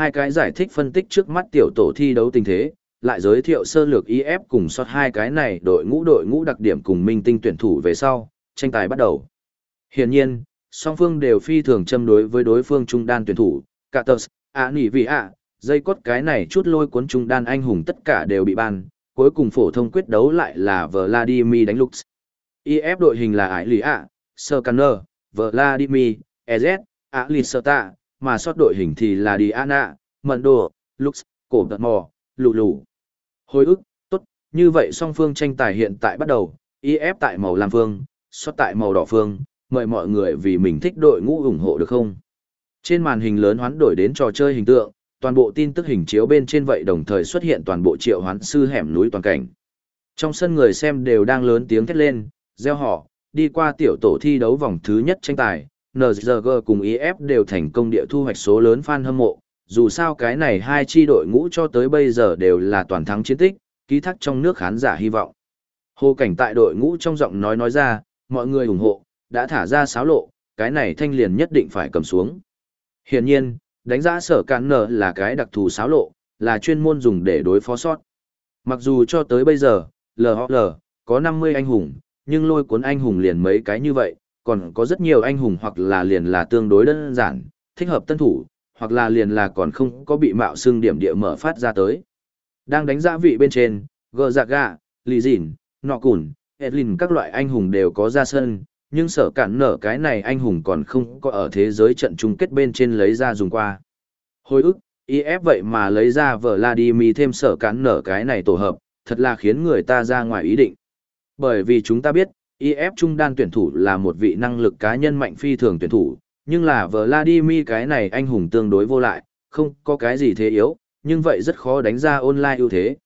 Hai cái giải thích phân tích trước mắt tiểu tổ thi đấu tình thế, lại giới thiệu sơ lược IF cùng sót hai cái này đội ngũ đội ngũ đặc điểm cùng minh tinh tuyển thủ về sau, tranh tài bắt đầu. Hiển nhiên, song phương đều phi thường châm đối với đối phương trung đan tuyển thủ, Catus, ạ nỉ vì ạ, dây cốt cái này chút lôi cuốn trung đan anh hùng tất cả đều bị ban, cuối cùng phổ thông quyết đấu lại là Vladimir đánh Lux. IF đội hình là Ải Lý ạ, Scanner, Vladimir, EZ, Alisata, mà sót đội hình thì là Diana, Mận Đồ, Lux, Cổ Đợt Mò, Lù Lù. Hồi ức, tốt, như vậy song phương tranh tài hiện tại bắt đầu, IF tại màu lam phương, sót tại màu đỏ phương, mời mọi người vì mình thích đội ngũ ủng hộ được không? Trên màn hình lớn hoán đổi đến trò chơi hình tượng, toàn bộ tin tức hình chiếu bên trên vậy đồng thời xuất hiện toàn bộ triệu hoán sư hẻm núi toàn cảnh. Trong sân người xem đều đang lớn tiếng thét lên, gieo họ, đi qua tiểu tổ thi đấu vòng thứ nhất tranh tài, NZG cùng IF đều thành công địa thu hoạch số lớn fan hâm mộ, dù sao cái này hai chi đội ngũ cho tới bây giờ đều là toàn thắng chiến tích, ký thác trong nước khán giả hy vọng. Hồ cảnh tại đội ngũ trong giọng nói nói ra, mọi người ủng hộ, đã thả ra sáo lộ, cái này thanh liền nhất định phải cầm xuống. Hiển nhiên, đánh giá sở cản nở là cái đặc thù sáo lộ, là chuyên môn dùng để đối phó sót. Mặc dù cho tới bây giờ, LHL, có 50 anh hùng, nhưng lôi cuốn anh hùng liền mấy cái như vậy, còn có rất nhiều anh hùng hoặc là liền là tương đối đơn giản, thích hợp tân thủ, hoặc là liền là còn không có bị mạo xương điểm địa mở phát ra tới. Đang đánh giá vị bên trên, gờ giạc gà, lì dịn, nọ cùn, Edlin các loại anh hùng đều có ra sân, nhưng sở cản nở cái này anh hùng còn không có ở thế giới trận chung kết bên trên lấy ra dùng qua. Hồi ức, IF vậy mà lấy ra vợ Vladimir thêm sở cản nở cái này tổ hợp, thật là khiến người ta ra ngoài ý định. Bởi vì chúng ta biết, IF trung đan tuyển thủ là một vị năng lực cá nhân mạnh phi thường tuyển thủ, nhưng là Vladimir cái này anh hùng tương đối vô lại, không có cái gì thế yếu, nhưng vậy rất khó đánh ra online ưu thế.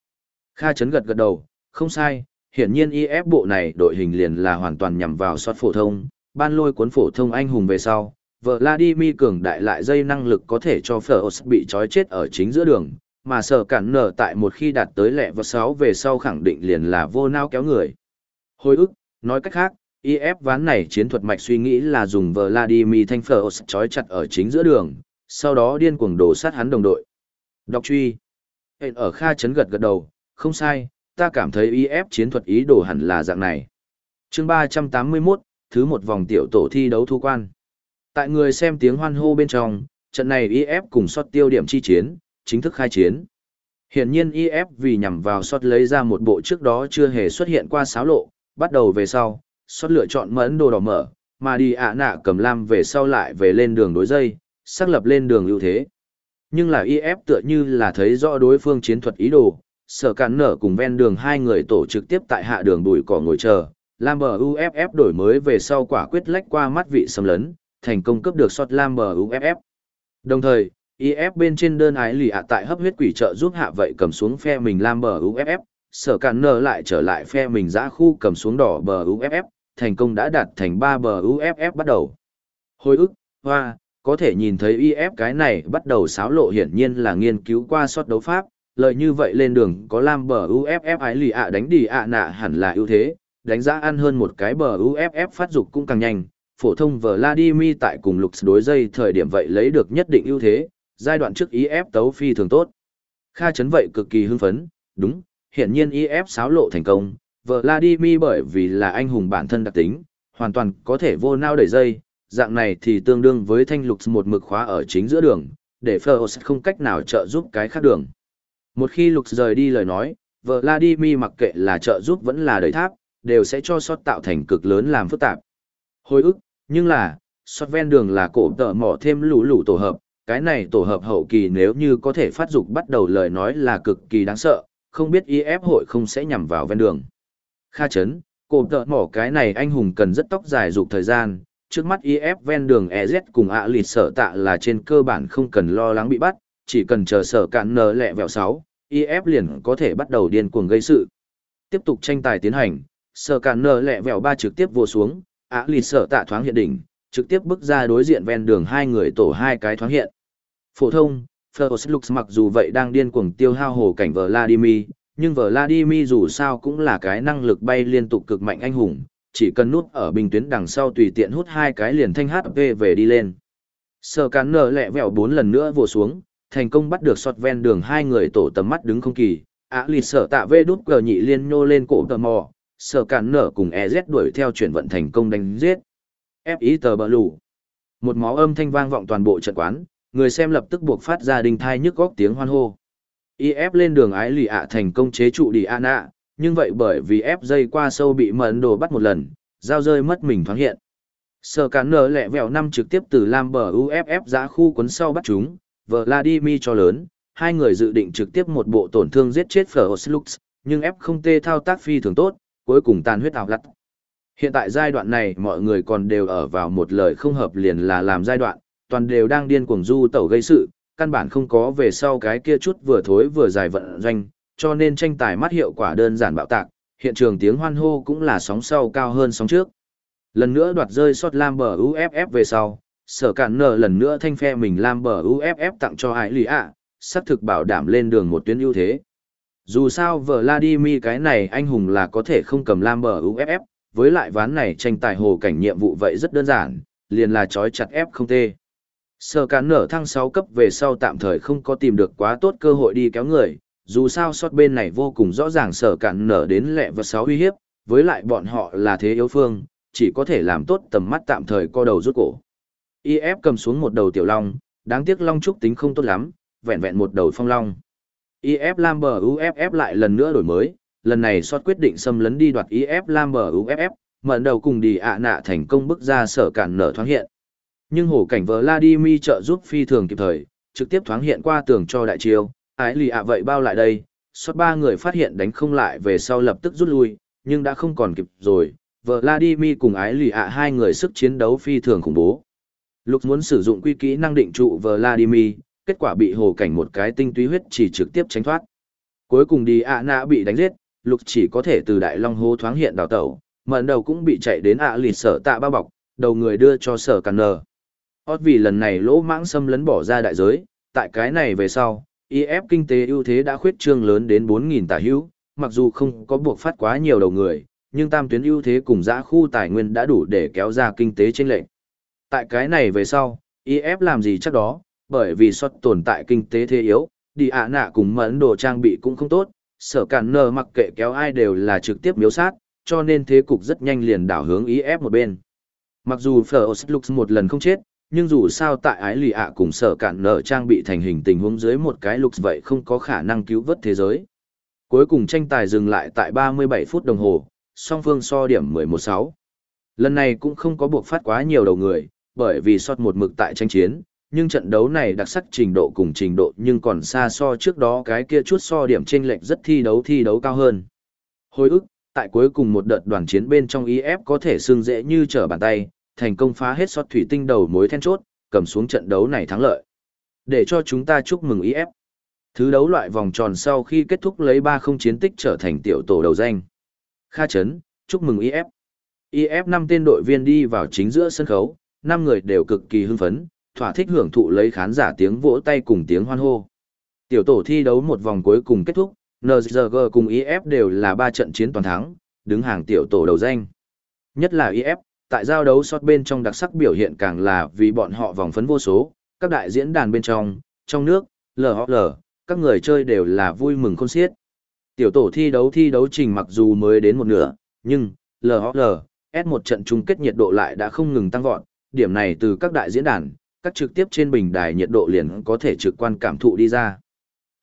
Kha chấn gật gật đầu, không sai, hiển nhiên IF bộ này đội hình liền là hoàn toàn nhằm vào soát phổ thông, ban lôi cuốn phổ thông anh hùng về sau. Vladimir cường đại lại dây năng lực có thể cho Phlos bị trói chết ở chính giữa đường, mà sở cản nở tại một khi đạt tới lẹ vật 6 về sau khẳng định liền là vô nao kéo người. Hồi ức, nói cách khác, IF ván này chiến thuật mạch suy nghĩ là dùng Vladimir Thanh Phlos trói chặt ở chính giữa đường, sau đó điên cuồng đổ sát hắn đồng đội. Đọc truy. Hẹn ở Kha chấn gật gật đầu, không sai, ta cảm thấy IF chiến thuật ý đồ hẳn là dạng này. chương 381, thứ một vòng tiểu tổ thi đấu thu quan. Tại người xem tiếng hoan hô bên trong, trận này IF cùng sót tiêu điểm chi chiến, chính thức khai chiến. Hiển nhiên IF vì nhằm vào sót lấy ra một bộ trước đó chưa hề xuất hiện qua sáo lộ, bắt đầu về sau, xót lựa chọn mẫn đồ đỏ mở, mà đi ạ nạ cầm lam về sau lại về lên đường đối dây, xác lập lên đường ưu thế. Nhưng là IF tựa như là thấy rõ đối phương chiến thuật ý đồ, sở cản nở cùng ven đường hai người tổ trực tiếp tại hạ đường bùi cỏ ngồi chờ lam bờ uff đổi mới về sau quả quyết lách qua mắt vị xâm lấn thành công cướp được shot bờ uff đồng thời if bên trên đơn ái lì ạ tại hấp huyết quỷ trợ giúp hạ vậy cầm xuống phe mình lam bờ uff sở cản nở lại trở lại phe mình giã khu cầm xuống đỏ bờ uff thành công đã đạt thành ba bờ uff bắt đầu. Hồi ức, hoa, có thể nhìn thấy if cái này bắt đầu xáo lộ hiển nhiên là nghiên cứu qua sót đấu pháp lợi như vậy lên đường có lam bờ uff ái lì ạ đánh đi ạ nạ hẳn là ưu thế, đánh giá ăn hơn một cái bờ uff phát dục cũng càng nhanh. Phổ thông vladimir tại cùng lục đối dây thời điểm vậy lấy được nhất định ưu thế, giai đoạn trước if tấu phi thường tốt. Kha chấn vậy cực kỳ hưng phấn, đúng hiển nhiên if xáo lộ thành công. Vladimir bởi vì là anh hùng bản thân đặc tính hoàn toàn có thể vô nao đẩy dây. Dạng này thì tương đương với thanh lục một mực khóa ở chính giữa đường để Fleur không cách nào trợ giúp cái khác đường. Một khi lục rời đi lời nói, Vladimir mặc kệ là trợ giúp vẫn là đẩy tháp, đều sẽ cho sót tạo thành cực lớn làm phức tạp. Hồi ức, nhưng là, sót ven đường là cổ tợ mỏ thêm lũ lũ tổ hợp, cái này tổ hợp hậu kỳ nếu như có thể phát dục bắt đầu lời nói là cực kỳ đáng sợ, không biết IF hội không sẽ nhằm vào ven đường. Kha chấn, cổ tợ mỏ cái này anh hùng cần rất tóc dài dục thời gian, trước mắt IF ven đường EZ cùng ạ lịt sở tạ là trên cơ bản không cần lo lắng bị bắt, chỉ cần chờ sở cạn nở lẹ vẹo 6, IF liền có thể bắt đầu điên cuồng gây sự. Tiếp tục tranh tài tiến hành, sở cạn nở lẹ vẹo 3 trực tiếp vô xuống, ạ lì sở tạ thoáng hiện đỉnh, trực tiếp bước ra đối diện ven đường hai người tổ hai cái thoáng hiện. Phổ thông, First Lux mặc dù vậy đang điên cuồng tiêu hao hồ cảnh Vladimir, nhưng Vladimir dù sao cũng là cái năng lực bay liên tục cực mạnh anh hùng, chỉ cần nút ở bình tuyến đằng sau tùy tiện hút hai cái liền thanh HP về đi lên. Sở cán nở lẹ vẹo bốn lần nữa vô xuống, thành công bắt được sọt ven đường hai người tổ tầm mắt đứng không kỳ. À lì sở tạ vê đút cờ nhị liên nhô lên cổ tờ mò, sở cán nở cùng EZ đuổi theo chuyển vận thành công đánh giết. F.I. tờ bờ lù. Một máu âm thanh vang vọng toàn bộ trận quán, người xem lập tức buộc phát ra đình thai nhức góc tiếng hoan hô. IF lên đường ái lì ạ thành công chế trụ đi ạ, nhưng vậy bởi vì ép dây qua sâu bị mẫn đồ bắt một lần, dao rơi mất mình thoáng hiện. Sở cán nở lẹ vẹo năm trực tiếp từ Lam bờ UFF giã khu cuốn sau bắt chúng, Vladimir cho lớn, hai người dự định trực tiếp một bộ tổn thương giết chết Flux, nhưng ép không tê thao tác phi thường tốt, cuối cùng tàn huyết ảo lặt. Hiện tại giai đoạn này mọi người còn đều ở vào một lời không hợp liền là làm giai đoạn, toàn đều đang điên cuồng du tẩu gây sự, căn bản không có về sau cái kia chút vừa thối vừa dài vận doanh, cho nên tranh tài mắt hiệu quả đơn giản bạo tạc, hiện trường tiếng hoan hô cũng là sóng sau cao hơn sóng trước. Lần nữa đoạt rơi sót lam bờ UFF về sau, sở cản nở lần nữa thanh phe mình lam bờ UFF tặng cho hải lì ạ, sắp thực bảo đảm lên đường một tuyến ưu thế. Dù sao Vladimir cái này anh hùng là có thể không cầm lam bờ UFF, với lại ván này tranh tài hồ cảnh nhiệm vụ vậy rất đơn giản, liền là chói chặt F không tê. Sở cán nở thăng 6 cấp về sau tạm thời không có tìm được quá tốt cơ hội đi kéo người, dù sao sót bên này vô cùng rõ ràng sở cản nở đến lẹ vật 6 uy hiếp, với lại bọn họ là thế yếu phương, chỉ có thể làm tốt tầm mắt tạm thời co đầu rút cổ. IF cầm xuống một đầu tiểu long, đáng tiếc long trúc tính không tốt lắm, vẹn vẹn một đầu phong long. IF Lamber UFF lại lần nữa đổi mới, lần này sót quyết định xâm lấn đi đoạt IF Lamber UFF, mở đầu cùng đi ạ nạ thành công bức ra sở cản nở thoáng hiện. Nhưng hổ cảnh Vladimir trợ giúp phi thường kịp thời, trực tiếp thoáng hiện qua tường cho đại chiêu, ái lì ạ vậy bao lại đây, suốt ba người phát hiện đánh không lại về sau lập tức rút lui, nhưng đã không còn kịp rồi, Vladimir cùng ái lì ạ hai người sức chiến đấu phi thường khủng bố. Lục muốn sử dụng quy kỹ năng định trụ Vladimir, kết quả bị hồ cảnh một cái tinh túy huyết chỉ trực tiếp tránh thoát. Cuối cùng đi ạ nạ bị đánh giết, lục chỉ có thể từ đại long hô thoáng hiện đào tẩu, mận đầu cũng bị chạy đến ạ lì sở tạ bao bọc, đầu người đưa cho sở càn nờ. Hót vì lần này lỗ mãng xâm lấn bỏ ra đại giới, tại cái này về sau, IF kinh tế ưu thế đã khuyết trương lớn đến 4.000 tả hữu, mặc dù không có buộc phát quá nhiều đầu người, nhưng tam tuyến ưu thế cùng giã khu tài nguyên đã đủ để kéo ra kinh tế trên lệnh. Tại cái này về sau, IF làm gì chắc đó, bởi vì xuất tồn tại kinh tế thế yếu, đi ạ nạ cùng mẫn đồ trang bị cũng không tốt, sở cản nờ mặc kệ kéo ai đều là trực tiếp miếu sát, cho nên thế cục rất nhanh liền đảo hướng IF một bên. Mặc dù Fleur Lux một lần không chết, nhưng dù sao tại ái lì ạ cùng sở cản nợ trang bị thành hình tình huống dưới một cái lục vậy không có khả năng cứu vớt thế giới. Cuối cùng tranh tài dừng lại tại 37 phút đồng hồ, song phương so điểm 11-6. Lần này cũng không có buộc phát quá nhiều đầu người, bởi vì sót một mực tại tranh chiến, nhưng trận đấu này đặc sắc trình độ cùng trình độ nhưng còn xa so trước đó cái kia chút so điểm chênh lệch rất thi đấu thi đấu cao hơn. Hồi ức, tại cuối cùng một đợt đoàn chiến bên trong IF có thể xưng dễ như trở bàn tay, thành công phá hết sót thủy tinh đầu mối then chốt, cầm xuống trận đấu này thắng lợi. Để cho chúng ta chúc mừng IF. Thứ đấu loại vòng tròn sau khi kết thúc lấy 3-0 chiến tích trở thành tiểu tổ đầu danh. Kha Trấn, chúc mừng IF. IF 5 tên đội viên đi vào chính giữa sân khấu, 5 người đều cực kỳ hưng phấn, thỏa thích hưởng thụ lấy khán giả tiếng vỗ tay cùng tiếng hoan hô. Tiểu tổ thi đấu một vòng cuối cùng kết thúc, NZG cùng IF đều là 3 trận chiến toàn thắng, đứng hàng tiểu tổ đầu danh. Nhất là IF, tại giao đấu sót bên trong đặc sắc biểu hiện càng là vì bọn họ vòng phấn vô số, các đại diễn đàn bên trong, trong nước, LHL, các người chơi đều là vui mừng khôn xiết. Tiểu tổ thi đấu thi đấu trình mặc dù mới đến một nửa, nhưng, LHL, S1 trận chung kết nhiệt độ lại đã không ngừng tăng vọt, điểm này từ các đại diễn đàn, các trực tiếp trên bình đài nhiệt độ liền có thể trực quan cảm thụ đi ra.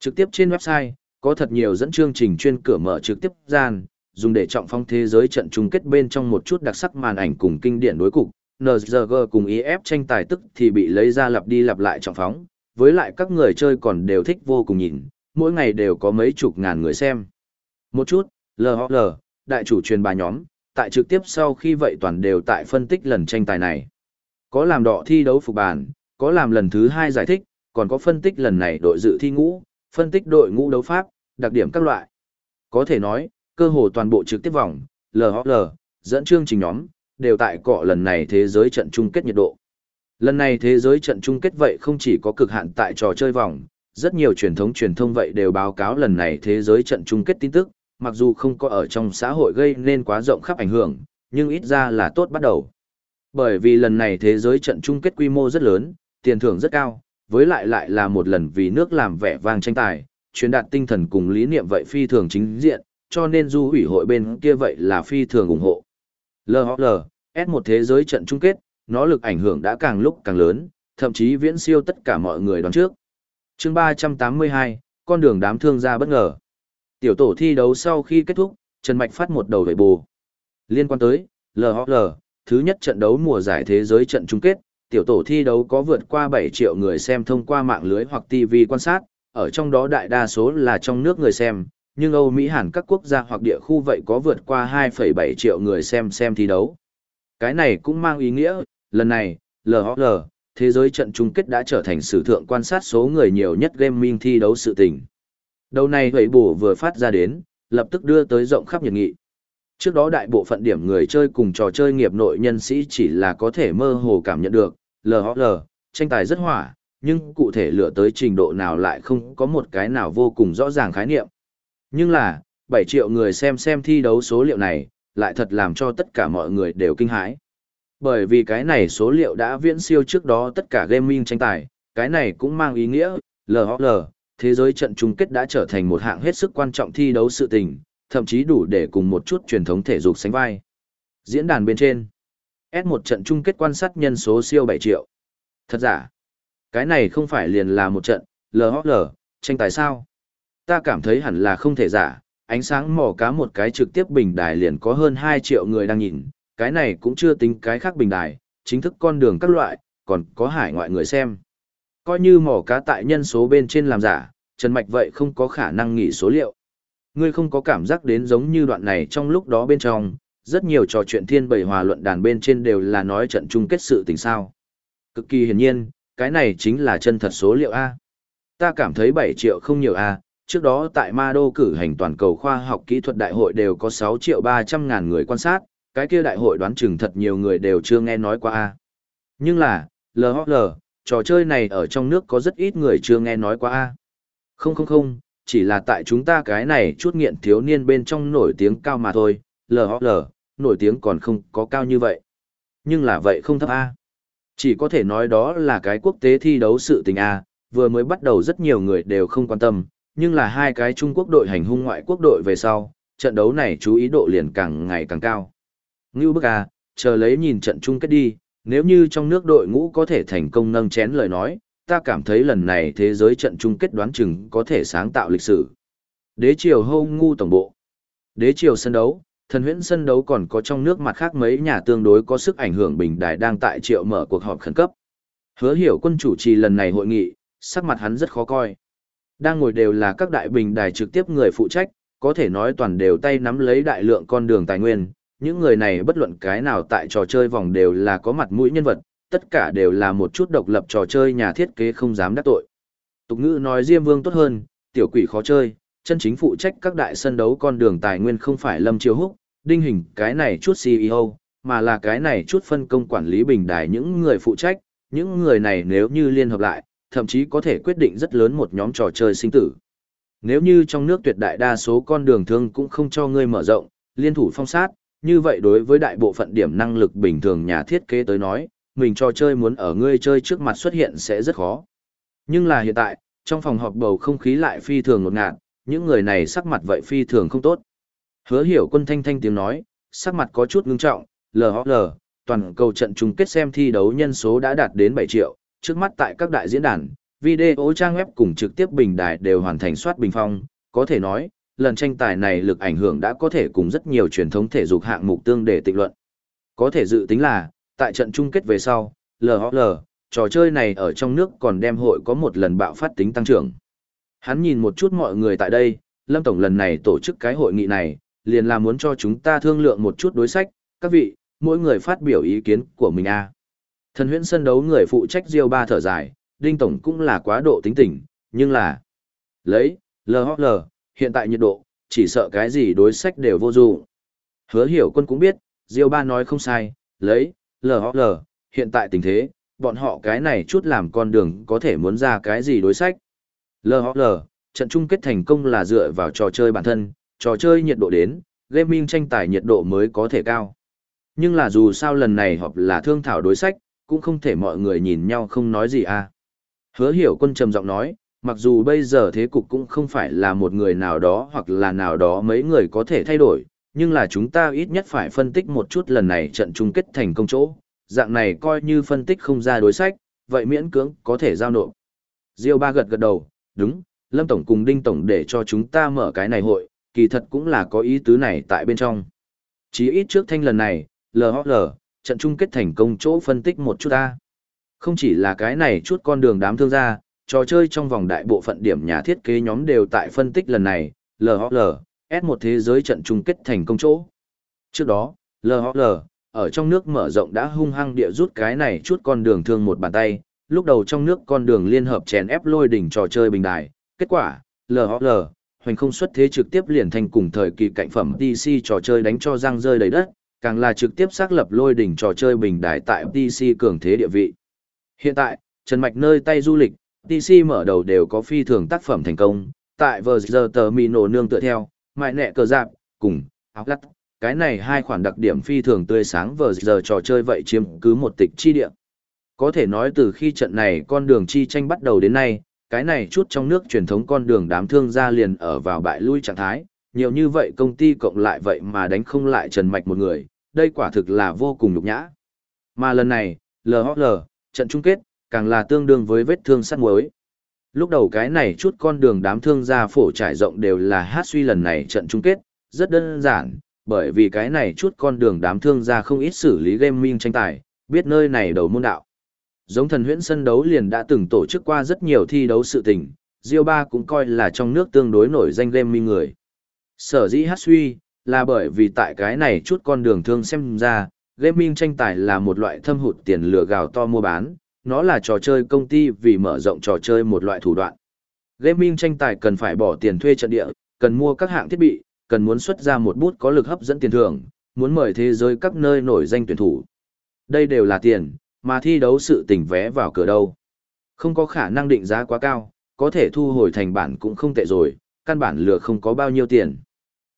Trực tiếp trên website, có thật nhiều dẫn chương trình chuyên cửa mở trực tiếp gian, dùng để trọng phong thế giới trận chung kết bên trong một chút đặc sắc màn ảnh cùng kinh điển đối cục. NZG cùng IF tranh tài tức thì bị lấy ra lặp đi lặp lại trọng phóng, với lại các người chơi còn đều thích vô cùng nhìn, mỗi ngày đều có mấy chục ngàn người xem. Một chút, LHL, đại chủ truyền bà nhóm, tại trực tiếp sau khi vậy toàn đều tại phân tích lần tranh tài này. Có làm đỏ thi đấu phục bàn, có làm lần thứ hai giải thích, còn có phân tích lần này đội dự thi ngũ, phân tích đội ngũ đấu pháp, đặc điểm các loại. Có thể nói, cơ hồ toàn bộ trực tiếp vòng, LHL, dẫn chương trình nhóm, đều tại cọ lần này thế giới trận chung kết nhiệt độ. Lần này thế giới trận chung kết vậy không chỉ có cực hạn tại trò chơi vòng, rất nhiều truyền thống truyền thông vậy đều báo cáo lần này thế giới trận chung kết tin tức, mặc dù không có ở trong xã hội gây nên quá rộng khắp ảnh hưởng, nhưng ít ra là tốt bắt đầu. Bởi vì lần này thế giới trận chung kết quy mô rất lớn, tiền thưởng rất cao, với lại lại là một lần vì nước làm vẻ vang tranh tài, truyền đạt tinh thần cùng lý niệm vậy phi thường chính diện, cho nên du ủy hội bên kia vậy là phi thường ủng hộ. LHL, S1 thế giới trận chung kết, nó lực ảnh hưởng đã càng lúc càng lớn, thậm chí viễn siêu tất cả mọi người đoán trước. chương 382, con đường đám thương gia bất ngờ. Tiểu tổ thi đấu sau khi kết thúc, Trần Mạch phát một đầu vệ bù. Liên quan tới, LHL, thứ nhất trận đấu mùa giải thế giới trận chung kết, tiểu tổ thi đấu có vượt qua 7 triệu người xem thông qua mạng lưới hoặc TV quan sát, ở trong đó đại đa số là trong nước người xem, nhưng Âu Mỹ Hàn các quốc gia hoặc địa khu vậy có vượt qua 2,7 triệu người xem xem thi đấu. Cái này cũng mang ý nghĩa, lần này, LHL, thế giới trận chung kết đã trở thành sử thượng quan sát số người nhiều nhất gaming thi đấu sự tình. Đầu này hủy bổ vừa phát ra đến, lập tức đưa tới rộng khắp nhiệt nghị. Trước đó đại bộ phận điểm người chơi cùng trò chơi nghiệp nội nhân sĩ chỉ là có thể mơ hồ cảm nhận được, LHL, tranh tài rất hỏa, nhưng cụ thể lựa tới trình độ nào lại không có một cái nào vô cùng rõ ràng khái niệm. Nhưng là, 7 triệu người xem xem thi đấu số liệu này, lại thật làm cho tất cả mọi người đều kinh hãi. Bởi vì cái này số liệu đã viễn siêu trước đó tất cả gaming tranh tài, cái này cũng mang ý nghĩa, LHL, thế giới trận chung kết đã trở thành một hạng hết sức quan trọng thi đấu sự tình, thậm chí đủ để cùng một chút truyền thống thể dục sánh vai. Diễn đàn bên trên, S1 trận chung kết quan sát nhân số siêu 7 triệu. Thật giả, cái này không phải liền là một trận, LHL, tranh tài sao? Ta cảm thấy hẳn là không thể giả, ánh sáng mỏ cá một cái trực tiếp bình đài liền có hơn 2 triệu người đang nhìn, cái này cũng chưa tính cái khác bình đài, chính thức con đường các loại, còn có hải ngoại người xem. Coi như mỏ cá tại nhân số bên trên làm giả, Trần Mạch vậy không có khả năng nghỉ số liệu. Ngươi không có cảm giác đến giống như đoạn này trong lúc đó bên trong, rất nhiều trò chuyện thiên bầy hòa luận đàn bên trên đều là nói trận chung kết sự tình sao. Cực kỳ hiển nhiên, cái này chính là chân thật số liệu A. Ta cảm thấy 7 triệu không nhiều A, trước đó tại Ma Đô cử hành toàn cầu khoa học kỹ thuật đại hội đều có 6 triệu 300 ngàn người quan sát, cái kia đại hội đoán chừng thật nhiều người đều chưa nghe nói qua A. Nhưng là, LHL, trò chơi này ở trong nước có rất ít người chưa nghe nói qua A. Không không không, chỉ là tại chúng ta cái này chút nghiện thiếu niên bên trong nổi tiếng cao mà thôi, LHL, nổi tiếng còn không có cao như vậy. Nhưng là vậy không thấp A. Chỉ có thể nói đó là cái quốc tế thi đấu sự tình A, vừa mới bắt đầu rất nhiều người đều không quan tâm, nhưng là hai cái Trung Quốc đội hành hung ngoại quốc đội về sau, trận đấu này chú ý độ liền càng ngày càng cao. Ngưu bức A, chờ lấy nhìn trận chung kết đi, nếu như trong nước đội ngũ có thể thành công nâng chén lời nói, ta cảm thấy lần này thế giới trận chung kết đoán chừng có thể sáng tạo lịch sử. Đế triều hô ngu tổng bộ. Đế triều sân đấu, thần huyễn sân đấu còn có trong nước mặt khác mấy nhà tương đối có sức ảnh hưởng bình đài đang tại triệu mở cuộc họp khẩn cấp. Hứa hiểu quân chủ trì lần này hội nghị, sắc mặt hắn rất khó coi. Đang ngồi đều là các đại bình đài trực tiếp người phụ trách, có thể nói toàn đều tay nắm lấy đại lượng con đường tài nguyên. Những người này bất luận cái nào tại trò chơi vòng đều là có mặt mũi nhân vật, tất cả đều là một chút độc lập trò chơi nhà thiết kế không dám đắc tội. Tục ngữ nói Diêm Vương tốt hơn, tiểu quỷ khó chơi, chân chính phụ trách các đại sân đấu con đường tài nguyên không phải Lâm Chiêu Húc, đinh hình cái này chút CEO, mà là cái này chút phân công quản lý bình đài những người phụ trách, những người này nếu như liên hợp lại, thậm chí có thể quyết định rất lớn một nhóm trò chơi sinh tử. Nếu như trong nước tuyệt đại đa số con đường thương cũng không cho ngươi mở rộng, liên thủ phong sát, như vậy đối với đại bộ phận điểm năng lực bình thường nhà thiết kế tới nói, mình trò chơi muốn ở ngươi chơi trước mặt xuất hiện sẽ rất khó. Nhưng là hiện tại, trong phòng họp bầu không khí lại phi thường ngột ngạt, những người này sắc mặt vậy phi thường không tốt. Hứa hiểu quân thanh thanh tiếng nói, sắc mặt có chút ngưng trọng, lờ lờ, toàn cầu trận chung kết xem thi đấu nhân số đã đạt đến 7 triệu, trước mắt tại các đại diễn đàn, video trang web cùng trực tiếp bình đài đều hoàn thành soát bình phong, có thể nói, lần tranh tài này lực ảnh hưởng đã có thể cùng rất nhiều truyền thống thể dục hạng mục tương để tịnh luận. Có thể dự tính là, tại trận chung kết về sau, LHL, trò chơi này ở trong nước còn đem hội có một lần bạo phát tính tăng trưởng. Hắn nhìn một chút mọi người tại đây, Lâm Tổng lần này tổ chức cái hội nghị này, liền là muốn cho chúng ta thương lượng một chút đối sách, các vị, mỗi người phát biểu ý kiến của mình a. À. Thần huyễn sân đấu người phụ trách Diêu ba thở dài, Đinh Tổng cũng là quá độ tính tình, nhưng là... Lấy, LHL, hiện tại nhiệt độ, chỉ sợ cái gì đối sách đều vô dụng. Hứa hiểu quân cũng biết, Diêu ba nói không sai, lấy, LHL, hiện tại tình thế, bọn họ cái này chút làm con đường có thể muốn ra cái gì đối sách. LHL, trận chung kết thành công là dựa vào trò chơi bản thân, trò chơi nhiệt độ đến, gaming tranh tài nhiệt độ mới có thể cao. Nhưng là dù sao lần này họp là thương thảo đối sách, cũng không thể mọi người nhìn nhau không nói gì à. Hứa hiểu quân trầm giọng nói, mặc dù bây giờ thế cục cũng không phải là một người nào đó hoặc là nào đó mấy người có thể thay đổi, nhưng là chúng ta ít nhất phải phân tích một chút lần này trận chung kết thành công chỗ, dạng này coi như phân tích không ra đối sách, vậy miễn cưỡng có thể giao nộp. Diêu ba gật gật đầu, đúng, Lâm Tổng cùng Đinh Tổng để cho chúng ta mở cái này hội, kỳ thật cũng là có ý tứ này tại bên trong. Chí ít trước thanh lần này, LHL, trận chung kết thành công chỗ phân tích một chút ta. Không chỉ là cái này chút con đường đám thương gia, trò chơi trong vòng đại bộ phận điểm nhà thiết kế nhóm đều tại phân tích lần này, LHL, S một thế giới trận chung kết thành công chỗ. Trước đó, LHL, ở trong nước mở rộng đã hung hăng địa rút cái này chút con đường thương một bàn tay, lúc đầu trong nước con đường liên hợp chèn ép lôi đỉnh trò chơi bình đài, kết quả, LHL, hoành không xuất thế trực tiếp liền thành cùng thời kỳ cạnh phẩm DC trò chơi đánh cho răng rơi đầy đất, càng là trực tiếp xác lập lôi đỉnh trò chơi bình đài tại DC cường thế địa vị. Hiện tại, Trần Mạch nơi tay du lịch, DC mở đầu đều có phi thường tác phẩm thành công, tại vờ giờ tờ mì nổ nương tựa theo, mại nẹ cờ dạp, cùng, áo lắt, cái này hai khoản đặc điểm phi thường tươi sáng vờ giờ trò chơi vậy chiếm cứ một tịch chi địa. Có thể nói từ khi trận này con đường chi tranh bắt đầu đến nay, cái này chút trong nước truyền thống con đường đám thương gia liền ở vào bại lui trạng thái, nhiều như vậy công ty cộng lại vậy mà đánh không lại Trần Mạch một người, đây quả thực là vô cùng nhục nhã. Mà lần này, LHL, trận chung kết, càng là tương đương với vết thương sắt muối. Lúc đầu cái này chút con đường đám thương gia phổ trải rộng đều là hát suy lần này trận chung kết, rất đơn giản, bởi vì cái này chút con đường đám thương gia không ít xử lý gaming tranh tài, biết nơi này đầu môn đạo. Giống thần huyễn sân đấu liền đã từng tổ chức qua rất nhiều thi đấu sự tình, Diêu Ba cũng coi là trong nước tương đối nổi danh gaming người. Sở dĩ hát suy, là bởi vì tại cái này chút con đường thương xem ra, gaming tranh tài là một loại thâm hụt tiền lừa gào to mua bán, nó là trò chơi công ty vì mở rộng trò chơi một loại thủ đoạn. Gaming tranh tài cần phải bỏ tiền thuê trận địa, cần mua các hạng thiết bị, cần muốn xuất ra một bút có lực hấp dẫn tiền thưởng, muốn mời thế giới các nơi nổi danh tuyển thủ. Đây đều là tiền, mà thi đấu sự tình vé vào cửa đâu. Không có khả năng định giá quá cao, có thể thu hồi thành bản cũng không tệ rồi, căn bản lừa không có bao nhiêu tiền.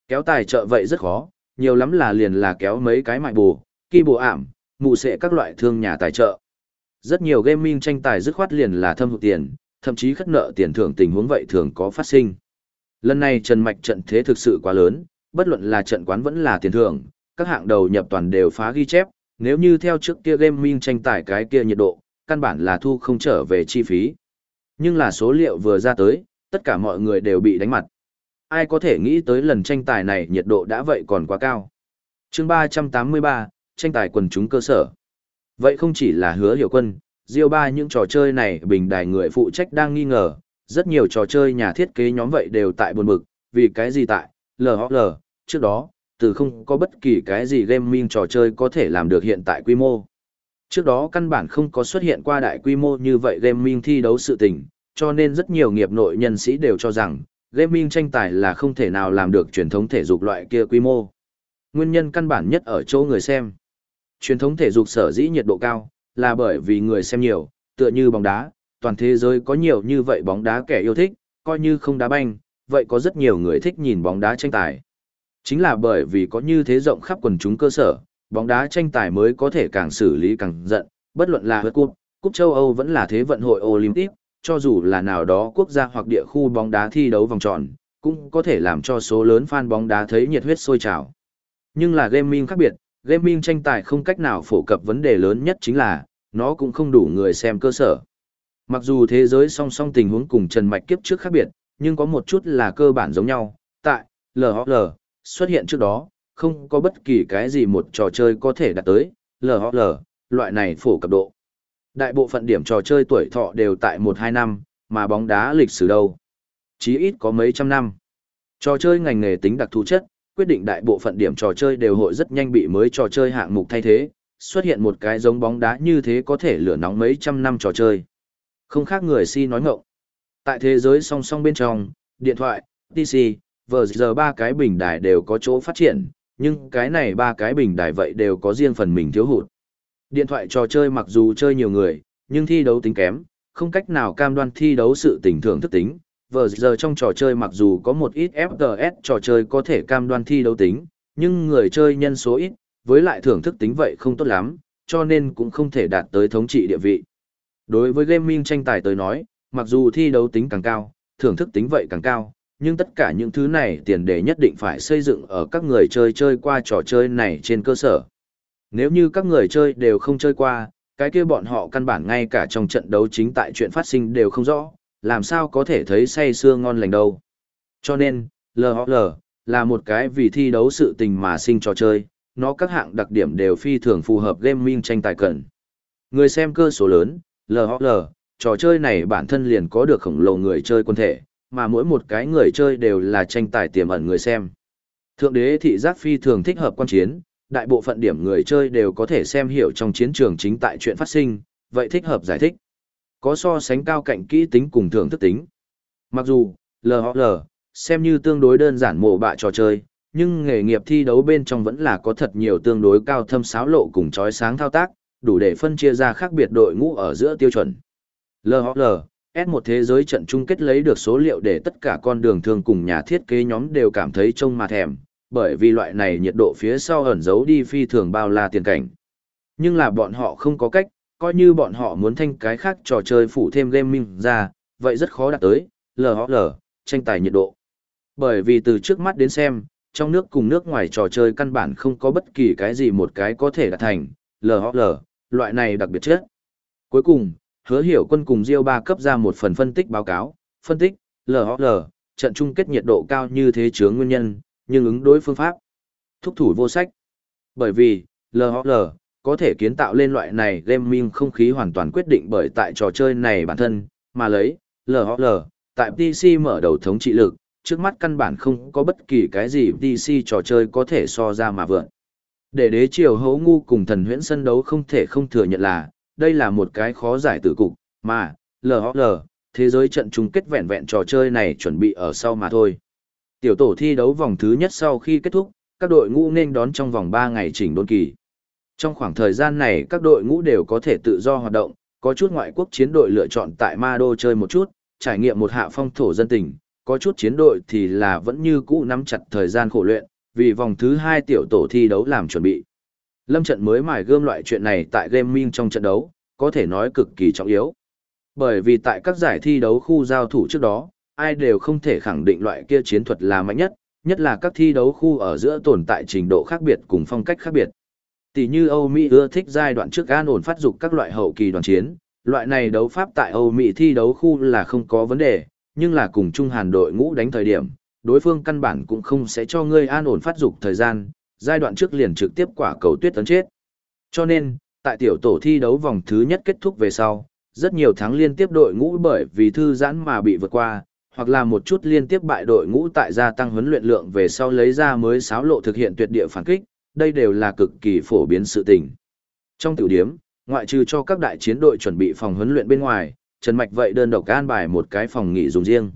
Kéo tài trợ vậy rất khó, nhiều lắm là liền là kéo mấy cái mại bù, kỳ bù ảm, mụ sẽ các loại thương nhà tài trợ. Rất nhiều gaming tranh tài dứt khoát liền là thâm hụt tiền, thậm chí khất nợ tiền thưởng tình huống vậy thường có phát sinh. Lần này Trần Mạch trận thế thực sự quá lớn, bất luận là trận quán vẫn là tiền thưởng, các hạng đầu nhập toàn đều phá ghi chép, nếu như theo trước kia gaming tranh tài cái kia nhiệt độ, căn bản là thu không trở về chi phí. Nhưng là số liệu vừa ra tới, tất cả mọi người đều bị đánh mặt. Ai có thể nghĩ tới lần tranh tài này nhiệt độ đã vậy còn quá cao. chương 383, tranh tài quần chúng cơ sở. Vậy không chỉ là hứa hiểu quân, Diêu ba những trò chơi này bình đài người phụ trách đang nghi ngờ, rất nhiều trò chơi nhà thiết kế nhóm vậy đều tại buồn bực, vì cái gì tại, LHL, trước đó, từ không có bất kỳ cái gì gaming trò chơi có thể làm được hiện tại quy mô. Trước đó căn bản không có xuất hiện qua đại quy mô như vậy gaming thi đấu sự tình, cho nên rất nhiều nghiệp nội nhân sĩ đều cho rằng, gaming tranh tài là không thể nào làm được truyền thống thể dục loại kia quy mô. Nguyên nhân căn bản nhất ở chỗ người xem. Truyền thống thể dục sở dĩ nhiệt độ cao, là bởi vì người xem nhiều, tựa như bóng đá, toàn thế giới có nhiều như vậy bóng đá kẻ yêu thích, coi như không đá banh, vậy có rất nhiều người thích nhìn bóng đá tranh tài. Chính là bởi vì có như thế rộng khắp quần chúng cơ sở, bóng đá tranh tài mới có thể càng xử lý càng giận, bất luận là World cúp, Cúp châu Âu vẫn là thế vận hội Olympic, cho dù là nào đó quốc gia hoặc địa khu bóng đá thi đấu vòng tròn, cũng có thể làm cho số lớn fan bóng đá thấy nhiệt huyết sôi trào. Nhưng là gaming khác biệt, gaming tranh tài không cách nào phổ cập vấn đề lớn nhất chính là, nó cũng không đủ người xem cơ sở. Mặc dù thế giới song song tình huống cùng Trần Mạch kiếp trước khác biệt, nhưng có một chút là cơ bản giống nhau. Tại LHL xuất hiện trước đó, không có bất kỳ cái gì một trò chơi có thể đạt tới LHL, loại này phổ cập độ. Đại bộ phận điểm trò chơi tuổi thọ đều tại 1-2 năm, mà bóng đá lịch sử đâu. Chí ít có mấy trăm năm. Trò chơi ngành nghề tính đặc thù chất, quyết định đại bộ phận điểm trò chơi đều hội rất nhanh bị mới trò chơi hạng mục thay thế, xuất hiện một cái giống bóng đá như thế có thể lửa nóng mấy trăm năm trò chơi. Không khác người si nói ngộng. Tại thế giới song song bên trong, điện thoại, PC, vờ giờ ba cái bình đài đều có chỗ phát triển, nhưng cái này ba cái bình đài vậy đều có riêng phần mình thiếu hụt. Điện thoại trò chơi mặc dù chơi nhiều người, nhưng thi đấu tính kém, không cách nào cam đoan thi đấu sự tình thưởng thức tính. Vờ giờ trong trò chơi mặc dù có một ít FTS trò chơi có thể cam đoan thi đấu tính, nhưng người chơi nhân số ít, với lại thưởng thức tính vậy không tốt lắm, cho nên cũng không thể đạt tới thống trị địa vị. Đối với gaming tranh tài tới nói, mặc dù thi đấu tính càng cao, thưởng thức tính vậy càng cao, nhưng tất cả những thứ này tiền đề nhất định phải xây dựng ở các người chơi chơi qua trò chơi này trên cơ sở. Nếu như các người chơi đều không chơi qua, cái kia bọn họ căn bản ngay cả trong trận đấu chính tại chuyện phát sinh đều không rõ, làm sao có thể thấy say sưa ngon lành đâu. Cho nên, LOL, là một cái vì thi đấu sự tình mà sinh trò chơi, nó các hạng đặc điểm đều phi thường phù hợp gaming tranh tài cần. Người xem cơ số lớn, LOL, trò chơi này bản thân liền có được khổng lồ người chơi quân thể, mà mỗi một cái người chơi đều là tranh tài tiềm ẩn người xem. Thượng đế thị giác phi thường thích hợp quan chiến, đại bộ phận điểm người chơi đều có thể xem hiểu trong chiến trường chính tại chuyện phát sinh, vậy thích hợp giải thích. Có so sánh cao cạnh kỹ tính cùng thưởng thức tính. Mặc dù, LOL, xem như tương đối đơn giản mổ bạ trò chơi, nhưng nghề nghiệp thi đấu bên trong vẫn là có thật nhiều tương đối cao thâm sáo lộ cùng chói sáng thao tác, đủ để phân chia ra khác biệt đội ngũ ở giữa tiêu chuẩn. LOL, S một thế giới trận chung kết lấy được số liệu để tất cả con đường thường cùng nhà thiết kế nhóm đều cảm thấy trông mà thèm, bởi vì loại này nhiệt độ phía sau ẩn giấu đi phi thường bao la tiền cảnh. Nhưng là bọn họ không có cách, coi như bọn họ muốn thanh cái khác trò chơi phủ thêm gaming ra, vậy rất khó đạt tới, LOL, tranh tài nhiệt độ. Bởi vì từ trước mắt đến xem, trong nước cùng nước ngoài trò chơi căn bản không có bất kỳ cái gì một cái có thể đạt thành, LOL, loại này đặc biệt chết. Cuối cùng, hứa hiểu quân cùng Diêu ba cấp ra một phần phân tích báo cáo, phân tích, LOL, trận chung kết nhiệt độ cao như thế chướng nguyên nhân, nhưng ứng đối phương pháp. Thúc thủ vô sách. Bởi vì, LHL có thể kiến tạo lên loại này gaming không khí hoàn toàn quyết định bởi tại trò chơi này bản thân, mà lấy, LHL tại PC mở đầu thống trị lực, trước mắt căn bản không có bất kỳ cái gì PC trò chơi có thể so ra mà vượn. Để đế triều hấu ngu cùng thần huyễn sân đấu không thể không thừa nhận là, đây là một cái khó giải tử cục, mà, LHL thế giới trận chung kết vẹn vẹn trò chơi này chuẩn bị ở sau mà thôi. Tiểu tổ thi đấu vòng thứ nhất sau khi kết thúc, các đội ngũ nên đón trong vòng 3 ngày chỉnh đôn kỳ. Trong khoảng thời gian này các đội ngũ đều có thể tự do hoạt động, có chút ngoại quốc chiến đội lựa chọn tại Ma Đô chơi một chút, trải nghiệm một hạ phong thổ dân tình, có chút chiến đội thì là vẫn như cũ nắm chặt thời gian khổ luyện, vì vòng thứ 2 tiểu tổ thi đấu làm chuẩn bị. Lâm trận mới mài gươm loại chuyện này tại gaming trong trận đấu, có thể nói cực kỳ trọng yếu. Bởi vì tại các giải thi đấu khu giao thủ trước đó, ai đều không thể khẳng định loại kia chiến thuật là mạnh nhất, nhất là các thi đấu khu ở giữa tồn tại trình độ khác biệt cùng phong cách khác biệt. Tỷ như Âu Mỹ ưa thích giai đoạn trước an ổn phát dục các loại hậu kỳ đoàn chiến, loại này đấu pháp tại Âu Mỹ thi đấu khu là không có vấn đề, nhưng là cùng Trung Hàn đội ngũ đánh thời điểm, đối phương căn bản cũng không sẽ cho ngươi an ổn phát dục thời gian, giai đoạn trước liền trực tiếp quả cầu tuyết tấn chết. Cho nên, tại tiểu tổ thi đấu vòng thứ nhất kết thúc về sau, rất nhiều tháng liên tiếp đội ngũ bởi vì thư giãn mà bị vượt qua, hoặc là một chút liên tiếp bại đội ngũ tại gia tăng huấn luyện lượng về sau lấy ra mới sáo lộ thực hiện tuyệt địa phản kích, đây đều là cực kỳ phổ biến sự tình. Trong tiểu điểm, ngoại trừ cho các đại chiến đội chuẩn bị phòng huấn luyện bên ngoài, Trần Mạch vậy đơn độc an bài một cái phòng nghỉ dùng riêng.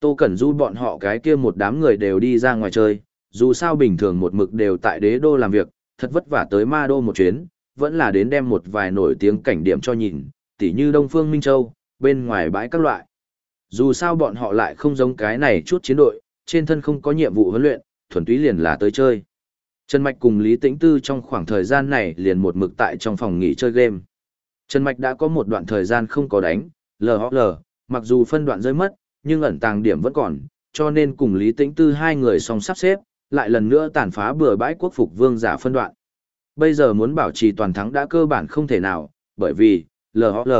Tô Cẩn Du bọn họ cái kia một đám người đều đi ra ngoài chơi, dù sao bình thường một mực đều tại đế đô làm việc, thật vất vả tới ma đô một chuyến, vẫn là đến đem một vài nổi tiếng cảnh điểm cho nhìn, tỉ như Đông Phương Minh Châu, bên ngoài bãi các loại. Dù sao bọn họ lại không giống cái này chút chiến đội, trên thân không có nhiệm vụ huấn luyện, thuần túy liền là tới chơi. Trần Mạch cùng Lý Tĩnh Tư trong khoảng thời gian này liền một mực tại trong phòng nghỉ chơi game. Trần Mạch đã có một đoạn thời gian không có đánh, LHL, mặc dù phân đoạn rơi mất, nhưng ẩn tàng điểm vẫn còn, cho nên cùng Lý Tĩnh Tư hai người song sắp xếp, lại lần nữa tàn phá bừa bãi quốc phục vương giả phân đoạn. Bây giờ muốn bảo trì toàn thắng đã cơ bản không thể nào, bởi vì, LHL,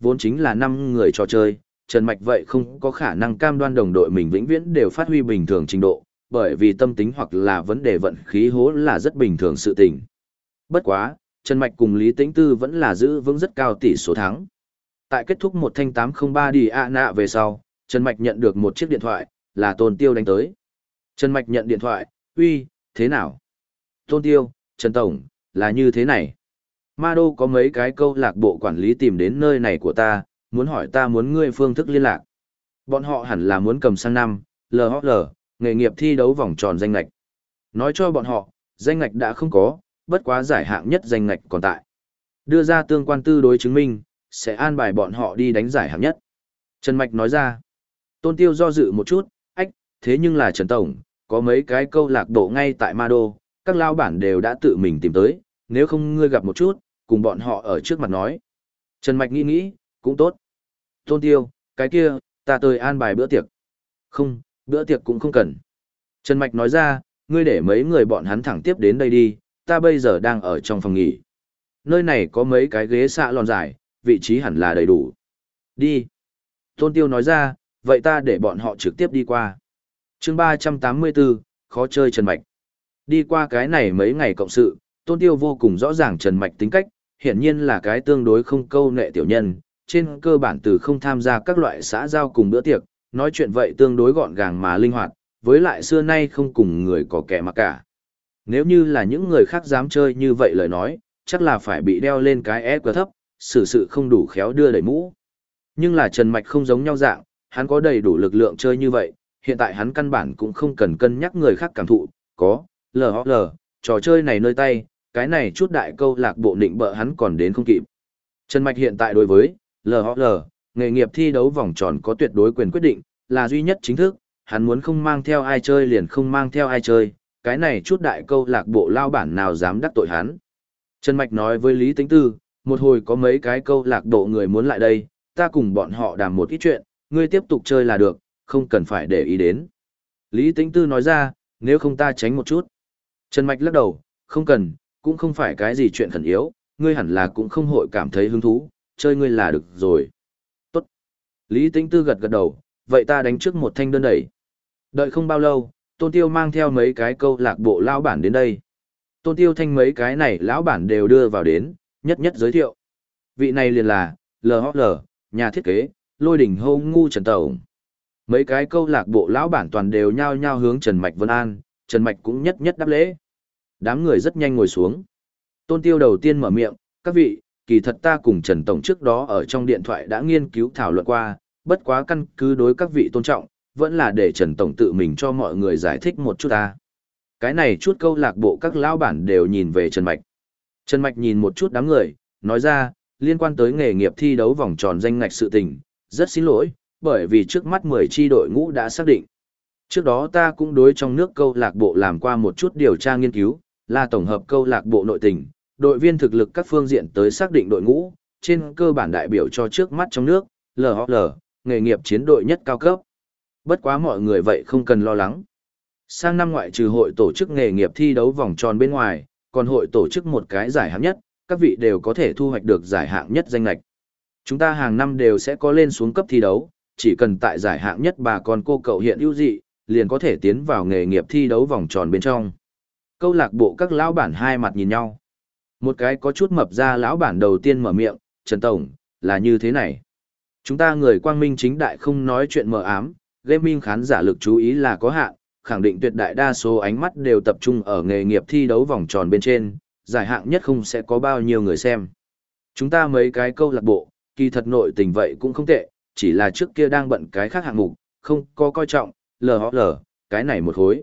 vốn chính là 5 người trò chơi, Trần Mạch vậy không có khả năng cam đoan đồng đội mình vĩnh viễn đều phát huy bình thường trình độ, bởi vì tâm tính hoặc là vấn đề vận khí hố là rất bình thường sự tình. Bất quá, Trần Mạch cùng Lý Tĩnh Tư vẫn là giữ vững rất cao tỷ số thắng. Tại kết thúc một thanh 803 đi ạ nạ về sau, Trần Mạch nhận được một chiếc điện thoại, là Tôn Tiêu đánh tới. Trần Mạch nhận điện thoại, uy, thế nào? Tôn Tiêu, Trần Tổng, là như thế này. Ma Đô có mấy cái câu lạc bộ quản lý tìm đến nơi này của ta, muốn hỏi ta muốn ngươi phương thức liên lạc. Bọn họ hẳn là muốn cầm sang năm, LHL, nghề nghiệp thi đấu vòng tròn danh ngạch. Nói cho bọn họ, danh ngạch đã không có, bất quá giải hạng nhất danh ngạch còn tại. Đưa ra tương quan tư đối chứng minh, sẽ an bài bọn họ đi đánh giải hạng nhất. Trần Mạch nói ra, Tôn Tiêu do dự một chút, ách, thế nhưng là Trần Tổng, có mấy cái câu lạc bộ ngay tại Ma Đô, các lao bản đều đã tự mình tìm tới, nếu không ngươi gặp một chút, cùng bọn họ ở trước mặt nói. Trần Mạch nghĩ nghĩ, cũng tốt. Tôn Tiêu, cái kia, ta tới an bài bữa tiệc. Không, bữa tiệc cũng không cần. Trần Mạch nói ra, ngươi để mấy người bọn hắn thẳng tiếp đến đây đi, ta bây giờ đang ở trong phòng nghỉ. Nơi này có mấy cái ghế xạ lòn dài, vị trí hẳn là đầy đủ. Đi. Tôn Tiêu nói ra, vậy ta để bọn họ trực tiếp đi qua. chương 384, khó chơi Trần Mạch. Đi qua cái này mấy ngày cộng sự, Tôn Tiêu vô cùng rõ ràng Trần Mạch tính cách, hiển nhiên là cái tương đối không câu nệ tiểu nhân, trên cơ bản từ không tham gia các loại xã giao cùng bữa tiệc, nói chuyện vậy tương đối gọn gàng mà linh hoạt, với lại xưa nay không cùng người có kẻ mà cả. Nếu như là những người khác dám chơi như vậy lời nói, chắc là phải bị đeo lên cái ép thấp, xử sự không đủ khéo đưa đẩy mũ. Nhưng là Trần Mạch không giống nhau dạng, hắn có đầy đủ lực lượng chơi như vậy, hiện tại hắn căn bản cũng không cần cân nhắc người khác cảm thụ, có, lờ lờ, trò chơi này nơi tay, cái này chút đại câu lạc bộ định bợ hắn còn đến không kịp. Trần Mạch hiện tại đối với LHL, nghề nghiệp thi đấu vòng tròn có tuyệt đối quyền quyết định, là duy nhất chính thức, hắn muốn không mang theo ai chơi liền không mang theo ai chơi, cái này chút đại câu lạc bộ lao bản nào dám đắc tội hắn. Trần Mạch nói với Lý Tĩnh Tư, một hồi có mấy cái câu lạc bộ người muốn lại đây, ta cùng bọn họ đàm một ít chuyện, ngươi tiếp tục chơi là được, không cần phải để ý đến. Lý Tĩnh Tư nói ra, nếu không ta tránh một chút. Trần Mạch lắc đầu, không cần, cũng không phải cái gì chuyện khẩn yếu, ngươi hẳn là cũng không hội cảm thấy hứng thú, chơi ngươi là được rồi. Tốt. Lý Tĩnh Tư gật gật đầu, vậy ta đánh trước một thanh đơn đẩy. Đợi không bao lâu, Tôn Tiêu mang theo mấy cái câu lạc bộ lão bản đến đây. Tôn Tiêu thanh mấy cái này lão bản đều đưa vào đến, nhất nhất giới thiệu. Vị này liền là, LHL, nhà thiết kế, lôi đỉnh hô ngu Trần Tổng. Mấy cái câu lạc bộ lão bản toàn đều nhao nhao hướng Trần Mạch Vân An, Trần Mạch cũng nhất nhất đáp lễ. Đám người rất nhanh ngồi xuống. Tôn Tiêu đầu tiên mở miệng, các vị, kỳ thật ta cùng Trần Tổng trước đó ở trong điện thoại đã nghiên cứu thảo luận qua, bất quá căn cứ đối các vị tôn trọng, vẫn là để Trần Tổng tự mình cho mọi người giải thích một chút ta. Cái này chút câu lạc bộ các lão bản đều nhìn về Trần Mạch. Trần Mạch nhìn một chút đám người, nói ra, liên quan tới nghề nghiệp thi đấu vòng tròn danh ngạch sự tình, rất xin lỗi, bởi vì trước mắt 10 chi đội ngũ đã xác định. Trước đó ta cũng đối trong nước câu lạc bộ làm qua một chút điều tra nghiên cứu, là tổng hợp câu lạc bộ nội tình, đội viên thực lực các phương diện tới xác định đội ngũ, trên cơ bản đại biểu cho trước mắt trong nước, LHL, nghề nghiệp chiến đội nhất cao cấp. Bất quá mọi người vậy không cần lo lắng. Sang năm ngoại trừ hội tổ chức nghề nghiệp thi đấu vòng tròn bên ngoài, còn hội tổ chức một cái giải hạng nhất, các vị đều có thể thu hoạch được giải hạng nhất danh lạch. Chúng ta hàng năm đều sẽ có lên xuống cấp thi đấu, chỉ cần tại giải hạng nhất bà con cô cậu hiện ưu dị, liền có thể tiến vào nghề nghiệp thi đấu vòng tròn bên trong. Câu lạc bộ các lão bản hai mặt nhìn nhau. Một cái có chút mập ra lão bản đầu tiên mở miệng, Trần Tổng, là như thế này. Chúng ta người quang minh chính đại không nói chuyện mờ ám, gaming khán giả lực chú ý là có hạn, khẳng định tuyệt đại đa số ánh mắt đều tập trung ở nghề nghiệp thi đấu vòng tròn bên trên, giải hạng nhất không sẽ có bao nhiêu người xem. Chúng ta mấy cái câu lạc bộ, kỳ thật nội tình vậy cũng không tệ, chỉ là trước kia đang bận cái khác hạng mục, không có coi trọng, lờ lờ, cái này một hối.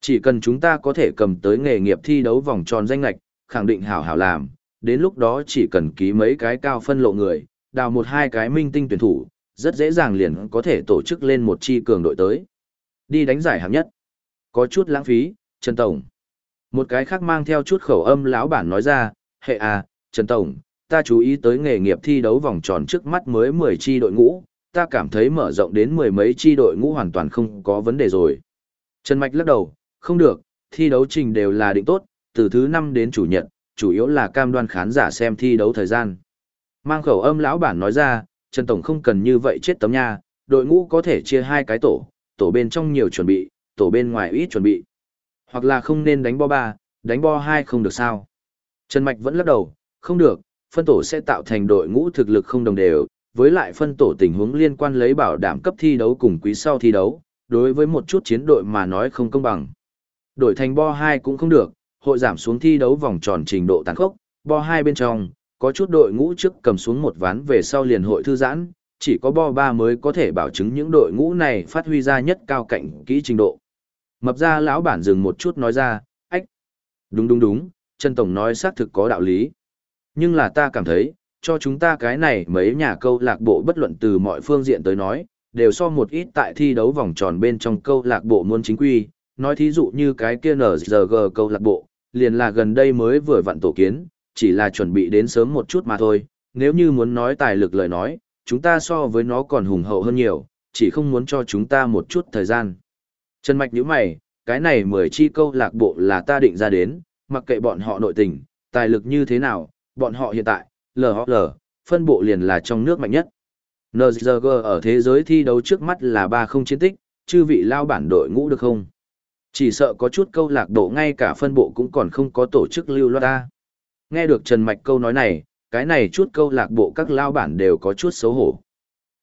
Chỉ cần chúng ta có thể cầm tới nghề nghiệp thi đấu vòng tròn danh lạch, khẳng định hảo hảo làm, đến lúc đó chỉ cần ký mấy cái cao phân lộ người, đào một hai cái minh tinh tuyển thủ, rất dễ dàng liền có thể tổ chức lên một chi cường đội tới. Đi đánh giải hạng nhất. Có chút lãng phí, Trần Tổng. Một cái khác mang theo chút khẩu âm lão bản nói ra, hệ à, Trần Tổng, ta chú ý tới nghề nghiệp thi đấu vòng tròn trước mắt mới 10 chi đội ngũ, ta cảm thấy mở rộng đến mười mấy chi đội ngũ hoàn toàn không có vấn đề rồi. Trần Mạch lắc đầu, không được, thi đấu trình đều là định tốt, từ thứ năm đến chủ nhật, chủ yếu là cam đoan khán giả xem thi đấu thời gian. Mang khẩu âm lão bản nói ra, Trần Tổng không cần như vậy chết tấm nha, đội ngũ có thể chia hai cái tổ, tổ bên trong nhiều chuẩn bị, tổ bên ngoài ít chuẩn bị. Hoặc là không nên đánh bo ba, đánh bo hai không được sao. Trần Mạch vẫn lắc đầu, không được, phân tổ sẽ tạo thành đội ngũ thực lực không đồng đều, với lại phân tổ tình huống liên quan lấy bảo đảm cấp thi đấu cùng quý sau thi đấu, đối với một chút chiến đội mà nói không công bằng. Đổi thành bo hai cũng không được, hội giảm xuống thi đấu vòng tròn trình độ tàn khốc, bo hai bên trong, có chút đội ngũ trước cầm xuống một ván về sau liền hội thư giãn, chỉ có bo ba mới có thể bảo chứng những đội ngũ này phát huy ra nhất cao cạnh kỹ trình độ. Mập ra lão bản dừng một chút nói ra, ách. Đúng đúng đúng, Trần Tổng nói xác thực có đạo lý. Nhưng là ta cảm thấy, cho chúng ta cái này mấy nhà câu lạc bộ bất luận từ mọi phương diện tới nói, đều so một ít tại thi đấu vòng tròn bên trong câu lạc bộ muôn chính quy, nói thí dụ như cái kia NRG câu lạc bộ, liền là gần đây mới vừa vặn tổ kiến, chỉ là chuẩn bị đến sớm một chút mà thôi, nếu như muốn nói tài lực lời nói, chúng ta so với nó còn hùng hậu hơn nhiều, chỉ không muốn cho chúng ta một chút thời gian. Trần Mạch nhíu mày, cái này mười chi câu lạc bộ là ta định ra đến, mặc kệ bọn họ nội tình, tài lực như thế nào, bọn họ hiện tại, LHL, phân bộ liền là trong nước mạnh nhất. NZG ở thế giới thi đấu trước mắt là ba không chiến tích, chư vị lao bản đội ngũ được không? Chỉ sợ có chút câu lạc bộ ngay cả phân bộ cũng còn không có tổ chức lưu loa ta. Nghe được Trần Mạch câu nói này, cái này chút câu lạc bộ các lao bản đều có chút xấu hổ.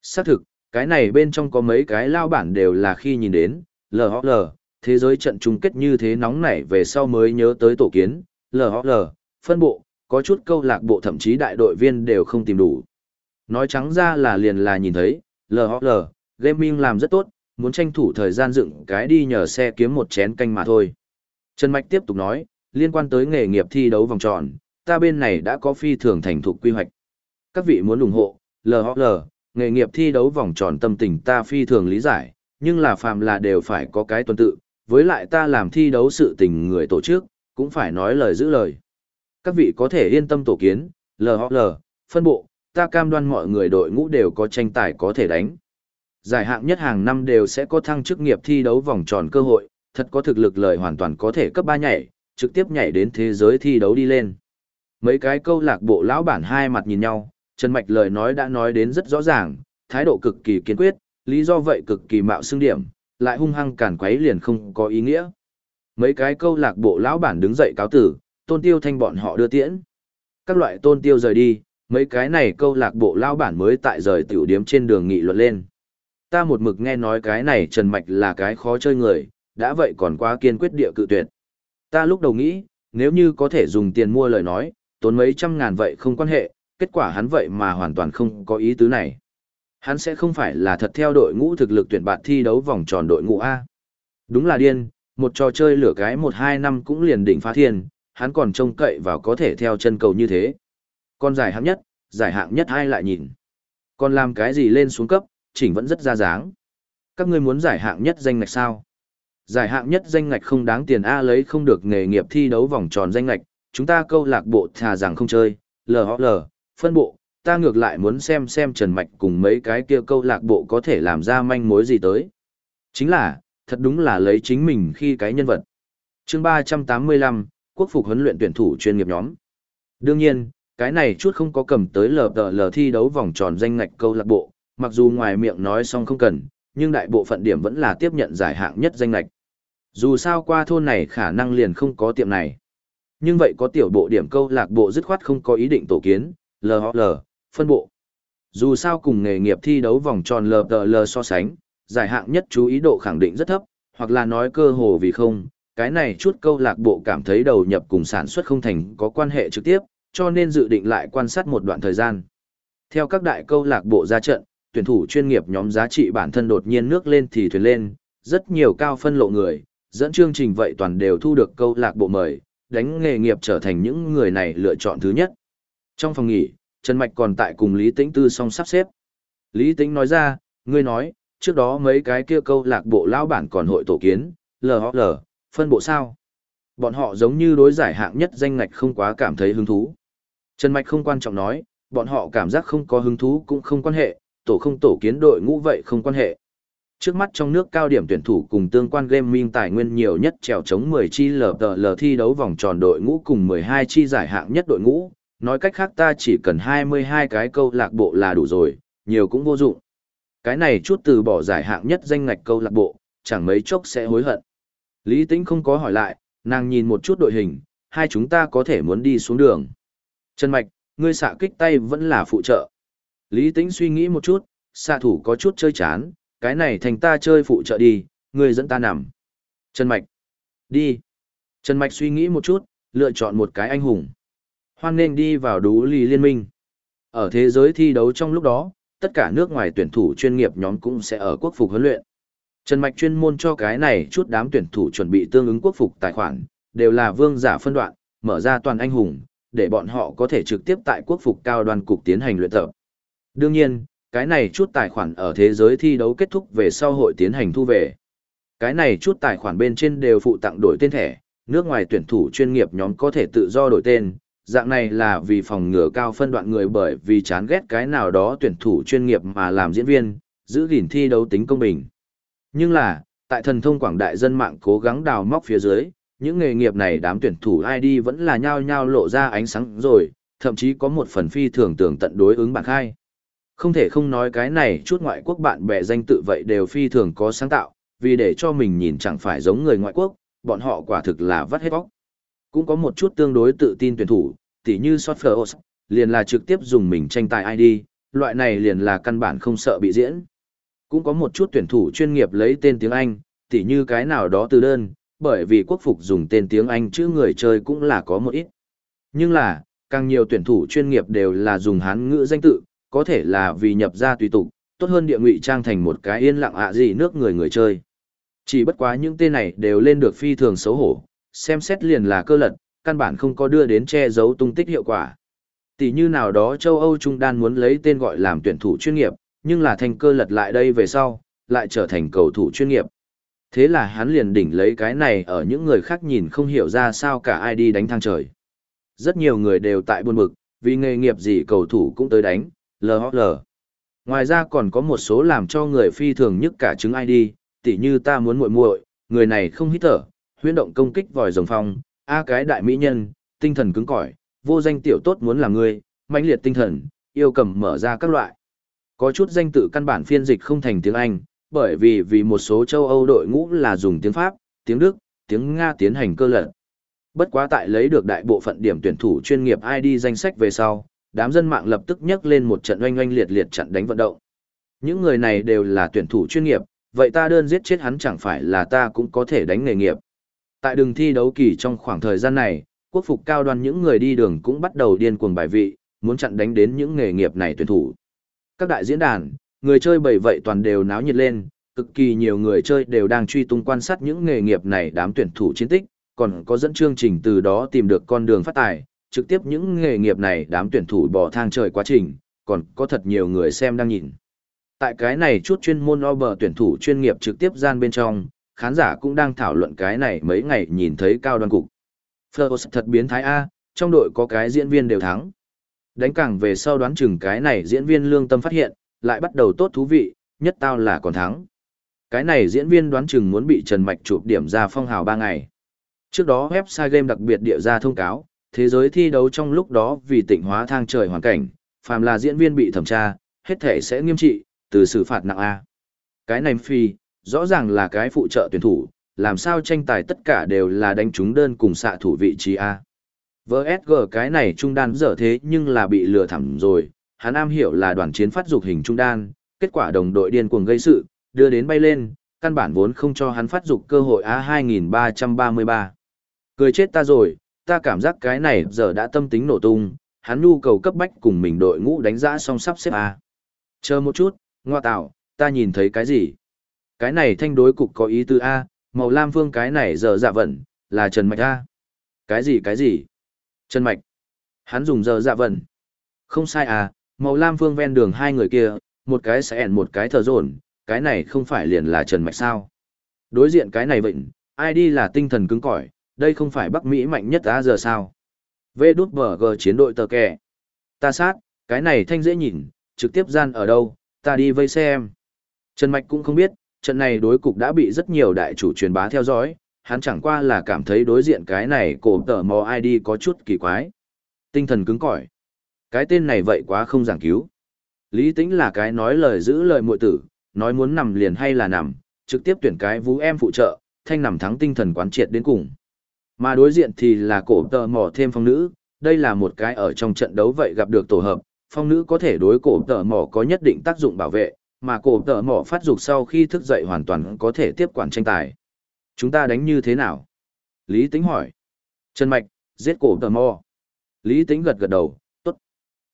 Xác thực, cái này bên trong có mấy cái lao bản đều là khi nhìn đến, LHL, thế giới trận chung kết như thế nóng nảy về sau mới nhớ tới tổ kiến, LHL, phân bộ, có chút câu lạc bộ thậm chí đại đội viên đều không tìm đủ. Nói trắng ra là liền là nhìn thấy, LHL, gaming làm rất tốt, muốn tranh thủ thời gian dựng cái đi nhờ xe kiếm một chén canh mà thôi. Trần Mạch tiếp tục nói, liên quan tới nghề nghiệp thi đấu vòng tròn, ta bên này đã có phi thường thành thục quy hoạch. Các vị muốn ủng hộ, LHL, nghề nghiệp thi đấu vòng tròn tâm tình ta phi thường lý giải, nhưng là phàm là đều phải có cái tuần tự, với lại ta làm thi đấu sự tình người tổ chức, cũng phải nói lời giữ lời. Các vị có thể yên tâm tổ kiến, LHL, phân bộ, ta cam đoan mọi người đội ngũ đều có tranh tài có thể đánh. Giải hạng nhất hàng năm đều sẽ có thăng chức nghiệp thi đấu vòng tròn cơ hội, thật có thực lực lời hoàn toàn có thể cấp 3 nhảy, trực tiếp nhảy đến thế giới thi đấu đi lên. Mấy cái câu lạc bộ lão bản hai mặt nhìn nhau, Trần Mạch lời nói đã nói đến rất rõ ràng, thái độ cực kỳ kiên quyết, lý do vậy cực kỳ mạo xưng điểm, lại hung hăng cản quấy liền không có ý nghĩa. Mấy cái câu lạc bộ lão bản đứng dậy cáo tử, tôn tiêu thanh bọn họ đưa tiễn. Các loại tôn tiêu rời đi, mấy cái này câu lạc bộ lão bản mới tại rời tiểu điếm trên đường nghị luận lên. Ta một mực nghe nói cái này Trần Mạch là cái khó chơi người, đã vậy còn quá kiên quyết địa cự tuyệt. Ta lúc đầu nghĩ, nếu như có thể dùng tiền mua lời nói, tốn mấy trăm ngàn vậy không quan hệ, kết quả hắn vậy mà hoàn toàn không có ý tứ này. Hắn sẽ không phải là thật theo đội ngũ thực lực tuyển bạn thi đấu vòng tròn đội ngũ A. Đúng là điên, một trò chơi lửa cái một hai năm cũng liền đỉnh phá thiên, hắn còn trông cậy vào có thể theo chân cầu như thế. Còn giải hạng nhất, giải hạng nhất ai lại nhìn. Còn làm cái gì lên xuống cấp, chỉnh vẫn rất ra dáng. Các ngươi muốn giải hạng nhất danh ngạch sao? Giải hạng nhất danh ngạch không đáng tiền A lấy không được nghề nghiệp thi đấu vòng tròn danh ngạch, chúng ta câu lạc bộ thà rằng không chơi, LHL, phân bộ, ta ngược lại muốn xem xem Trần Mạch cùng mấy cái kia câu lạc bộ có thể làm ra manh mối gì tới. Chính là, thật đúng là lấy chính mình khi cái nhân vật. chương 385, Quốc phục huấn luyện tuyển thủ chuyên nghiệp nhóm. Đương nhiên, cái này chút không có cầm tới lờ lờ thi đấu vòng tròn danh ngạch câu lạc bộ, mặc dù ngoài miệng nói xong không cần, nhưng đại bộ phận điểm vẫn là tiếp nhận giải hạng nhất danh lạch. Dù sao qua thôn này khả năng liền không có tiệm này. Nhưng vậy có tiểu bộ điểm câu lạc bộ dứt khoát không có ý định tổ kiến, LHL, phân bộ. Dù sao cùng nghề nghiệp thi đấu vòng tròn LPL so sánh, giải hạng nhất chú ý độ khẳng định rất thấp, hoặc là nói cơ hồ vì không, cái này chút câu lạc bộ cảm thấy đầu nhập cùng sản xuất không thành có quan hệ trực tiếp, cho nên dự định lại quan sát một đoạn thời gian. Theo các đại câu lạc bộ ra trận, tuyển thủ chuyên nghiệp nhóm giá trị bản thân đột nhiên nước lên thì thuyền lên, rất nhiều cao phân lộ người, dẫn chương trình vậy toàn đều thu được câu lạc bộ mời, đánh nghề nghiệp trở thành những người này lựa chọn thứ nhất. Trong phòng nghỉ, Trần Mạch còn tại cùng Lý Tĩnh Tư song sắp xếp. Lý Tĩnh nói ra, ngươi nói, trước đó mấy cái kia câu lạc bộ lão bản còn hội tổ kiến, LHL, phân bộ sao. Bọn họ giống như đối giải hạng nhất danh ngạch không quá cảm thấy hứng thú. Trần Mạch không quan trọng nói, bọn họ cảm giác không có hứng thú cũng không quan hệ, tổ không tổ kiến đội ngũ vậy không quan hệ. Trước mắt trong nước cao điểm tuyển thủ cùng tương quan gaming tài nguyên nhiều nhất trèo chống 10 chi LPL thi đấu vòng tròn đội ngũ cùng 12 chi giải hạng nhất đội ngũ, nói cách khác ta chỉ cần 22 cái câu lạc bộ là đủ rồi, nhiều cũng vô dụng. Cái này chút từ bỏ giải hạng nhất danh ngạch câu lạc bộ, chẳng mấy chốc sẽ hối hận. Lý Tĩnh không có hỏi lại, nàng nhìn một chút đội hình, hai chúng ta có thể muốn đi xuống đường. Trần Mạch, ngươi xạ kích tay vẫn là phụ trợ. Lý Tĩnh suy nghĩ một chút, xạ thủ có chút chơi chán, cái này thành ta chơi phụ trợ đi, người dẫn ta nằm. Trần Mạch, đi. Trần Mạch suy nghĩ một chút, lựa chọn một cái anh hùng. Hoan nên đi vào đú lì liên minh. Ở thế giới thi đấu trong lúc đó, tất cả nước ngoài tuyển thủ chuyên nghiệp nhóm cũng sẽ ở quốc phục huấn luyện. Trần Mạch chuyên môn cho cái này chút đám tuyển thủ chuẩn bị tương ứng quốc phục tài khoản, đều là vương giả phân đoạn, mở ra toàn anh hùng, để bọn họ có thể trực tiếp tại quốc phục cao đoàn cục tiến hành luyện tập. Đương nhiên, cái này chút tài khoản ở thế giới thi đấu kết thúc về sau hội tiến hành thu về. Cái này chút tài khoản bên trên đều phụ tặng đổi tên thẻ, nước ngoài tuyển thủ chuyên nghiệp nhóm có thể tự do đổi tên, dạng này là vì phòng ngừa cao phân đoạn người bởi vì chán ghét cái nào đó tuyển thủ chuyên nghiệp mà làm diễn viên, giữ gìn thi đấu tính công bình. Nhưng là, tại thần thông quảng đại dân mạng cố gắng đào móc phía dưới, những nghề nghiệp này đám tuyển thủ ID vẫn là nhao nhao lộ ra ánh sáng rồi, thậm chí có một phần phi thường tưởng tận đối ứng bản khai. Không thể không nói cái này chút ngoại quốc bạn bè danh tự vậy đều phi thường có sáng tạo, vì để cho mình nhìn chẳng phải giống người ngoại quốc, bọn họ quả thực là vắt hết bóc. Cũng có một chút tương đối tự tin tuyển thủ, tỉ như Sotferos, liền là trực tiếp dùng mình tranh tài ID, loại này liền là căn bản không sợ bị diễn. Cũng có một chút tuyển thủ chuyên nghiệp lấy tên tiếng Anh, tỉ như cái nào đó từ đơn, bởi vì quốc phục dùng tên tiếng Anh chứ người chơi cũng là có một ít. Nhưng là, càng nhiều tuyển thủ chuyên nghiệp đều là dùng hán ngữ danh tự, có thể là vì nhập ra tùy tục, tốt hơn địa ngụy trang thành một cái yên lặng ạ gì nước người người chơi. Chỉ bất quá những tên này đều lên được phi thường xấu hổ, xem xét liền là cơ lật, căn bản không có đưa đến che giấu tung tích hiệu quả. Tỷ như nào đó châu Âu Trung Đan muốn lấy tên gọi làm tuyển thủ chuyên nghiệp, nhưng là thành cơ lật lại đây về sau, lại trở thành cầu thủ chuyên nghiệp. Thế là hắn liền đỉnh lấy cái này ở những người khác nhìn không hiểu ra sao cả ai đi đánh thang trời. Rất nhiều người đều tại buồn bực, vì nghề nghiệp gì cầu thủ cũng tới đánh, LHL. Ngoài ra còn có một số làm cho người phi thường nhất cả chứng ID, tỉ như ta muốn muội muội, người này không hít thở, huyễn động công kích vòi rồng phong, a cái đại mỹ nhân, tinh thần cứng cỏi, vô danh tiểu tốt muốn làm người, mãnh liệt tinh thần, yêu cầm mở ra các loại. Có chút danh tự căn bản phiên dịch không thành tiếng Anh, bởi vì vì một số châu Âu đội ngũ là dùng tiếng Pháp, tiếng Đức, tiếng Nga tiến hành cơ lận. Bất quá tại lấy được đại bộ phận điểm tuyển thủ chuyên nghiệp ID danh sách về sau, đám dân mạng lập tức nhấc lên một trận oanh oanh liệt liệt chặn đánh vận động. Những người này đều là tuyển thủ chuyên nghiệp, vậy ta đơn giết chết hắn chẳng phải là ta cũng có thể đánh nghề nghiệp. Tại đường thi đấu kỳ trong khoảng thời gian này, quốc phục cao đoàn những người đi đường cũng bắt đầu điên cuồng bài vị, muốn chặn đánh đến những nghề nghiệp này tuyển thủ. Các đại diễn đàn, người chơi bầy vậy toàn đều náo nhiệt lên, cực kỳ nhiều người chơi đều đang truy tung quan sát những nghề nghiệp này đám tuyển thủ chiến tích, còn có dẫn chương trình từ đó tìm được con đường phát tài, trực tiếp những nghề nghiệp này đám tuyển thủ bỏ thang trời quá trình, còn có thật nhiều người xem đang nhìn. Tại cái này chút chuyên môn over tuyển thủ chuyên nghiệp trực tiếp gian bên trong, khán giả cũng đang thảo luận cái này mấy ngày nhìn thấy cao đoan cục. Fleurs thật biến thái A, trong đội có cái diễn viên đều thắng. Đánh càng về sau đoán chừng cái này diễn viên lương tâm phát hiện, lại bắt đầu tốt thú vị, nhất tao là còn thắng. Cái này diễn viên đoán chừng muốn bị Trần Mạch chụp điểm ra phong hào 3 ngày. Trước đó website game đặc biệt địa ra thông cáo, thế giới thi đấu trong lúc đó vì tỉnh hóa thang trời hoàn cảnh, phàm là diễn viên bị thẩm tra, hết thể sẽ nghiêm trị, từ xử phạt nặng A. Cái này phi, rõ ràng là cái phụ trợ tuyển thủ, làm sao tranh tài tất cả đều là đánh trúng đơn cùng xạ thủ vị trí A. VSG cái này trung đan dở thế nhưng là bị lừa thẳm rồi, hắn am hiểu là đoàn chiến phát dục hình trung đan, kết quả đồng đội điên cuồng gây sự, đưa đến bay lên, căn bản vốn không cho hắn phát dục cơ hội A2333. Cười chết ta rồi, ta cảm giác cái này giờ đã tâm tính nổ tung, hắn nhu cầu cấp bách cùng mình đội ngũ đánh giá xong sắp xếp A. Chờ một chút, ngoa tạo, ta nhìn thấy cái gì? Cái này thanh đối cục có ý tư A, màu lam phương cái này giờ dạ vẩn, là Trần Mạch A. Cái gì cái gì? Trần Mạch. Hắn dùng giờ dạ vẩn, Không sai à, màu lam phương ven đường hai người kia, một cái sẽ ẻn một cái thờ rồn, cái này không phải liền là Trần Mạch sao? Đối diện cái này vịnh, ID là tinh thần cứng cỏi, đây không phải Bắc Mỹ mạnh nhất á giờ sao? Vê đút bờ G chiến đội tờ kẻ. Ta sát, cái này thanh dễ nhìn, trực tiếp gian ở đâu, ta đi vây xem. Trần Mạch cũng không biết, trận này đối cục đã bị rất nhiều đại chủ truyền bá theo dõi, hắn chẳng qua là cảm thấy đối diện cái này cổ tờ mò ID có chút kỳ quái. Tinh thần cứng cỏi. Cái tên này vậy quá không giảng cứu. Lý tính là cái nói lời giữ lời muội tử, nói muốn nằm liền hay là nằm, trực tiếp tuyển cái vũ em phụ trợ, thanh nằm thắng tinh thần quán triệt đến cùng. Mà đối diện thì là cổ tờ mò thêm phong nữ, đây là một cái ở trong trận đấu vậy gặp được tổ hợp, phong nữ có thể đối cổ tờ mỏ có nhất định tác dụng bảo vệ, mà cổ tờ mỏ phát dục sau khi thức dậy hoàn toàn có thể tiếp quản tranh tài. Chúng ta đánh như thế nào? Lý Tính hỏi. Trần Mạch, giết cổ tờ mỏ. Lý Tính gật gật đầu, tốt.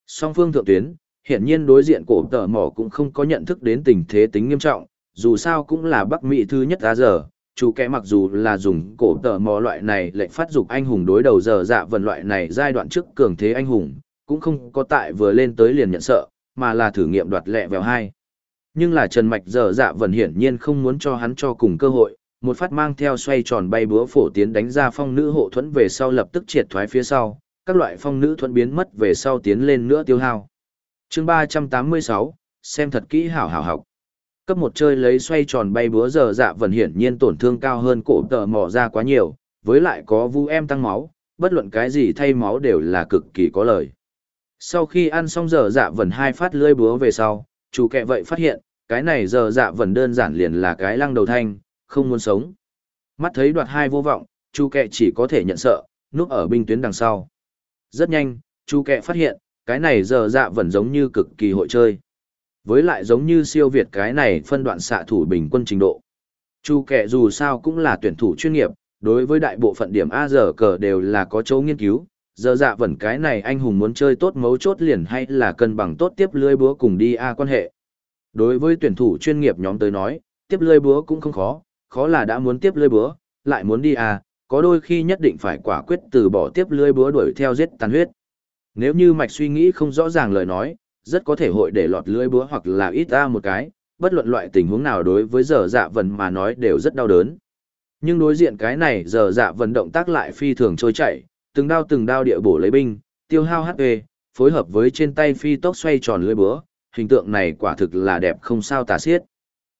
Song phương thượng tuyến, hiện nhiên đối diện cổ tờ mỏ cũng không có nhận thức đến tình thế tính nghiêm trọng, dù sao cũng là Bắc Mỹ thứ nhất ra giờ, chú kẻ mặc dù là dùng cổ tờ mò loại này lệnh phát dục anh hùng đối đầu giờ dạ vần loại này giai đoạn trước cường thế anh hùng, cũng không có tại vừa lên tới liền nhận sợ, mà là thử nghiệm đoạt lẹ vèo hai. Nhưng là Trần Mạch giờ dạ vần hiển nhiên không muốn cho hắn cho cùng cơ hội, một phát mang theo xoay tròn bay búa phổ tiến đánh ra phong nữ hộ thuẫn về sau lập tức triệt thoái phía sau, các loại phong nữ thuận biến mất về sau tiến lên nữa tiêu hao. chương 386, xem thật kỹ hảo hảo học. Cấp một chơi lấy xoay tròn bay búa giờ dạ vần hiển nhiên tổn thương cao hơn cổ tờ mỏ ra quá nhiều, với lại có vu em tăng máu, bất luận cái gì thay máu đều là cực kỳ có lời. Sau khi ăn xong giờ dạ vần hai phát lưỡi búa về sau, chủ kệ vậy phát hiện, cái này giờ dạ vần đơn giản liền là cái lăng đầu thanh, không muốn sống. Mắt thấy đoạt hai vô vọng, chu kệ chỉ có thể nhận sợ, núp ở binh tuyến đằng sau. Rất nhanh, chu kệ phát hiện, cái này giờ dạ vần giống như cực kỳ hội chơi. Với lại giống như siêu việt cái này phân đoạn xạ thủ bình quân trình độ. Chu kệ dù sao cũng là tuyển thủ chuyên nghiệp, đối với đại bộ phận điểm A giờ cờ đều là có chỗ nghiên cứu, giờ dạ vẩn cái này anh hùng muốn chơi tốt mấu chốt liền hay là cân bằng tốt tiếp lưới búa cùng đi A quan hệ. Đối với tuyển thủ chuyên nghiệp nhóm tới nói, tiếp lưới búa cũng không khó, khó là đã muốn tiếp lưới búa, lại muốn đi A, có đôi khi nhất định phải quả quyết từ bỏ tiếp lưới búa đuổi theo giết tàn huyết. Nếu như mạch suy nghĩ không rõ ràng lời nói, rất có thể hội để lọt lưới búa hoặc là ít ra một cái, bất luận loại tình huống nào đối với giờ dạ vần mà nói đều rất đau đớn. Nhưng đối diện cái này giờ dạ vần động tác lại phi thường trôi chảy, từng đao từng đao địa bổ lấy binh, tiêu hao HP, phối hợp với trên tay phi tốc xoay tròn lưỡi búa, hình tượng này quả thực là đẹp không sao tả xiết.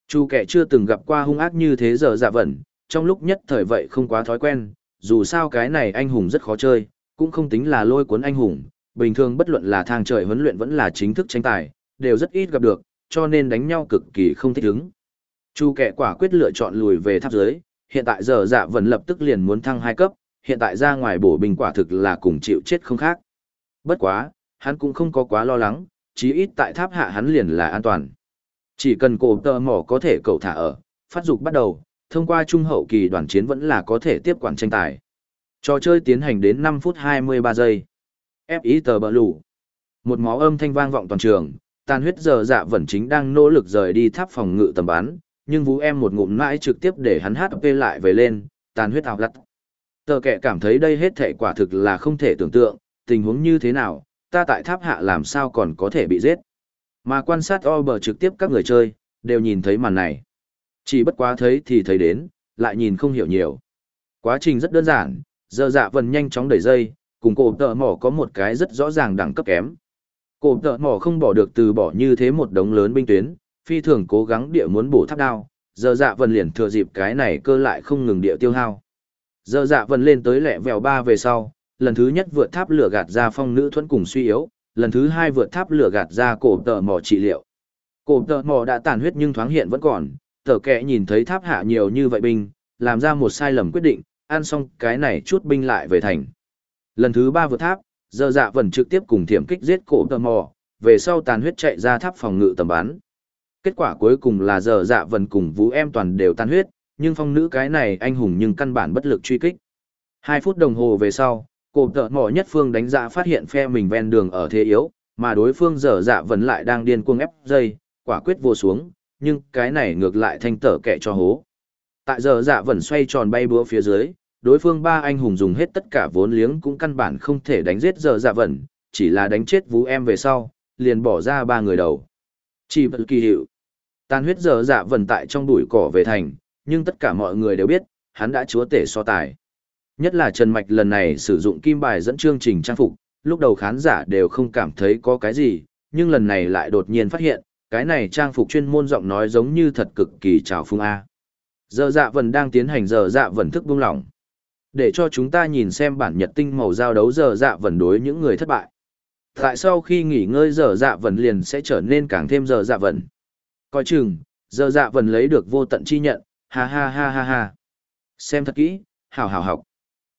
Chu kẻ chưa từng gặp qua hung ác như thế giờ dạ vẩn, trong lúc nhất thời vậy không quá thói quen, dù sao cái này anh hùng rất khó chơi, cũng không tính là lôi cuốn anh hùng, bình thường bất luận là thang trời huấn luyện vẫn là chính thức tranh tài, đều rất ít gặp được, cho nên đánh nhau cực kỳ không thích ứng. Chu kẻ quả quyết lựa chọn lùi về tháp dưới, hiện tại giờ dạ vẫn lập tức liền muốn thăng hai cấp, hiện tại ra ngoài bổ bình quả thực là cùng chịu chết không khác. Bất quá, hắn cũng không có quá lo lắng, chí ít tại tháp hạ hắn liền là an toàn. Chỉ cần cổ tờ mỏ có thể cầu thả ở, phát dục bắt đầu, thông qua trung hậu kỳ đoàn chiến vẫn là có thể tiếp quản tranh tài. Trò chơi tiến hành đến 5 phút 23 giây. F.I. tờ bờ lù. Một máu âm thanh vang vọng toàn trường, tàn huyết giờ dạ vẫn chính đang nỗ lực rời đi tháp phòng ngự tầm bắn, nhưng vũ em một ngụm mãi trực tiếp để hắn HP lại về lên, tàn huyết ảo lắt. Tờ kẻ cảm thấy đây hết thể quả thực là không thể tưởng tượng, tình huống như thế nào, ta tại tháp hạ làm sao còn có thể bị giết. Mà quan sát Ober trực tiếp các người chơi, đều nhìn thấy màn này. Chỉ bất quá thấy thì thấy đến, lại nhìn không hiểu nhiều. Quá trình rất đơn giản, giờ dạ vần nhanh chóng đẩy dây, cùng cổ tợ mỏ có một cái rất rõ ràng đẳng cấp kém. Cổ tợ mỏ không bỏ được từ bỏ như thế một đống lớn binh tuyến, phi thường cố gắng địa muốn bổ tháp đao, giờ dạ vần liền thừa dịp cái này cơ lại không ngừng địa tiêu hao. Giờ dạ vần lên tới lẹ vèo ba về sau, lần thứ nhất vượt tháp lửa gạt ra phong nữ thuẫn cùng suy yếu, lần thứ hai vượt tháp lửa gạt ra cổ tợ mỏ trị liệu. Cổ tợ mỏ đã tàn huyết nhưng thoáng hiện vẫn còn, tờ kẹ nhìn thấy tháp hạ nhiều như vậy binh, làm ra một sai lầm quyết định, ăn xong cái này chút binh lại về thành. Lần thứ ba vượt tháp, giờ dạ vần trực tiếp cùng thiểm kích giết cổ tờ mò, về sau tàn huyết chạy ra tháp phòng ngự tầm bắn. Kết quả cuối cùng là giờ dạ vần cùng vũ em toàn đều tàn huyết, nhưng phong nữ cái này anh hùng nhưng căn bản bất lực truy kích. Hai phút đồng hồ về sau, cổ tợ mỏ nhất phương đánh giá phát hiện phe mình ven đường ở thế yếu, mà đối phương dở dạ vẫn lại đang điên cuồng ép dây, quả quyết vô xuống, nhưng cái này ngược lại thanh tở kẻ cho hố. Tại giờ dạ vẫn xoay tròn bay búa phía dưới, đối phương ba anh hùng dùng hết tất cả vốn liếng cũng căn bản không thể đánh giết giờ dạ vẩn, chỉ là đánh chết vú em về sau, liền bỏ ra ba người đầu. Chỉ vật kỳ hiệu. Tan huyết giờ dạ vẩn tại trong bụi cỏ về thành, nhưng tất cả mọi người đều biết, hắn đã chúa tể so tài. Nhất là Trần Mạch lần này sử dụng kim bài dẫn chương trình trang phục, lúc đầu khán giả đều không cảm thấy có cái gì, nhưng lần này lại đột nhiên phát hiện, cái này trang phục chuyên môn giọng nói giống như thật cực kỳ trào phung A. Giờ dạ vần đang tiến hành giờ dạ vần thức buông lỏng. Để cho chúng ta nhìn xem bản nhật tinh màu giao đấu giờ dạ vần đối những người thất bại. Tại sau khi nghỉ ngơi giờ dạ vần liền sẽ trở nên càng thêm giờ dạ vần. Coi chừng, giờ dạ vần lấy được vô tận chi nhận, ha ha ha ha ha. Xem thật kỹ, hào hào học.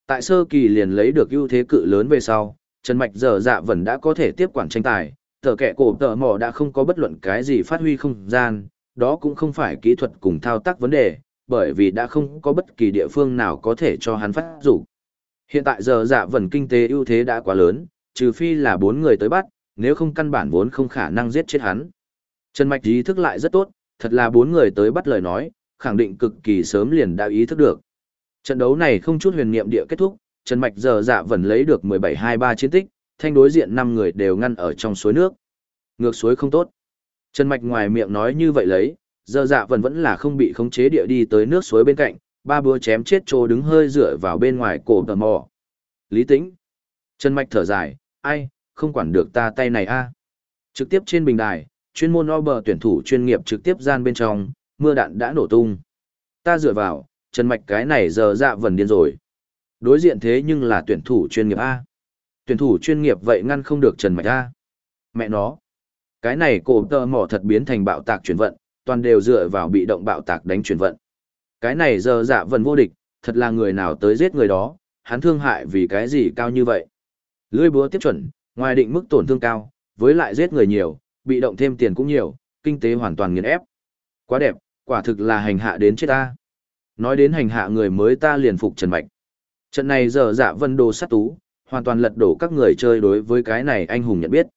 Tại sơ kỳ liền lấy được ưu thế cự lớn về sau, Trần Mạch giờ dạ vần đã có thể tiếp quản tranh tài, tờ kẻ cổ tờ mỏ đã không có bất luận cái gì phát huy không gian, đó cũng không phải kỹ thuật cùng thao tác vấn đề, bởi vì đã không có bất kỳ địa phương nào có thể cho hắn phát rủ. Hiện tại giờ dạ vẩn kinh tế ưu thế đã quá lớn, trừ phi là bốn người tới bắt, nếu không căn bản vốn không khả năng giết chết hắn. Trần Mạch ý thức lại rất tốt, thật là bốn người tới bắt lời nói, khẳng định cực kỳ sớm liền đã ý thức được. Trận đấu này không chút huyền niệm địa kết thúc, Trần Mạch giờ dạ vẫn lấy được 17-23 chiến tích, thanh đối diện 5 người đều ngăn ở trong suối nước. Ngược suối không tốt. Trần Mạch ngoài miệng nói như vậy lấy, giờ dạ vẫn vẫn là không bị khống chế địa đi tới nước suối bên cạnh, ba búa chém chết trô đứng hơi dựa vào bên ngoài cổ tờ mò. Lý tĩnh. Trần Mạch thở dài, ai, không quản được ta tay này a Trực tiếp trên bình đài, chuyên môn bờ tuyển thủ chuyên nghiệp trực tiếp gian bên trong, mưa đạn đã nổ tung. Ta dựa vào, Trần Mạch cái này giờ dạ vần điên rồi. Đối diện thế nhưng là tuyển thủ chuyên nghiệp A. Tuyển thủ chuyên nghiệp vậy ngăn không được Trần Mạch A. Mẹ nó. Cái này cổ tờ mỏ thật biến thành bạo tạc chuyển vận, toàn đều dựa vào bị động bạo tạc đánh chuyển vận. Cái này giờ dạ vần vô địch, thật là người nào tới giết người đó, hắn thương hại vì cái gì cao như vậy. Lưỡi búa tiếp chuẩn, ngoài định mức tổn thương cao, với lại giết người nhiều, bị động thêm tiền cũng nhiều, kinh tế hoàn toàn nghiền ép. Quá đẹp, quả thực là hành hạ đến chết ta. Nói đến hành hạ người mới ta liền phục Trần Mạch. Trận này giờ dạ vân đồ sát tú, hoàn toàn lật đổ các người chơi đối với cái này anh hùng nhận biết.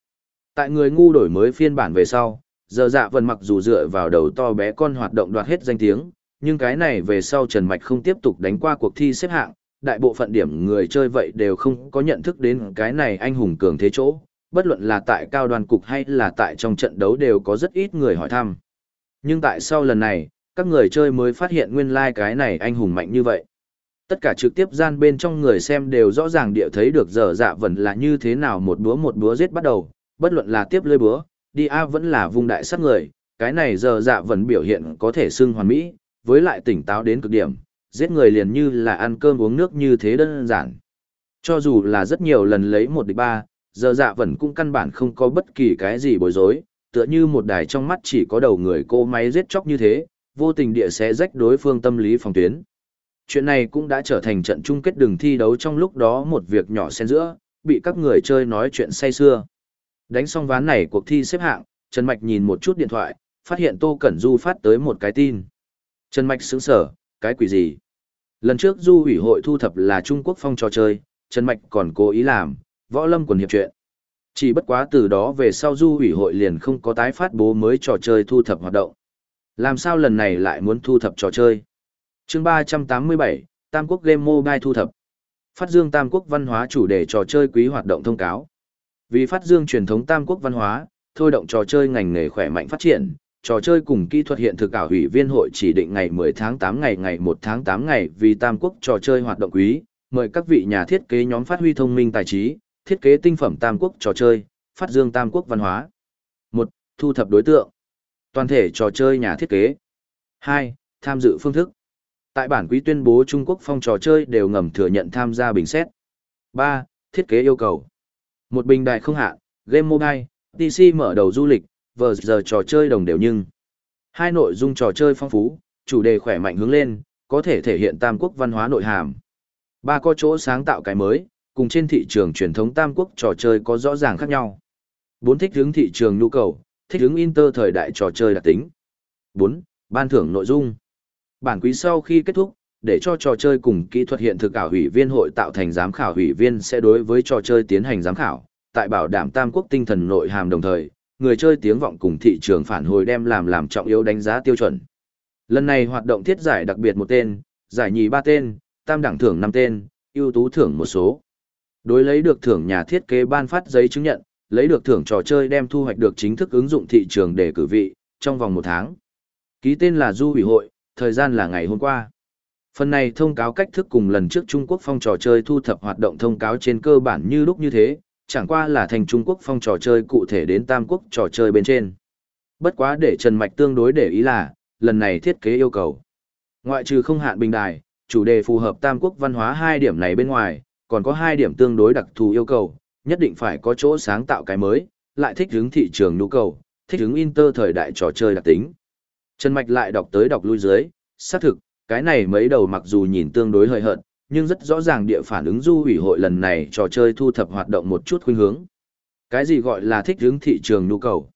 Tại người ngu đổi mới phiên bản về sau, giờ dạ vần mặc dù dựa vào đầu to bé con hoạt động đoạt hết danh tiếng, nhưng cái này về sau Trần Mạch không tiếp tục đánh qua cuộc thi xếp hạng, đại bộ phận điểm người chơi vậy đều không có nhận thức đến cái này anh hùng cường thế chỗ, bất luận là tại cao đoàn cục hay là tại trong trận đấu đều có rất ít người hỏi thăm. Nhưng tại sau lần này, các người chơi mới phát hiện nguyên lai like cái này anh hùng mạnh như vậy. Tất cả trực tiếp gian bên trong người xem đều rõ ràng địa thấy được giờ dạ vẫn là như thế nào một búa một búa giết bắt đầu, bất luận là tiếp lưỡi búa, đi A vẫn là vùng đại sát người, cái này giờ dạ vẫn biểu hiện có thể xưng hoàn mỹ, với lại tỉnh táo đến cực điểm, giết người liền như là ăn cơm uống nước như thế đơn giản. Cho dù là rất nhiều lần lấy một địch ba, giờ dạ vẫn cũng căn bản không có bất kỳ cái gì bối rối, tựa như một đài trong mắt chỉ có đầu người cô máy giết chóc như thế, vô tình địa sẽ rách đối phương tâm lý phòng tuyến. Chuyện này cũng đã trở thành trận chung kết đường thi đấu trong lúc đó một việc nhỏ xen giữa, bị các người chơi nói chuyện say xưa. Đánh xong ván này cuộc thi xếp hạng, Trần Mạch nhìn một chút điện thoại, phát hiện Tô Cẩn Du phát tới một cái tin. Trần Mạch sững sở, cái quỷ gì? Lần trước Du ủy hội thu thập là Trung Quốc phong trò chơi, Trần Mạch còn cố ý làm, võ lâm quần hiệp chuyện. Chỉ bất quá từ đó về sau Du ủy hội liền không có tái phát bố mới trò chơi thu thập hoạt động. Làm sao lần này lại muốn thu thập trò chơi? chương 387, Tam Quốc Game Mobile thu thập. Phát dương Tam Quốc văn hóa chủ đề trò chơi quý hoạt động thông cáo. Vì phát dương truyền thống Tam Quốc văn hóa, thôi động trò chơi ngành nghề khỏe mạnh phát triển, trò chơi cùng kỹ thuật hiện thực ảo hủy viên hội chỉ định ngày 10 tháng 8 ngày ngày 1 tháng 8 ngày vì Tam Quốc trò chơi hoạt động quý, mời các vị nhà thiết kế nhóm phát huy thông minh tài trí, thiết kế tinh phẩm Tam Quốc trò chơi, phát dương Tam Quốc văn hóa. 1. Thu thập đối tượng. Toàn thể trò chơi nhà thiết kế. 2. Tham dự phương thức. Tại bản quý tuyên bố Trung Quốc phong trò chơi đều ngầm thừa nhận tham gia bình xét. 3. Thiết kế yêu cầu. Một bình đại không hạ game mobile, PC mở đầu du lịch, vờ giờ trò chơi đồng đều nhưng. Hai nội dung trò chơi phong phú, chủ đề khỏe mạnh hướng lên, có thể thể hiện tam quốc văn hóa nội hàm. Ba có chỗ sáng tạo cái mới, cùng trên thị trường truyền thống tam quốc trò chơi có rõ ràng khác nhau. Bốn thích hướng thị trường nhu cầu, thích hướng inter thời đại trò chơi đặc tính. 4. Ban thưởng nội dung. Bản quý sau khi kết thúc, để cho trò chơi cùng kỹ thuật hiện thực ảo hủy viên hội tạo thành giám khảo hủy viên sẽ đối với trò chơi tiến hành giám khảo, tại bảo đảm tam quốc tinh thần nội hàm đồng thời, người chơi tiếng vọng cùng thị trường phản hồi đem làm làm trọng yếu đánh giá tiêu chuẩn. Lần này hoạt động thiết giải đặc biệt một tên, giải nhì ba tên, tam đẳng thưởng năm tên, ưu tú thưởng một số. Đối lấy được thưởng nhà thiết kế ban phát giấy chứng nhận, lấy được thưởng trò chơi đem thu hoạch được chính thức ứng dụng thị trường để cử vị, trong vòng một tháng. Ký tên là Du ủy hội, thời gian là ngày hôm qua. Phần này thông cáo cách thức cùng lần trước Trung Quốc phong trò chơi thu thập hoạt động thông cáo trên cơ bản như lúc như thế, chẳng qua là thành Trung Quốc phong trò chơi cụ thể đến Tam Quốc trò chơi bên trên. Bất quá để Trần Mạch tương đối để ý là, lần này thiết kế yêu cầu. Ngoại trừ không hạn bình đài, chủ đề phù hợp Tam Quốc văn hóa hai điểm này bên ngoài, còn có hai điểm tương đối đặc thù yêu cầu, nhất định phải có chỗ sáng tạo cái mới, lại thích hướng thị trường nhu cầu, thích hướng inter thời đại trò chơi đặc tính. Trần Mạch lại đọc tới đọc lui dưới, xác thực, cái này mấy đầu mặc dù nhìn tương đối hơi hợt, nhưng rất rõ ràng địa phản ứng du ủy hội lần này trò chơi thu thập hoạt động một chút khuynh hướng. Cái gì gọi là thích hướng thị trường nhu cầu?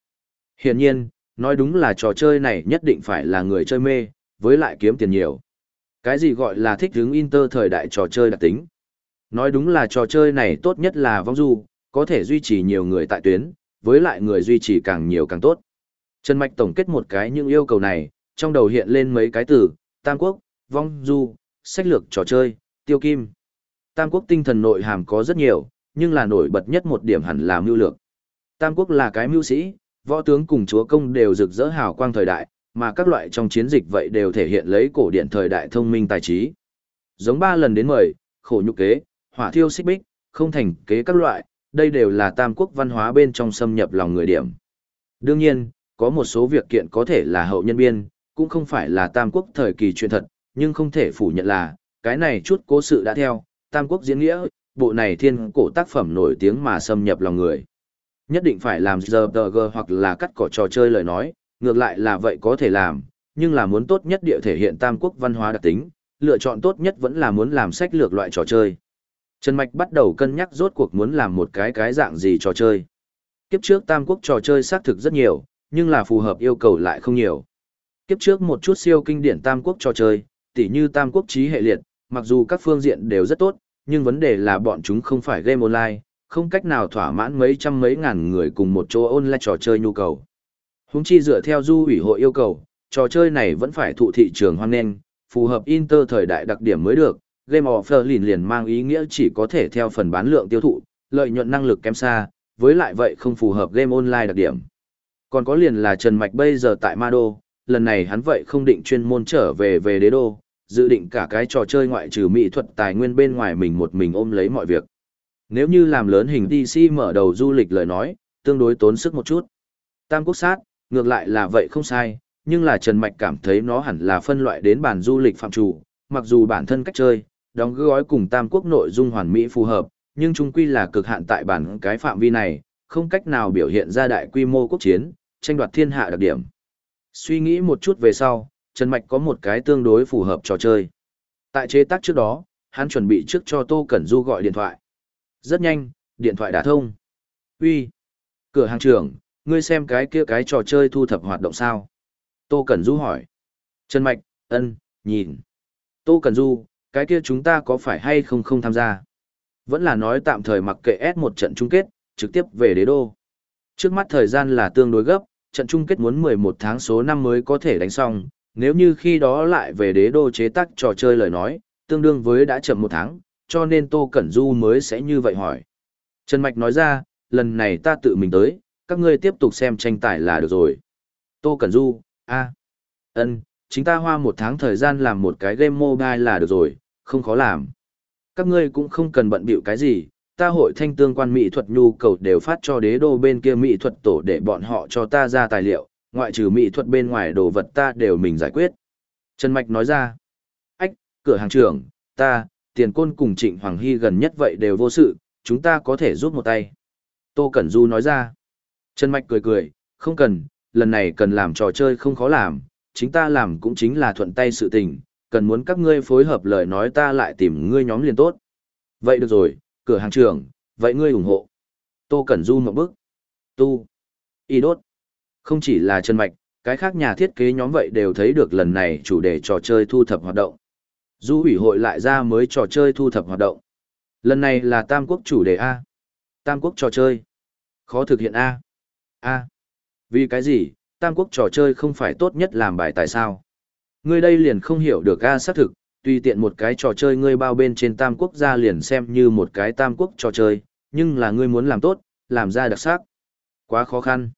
Hiển nhiên, nói đúng là trò chơi này nhất định phải là người chơi mê, với lại kiếm tiền nhiều. Cái gì gọi là thích hướng inter thời đại trò chơi đặc tính? Nói đúng là trò chơi này tốt nhất là vong du, có thể duy trì nhiều người tại tuyến, với lại người duy trì càng nhiều càng tốt. Trần Mạch tổng kết một cái những yêu cầu này, trong đầu hiện lên mấy cái từ, Tam Quốc, Vong Du, sách lược trò chơi, Tiêu Kim. Tam Quốc tinh thần nội hàm có rất nhiều, nhưng là nổi bật nhất một điểm hẳn là mưu lược. Tam Quốc là cái mưu sĩ, võ tướng cùng chúa công đều rực rỡ hào quang thời đại, mà các loại trong chiến dịch vậy đều thể hiện lấy cổ điển thời đại thông minh tài trí. Giống ba lần đến mời, khổ nhục kế, hỏa thiêu xích bích, không thành kế các loại, đây đều là tam quốc văn hóa bên trong xâm nhập lòng người điểm. Đương nhiên, có một số việc kiện có thể là hậu nhân biên, cũng không phải là tam quốc thời kỳ chuyện thật, nhưng không thể phủ nhận là, cái này chút cố sự đã theo, tam quốc diễn nghĩa, bộ này thiên cổ tác phẩm nổi tiếng mà xâm nhập lòng người. Nhất định phải làm RPG hoặc là cắt cỏ trò chơi lời nói, ngược lại là vậy có thể làm, nhưng là muốn tốt nhất địa thể hiện tam quốc văn hóa đặc tính, lựa chọn tốt nhất vẫn là muốn làm sách lược loại trò chơi. Trần Mạch bắt đầu cân nhắc rốt cuộc muốn làm một cái cái dạng gì trò chơi. Kiếp trước tam quốc trò chơi xác thực rất nhiều, nhưng là phù hợp yêu cầu lại không nhiều. Kiếp trước một chút siêu kinh điển tam quốc trò chơi, tỉ như tam quốc trí hệ liệt, mặc dù các phương diện đều rất tốt, nhưng vấn đề là bọn chúng không phải game online, không cách nào thỏa mãn mấy trăm mấy ngàn người cùng một chỗ online trò chơi nhu cầu. Húng chi dựa theo du ủy hội yêu cầu, trò chơi này vẫn phải thụ thị trường hoan nghênh, phù hợp Inter thời đại đặc điểm mới được. Game of Berlin liền mang ý nghĩa chỉ có thể theo phần bán lượng tiêu thụ, lợi nhuận năng lực kém xa, với lại vậy không phù hợp game online đặc điểm. Còn có liền là Trần Mạch bây giờ tại Ma lần này hắn vậy không định chuyên môn trở về về đế đô, dự định cả cái trò chơi ngoại trừ mỹ thuật tài nguyên bên ngoài mình một mình ôm lấy mọi việc. Nếu như làm lớn hình DC mở đầu du lịch lời nói, tương đối tốn sức một chút. Tam quốc sát, ngược lại là vậy không sai, nhưng là Trần Mạch cảm thấy nó hẳn là phân loại đến bản du lịch phạm chủ, mặc dù bản thân cách chơi, đóng gói cùng tam quốc nội dung hoàn mỹ phù hợp, nhưng chung quy là cực hạn tại bản cái phạm vi này, không cách nào biểu hiện ra đại quy mô quốc chiến, tranh đoạt thiên hạ đặc điểm. Suy nghĩ một chút về sau, Trần Mạch có một cái tương đối phù hợp trò chơi. Tại chế tác trước đó, hắn chuẩn bị trước cho Tô Cẩn Du gọi điện thoại. Rất nhanh, điện thoại đã thông. Uy, Cửa hàng trưởng, ngươi xem cái kia cái trò chơi thu thập hoạt động sao? Tô Cẩn Du hỏi. Trần Mạch, ân, nhìn. Tô Cẩn Du, cái kia chúng ta có phải hay không không tham gia? Vẫn là nói tạm thời mặc kệ S một trận chung kết, trực tiếp về đế đô. Trước mắt thời gian là tương đối gấp, trận chung kết muốn 11 tháng số năm mới có thể đánh xong, nếu như khi đó lại về đế đô chế tác trò chơi lời nói, tương đương với đã chậm một tháng, cho nên Tô Cẩn Du mới sẽ như vậy hỏi. Trần Mạch nói ra, lần này ta tự mình tới, các ngươi tiếp tục xem tranh tài là được rồi. Tô Cẩn Du, a ân chính ta hoa một tháng thời gian làm một cái game mobile là được rồi, không khó làm. Các ngươi cũng không cần bận bịu cái gì, ta hội thanh tương quan mỹ thuật nhu cầu đều phát cho đế đô bên kia mỹ thuật tổ để bọn họ cho ta ra tài liệu, ngoại trừ mỹ thuật bên ngoài đồ vật ta đều mình giải quyết. Trần Mạch nói ra, ách, cửa hàng trưởng, ta, tiền côn cùng trịnh Hoàng Hy gần nhất vậy đều vô sự, chúng ta có thể giúp một tay. Tô Cẩn Du nói ra, Trần Mạch cười cười, không cần, lần này cần làm trò chơi không khó làm, chính ta làm cũng chính là thuận tay sự tình, cần muốn các ngươi phối hợp lời nói ta lại tìm ngươi nhóm liền tốt. Vậy được rồi, cửa hàng trưởng, vậy ngươi ủng hộ. Tô Cẩn Du một bước. Tu. Y đốt. Không chỉ là Trần Mạch, cái khác nhà thiết kế nhóm vậy đều thấy được lần này chủ đề trò chơi thu thập hoạt động. Du ủy hội lại ra mới trò chơi thu thập hoạt động. Lần này là Tam Quốc chủ đề A. Tam Quốc trò chơi. Khó thực hiện A. A. Vì cái gì, Tam Quốc trò chơi không phải tốt nhất làm bài tại sao? Ngươi đây liền không hiểu được A xác thực, tùy tiện một cái trò chơi ngươi bao bên trên Tam Quốc gia liền xem như một cái Tam Quốc trò chơi, nhưng là ngươi muốn làm tốt, làm ra đặc sắc. Quá khó khăn.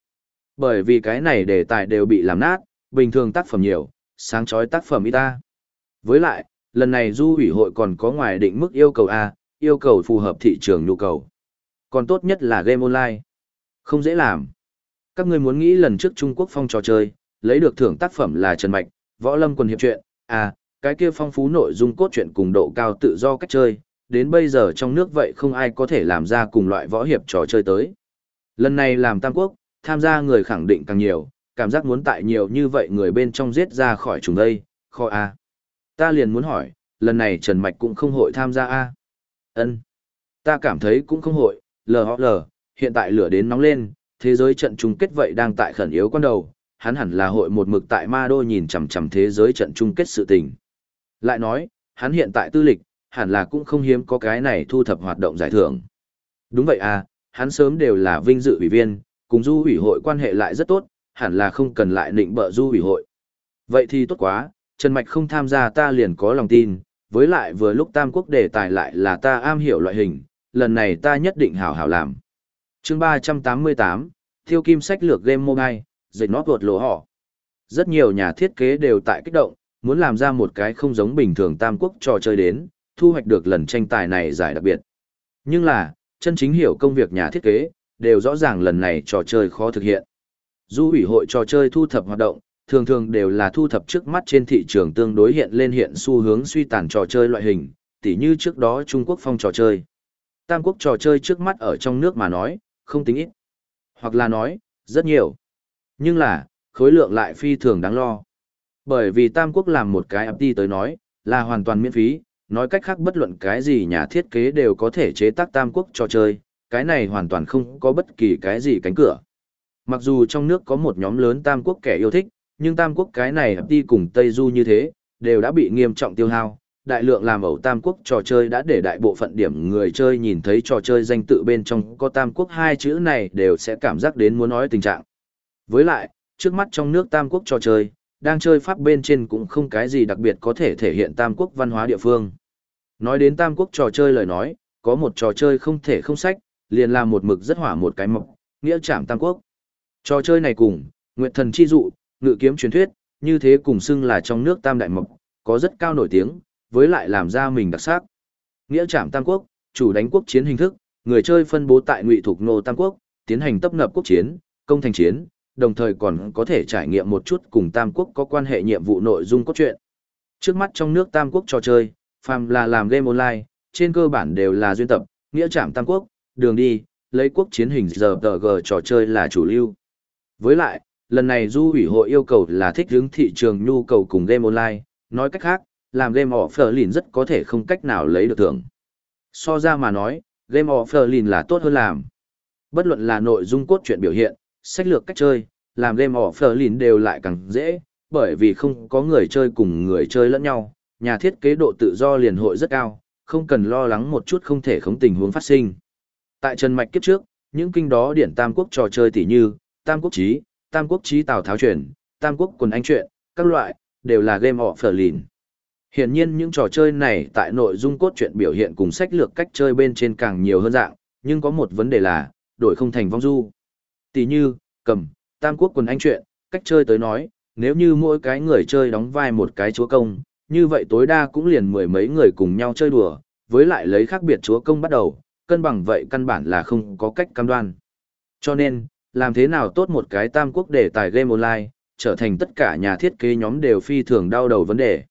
Bởi vì cái này đề tài đều bị làm nát, bình thường tác phẩm nhiều, sáng chói tác phẩm ít ta. Với lại, lần này du ủy hội còn có ngoài định mức yêu cầu A, yêu cầu phù hợp thị trường nhu cầu. Còn tốt nhất là game online. Không dễ làm. Các ngươi muốn nghĩ lần trước Trung Quốc phong trò chơi, lấy được thưởng tác phẩm là Trần Mạch, Võ Lâm quần hiệp truyện, à, cái kia phong phú nội dung cốt truyện cùng độ cao tự do cách chơi, đến bây giờ trong nước vậy không ai có thể làm ra cùng loại võ hiệp trò chơi tới. Lần này làm Tam Quốc, tham gia người khẳng định càng nhiều, cảm giác muốn tại nhiều như vậy người bên trong giết ra khỏi chúng đây, kho A. Ta liền muốn hỏi, lần này Trần Mạch cũng không hội tham gia A. ân Ta cảm thấy cũng không hội, LHL, hiện tại lửa đến nóng lên, thế giới trận chung kết vậy đang tại khẩn yếu quan đầu, hắn hẳn là hội một mực tại Ma Đô nhìn chằm chằm thế giới trận chung kết sự tình. Lại nói, hắn hiện tại tư lịch, hẳn là cũng không hiếm có cái này thu thập hoạt động giải thưởng. Đúng vậy à, hắn sớm đều là vinh dự ủy viên, cùng du ủy hội quan hệ lại rất tốt, hẳn là không cần lại định bợ du ủy hội. Vậy thì tốt quá, Trần Mạch không tham gia ta liền có lòng tin, với lại vừa lúc Tam Quốc đề tài lại là ta am hiểu loại hình, lần này ta nhất định hảo hảo làm. chương 388, Thiêu Kim sách lược game mobile, dịch nót vượt lỗ họ. Rất nhiều nhà thiết kế đều tại kích động, muốn làm ra một cái không giống bình thường Tam Quốc trò chơi đến, thu hoạch được lần tranh tài này giải đặc biệt. Nhưng là, chân chính hiểu công việc nhà thiết kế, đều rõ ràng lần này trò chơi khó thực hiện. Du ủy hội trò chơi thu thập hoạt động, thường thường đều là thu thập trước mắt trên thị trường tương đối hiện lên hiện xu hướng suy tàn trò chơi loại hình, tỉ như trước đó Trung Quốc phong trò chơi. Tam quốc trò chơi trước mắt ở trong nước mà nói, không tính ít. Hoặc là nói, rất nhiều. Nhưng là, khối lượng lại phi thường đáng lo. Bởi vì Tam quốc làm một cái FT tới nói, là hoàn toàn miễn phí, nói cách khác bất luận cái gì nhà thiết kế đều có thể chế tác Tam quốc trò chơi, cái này hoàn toàn không có bất kỳ cái gì cánh cửa. Mặc dù trong nước có một nhóm lớn Tam quốc kẻ yêu thích, nhưng Tam quốc cái này đi cùng Tây Du như thế, đều đã bị nghiêm trọng tiêu hao. Đại lượng làm ẩu Tam quốc trò chơi đã để đại bộ phận điểm người chơi nhìn thấy trò chơi danh tự bên trong có Tam quốc hai chữ này đều sẽ cảm giác đến muốn nói tình trạng. Với lại, trước mắt trong nước Tam quốc trò chơi, đang chơi pháp bên trên cũng không cái gì đặc biệt có thể thể hiện Tam quốc văn hóa địa phương. Nói đến Tam quốc trò chơi lời nói, có một trò chơi không thể không sách, liền là một mực rất hỏa một cái mộc, nghĩa trảm Tam quốc. Trò chơi này cùng, Nguyệt Thần Chi Dụ, ngự kiếm truyền thuyết, như thế cùng xưng là trong nước tam đại mộc, có rất cao nổi tiếng, với lại làm ra mình đặc sắc. Nghĩa trảm tam quốc, chủ đánh quốc chiến hình thức, người chơi phân bố tại ngụy thuộc nô tam quốc, tiến hành tấp nập quốc chiến, công thành chiến, đồng thời còn có thể trải nghiệm một chút cùng tam quốc có quan hệ nhiệm vụ nội dung cốt truyện. Trước mắt trong nước tam quốc trò chơi, phàm là làm game online, trên cơ bản đều là duyên tập, nghĩa trảm tam quốc, đường đi, lấy quốc chiến hình giờ tờ g trò chơi là chủ lưu. Với lại, lần này du ủy hội yêu cầu là thích hướng thị trường nhu cầu cùng game online, nói cách khác, làm game offline rất có thể không cách nào lấy được thưởng. So ra mà nói, game offline là tốt hơn làm. Bất luận là nội dung cốt truyện biểu hiện, sách lược cách chơi, làm game offline đều lại càng dễ, bởi vì không có người chơi cùng người chơi lẫn nhau, nhà thiết kế độ tự do liền hội rất cao, không cần lo lắng một chút không thể không tình huống phát sinh. Tại Trần Mạch kiếp trước, những kinh đó điển tam quốc trò chơi tỉ như, tam quốc trí, tam quốc trí tào tháo truyền, tam quốc quần anh truyện, các loại, đều là game offline. Hiển nhiên những trò chơi này tại nội dung cốt truyện biểu hiện cùng sách lược cách chơi bên trên càng nhiều hơn dạng, nhưng có một vấn đề là, đổi không thành vong du. Tỷ như, cầm, tam quốc quần anh chuyện, cách chơi tới nói, nếu như mỗi cái người chơi đóng vai một cái chúa công, như vậy tối đa cũng liền mười mấy người cùng nhau chơi đùa, với lại lấy khác biệt chúa công bắt đầu, cân bằng vậy căn bản là không có cách cam đoan. Cho nên, làm thế nào tốt một cái tam quốc để tài game online, trở thành tất cả nhà thiết kế nhóm đều phi thường đau đầu vấn đề.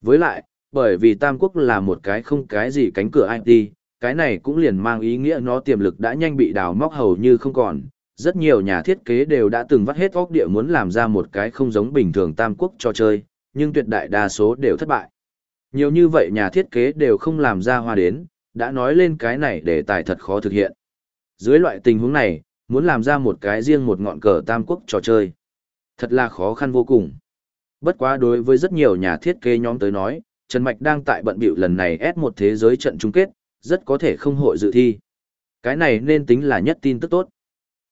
Với lại, bởi vì tam quốc là một cái không cái gì cánh cửa IT, cái này cũng liền mang ý nghĩa nó tiềm lực đã nhanh bị đào móc hầu như không còn. Rất nhiều nhà thiết kế đều đã từng vắt hết óc địa muốn làm ra một cái không giống bình thường tam quốc cho chơi, nhưng tuyệt đại đa số đều thất bại. Nhiều như vậy nhà thiết kế đều không làm ra hoa đến, đã nói lên cái này để tài thật khó thực hiện. Dưới loại tình huống này, muốn làm ra một cái riêng một ngọn cờ tam quốc trò chơi. Thật là khó khăn vô cùng. Bất quá đối với rất nhiều nhà thiết kế nhóm tới nói, Trần Mạch đang tại bận bịu lần này ép một thế giới trận chung kết, rất có thể không hội dự thi. Cái này nên tính là nhất tin tức tốt.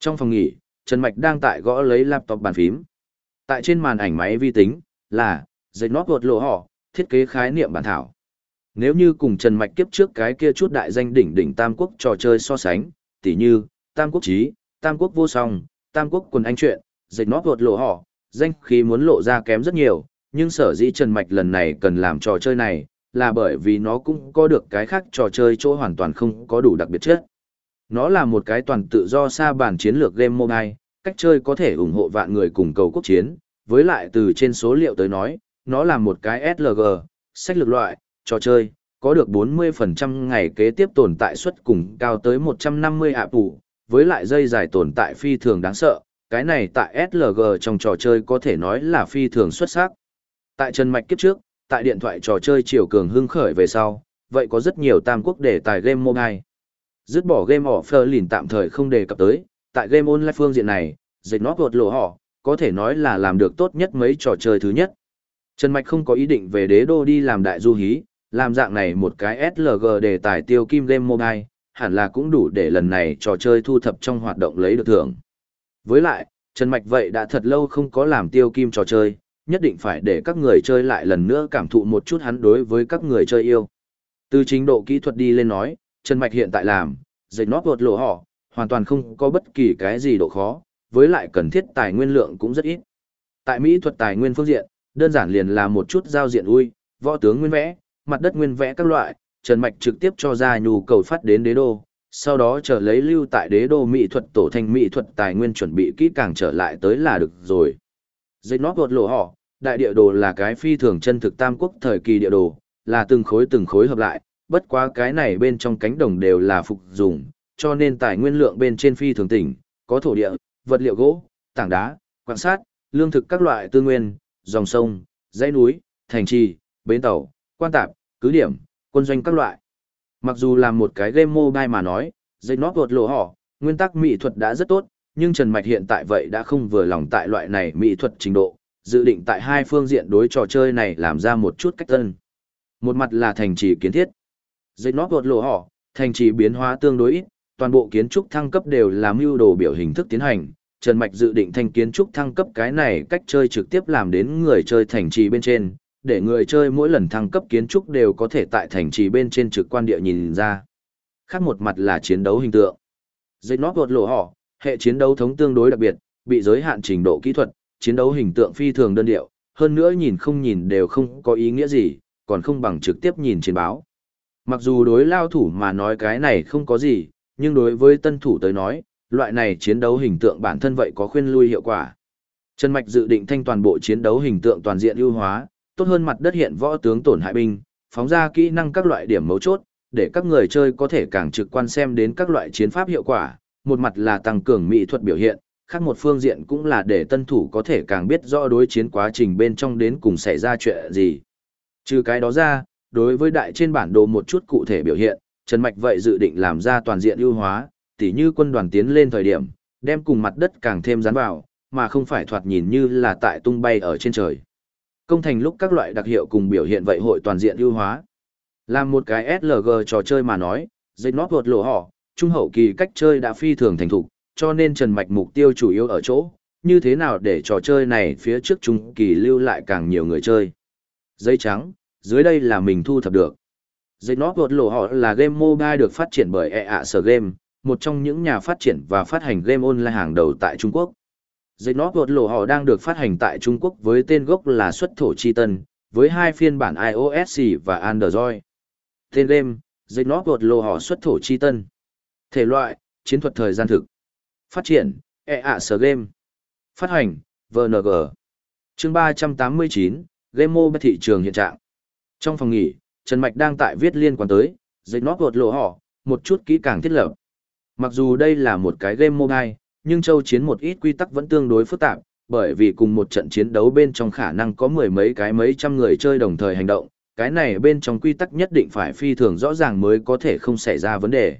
Trong phòng nghỉ, Trần Mạch đang tại gõ lấy laptop bàn phím. Tại trên màn ảnh máy vi tính, là, dây nót vượt lộ họ, thiết kế khái niệm bản thảo. Nếu như cùng Trần Mạch kiếp trước cái kia chút đại danh đỉnh đỉnh tam quốc trò chơi so sánh, tỉ như, tam quốc trí, tam quốc vô song, tam quốc quần anh chuyện, dịch nót vượt lộ họ, danh khí muốn lộ ra kém rất nhiều, nhưng sở dĩ Trần Mạch lần này cần làm trò chơi này, là bởi vì nó cũng có được cái khác trò chơi chỗ hoàn toàn không có đủ đặc biệt chất. Nó là một cái toàn tự do xa bản chiến lược game mobile, cách chơi có thể ủng hộ vạn người cùng cầu quốc chiến, với lại từ trên số liệu tới nói, nó là một cái SLG, sách lược loại, trò chơi, có được 40% ngày kế tiếp tồn tại suất cùng cao tới 150 ạ phủ, với lại dây dài tồn tại phi thường đáng sợ, cái này tại SLG trong trò chơi có thể nói là phi thường xuất sắc. Tại Trần Mạch kiếp trước, tại điện thoại trò chơi chiều cường hưng khởi về sau, vậy có rất nhiều tam quốc để tài game mobile. Dứt bỏ game offline tạm thời không đề cập tới, tại game online phương diện này, dịch nó vượt lộ họ, có thể nói là làm được tốt nhất mấy trò chơi thứ nhất. Trần Mạch không có ý định về đế đô đi làm đại du hí, làm dạng này một cái SLG để tài tiêu kim game mobile, hẳn là cũng đủ để lần này trò chơi thu thập trong hoạt động lấy được thưởng. Với lại, Trần Mạch vậy đã thật lâu không có làm tiêu kim trò chơi, nhất định phải để các người chơi lại lần nữa cảm thụ một chút hắn đối với các người chơi yêu. Từ trình độ kỹ thuật đi lên nói, Trần Mạch hiện tại làm, dệt nót vượt lộ họ, hoàn toàn không có bất kỳ cái gì độ khó, với lại cần thiết tài nguyên lượng cũng rất ít. Tại Mỹ thuật tài nguyên phương diện, đơn giản liền là một chút giao diện ui, võ tướng nguyên vẽ, mặt đất nguyên vẽ các loại, Trần Mạch trực tiếp cho ra nhu cầu phát đến đế đô, sau đó chờ lấy lưu tại đế đô mỹ thuật tổ thành mỹ thuật tài nguyên chuẩn bị kỹ càng trở lại tới là được rồi. Dệt nót gột lộ họ, đại địa đồ là cái phi thường chân thực tam quốc thời kỳ địa đồ, là từng khối từng khối hợp lại, bất quá cái này bên trong cánh đồng đều là phục dùng, cho nên tài nguyên lượng bên trên phi thường tỉnh, có thổ địa, vật liệu gỗ, tảng đá, quan sát, lương thực các loại tư nguyên, dòng sông, dãy núi, thành trì, bến tàu, quan tạp, cứ điểm, quân doanh các loại. Mặc dù là một cái game mobile mà nói, dây nót vượt lộ họ, nguyên tắc mỹ thuật đã rất tốt, nhưng Trần Mạch hiện tại vậy đã không vừa lòng tại loại này mỹ thuật trình độ, dự định tại hai phương diện đối trò chơi này làm ra một chút cách tân. Một mặt là thành trì kiến thiết. Dây nót vượt lộ họ, thành trì biến hóa tương đối ít, toàn bộ kiến trúc thăng cấp đều là mưu đồ biểu hình thức tiến hành. Trần Mạch dự định thành kiến trúc thăng cấp cái này cách chơi trực tiếp làm đến người chơi thành trì bên trên, để người chơi mỗi lần thăng cấp kiến trúc đều có thể tại thành trì bên trên trực quan địa nhìn ra. Khác một mặt là chiến đấu hình tượng. Dây nót vượt lộ họ, hệ chiến đấu thống tương đối đặc biệt, bị giới hạn trình độ kỹ thuật, chiến đấu hình tượng phi thường đơn điệu, hơn nữa nhìn không nhìn đều không có ý nghĩa gì, còn không bằng trực tiếp nhìn trên báo. Mặc dù đối lao thủ mà nói cái này không có gì, nhưng đối với tân thủ tới nói, loại này chiến đấu hình tượng bản thân vậy có khuyên lui hiệu quả. Trần Mạch dự định thanh toàn bộ chiến đấu hình tượng toàn diện ưu hóa, tốt hơn mặt đất hiện võ tướng tổn hại binh, phóng ra kỹ năng các loại điểm mấu chốt, để các người chơi có thể càng trực quan xem đến các loại chiến pháp hiệu quả, một mặt là tăng cường mỹ thuật biểu hiện, khác một phương diện cũng là để tân thủ có thể càng biết rõ đối chiến quá trình bên trong đến cùng xảy ra chuyện gì. Trừ cái đó ra, đối với đại trên bản đồ một chút cụ thể biểu hiện, Trần Mạch vậy dự định làm ra toàn diện ưu hóa, tỉ như quân đoàn tiến lên thời điểm, đem cùng mặt đất càng thêm dán vào, mà không phải thoạt nhìn như là tại tung bay ở trên trời. Công thành lúc các loại đặc hiệu cùng biểu hiện vậy hội toàn diện ưu hóa. Làm một cái SLG trò chơi mà nói, dây nót vượt lộ họ, trung hậu kỳ cách chơi đã phi thường thành thục, cho nên Trần Mạch mục tiêu chủ yếu ở chỗ, như thế nào để trò chơi này phía trước trung kỳ lưu lại càng nhiều người chơi. Giấy trắng, dưới đây là mình thu thập được. Dây nó vượt lộ họ là game mobile được phát triển bởi EA Sở Game, một trong những nhà phát triển và phát hành game online hàng đầu tại Trung Quốc. Dây nó vượt lộ họ đang được phát hành tại Trung Quốc với tên gốc là xuất thổ chi tân, với hai phiên bản iOS và Android. Tên game, dây nó vượt lộ họ xuất thổ chi tân. Thể loại, chiến thuật thời gian thực. Phát triển, EA Sở Game. Phát hành, VNG. Chương 389, Game Mobile thị trường hiện trạng. Trong phòng nghỉ, Trần Mạch đang tại viết liên quan tới, dây nót vượt lộ họ, một chút kỹ càng thiết lập. Mặc dù đây là một cái game mobile, nhưng châu chiến một ít quy tắc vẫn tương đối phức tạp, bởi vì cùng một trận chiến đấu bên trong khả năng có mười mấy cái mấy trăm người chơi đồng thời hành động, cái này bên trong quy tắc nhất định phải phi thường rõ ràng mới có thể không xảy ra vấn đề.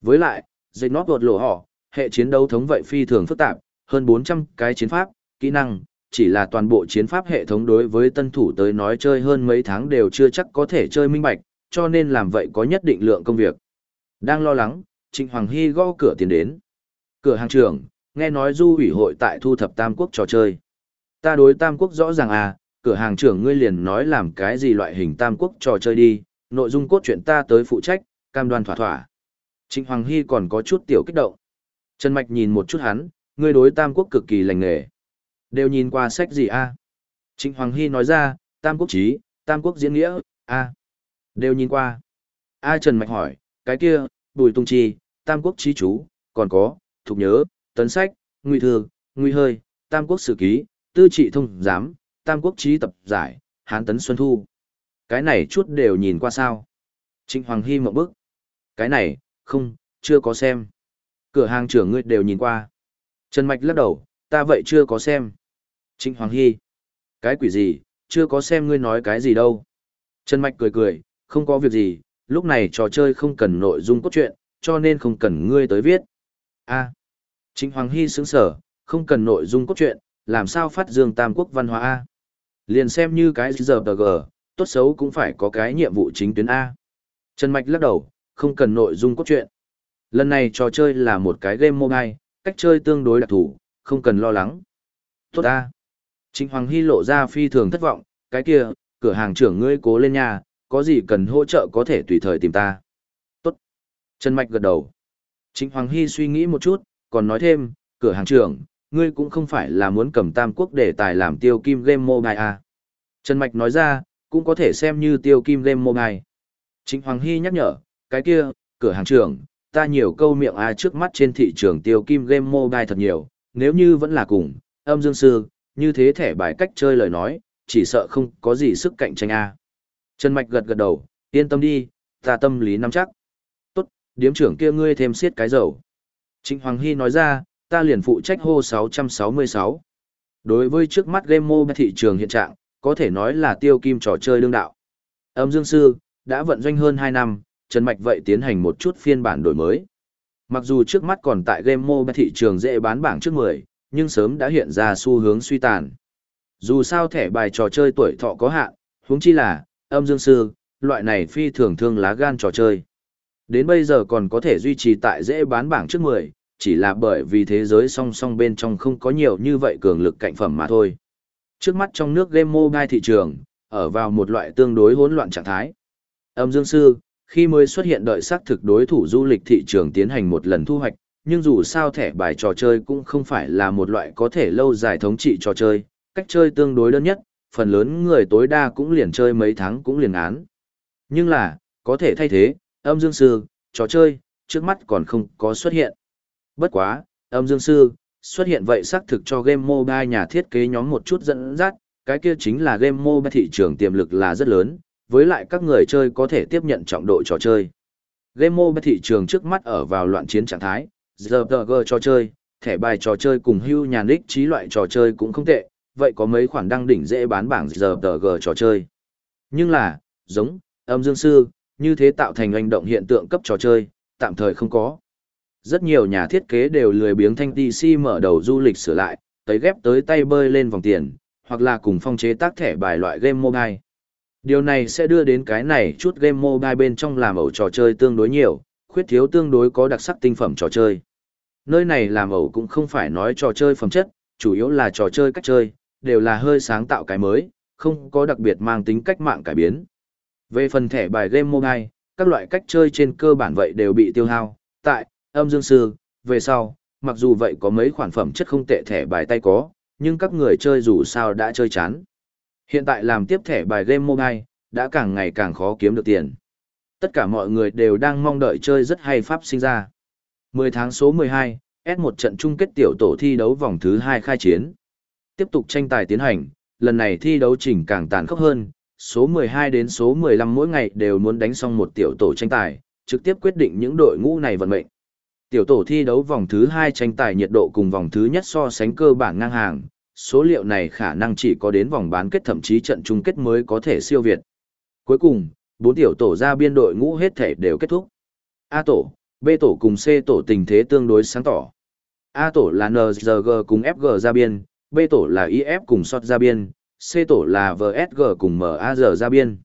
Với lại, dây nót vượt lộ họ, hệ chiến đấu thống vậy phi thường phức tạp, hơn 400 cái chiến pháp, kỹ năng, chỉ là toàn bộ chiến pháp hệ thống đối với tân thủ tới nói chơi hơn mấy tháng đều chưa chắc có thể chơi minh bạch, cho nên làm vậy có nhất định lượng công việc. Đang lo lắng, Trịnh Hoàng Hy gõ cửa tiến đến. Cửa hàng trưởng, nghe nói du ủy hội tại thu thập Tam Quốc trò chơi. Ta đối Tam Quốc rõ ràng à, cửa hàng trưởng ngươi liền nói làm cái gì loại hình Tam Quốc trò chơi đi, nội dung cốt truyện ta tới phụ trách, cam đoan thỏa thỏa. Trịnh Hoàng Hy còn có chút tiểu kích động. Trần Mạch nhìn một chút hắn, ngươi đối Tam Quốc cực kỳ lành nghề. Đều nhìn qua sách gì a? Trịnh Hoàng Hy nói ra, Tam Quốc Chí, Tam Quốc Diễn Nghĩa, a. Đều nhìn qua. A Trần Mạch hỏi, cái kia, Bùi Tung Chi, Tam Quốc Chí Chú, còn có, Thục Nhớ, Tấn Sách, Nguy Thư, Nguy Hơi, Tam Quốc Sử Ký, Tư Trị Thông Giám, Tam Quốc Chí Tập Giải, Hán Tấn Xuân Thu. Cái này chút đều nhìn qua sao. Trịnh Hoàng Hy một bức. Cái này, không, chưa có xem. Cửa hàng trưởng ngươi đều nhìn qua. Trần Mạch lắc đầu, ta vậy chưa có xem. Trịnh Hoàng Hy. Cái quỷ gì, chưa có xem ngươi nói cái gì đâu. Trần Mạch cười cười, không có việc gì, lúc này trò chơi không cần nội dung cốt truyện, cho nên không cần ngươi tới viết. a à. Trịnh Hoàng Hy sướng sở, không cần nội dung cốt truyện, làm sao phát dương tam quốc văn hóa A. Liền xem như cái giờ tờ gờ, tốt xấu cũng phải có cái nhiệm vụ chính tuyến A. Trần Mạch lắc đầu, không cần nội dung cốt truyện. Lần này trò chơi là một cái game mobile, cách chơi tương đối đặc thủ, không cần lo lắng. Tốt a. Trịnh Hoàng Hy lộ ra phi thường thất vọng, cái kia, cửa hàng trưởng ngươi cố lên nhà, có gì cần hỗ trợ có thể tùy thời tìm ta. Tốt. Trần Mạch gật đầu. Trịnh Hoàng Hy suy nghĩ một chút, còn nói thêm, cửa hàng trưởng, ngươi cũng không phải là muốn cầm tam quốc để tài làm tiêu kim game mobile à. Trần Mạch nói ra, cũng có thể xem như tiêu kim game mobile. Trịnh Hoàng Hy nhắc nhở, cái kia, cửa hàng trưởng, ta nhiều câu miệng ai trước mắt trên thị trường tiêu kim game mobile thật nhiều, nếu như vẫn là cùng, âm dương sư, như thế thẻ bài cách chơi lời nói, chỉ sợ không có gì sức cạnh tranh a. Trần Mạch gật gật đầu, yên tâm đi, ta tâm lý nắm chắc. Tốt, điếm trưởng kia ngươi thêm siết cái dầu. Trịnh Hoàng Hy nói ra, ta liền phụ trách hô 666. Đối với trước mắt game mobile thị trường hiện trạng, có thể nói là tiêu kim trò chơi đương đạo. Âm Dương Sư, đã vận doanh hơn 2 năm, Trần Mạch vậy tiến hành một chút phiên bản đổi mới. Mặc dù trước mắt còn tại game mobile thị trường dễ bán bảng trước 10, nhưng sớm đã hiện ra xu hướng suy tàn. Dù sao thẻ bài trò chơi tuổi thọ có hạn, huống chi là, âm dương sư, loại này phi thường thương lá gan trò chơi. Đến bây giờ còn có thể duy trì tại dễ bán bảng trước 10, chỉ là bởi vì thế giới song song bên trong không có nhiều như vậy cường lực cạnh phẩm mà thôi. Trước mắt trong nước game mobile thị trường, ở vào một loại tương đối hỗn loạn trạng thái. Âm dương sư, khi mới xuất hiện đợi xác thực đối thủ du lịch thị trường tiến hành một lần thu hoạch, nhưng dù sao thẻ bài trò chơi cũng không phải là một loại có thể lâu dài thống trị trò chơi, cách chơi tương đối đơn nhất, phần lớn người tối đa cũng liền chơi mấy tháng cũng liền án. Nhưng là, có thể thay thế, âm dương sư, trò chơi, trước mắt còn không có xuất hiện. Bất quá, âm dương sư, xuất hiện vậy xác thực cho game mobile nhà thiết kế nhóm một chút dẫn dắt, cái kia chính là game mobile thị trường tiềm lực là rất lớn, với lại các người chơi có thể tiếp nhận trọng độ trò chơi. Game mobile thị trường trước mắt ở vào loạn chiến trạng thái, RPG trò chơi, thẻ bài trò chơi cùng hưu nhà nick trí loại trò chơi cũng không tệ, vậy có mấy khoản đăng đỉnh dễ bán bảng RPG trò chơi. Nhưng là, giống, âm dương sư, như thế tạo thành hành động hiện tượng cấp trò chơi, tạm thời không có. Rất nhiều nhà thiết kế đều lười biếng thanh TC mở đầu du lịch sửa lại, tới ghép tới tay bơi lên vòng tiền, hoặc là cùng phong chế tác thẻ bài loại game mobile. Điều này sẽ đưa đến cái này chút game mobile bên trong làm ẩu trò chơi tương đối nhiều, khuyết thiếu tương đối có đặc sắc tinh phẩm trò chơi. Nơi này làm ẩu cũng không phải nói trò chơi phẩm chất, chủ yếu là trò chơi cách chơi, đều là hơi sáng tạo cái mới, không có đặc biệt mang tính cách mạng cải biến. Về phần thẻ bài game mobile, các loại cách chơi trên cơ bản vậy đều bị tiêu hao, tại âm dương sư, về sau, mặc dù vậy có mấy khoản phẩm chất không tệ thẻ bài tay có, nhưng các người chơi dù sao đã chơi chán. Hiện tại làm tiếp thẻ bài game mobile, đã càng ngày càng khó kiếm được tiền. Tất cả mọi người đều đang mong đợi chơi rất hay pháp sinh ra. 10 tháng số 12, S1 trận chung kết tiểu tổ thi đấu vòng thứ 2 khai chiến. Tiếp tục tranh tài tiến hành, lần này thi đấu chỉnh càng tàn khốc hơn, số 12 đến số 15 mỗi ngày đều muốn đánh xong một tiểu tổ tranh tài, trực tiếp quyết định những đội ngũ này vận mệnh. Tiểu tổ thi đấu vòng thứ 2 tranh tài nhiệt độ cùng vòng thứ nhất so sánh cơ bản ngang hàng, số liệu này khả năng chỉ có đến vòng bán kết thậm chí trận chung kết mới có thể siêu việt. Cuối cùng, bốn tiểu tổ ra biên đội ngũ hết thể đều kết thúc. A tổ, B tổ cùng C tổ tình thế tương đối sáng tỏ. A tổ là NZG cùng FG ra biên, B tổ là IF cùng SOT ra biên, C tổ là VSG cùng MAZ ra biên.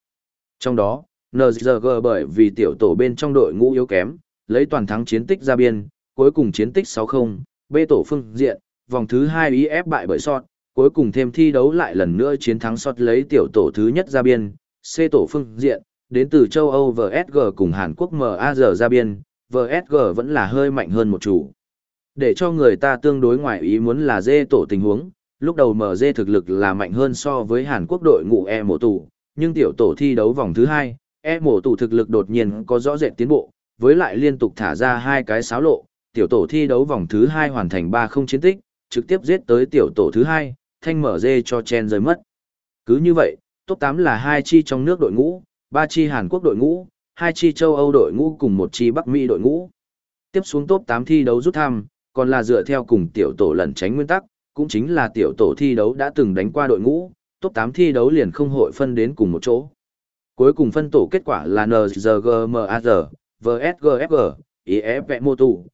Trong đó, NZG bởi vì tiểu tổ bên trong đội ngũ yếu kém, lấy toàn thắng chiến tích ra biên, cuối cùng chiến tích 6-0, B tổ phương diện, vòng thứ 2 IF bại bởi SOT, cuối cùng thêm thi đấu lại lần nữa chiến thắng SOT lấy tiểu tổ thứ nhất ra biên, C tổ phương diện, đến từ châu Âu VSG cùng Hàn Quốc MAZ ra biên, VSG vẫn là hơi mạnh hơn một chủ. Để cho người ta tương đối ngoài ý muốn là dê tổ tình huống, lúc đầu MG thực lực là mạnh hơn so với Hàn Quốc đội ngũ E mộ tù, nhưng tiểu tổ thi đấu vòng thứ hai, E mộ tù thực lực đột nhiên có rõ rệt tiến bộ, với lại liên tục thả ra hai cái sáo lộ, tiểu tổ thi đấu vòng thứ hai hoàn thành 3-0 chiến tích, trực tiếp giết tới tiểu tổ thứ hai, thanh mở dê cho chen rơi mất. Cứ như vậy, top 8 là hai chi trong nước đội ngũ, ba chi Hàn Quốc đội ngũ, hai chi châu Âu đội ngũ cùng một chi Bắc Mỹ đội ngũ. Tiếp xuống top 8 thi đấu rút thăm, còn là dựa theo cùng tiểu tổ lẩn tránh nguyên tắc, cũng chính là tiểu tổ thi đấu đã từng đánh qua đội ngũ, top 8 thi đấu liền không hội phân đến cùng một chỗ. Cuối cùng phân tổ kết quả là NZGMAZ, VSGFG, IFV Motu,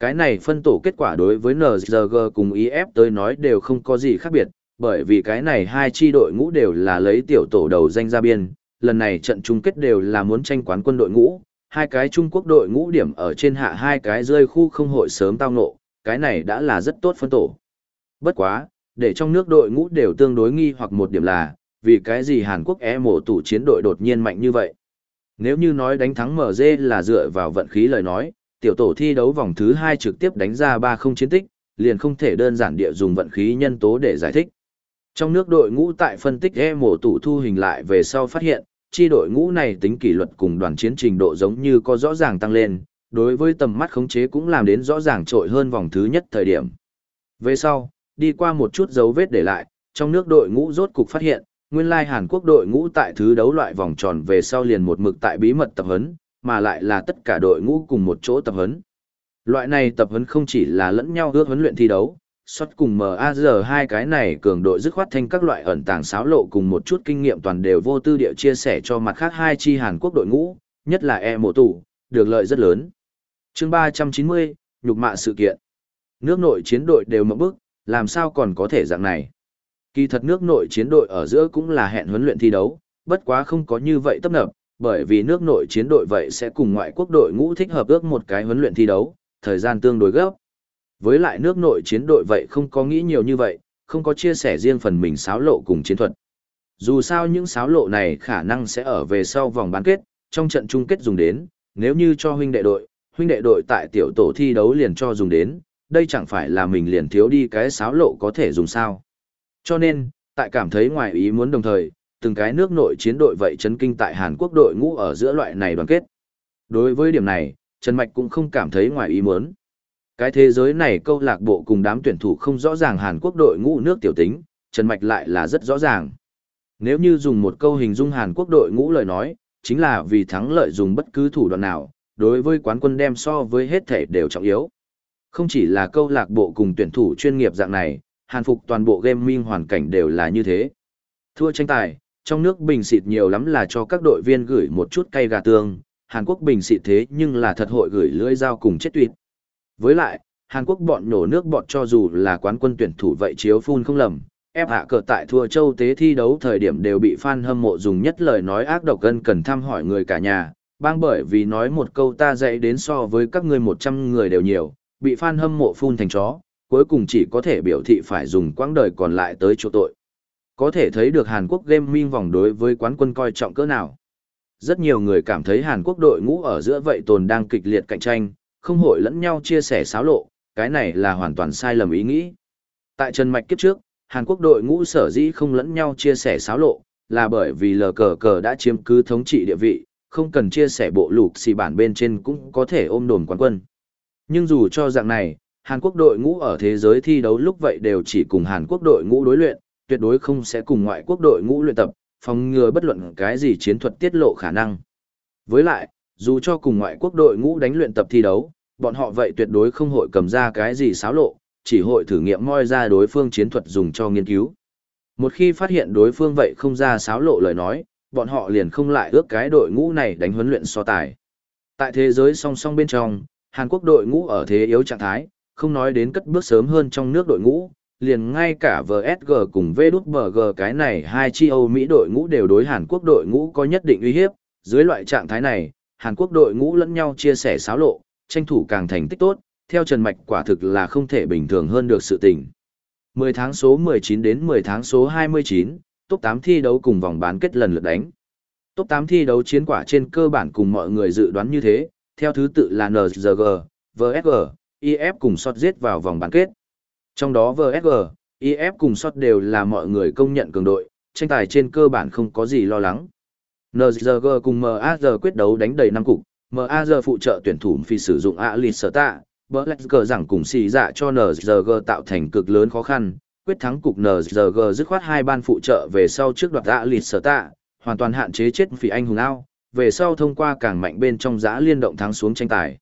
Cái này phân tổ kết quả đối với NZG cùng IF tới nói đều không có gì khác biệt, bởi vì cái này hai chi đội ngũ đều là lấy tiểu tổ đầu danh ra biên, lần này trận chung kết đều là muốn tranh quán quân đội ngũ, hai cái Trung Quốc đội ngũ điểm ở trên hạ hai cái rơi khu không hội sớm tao ngộ, cái này đã là rất tốt phân tổ. Bất quá, để trong nước đội ngũ đều tương đối nghi hoặc một điểm là, vì cái gì Hàn Quốc e mổ tủ chiến đội đột nhiên mạnh như vậy. Nếu như nói đánh thắng MG là dựa vào vận khí lời nói, tiểu tổ thi đấu vòng thứ 2 trực tiếp đánh ra 3-0 chiến tích, liền không thể đơn giản địa dùng vận khí nhân tố để giải thích. Trong nước đội ngũ tại phân tích e mổ tủ thu hình lại về sau phát hiện, chi đội ngũ này tính kỷ luật cùng đoàn chiến trình độ giống như có rõ ràng tăng lên, đối với tầm mắt khống chế cũng làm đến rõ ràng trội hơn vòng thứ nhất thời điểm. Về sau, đi qua một chút dấu vết để lại, trong nước đội ngũ rốt cục phát hiện, nguyên lai Hàn Quốc đội ngũ tại thứ đấu loại vòng tròn về sau liền một mực tại bí mật tập huấn, mà lại là tất cả đội ngũ cùng một chỗ tập huấn. Loại này tập huấn không chỉ là lẫn nhau ước huấn luyện thi đấu, xuất cùng MAZ hai cái này cường đội dứt khoát thành các loại ẩn tàng xáo lộ cùng một chút kinh nghiệm toàn đều vô tư địa chia sẻ cho mặt khác hai chi Hàn Quốc đội ngũ, nhất là E mộ tủ, được lợi rất lớn. chương 390, nhục mạ sự kiện. Nước nội chiến đội đều mộng bức, làm sao còn có thể dạng này. Kỳ thật nước nội chiến đội ở giữa cũng là hẹn huấn luyện thi đấu, bất quá không có như vậy tấp nập, bởi vì nước nội chiến đội vậy sẽ cùng ngoại quốc đội ngũ thích hợp ước một cái huấn luyện thi đấu, thời gian tương đối gấp. Với lại nước nội chiến đội vậy không có nghĩ nhiều như vậy, không có chia sẻ riêng phần mình xáo lộ cùng chiến thuật. Dù sao những xáo lộ này khả năng sẽ ở về sau vòng bán kết, trong trận chung kết dùng đến, nếu như cho huynh đệ đội, huynh đệ đội tại tiểu tổ thi đấu liền cho dùng đến, đây chẳng phải là mình liền thiếu đi cái xáo lộ có thể dùng sao. Cho nên, tại cảm thấy ngoài ý muốn đồng thời, từng cái nước nội chiến đội vậy chấn kinh tại Hàn Quốc đội ngũ ở giữa loại này đoàn kết. Đối với điểm này, Trần Mạch cũng không cảm thấy ngoài ý muốn. Cái thế giới này câu lạc bộ cùng đám tuyển thủ không rõ ràng Hàn Quốc đội ngũ nước tiểu tính, Trần Mạch lại là rất rõ ràng. Nếu như dùng một câu hình dung Hàn Quốc đội ngũ lời nói, chính là vì thắng lợi dùng bất cứ thủ đoạn nào, đối với quán quân đem so với hết thể đều trọng yếu. Không chỉ là câu lạc bộ cùng tuyển thủ chuyên nghiệp dạng này, hàn phục toàn bộ game minh hoàn cảnh đều là như thế. Thua tranh tài, trong nước bình xịt nhiều lắm là cho các đội viên gửi một chút cây gà tương, Hàn Quốc bình xịt thế nhưng là thật hội gửi lưỡi dao cùng chết tuyệt. Với lại, Hàn Quốc bọn nổ nước bọn cho dù là quán quân tuyển thủ vậy chiếu phun không lầm, ép hạ cờ tại thua châu tế thi đấu thời điểm đều bị fan hâm mộ dùng nhất lời nói ác độc gân cần thăm hỏi người cả nhà, bang bởi vì nói một câu ta dạy đến so với các ngươi 100 người đều nhiều, bị fan hâm mộ phun thành chó, cuối cùng chỉ có thể biểu thị phải dùng quãng đời còn lại tới chỗ tội. Có thể thấy được Hàn Quốc gaming vòng đối với quán quân coi trọng cỡ nào. Rất nhiều người cảm thấy Hàn Quốc đội ngũ ở giữa vậy tồn đang kịch liệt cạnh tranh, không hội lẫn nhau chia sẻ xáo lộ, cái này là hoàn toàn sai lầm ý nghĩ. Tại Trần Mạch kiếp trước, Hàn Quốc đội ngũ sở dĩ không lẫn nhau chia sẻ xáo lộ, là bởi vì lờ cờ cờ đã chiếm cứ thống trị địa vị, không cần chia sẻ bộ lục xì bản bên trên cũng có thể ôm đồn quán quân. Nhưng dù cho dạng này, Hàn Quốc đội ngũ ở thế giới thi đấu lúc vậy đều chỉ cùng Hàn Quốc đội ngũ đối luyện, tuyệt đối không sẽ cùng ngoại quốc đội ngũ luyện tập, phòng ngừa bất luận cái gì chiến thuật tiết lộ khả năng. Với lại, dù cho cùng ngoại quốc đội ngũ đánh luyện tập thi đấu, bọn họ vậy tuyệt đối không hội cầm ra cái gì xáo lộ, chỉ hội thử nghiệm moi ra đối phương chiến thuật dùng cho nghiên cứu. Một khi phát hiện đối phương vậy không ra xáo lộ lời nói, bọn họ liền không lại ước cái đội ngũ này đánh huấn luyện so tài. Tại thế giới song song bên trong, Hàn Quốc đội ngũ ở thế yếu trạng thái, không nói đến cất bước sớm hơn trong nước đội ngũ, liền ngay cả VSG cùng VWG cái này hai chi Âu Mỹ đội ngũ đều đối Hàn Quốc đội ngũ có nhất định uy hiếp, dưới loại trạng thái này, Hàn Quốc đội ngũ lẫn nhau chia sẻ xáo lộ, tranh thủ càng thành tích tốt, theo Trần Mạch quả thực là không thể bình thường hơn được sự tình. 10 tháng số 19 đến 10 tháng số 29, top 8 thi đấu cùng vòng bán kết lần lượt đánh. Top 8 thi đấu chiến quả trên cơ bản cùng mọi người dự đoán như thế, theo thứ tự là NRG, VSG, IF cùng SOT giết vào vòng bán kết. Trong đó VSG, IF cùng SOT đều là mọi người công nhận cường đội, tranh tài trên cơ bản không có gì lo lắng. NZG cùng MAZ quyết đấu đánh đầy năm cục, MAZ phụ trợ tuyển thủ phi sử dụng Alisata, Blacker rằng cùng xì dạ cho NZG tạo thành cực lớn khó khăn, quyết thắng cục NZG dứt khoát hai ban phụ trợ về sau trước đoạt Alisata, hoàn toàn hạn chế chết phi anh hùng ao, về sau thông qua càng mạnh bên trong giã liên động thắng xuống tranh tài.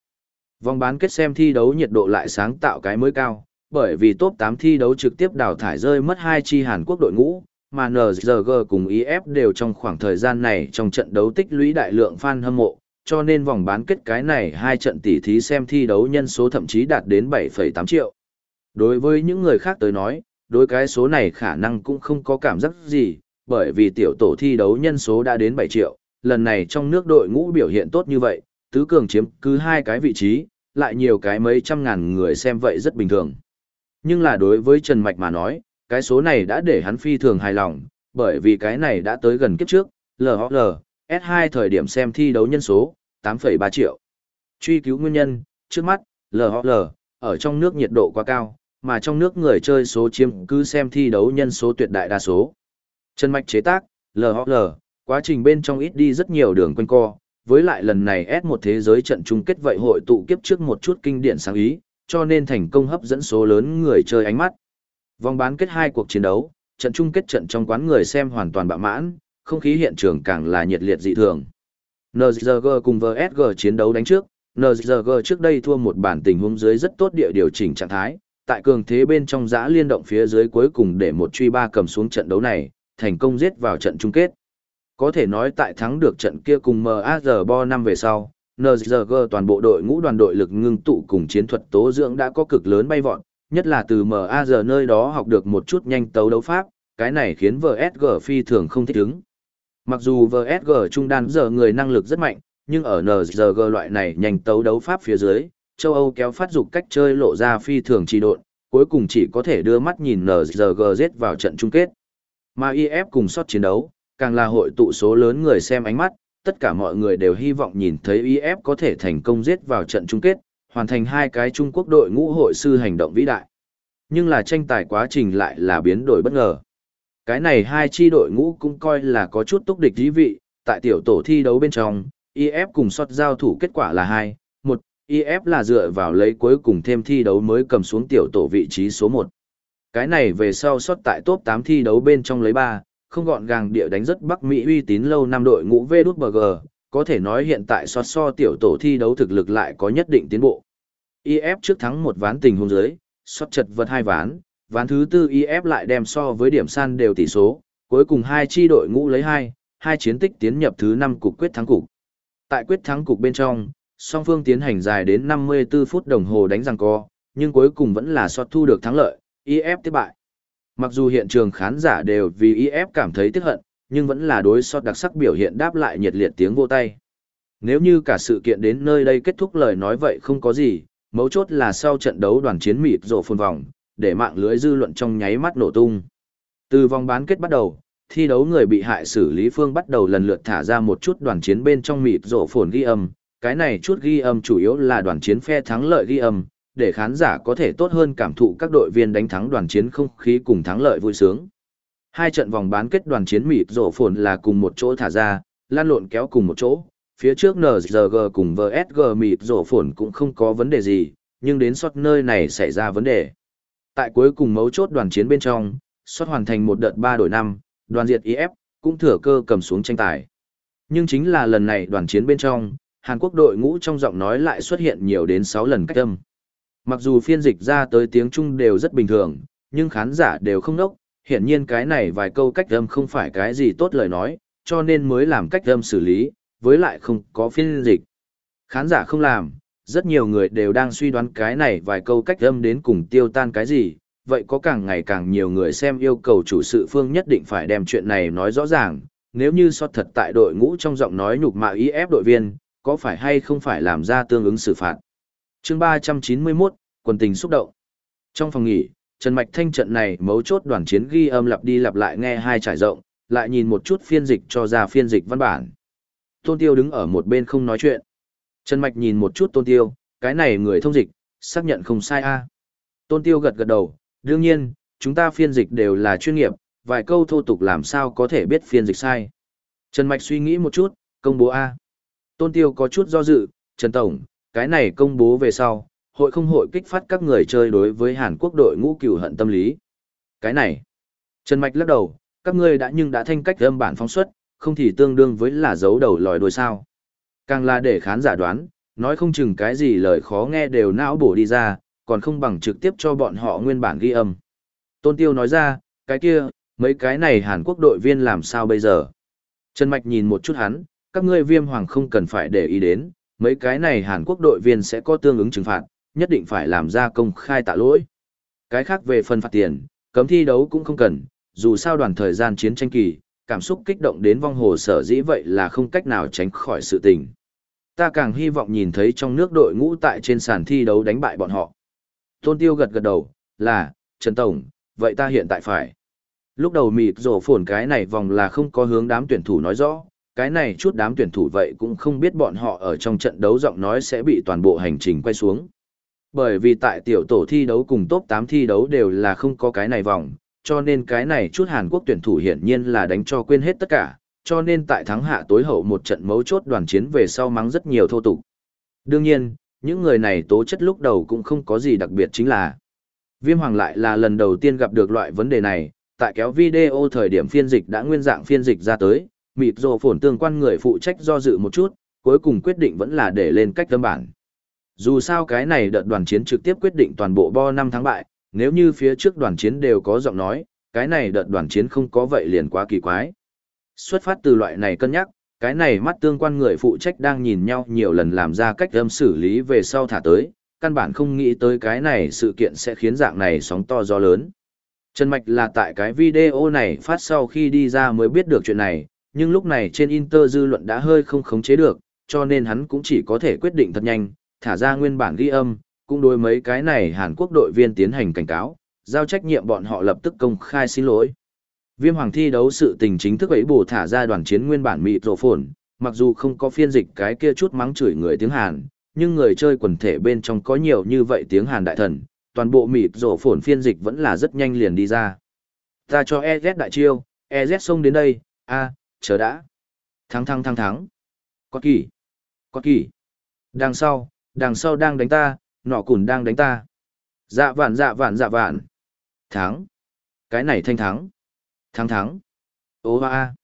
Vòng bán kết xem thi đấu nhiệt độ lại sáng tạo cái mới cao, bởi vì top 8 thi đấu trực tiếp đào thải rơi mất hai chi Hàn Quốc đội ngũ, mà NZG cùng IF đều trong khoảng thời gian này trong trận đấu tích lũy đại lượng fan hâm mộ, cho nên vòng bán kết cái này hai trận tỷ thí xem thi đấu nhân số thậm chí đạt đến 7,8 triệu. Đối với những người khác tới nói, đối cái số này khả năng cũng không có cảm giác gì, bởi vì tiểu tổ thi đấu nhân số đã đến 7 triệu, lần này trong nước đội ngũ biểu hiện tốt như vậy, tứ cường chiếm cứ hai cái vị trí, lại nhiều cái mấy trăm ngàn người xem vậy rất bình thường. Nhưng là đối với Trần Mạch mà nói, cái số này đã để hắn phi thường hài lòng, bởi vì cái này đã tới gần kiếp trước, LHL, S2 thời điểm xem thi đấu nhân số, 8,3 triệu. Truy cứu nguyên nhân, trước mắt, LHL, ở trong nước nhiệt độ quá cao, mà trong nước người chơi số chiếm cứ xem thi đấu nhân số tuyệt đại đa số. Trần Mạch chế tác, LHL, Quá trình bên trong ít đi rất nhiều đường quanh co, với lại lần này S1 thế giới trận chung kết vậy hội tụ kiếp trước một chút kinh điển sáng ý, cho nên thành công hấp dẫn số lớn người chơi ánh mắt. Vòng bán kết hai cuộc chiến đấu, trận chung kết trận trong quán người xem hoàn toàn bạo mãn, không khí hiện trường càng là nhiệt liệt dị thường. NZG cùng VSG chiến đấu đánh trước, NZG trước đây thua một bản tình huống dưới rất tốt địa điều chỉnh trạng thái, tại cường thế bên trong giã liên động phía dưới cuối cùng để một truy ba cầm xuống trận đấu này, thành công giết vào trận chung kết. Có thể nói tại thắng được trận kia cùng MAZ Bo năm về sau, NZG toàn bộ đội ngũ đoàn đội lực ngưng tụ cùng chiến thuật tố dưỡng đã có cực lớn bay vọt, nhất là từ MAZ nơi đó học được một chút nhanh tấu đấu pháp, cái này khiến VSG phi thường không thích ứng. Mặc dù VSG trung đan giờ người năng lực rất mạnh, nhưng ở NZG loại này nhanh tấu đấu pháp phía dưới, châu Âu kéo phát dục cách chơi lộ ra phi thường trì độn, cuối cùng chỉ có thể đưa mắt nhìn NZG giết vào trận chung kết. Mà IF cùng sót chiến đấu, càng là hội tụ số lớn người xem ánh mắt, tất cả mọi người đều hy vọng nhìn thấy IF có thể thành công giết vào trận chung kết, hoàn thành hai cái Trung Quốc đội ngũ hội sư hành động vĩ đại. Nhưng là tranh tài quá trình lại là biến đổi bất ngờ. Cái này hai chi đội ngũ cũng coi là có chút túc địch dí vị, tại tiểu tổ thi đấu bên trong, IF cùng sót giao thủ kết quả là 2, 1, IF là dựa vào lấy cuối cùng thêm thi đấu mới cầm xuống tiểu tổ vị trí số 1. Cái này về sau sót tại top 8 thi đấu bên trong lấy 3, không gọn gàng địa đánh rất Bắc Mỹ uy tín lâu năm đội ngũ VđBG, có thể nói hiện tại sót so tiểu tổ thi đấu thực lực lại có nhất định tiến bộ. IF trước thắng một ván tình huống dưới, sót chật vật hai ván, ván thứ tư IF lại đem so với điểm san đều tỷ số, cuối cùng hai chi đội ngũ lấy hai, hai chiến tích tiến nhập thứ năm cục quyết thắng cục. Tại quyết thắng cục bên trong, song phương tiến hành dài đến 54 phút đồng hồ đánh răng co, nhưng cuối cùng vẫn là sót thu được thắng lợi, IF tiếp bại. Mặc dù hiện trường khán giả đều vì IF cảm thấy tiếc hận, nhưng vẫn là đối sót đặc sắc biểu hiện đáp lại nhiệt liệt tiếng vô tay. Nếu như cả sự kiện đến nơi đây kết thúc lời nói vậy không có gì, mấu chốt là sau trận đấu đoàn chiến mịt rộ phun vòng, để mạng lưới dư luận trong nháy mắt nổ tung. Từ vòng bán kết bắt đầu, thi đấu người bị hại xử lý phương bắt đầu lần lượt thả ra một chút đoàn chiến bên trong mịt rộ phồn ghi âm, cái này chút ghi âm chủ yếu là đoàn chiến phe thắng lợi ghi âm, để khán giả có thể tốt hơn cảm thụ các đội viên đánh thắng đoàn chiến không khí cùng thắng lợi vui sướng. Hai trận vòng bán kết đoàn chiến mịt rộ phồn là cùng một chỗ thả ra, lan lộn kéo cùng một chỗ, phía trước NZG cùng VSG mịt rổ phổn cũng không có vấn đề gì, nhưng đến sót nơi này xảy ra vấn đề. Tại cuối cùng mấu chốt đoàn chiến bên trong, sót hoàn thành một đợt ba đổi năm, đoàn diệt IF, cũng thừa cơ cầm xuống tranh tài. Nhưng chính là lần này đoàn chiến bên trong, Hàn Quốc đội ngũ trong giọng nói lại xuất hiện nhiều đến 6 lần cách âm. Mặc dù phiên dịch ra tới tiếng Trung đều rất bình thường, nhưng khán giả đều không nốc, hiển nhiên cái này vài câu cách âm không phải cái gì tốt lời nói, cho nên mới làm cách âm xử lý, với lại không có phiên dịch. Khán giả không làm, rất nhiều người đều đang suy đoán cái này vài câu cách âm đến cùng tiêu tan cái gì, vậy có càng ngày càng nhiều người xem yêu cầu chủ sự phương nhất định phải đem chuyện này nói rõ ràng, nếu như so thật tại đội ngũ trong giọng nói nhục mạ ý ép đội viên, có phải hay không phải làm ra tương ứng xử phạt. chương 391, quần tình xúc động. Trong phòng nghỉ, Trần Mạch Thanh trận này mấu chốt đoàn chiến ghi âm lặp đi lặp lại nghe hai trải rộng, lại nhìn một chút phiên dịch cho ra phiên dịch văn bản. Tôn Tiêu đứng ở một bên không nói chuyện. Trần Mạch nhìn một chút Tôn Tiêu, cái này người thông dịch, xác nhận không sai a Tôn Tiêu gật gật đầu, đương nhiên, chúng ta phiên dịch đều là chuyên nghiệp, vài câu thô tục làm sao có thể biết phiên dịch sai. Trần Mạch suy nghĩ một chút, công bố A. Tôn Tiêu có chút do dự, Trần Tổng, cái này công bố về sau, hội không hội kích phát các người chơi đối với Hàn Quốc đội ngũ cửu hận tâm lý. Cái này, Trần Mạch lắc đầu, các ngươi đã nhưng đã thanh cách âm bản phóng xuất, không thì tương đương với là dấu đầu lòi đuôi sao. Càng là để khán giả đoán, nói không chừng cái gì lời khó nghe đều não bổ đi ra, còn không bằng trực tiếp cho bọn họ nguyên bản ghi âm. Tôn Tiêu nói ra, cái kia, mấy cái này Hàn Quốc đội viên làm sao bây giờ? Trần Mạch nhìn một chút hắn, các ngươi viêm hoàng không cần phải để ý đến, mấy cái này Hàn Quốc đội viên sẽ có tương ứng trừng phạt, nhất định phải làm ra công khai tạ lỗi. Cái khác về phần phạt tiền, cấm thi đấu cũng không cần, dù sao đoàn thời gian chiến tranh kỳ, cảm xúc kích động đến vong hồ sở dĩ vậy là không cách nào tránh khỏi sự tình. Ta càng hy vọng nhìn thấy trong nước đội ngũ tại trên sàn thi đấu đánh bại bọn họ. Tôn Tiêu gật gật đầu, là, Trần Tổng, vậy ta hiện tại phải. Lúc đầu mịt rổ phồn cái này vòng là không có hướng đám tuyển thủ nói rõ, cái này chút đám tuyển thủ vậy cũng không biết bọn họ ở trong trận đấu giọng nói sẽ bị toàn bộ hành trình quay xuống. Bởi vì tại tiểu tổ thi đấu cùng top 8 thi đấu đều là không có cái này vòng, cho nên cái này chút Hàn Quốc tuyển thủ hiển nhiên là đánh cho quên hết tất cả, cho nên tại thắng hạ tối hậu một trận mấu chốt đoàn chiến về sau mắng rất nhiều thô tục. Đương nhiên, những người này tố chất lúc đầu cũng không có gì đặc biệt chính là Viêm Hoàng lại là lần đầu tiên gặp được loại vấn đề này, tại kéo video thời điểm phiên dịch đã nguyên dạng phiên dịch ra tới, mịt rồ phổn tương quan người phụ trách do dự một chút, cuối cùng quyết định vẫn là để lên cách tâm bản. Dù sao cái này đợt đoàn chiến trực tiếp quyết định toàn bộ bo năm tháng bại, nếu như phía trước đoàn chiến đều có giọng nói, cái này đợt đoàn chiến không có vậy liền quá kỳ quái. Xuất phát từ loại này cân nhắc, cái này mắt tương quan người phụ trách đang nhìn nhau nhiều lần làm ra cách âm xử lý về sau thả tới, căn bản không nghĩ tới cái này sự kiện sẽ khiến dạng này sóng to gió lớn. Trần Mạch là tại cái video này phát sau khi đi ra mới biết được chuyện này, nhưng lúc này trên Inter dư luận đã hơi không khống chế được, cho nên hắn cũng chỉ có thể quyết định thật nhanh, thả ra nguyên bản ghi âm, cũng đối mấy cái này Hàn Quốc đội viên tiến hành cảnh cáo, giao trách nhiệm bọn họ lập tức công khai xin lỗi. Viêm hoàng thi đấu sự tình chính thức ấy bổ thả ra đoàn chiến nguyên bản mịt rộ phồn, mặc dù không có phiên dịch cái kia chút mắng chửi người tiếng Hàn, nhưng người chơi quần thể bên trong có nhiều như vậy tiếng Hàn đại thần, toàn bộ mịt rổ phồn phiên dịch vẫn là rất nhanh liền đi ra. Ta cho EZ đại chiêu, EZ xông đến đây, a chờ đã. Thắng thắng thắng thắng. Có kỳ. Có kỳ. Đằng sau, đằng sau đang đánh ta, nọ cùn đang đánh ta. Dạ vạn dạ vạn dạ vạn. Thắng. Cái này thanh thắng. Thắng thắng. Ô hoa.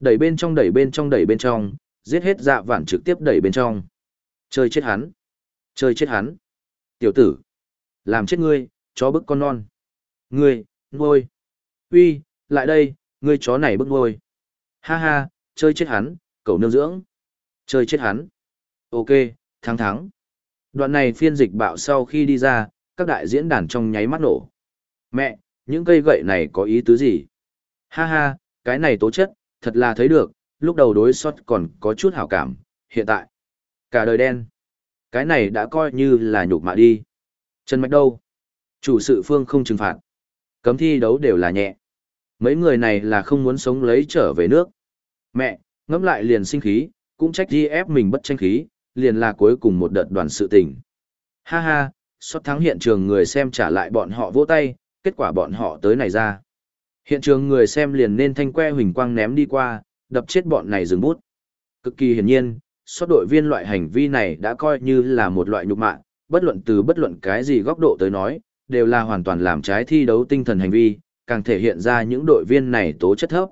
Đẩy bên trong đẩy bên trong đẩy bên trong, giết hết dạ vạn trực tiếp đẩy bên trong. Chơi chết hắn. Chơi chết hắn. Tiểu tử. Làm chết ngươi, chó bức con non. Ngươi, nuôi. Uy, lại đây, ngươi chó này bức nuôi. Ha ha, chơi chết hắn, cậu nương dưỡng. Chơi chết hắn. Ok, thắng thắng. Đoạn này phiên dịch bạo sau khi đi ra, các đại diễn đàn trong nháy mắt nổ. Mẹ, những cây gậy này có ý tứ gì? Ha ha, cái này tố chất, thật là thấy được, lúc đầu đối sót còn có chút hảo cảm, hiện tại. Cả đời đen. Cái này đã coi như là nhục mạ đi. Trần Mạch đâu? Chủ sự phương không trừng phạt. Cấm thi đấu đều là nhẹ. Mấy người này là không muốn sống lấy trở về nước. Mẹ, ngẫm lại liền sinh khí, cũng trách đi ép mình bất tranh khí, liền là cuối cùng một đợt đoàn sự tình. Ha ha, xuất thắng hiện trường người xem trả lại bọn họ vỗ tay, kết quả bọn họ tới này ra. Hiện trường người xem liền nên thanh que huỳnh quang ném đi qua, đập chết bọn này dừng bút. Cực kỳ hiển nhiên, xuất đội viên loại hành vi này đã coi như là một loại nhục mạ, bất luận từ bất luận cái gì góc độ tới nói, đều là hoàn toàn làm trái thi đấu tinh thần hành vi, càng thể hiện ra những đội viên này tố chất thấp.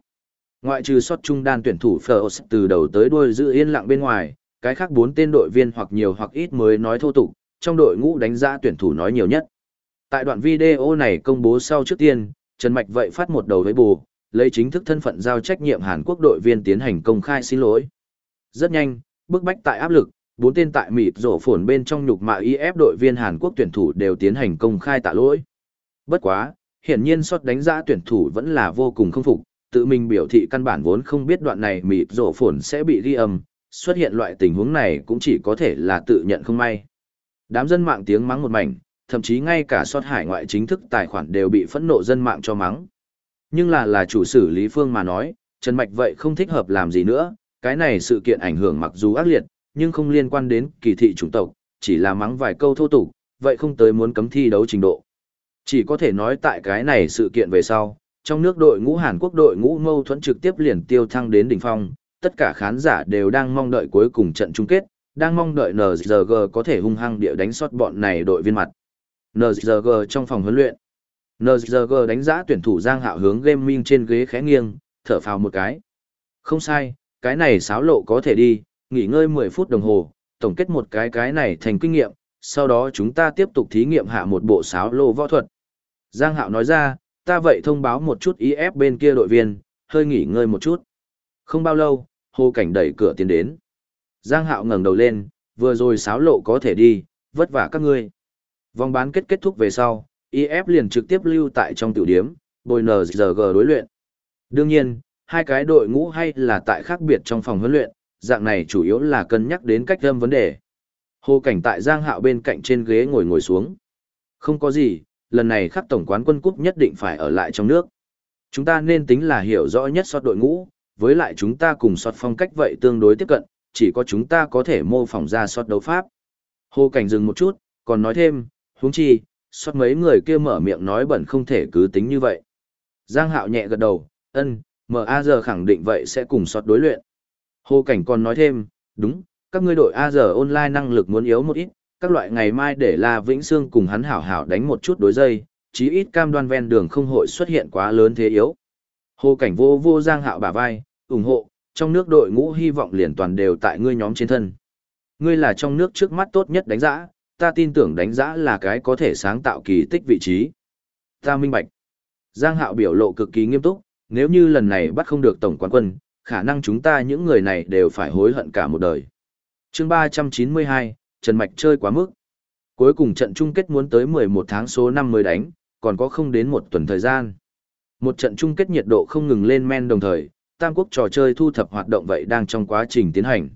Ngoại trừ sót trung đan tuyển thủ Phlos từ đầu tới đuôi giữ yên lặng bên ngoài, cái khác bốn tên đội viên hoặc nhiều hoặc ít mới nói thô tục, trong đội ngũ đánh giá tuyển thủ nói nhiều nhất. Tại đoạn video này công bố sau trước tiên, Trần Mạch vậy phát một đầu với bù, lấy chính thức thân phận giao trách nhiệm Hàn Quốc đội viên tiến hành công khai xin lỗi. Rất nhanh, bức bách tại áp lực, bốn tên tại mịt rổ phồn bên trong nhục mạ IF đội viên Hàn Quốc tuyển thủ đều tiến hành công khai tạ lỗi. Bất quá, hiển nhiên sót đánh giá tuyển thủ vẫn là vô cùng không phục, tự mình biểu thị căn bản vốn không biết đoạn này mịt rổ phồn sẽ bị ghi âm, xuất hiện loại tình huống này cũng chỉ có thể là tự nhận không may. Đám dân mạng tiếng mắng một mảnh, thậm chí ngay cả sót hải ngoại chính thức tài khoản đều bị phẫn nộ dân mạng cho mắng. Nhưng là là chủ xử Lý Phương mà nói, Trần Mạch vậy không thích hợp làm gì nữa, cái này sự kiện ảnh hưởng mặc dù ác liệt, nhưng không liên quan đến kỳ thị chủng tộc, chỉ là mắng vài câu thô tục, vậy không tới muốn cấm thi đấu trình độ. Chỉ có thể nói tại cái này sự kiện về sau, trong nước đội ngũ Hàn Quốc đội ngũ mâu thuẫn trực tiếp liền tiêu thăng đến đỉnh phong, tất cả khán giả đều đang mong đợi cuối cùng trận chung kết, đang mong đợi NZG có thể hung hăng địa đánh sót bọn này đội viên mặt. NZG trong phòng huấn luyện. NZG đánh giá tuyển thủ Giang Hạo hướng gaming trên ghế khẽ nghiêng, thở phào một cái. Không sai, cái này xáo lộ có thể đi, nghỉ ngơi 10 phút đồng hồ, tổng kết một cái cái này thành kinh nghiệm, sau đó chúng ta tiếp tục thí nghiệm hạ một bộ xáo lộ võ thuật. Giang Hạo nói ra, ta vậy thông báo một chút IF bên kia đội viên, hơi nghỉ ngơi một chút. Không bao lâu, Hồ Cảnh đẩy cửa tiến đến. Giang Hạo ngẩng đầu lên, vừa rồi sáo lộ có thể đi, vất vả các ngươi. Vòng bán kết kết thúc về sau, IF liền trực tiếp lưu tại trong tiểu điếm, bồi NZG đối luyện. Đương nhiên, hai cái đội ngũ hay là tại khác biệt trong phòng huấn luyện, dạng này chủ yếu là cân nhắc đến cách âm vấn đề. Hồ Cảnh tại Giang Hạo bên cạnh trên ghế ngồi ngồi xuống. Không có gì, lần này khắc tổng quán quân cúp nhất định phải ở lại trong nước. Chúng ta nên tính là hiểu rõ nhất sót đội ngũ, với lại chúng ta cùng sót phong cách vậy tương đối tiếp cận, chỉ có chúng ta có thể mô phỏng ra sót đấu pháp. Hồ Cảnh dừng một chút, còn nói thêm, huống chi, sót mấy người kia mở miệng nói bẩn không thể cứ tính như vậy. Giang Hạo nhẹ gật đầu, ân, m a giờ khẳng định vậy sẽ cùng sót đối luyện. Hồ Cảnh còn nói thêm, đúng, các ngươi đội a giờ online năng lực muốn yếu một ít, các loại ngày mai để La Vĩnh Sương cùng hắn hảo hảo đánh một chút đối dây, chí ít cam đoan ven đường không hội xuất hiện quá lớn thế yếu. Hồ Cảnh vô vô Giang Hạo bả vai, ủng hộ, trong nước đội ngũ hy vọng liền toàn đều tại ngươi nhóm trên thân. Ngươi là trong nước trước mắt tốt nhất đánh giá, ta tin tưởng đánh giá là cái có thể sáng tạo kỳ tích vị trí. Ta minh bạch. Giang Hạo biểu lộ cực kỳ nghiêm túc, nếu như lần này bắt không được tổng quán quân, khả năng chúng ta những người này đều phải hối hận cả một đời. chương 392, Trần Mạch chơi quá mức. Cuối cùng trận chung kết muốn tới 11 tháng số 5 mới đánh, còn có không đến một tuần thời gian. Một trận chung kết nhiệt độ không ngừng lên men đồng thời, Tam Quốc trò chơi thu thập hoạt động vậy đang trong quá trình tiến hành.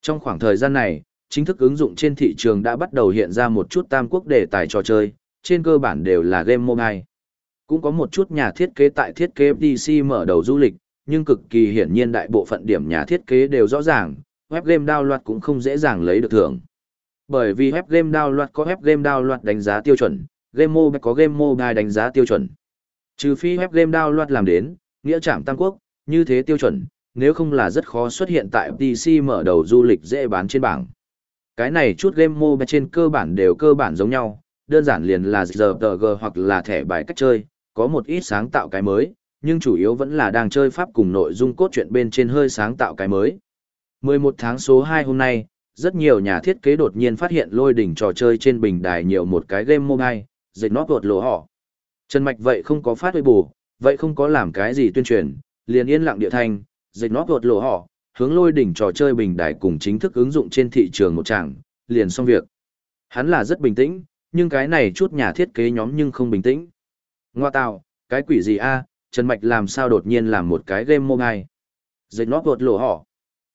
Trong khoảng thời gian này, chính thức ứng dụng trên thị trường đã bắt đầu hiện ra một chút Tam Quốc đề tài trò chơi, trên cơ bản đều là game mobile. Cũng có một chút nhà thiết kế tại thiết kế FDC mở đầu du lịch, nhưng cực kỳ hiển nhiên đại bộ phận điểm nhà thiết kế đều rõ ràng, web game download cũng không dễ dàng lấy được thưởng. Bởi vì web game download có web game download đánh giá tiêu chuẩn, game mobile có game mobile đánh giá tiêu chuẩn. Trừ phi web game download làm đến, nghĩa trạm Tam quốc, như thế tiêu chuẩn, nếu không là rất khó xuất hiện tại PC mở đầu du lịch dễ bán trên bảng. Cái này chút game mobile trên cơ bản đều cơ bản giống nhau, đơn giản liền là RPG hoặc là thẻ bài cách chơi, có một ít sáng tạo cái mới, nhưng chủ yếu vẫn là đang chơi pháp cùng nội dung cốt truyện bên trên hơi sáng tạo cái mới. 11 tháng số 2 hôm nay, rất nhiều nhà thiết kế đột nhiên phát hiện lôi đỉnh trò chơi trên bình đài nhiều một cái game mobile, dịch nó vượt lộ họ. Trần Mạch vậy không có phát huy bù, vậy không có làm cái gì tuyên truyền, liền yên lặng địa thanh, dịch nó vượt lộ họ, hướng lôi đỉnh trò chơi bình đài cùng chính thức ứng dụng trên thị trường một tràng, liền xong việc. Hắn là rất bình tĩnh, nhưng cái này chút nhà thiết kế nhóm nhưng không bình tĩnh. Ngoa tạo, cái quỷ gì a Trần Mạch làm sao đột nhiên làm một cái game mobile. Dịch nó vượt lộ họ.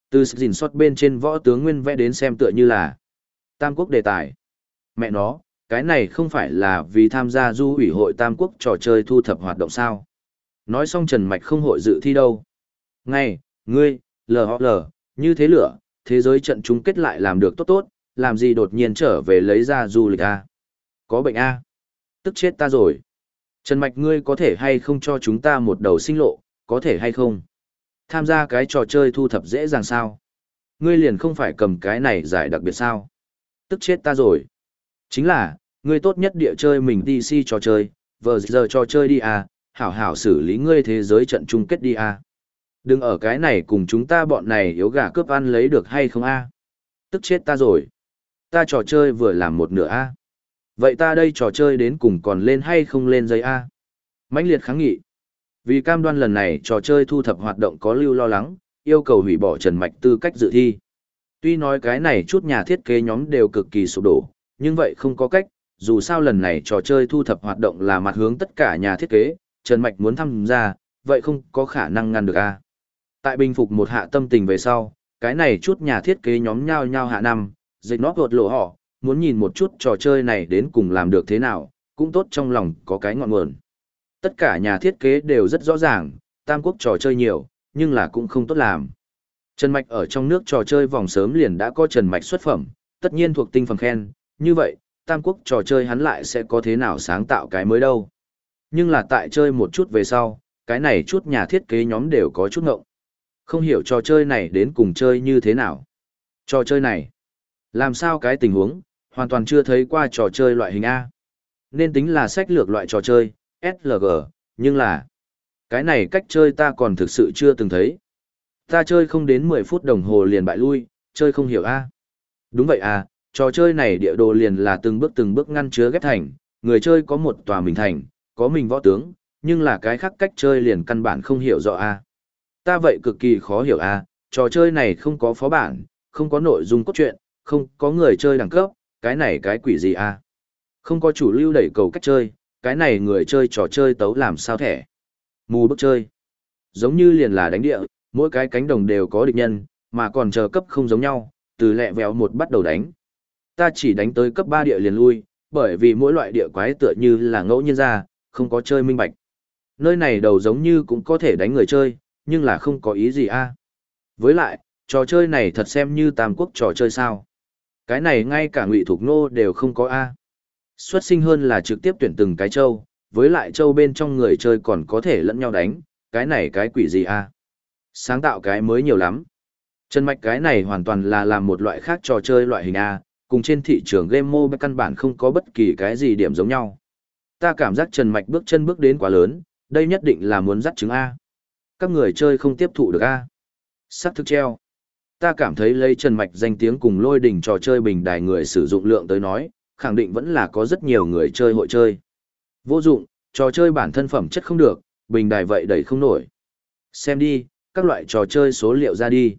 Từ dình xót bên trên võ tướng nguyên vẽ đến xem tựa như là Tam quốc đề tài. Mẹ nó, cái này không phải là vì tham gia du ủy hội Tam quốc trò chơi thu thập hoạt động sao. Nói xong Trần Mạch không hội dự thi đâu. Ngay, ngươi, lờ họ lờ, như thế lửa, thế giới trận chung kết lại làm được tốt tốt, làm gì đột nhiên trở về lấy ra du lịch a Có bệnh a Tức chết ta rồi. Trần Mạch ngươi có thể hay không cho chúng ta một đầu sinh lộ, có thể hay không? Tham gia cái trò chơi thu thập dễ dàng sao? Ngươi liền không phải cầm cái này giải đặc biệt sao? Tức chết ta rồi. Chính là, ngươi tốt nhất địa chơi mình DC trò chơi, vờ giờ trò chơi đi à, hảo hảo xử lý ngươi thế giới trận chung kết đi à. Đừng ở cái này cùng chúng ta bọn này yếu gà cướp ăn lấy được hay không a à? Tức chết ta rồi. Ta trò chơi vừa làm một nửa a à? Vậy ta đây trò chơi đến cùng còn lên hay không lên dây A? mãnh liệt kháng nghị. Vì cam đoan lần này trò chơi thu thập hoạt động có lưu lo lắng, yêu cầu hủy bỏ Trần Mạch tư cách dự thi. Tuy nói cái này chút nhà thiết kế nhóm đều cực kỳ sụp đổ, nhưng vậy không có cách, dù sao lần này trò chơi thu thập hoạt động là mặt hướng tất cả nhà thiết kế, Trần Mạch muốn tham gia, vậy không có khả năng ngăn được a. Tại bình phục một hạ tâm tình về sau, cái này chút nhà thiết kế nhóm nhau nhau hạ năm, dịch nót vượt lộ họ, muốn nhìn một chút trò chơi này đến cùng làm được thế nào, cũng tốt trong lòng có cái ngọn nguồn. Tất cả nhà thiết kế đều rất rõ ràng, Tam Quốc trò chơi nhiều, nhưng là cũng không tốt làm. Trần Mạch ở trong nước trò chơi vòng sớm liền đã có Trần Mạch xuất phẩm, tất nhiên thuộc tinh phần khen, như vậy, Tam Quốc trò chơi hắn lại sẽ có thế nào sáng tạo cái mới đâu. Nhưng là tại chơi một chút về sau, cái này chút nhà thiết kế nhóm đều có chút ngộng. Không hiểu trò chơi này đến cùng chơi như thế nào. Trò chơi này, làm sao cái tình huống, hoàn toàn chưa thấy qua trò chơi loại hình A. Nên tính là sách lược loại trò chơi, SLG, nhưng là cái này cách chơi ta còn thực sự chưa từng thấy. Ta chơi không đến 10 phút đồng hồ liền bại lui, chơi không hiểu A. Đúng vậy à, trò chơi này địa đồ liền là từng bước từng bước ngăn chứa ghép thành, người chơi có một tòa mình thành, có mình võ tướng, nhưng là cái khác cách chơi liền căn bản không hiểu rõ A. Ta vậy cực kỳ khó hiểu A, trò chơi này không có phó bản, không có nội dung cốt truyện, không có người chơi đẳng cấp, cái này cái quỷ gì a? Không có chủ lưu đẩy cầu cách chơi, cái này người chơi trò chơi tấu làm sao thẻ. Mù bức chơi. Giống như liền là đánh địa, mỗi cái cánh đồng đều có địch nhân, mà còn chờ cấp không giống nhau, từ lẹ vẹo một bắt đầu đánh. Ta chỉ đánh tới cấp 3 địa liền lui, bởi vì mỗi loại địa quái tựa như là ngẫu nhiên ra, không có chơi minh bạch. Nơi này đầu giống như cũng có thể đánh người chơi, nhưng là không có ý gì a. Với lại, trò chơi này thật xem như tam quốc trò chơi sao. Cái này ngay cả ngụy thuộc nô đều không có A. Xuất sinh hơn là trực tiếp tuyển từng cái châu, với lại châu bên trong người chơi còn có thể lẫn nhau đánh, cái này cái quỷ gì a? Sáng tạo cái mới nhiều lắm. Chân Mạch cái này hoàn toàn là làm một loại khác trò chơi loại hình A, cùng trên thị trường game mobile căn bản không có bất kỳ cái gì điểm giống nhau. Ta cảm giác Trần Mạch bước chân bước đến quá lớn, đây nhất định là muốn dắt trứng A. Các người chơi không tiếp thụ được A. Sắc thức treo. Ta cảm thấy lấy Trần Mạch danh tiếng cùng lôi đỉnh trò chơi bình đài người sử dụng lượng tới nói, khẳng định vẫn là có rất nhiều người chơi hội chơi. Vô dụng, trò chơi bản thân phẩm chất không được, bình đài vậy đẩy không nổi. Xem đi, các loại trò chơi số liệu ra đi.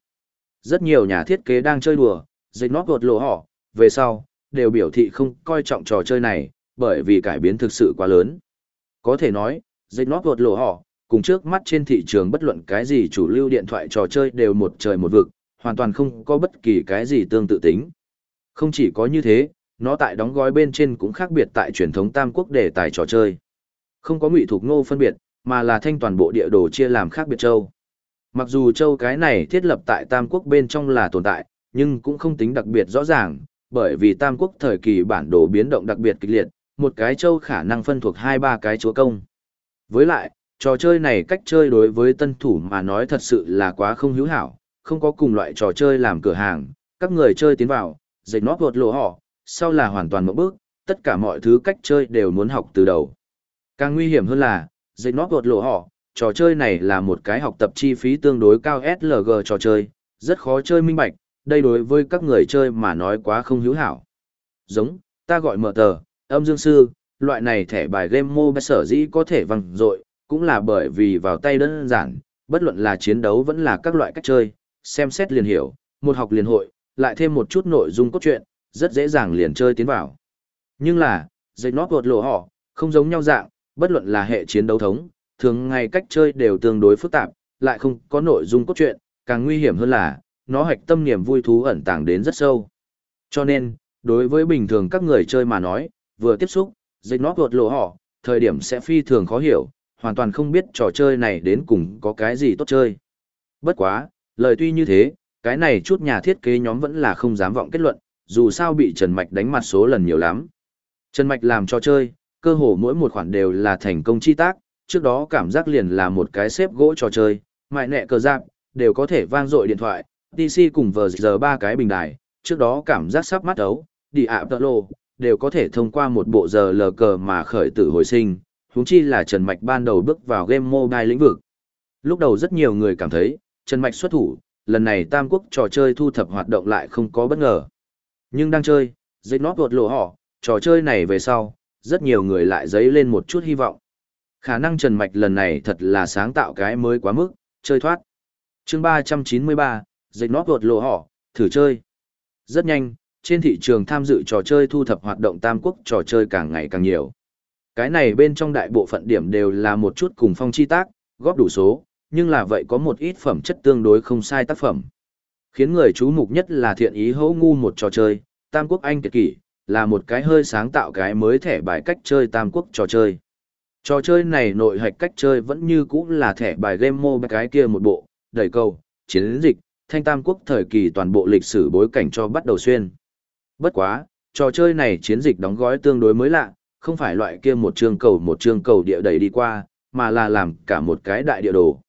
Rất nhiều nhà thiết kế đang chơi đùa, dịch nót gột lộ họ, về sau, đều biểu thị không coi trọng trò chơi này, bởi vì cải biến thực sự quá lớn. Có thể nói, dịch nót gột lộ họ, cùng trước mắt trên thị trường bất luận cái gì chủ lưu điện thoại trò chơi đều một trời một vực, hoàn toàn không có bất kỳ cái gì tương tự tính. Không chỉ có như thế, nó tại đóng gói bên trên cũng khác biệt tại truyền thống tam quốc đề tài trò chơi. Không có ngụy thuộc ngô phân biệt, mà là thanh toàn bộ địa đồ chia làm khác biệt châu. Mặc dù châu cái này thiết lập tại tam quốc bên trong là tồn tại, nhưng cũng không tính đặc biệt rõ ràng, bởi vì tam quốc thời kỳ bản đồ biến động đặc biệt kịch liệt, một cái châu khả năng phân thuộc hai ba cái chúa công. Với lại, trò chơi này cách chơi đối với tân thủ mà nói thật sự là quá không hữu hảo, không có cùng loại trò chơi làm cửa hàng, các người chơi tiến vào, dịch nót vượt lộ họ, sau là hoàn toàn một bước, tất cả mọi thứ cách chơi đều muốn học từ đầu. Càng nguy hiểm hơn là, dịch nót vượt lộ họ, trò chơi này là một cái học tập chi phí tương đối cao SLG trò chơi, rất khó chơi minh bạch, đây đối với các người chơi mà nói quá không hữu hảo. Giống, ta gọi mở tờ, âm dương sư, loại này thẻ bài game mobile sở dĩ có thể văng dội cũng là bởi vì vào tay đơn giản, bất luận là chiến đấu vẫn là các loại cách chơi, xem xét liền hiểu, một học liền hội, lại thêm một chút nội dung cốt truyện, rất dễ dàng liền chơi tiến vào. Nhưng là, dây nót gột lộ họ, không giống nhau dạng, bất luận là hệ chiến đấu thống, thường ngày cách chơi đều tương đối phức tạp, lại không có nội dung cốt truyện, càng nguy hiểm hơn là, nó hạch tâm niềm vui thú ẩn tàng đến rất sâu. Cho nên, đối với bình thường các người chơi mà nói, vừa tiếp xúc, dịch nó vượt lộ họ, thời điểm sẽ phi thường khó hiểu, hoàn toàn không biết trò chơi này đến cùng có cái gì tốt chơi. Bất quá, lời tuy như thế, cái này chút nhà thiết kế nhóm vẫn là không dám vọng kết luận, dù sao bị Trần Mạch đánh mặt số lần nhiều lắm. Trần Mạch làm trò chơi, cơ hồ mỗi một khoản đều là thành công chi tác, trước đó cảm giác liền là một cái xếp gỗ trò chơi, mại nẹ cờ giáp, đều có thể vang dội điện thoại, DC cùng vờ giờ ba cái bình đài, trước đó cảm giác sắp mắt ấu, đi ạ tợ lô, đều có thể thông qua một bộ giờ lờ cờ mà khởi tử hồi sinh, huống chi là Trần Mạch ban đầu bước vào game mobile lĩnh vực. Lúc đầu rất nhiều người cảm thấy, Trần Mạch xuất thủ, lần này Tam Quốc trò chơi thu thập hoạt động lại không có bất ngờ. Nhưng đang chơi, dây nót vột lộ họ, trò chơi này về sau, rất nhiều người lại dấy lên một chút hy vọng. Khả năng Trần Mạch lần này thật là sáng tạo cái mới quá mức, chơi thoát. chương 393, dây nót vột lộ họ, thử chơi. Rất nhanh, trên thị trường tham dự trò chơi thu thập hoạt động tam quốc trò chơi càng ngày càng nhiều. Cái này bên trong đại bộ phận điểm đều là một chút cùng phong chi tác, góp đủ số, nhưng là vậy có một ít phẩm chất tương đối không sai tác phẩm. Khiến người chú mục nhất là thiện ý hấu ngu một trò chơi, Tam Quốc Anh Kiệt Kỷ, là một cái hơi sáng tạo cái mới thẻ bài cách chơi Tam Quốc trò chơi. Trò chơi này nội hạch cách chơi vẫn như cũ là thẻ bài game mobile cái kia một bộ, đẩy câu, chiến dịch, thanh Tam Quốc thời kỳ toàn bộ lịch sử bối cảnh cho bắt đầu xuyên. Bất quá, trò chơi này chiến dịch đóng gói tương đối mới lạ, không phải loại kia một chương cầu một chương cầu địa đầy đi qua, mà là làm cả một cái đại địa đồ.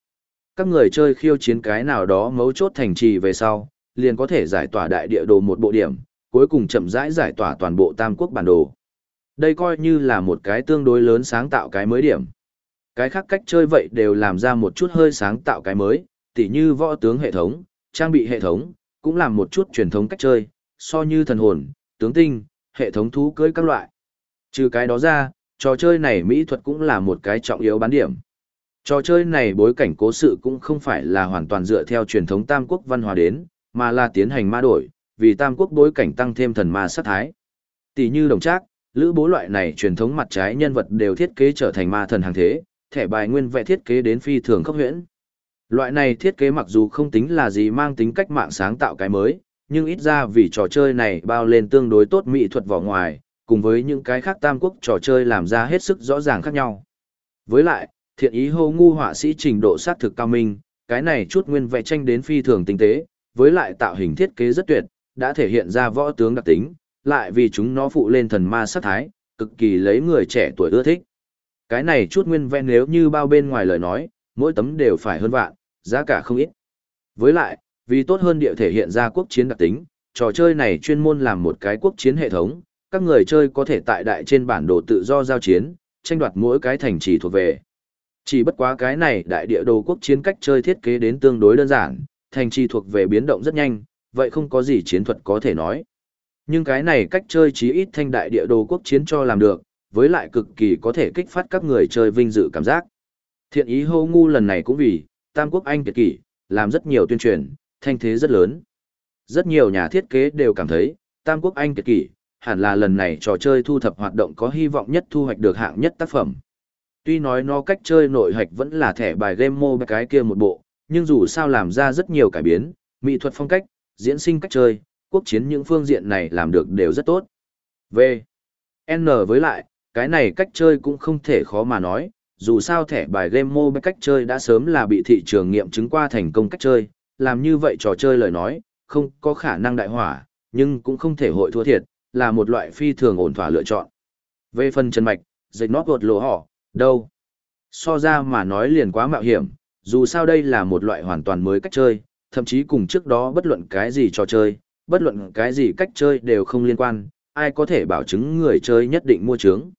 Các người chơi khiêu chiến cái nào đó mấu chốt thành trì về sau, liền có thể giải tỏa đại địa đồ một bộ điểm, cuối cùng chậm rãi giải tỏa toàn bộ tam quốc bản đồ. Đây coi như là một cái tương đối lớn sáng tạo cái mới điểm. Cái khác cách chơi vậy đều làm ra một chút hơi sáng tạo cái mới, tỉ như võ tướng hệ thống, trang bị hệ thống, cũng làm một chút truyền thống cách chơi, so như thần hồn, tướng tinh, hệ thống thú cưới các loại. Trừ cái đó ra, trò chơi này mỹ thuật cũng là một cái trọng yếu bán điểm. Trò chơi này bối cảnh cố sự cũng không phải là hoàn toàn dựa theo truyền thống Tam Quốc văn hóa đến, mà là tiến hành ma đổi, vì Tam Quốc bối cảnh tăng thêm thần ma sát thái. Tỷ như đồng trác, lữ bố loại này truyền thống mặt trái nhân vật đều thiết kế trở thành ma thần hàng thế, thẻ bài nguyên vẽ thiết kế đến phi thường khốc huyễn. Loại này thiết kế mặc dù không tính là gì mang tính cách mạng sáng tạo cái mới, nhưng ít ra vì trò chơi này bao lên tương đối tốt mỹ thuật vỏ ngoài, cùng với những cái khác tam quốc trò chơi làm ra hết sức rõ ràng khác nhau. Với lại, thiện ý hô ngu họa sĩ trình độ sát thực cao minh, cái này chút nguyên vẽ tranh đến phi thường tinh tế, với lại tạo hình thiết kế rất tuyệt, đã thể hiện ra võ tướng đặc tính, lại vì chúng nó phụ lên thần ma sát thái, cực kỳ lấy người trẻ tuổi ưa thích. Cái này chút nguyên vẽ nếu như bao bên ngoài lời nói, mỗi tấm đều phải hơn vạn, giá cả không ít. Với lại, vì tốt hơn địa thể hiện ra quốc chiến đặc tính, trò chơi này chuyên môn làm một cái quốc chiến hệ thống, các người chơi có thể tại đại trên bản đồ tự do giao chiến, tranh đoạt mỗi cái thành trì thuộc về. Chỉ bất quá cái này đại địa đồ quốc chiến cách chơi thiết kế đến tương đối đơn giản, thành trì thuộc về biến động rất nhanh, vậy không có gì chiến thuật có thể nói. Nhưng cái này cách chơi chí ít thanh đại địa đồ quốc chiến cho làm được, với lại cực kỳ có thể kích phát các người chơi vinh dự cảm giác. Thiện ý hô ngu lần này cũng vì, Tam Quốc Anh kiệt kỷ, làm rất nhiều tuyên truyền, thanh thế rất lớn. Rất nhiều nhà thiết kế đều cảm thấy, Tam Quốc Anh kiệt kỷ, hẳn là lần này trò chơi thu thập hoạt động có hy vọng nhất thu hoạch được hạng nhất tác phẩm. Tuy nói nó cách chơi nội hạch vẫn là thẻ bài game mô cái kia một bộ, nhưng dù sao làm ra rất nhiều cải biến, mỹ thuật phong cách, diễn sinh cách chơi, quốc chiến những phương diện này làm được đều rất tốt. V. N với lại, cái này cách chơi cũng không thể khó mà nói, dù sao thẻ bài game mobile cách chơi đã sớm là bị thị trường nghiệm chứng qua thành công cách chơi, làm như vậy trò chơi lời nói, không có khả năng đại hỏa, nhưng cũng không thể hội thua thiệt, là một loại phi thường ổn thỏa lựa chọn. Về phần chân mạch, dịch nót gột lộ họ, đâu? So ra mà nói liền quá mạo hiểm, dù sao đây là một loại hoàn toàn mới cách chơi, thậm chí cùng trước đó bất luận cái gì trò chơi, bất luận cái gì cách chơi đều không liên quan, ai có thể bảo chứng người chơi nhất định mua trướng.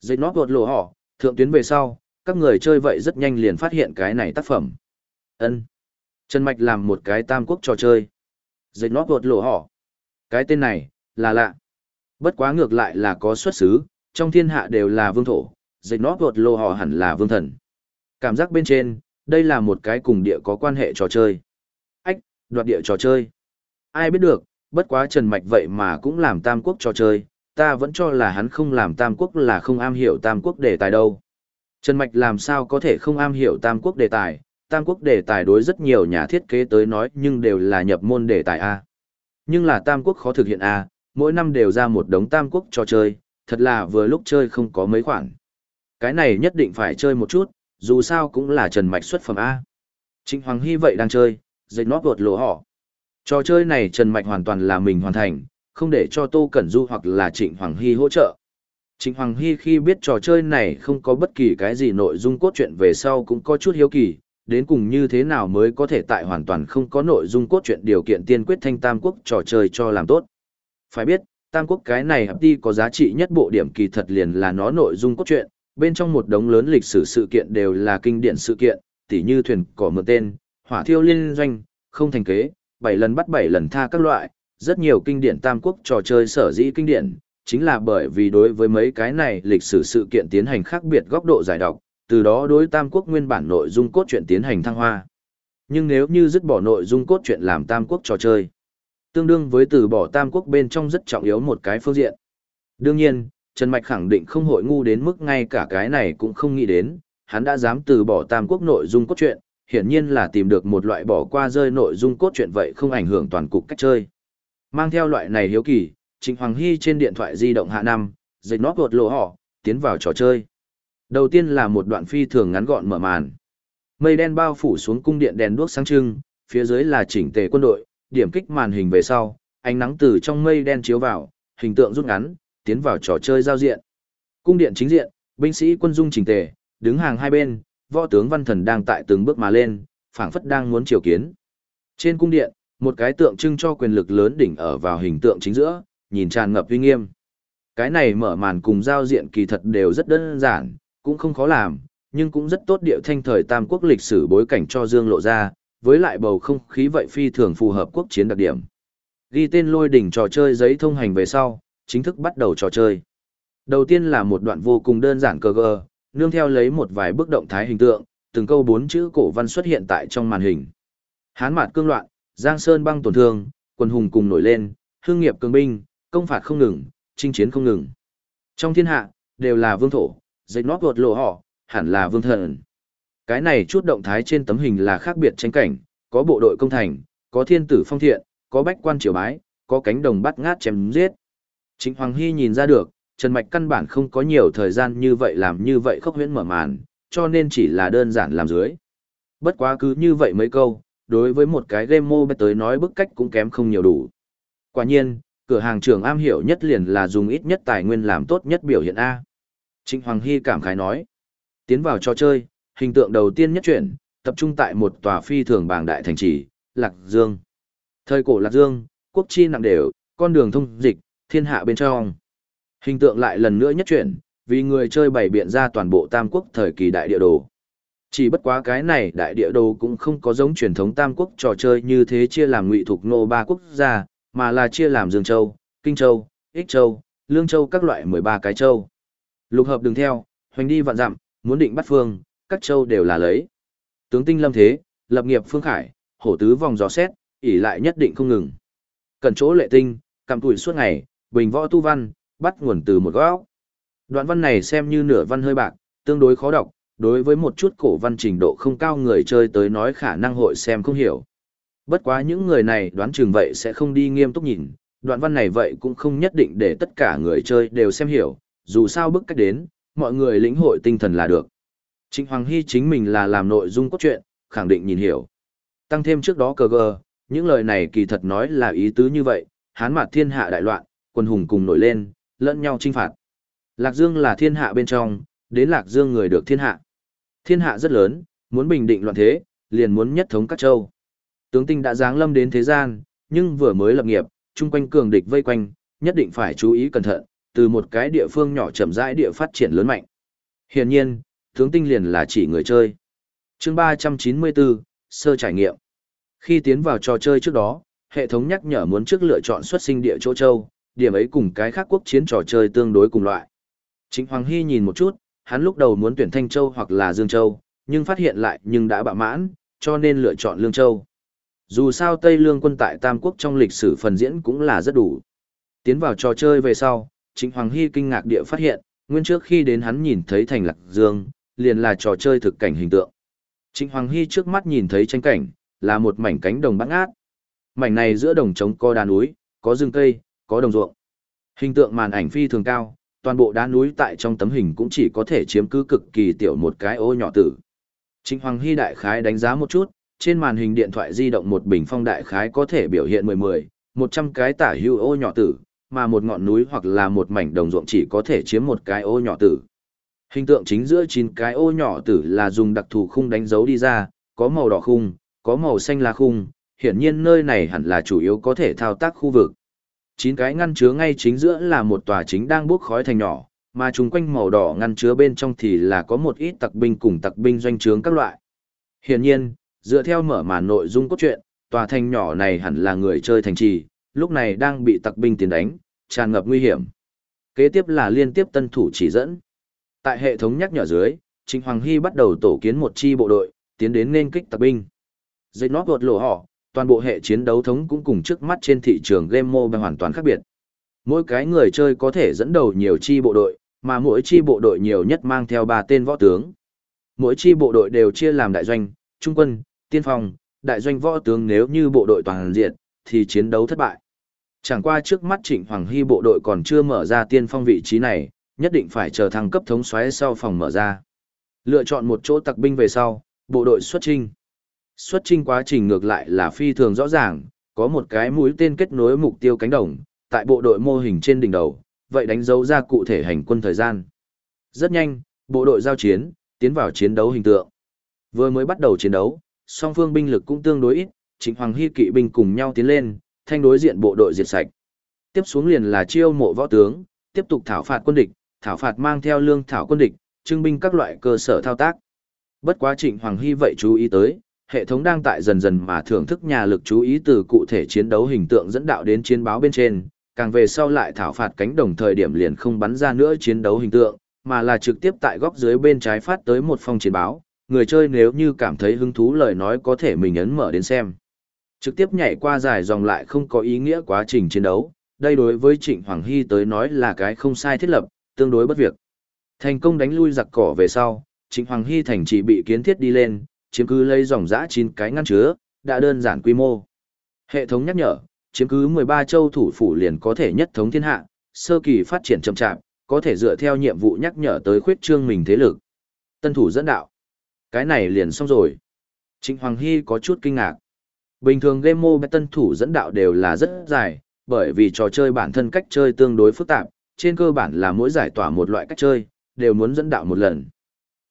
Dịch nót gột lộ họ, thượng tuyến về sau, các người chơi vậy rất nhanh liền phát hiện cái này tác phẩm. ân Trần Mạch làm một cái tam quốc trò chơi. Dịch nót gột lộ họ. Cái tên này, là lạ. Bất quá ngược lại là có xuất xứ, trong thiên hạ đều là vương thổ, dịch nót gột lộ họ hẳn là vương thần. Cảm giác bên trên, đây là một cái cùng địa có quan hệ trò chơi. Ách, đoạt địa trò chơi. Ai biết được, bất quá Trần Mạch vậy mà cũng làm tam quốc trò chơi, ta vẫn cho là hắn không làm tam quốc là không am hiểu tam quốc đề tài đâu. Trần Mạch làm sao có thể không am hiểu tam quốc đề tài, tam quốc đề tài đối rất nhiều nhà thiết kế tới nói nhưng đều là nhập môn đề tài A. Nhưng là tam quốc khó thực hiện A, mỗi năm đều ra một đống tam quốc trò chơi, thật là vừa lúc chơi không có mấy khoản. Cái này nhất định phải chơi một chút, dù sao cũng là Trần Mạch xuất phẩm A. Trịnh Hoàng Hy vậy đang chơi, dây nót vượt lộ họ. Trò chơi này Trần Mạch hoàn toàn là mình hoàn thành, không để cho Tô Cẩn Du hoặc là Trịnh Hoàng Hy hỗ trợ. Trịnh Hoàng Hy khi biết trò chơi này không có bất kỳ cái gì nội dung cốt truyện về sau cũng có chút hiếu kỳ, đến cùng như thế nào mới có thể tại hoàn toàn không có nội dung cốt truyện điều kiện tiên quyết thanh tam quốc trò chơi cho làm tốt. Phải biết, tam quốc cái này hấp đi có giá trị nhất bộ điểm kỳ thật liền là nó nội dung cốt truyện, bên trong một đống lớn lịch sử sự kiện đều là kinh điển sự kiện, tỉ như thuyền cỏ mượn tên, hỏa thiêu liên doanh, không thành kế, bảy lần bắt bảy lần tha các loại, rất nhiều kinh điển tam quốc trò chơi sở dĩ kinh điển, chính là bởi vì đối với mấy cái này lịch sử sự kiện tiến hành khác biệt góc độ giải độc, từ đó đối tam quốc nguyên bản nội dung cốt truyện tiến hành thăng hoa. Nhưng nếu như dứt bỏ nội dung cốt truyện làm tam quốc trò chơi, tương đương với từ bỏ tam quốc bên trong rất trọng yếu một cái phương diện. Đương nhiên, Trần Mạch khẳng định không hội ngu đến mức ngay cả cái này cũng không nghĩ đến, hắn đã dám từ bỏ tam quốc nội dung cốt truyện, hiển nhiên là tìm được một loại bỏ qua rơi nội dung cốt truyện vậy không ảnh hưởng toàn cục cách chơi. Mang theo loại này hiếu kỳ, Trịnh Hoàng Hy trên điện thoại di động hạ năm, dịch nót gột lộ họ, tiến vào trò chơi. Đầu tiên là một đoạn phi thường ngắn gọn mở màn. Mây đen bao phủ xuống cung điện đèn đuốc sáng trưng, phía dưới là chỉnh tề quân đội, điểm kích màn hình về sau, ánh nắng từ trong mây đen chiếu vào, hình tượng rút ngắn, tiến vào trò chơi giao diện. Cung điện chính diện, binh sĩ quân dung chỉnh tề, đứng hàng hai bên, võ tướng văn thần đang tại từng bước mà lên, phảng phất đang muốn triều kiến. Trên cung điện, một cái tượng trưng cho quyền lực lớn đỉnh ở vào hình tượng chính giữa, nhìn tràn ngập uy nghiêm. Cái này mở màn cùng giao diện kỳ thật đều rất đơn giản, cũng không khó làm, nhưng cũng rất tốt điệu thanh thời tam quốc lịch sử bối cảnh cho Dương lộ ra, với lại bầu không khí vậy phi thường phù hợp quốc chiến đặc điểm. Ghi tên lôi đỉnh trò chơi giấy thông hành về sau, chính thức bắt đầu trò chơi. Đầu tiên là một đoạn vô cùng đơn giản cơ gơ, nương theo lấy một vài bước động thái hình tượng, từng câu bốn chữ cổ văn xuất hiện tại trong màn hình. Hán mạt cương loạn, Giang Sơn băng tổn thương, quân hùng cùng nổi lên, hương nghiệp cường binh, công phạt không ngừng, chinh chiến không ngừng. Trong thiên hạ, đều là vương thổ, dây nót vượt lộ họ, hẳn là vương thần. Cái này chút động thái trên tấm hình là khác biệt tranh cảnh, có bộ đội công thành, có thiên tử phong thiện, có bách quan triều bái, có cánh đồng bắt ngát chém giết. Trịnh Hoàng Hy nhìn ra được, Trần Mạch căn bản không có nhiều thời gian như vậy làm như vậy khốc huyễn mở màn, cho nên chỉ là đơn giản làm dưới. Bất quá cứ như vậy mấy câu, đối với một cái game mobile tới nói bức cách cũng kém không nhiều đủ. Quả nhiên, cửa hàng trưởng am hiểu nhất liền là dùng ít nhất tài nguyên làm tốt nhất biểu hiện A. Trịnh Hoàng Hy cảm khái nói. Tiến vào trò chơi, hình tượng đầu tiên nhất chuyển, tập trung tại một tòa phi thường bảng đại thành trì, Lạc Dương. Thời cổ Lạc Dương, quốc chi nặng đều, con đường thông dịch, thiên hạ bên trong. Hình tượng lại lần nữa nhất chuyển, vì người chơi bày biện ra toàn bộ Tam Quốc thời kỳ đại địa đồ. Chỉ bất quá cái này đại địa đồ cũng không có giống truyền thống Tam Quốc trò chơi như thế chia làm ngụy thuộc nô ba quốc gia, mà là chia làm Dương Châu, Kinh Châu, Ích Châu, Lương Châu các loại 13 cái châu. Lục hợp đường theo, hoành đi vạn dặm, muốn định bắt phương, các châu đều là lấy. Tướng tinh lâm thế, lập nghiệp phương khải, hổ tứ vòng gió xét, ỉ lại nhất định không ngừng. Cần chỗ lệ tinh, cầm tuổi suốt ngày, bình võ tu văn, bắt nguồn từ một góc. Đoạn văn này xem như nửa văn hơi bạc, tương đối khó đọc, đối với một chút cổ văn trình độ không cao người chơi tới nói khả năng hội xem không hiểu. Bất quá những người này đoán chừng vậy sẽ không đi nghiêm túc nhìn, đoạn văn này vậy cũng không nhất định để tất cả người chơi đều xem hiểu, dù sao bức cách đến, mọi người lĩnh hội tinh thần là được. Trịnh Hoàng Hy chính mình là làm nội dung cốt truyện, khẳng định nhìn hiểu. Tăng thêm trước đó cờ gờ, những lời này kỳ thật nói là ý tứ như vậy, hán mặt thiên hạ đại loạn, quân hùng cùng nổi lên, lẫn nhau trinh phạt. Lạc Dương là thiên hạ bên trong, đến Lạc Dương người được thiên hạ. Thiên hạ rất lớn, muốn bình định loạn thế, liền muốn nhất thống các châu. Tướng tinh đã giáng lâm đến thế gian, nhưng vừa mới lập nghiệp, chung quanh cường địch vây quanh, nhất định phải chú ý cẩn thận, từ một cái địa phương nhỏ chậm rãi địa phát triển lớn mạnh. Hiển nhiên, tướng tinh liền là chỉ người chơi. Chương 394, sơ trải nghiệm. Khi tiến vào trò chơi trước đó, hệ thống nhắc nhở muốn trước lựa chọn xuất sinh địa chỗ châu, điểm ấy cùng cái khác quốc chiến trò chơi tương đối cùng loại. chính Hoàng Hy nhìn một chút, hắn lúc đầu muốn tuyển Thanh Châu hoặc là Dương Châu, nhưng phát hiện lại nhưng đã bạ mãn, cho nên lựa chọn Lương Châu. Dù sao Tây Lương quân tại Tam Quốc trong lịch sử phần diễn cũng là rất đủ. Tiến vào trò chơi về sau, Trịnh Hoàng Hy kinh ngạc địa phát hiện, nguyên trước khi đến hắn nhìn thấy thành Lạc Dương, liền là trò chơi thực cảnh hình tượng. Trịnh Hoàng Hy trước mắt nhìn thấy tranh cảnh, là một mảnh cánh đồng bát ngát. Mảnh này giữa đồng trống có đá núi, có rừng cây, có đồng ruộng. Hình tượng màn ảnh phi thường cao, toàn bộ đá núi tại trong tấm hình cũng chỉ có thể chiếm cứ cực kỳ tiểu một cái ô nhỏ tử. Trịnh Hoàng Hy đại khái đánh giá một chút, trên màn hình điện thoại di động một bình phong đại khái có thể biểu hiện 10-10, 100 cái tả hưu ô nhỏ tử, mà một ngọn núi hoặc là một mảnh đồng ruộng chỉ có thể chiếm một cái ô nhỏ tử. Hình tượng chính giữa chín cái ô nhỏ tử là dùng đặc thù khung đánh dấu đi ra, có màu đỏ khung, có màu xanh lá khung, hiển nhiên nơi này hẳn là chủ yếu có thể thao tác khu vực. Chín cái ngăn chứa ngay chính giữa là một tòa chính đang bốc khói thành nhỏ, mà chung quanh màu đỏ ngăn chứa bên trong thì là có một ít tặc binh cùng tặc binh doanh trướng các loại. Hiển nhiên, dựa theo mở màn nội dung cốt truyện, tòa thành nhỏ này hẳn là người chơi thành trì, lúc này đang bị tặc binh tiến đánh, tràn ngập nguy hiểm. Kế tiếp là liên tiếp tân thủ chỉ dẫn. Tại hệ thống nhắc nhở dưới, Trịnh Hoàng Hy bắt đầu tổ kiến một chi bộ đội, tiến đến nên kích tặc binh. Dây nót gột lộ họ, toàn bộ hệ chiến đấu thống cũng cùng trước mắt trên thị trường game mobile hoàn toàn khác biệt. Mỗi cái người chơi có thể dẫn đầu nhiều chi bộ đội, mà mỗi chi bộ đội nhiều nhất mang theo 3 tên võ tướng. Mỗi chi bộ đội đều chia làm đại doanh, trung quân, tiên phong, đại doanh võ tướng nếu như bộ đội toàn diện, thì chiến đấu thất bại. Chẳng qua trước mắt Trịnh Hoàng Hy bộ đội còn chưa mở ra tiên phong vị trí này, nhất định phải chờ thăng cấp thống xoáy sau phòng mở ra. Lựa chọn một chỗ tặc binh về sau, bộ đội xuất trinh. Xuất trinh quá trình ngược lại là phi thường rõ ràng, có một cái mũi tên kết nối mục tiêu cánh đồng, tại bộ đội mô hình trên đỉnh đầu, vậy đánh dấu ra cụ thể hành quân thời gian. Rất nhanh, bộ đội giao chiến, tiến vào chiến đấu hình tượng. Vừa mới bắt đầu chiến đấu, song phương binh lực cũng tương đối ít, Trịnh Hoàng Hy kỵ binh cùng nhau tiến lên, thanh đối diện bộ đội diệt sạch. Tiếp xuống liền là chiêu mộ võ tướng, tiếp tục thảo phạt quân địch, thảo phạt mang theo lương thảo quân địch, trưng binh các loại cơ sở thao tác. Bất quá Trịnh Hoàng Hy vậy chú ý tới, hệ thống đang tại dần dần mà thưởng thức nhà lực chú ý từ cụ thể chiến đấu hình tượng dẫn đạo đến chiến báo bên trên, càng về sau lại thảo phạt cánh đồng thời điểm liền không bắn ra nữa chiến đấu hình tượng, mà là trực tiếp tại góc dưới bên trái phát tới một phong chiến báo, người chơi nếu như cảm thấy hứng thú lời nói có thể mình ấn mở đến xem. Trực tiếp nhảy qua dài dòng lại không có ý nghĩa quá trình chiến đấu, đây đối với Trịnh Hoàng Hy tới nói là cái không sai thiết lập, tương đối bất việc. Thành công đánh lui giặc cỏ về sau, Trịnh Hoàng Hy thành chỉ bị kiến thiết đi lên, chiếm cứ lấy dòng dã chín cái ngăn chứa, đã đơn giản quy mô. Hệ thống nhắc nhở, chiếm cứ 13 châu thủ phủ liền có thể nhất thống thiên hạ, sơ kỳ phát triển chậm chạp, có thể dựa theo nhiệm vụ nhắc nhở tới khuyết trương mình thế lực. Tân thủ dẫn đạo. Cái này liền xong rồi. Trịnh Hoàng Hy có chút kinh ngạc. Bình thường game mobile tân thủ dẫn đạo đều là rất dài, bởi vì trò chơi bản thân cách chơi tương đối phức tạp, trên cơ bản là mỗi giải tỏa một loại cách chơi, đều muốn dẫn đạo một lần.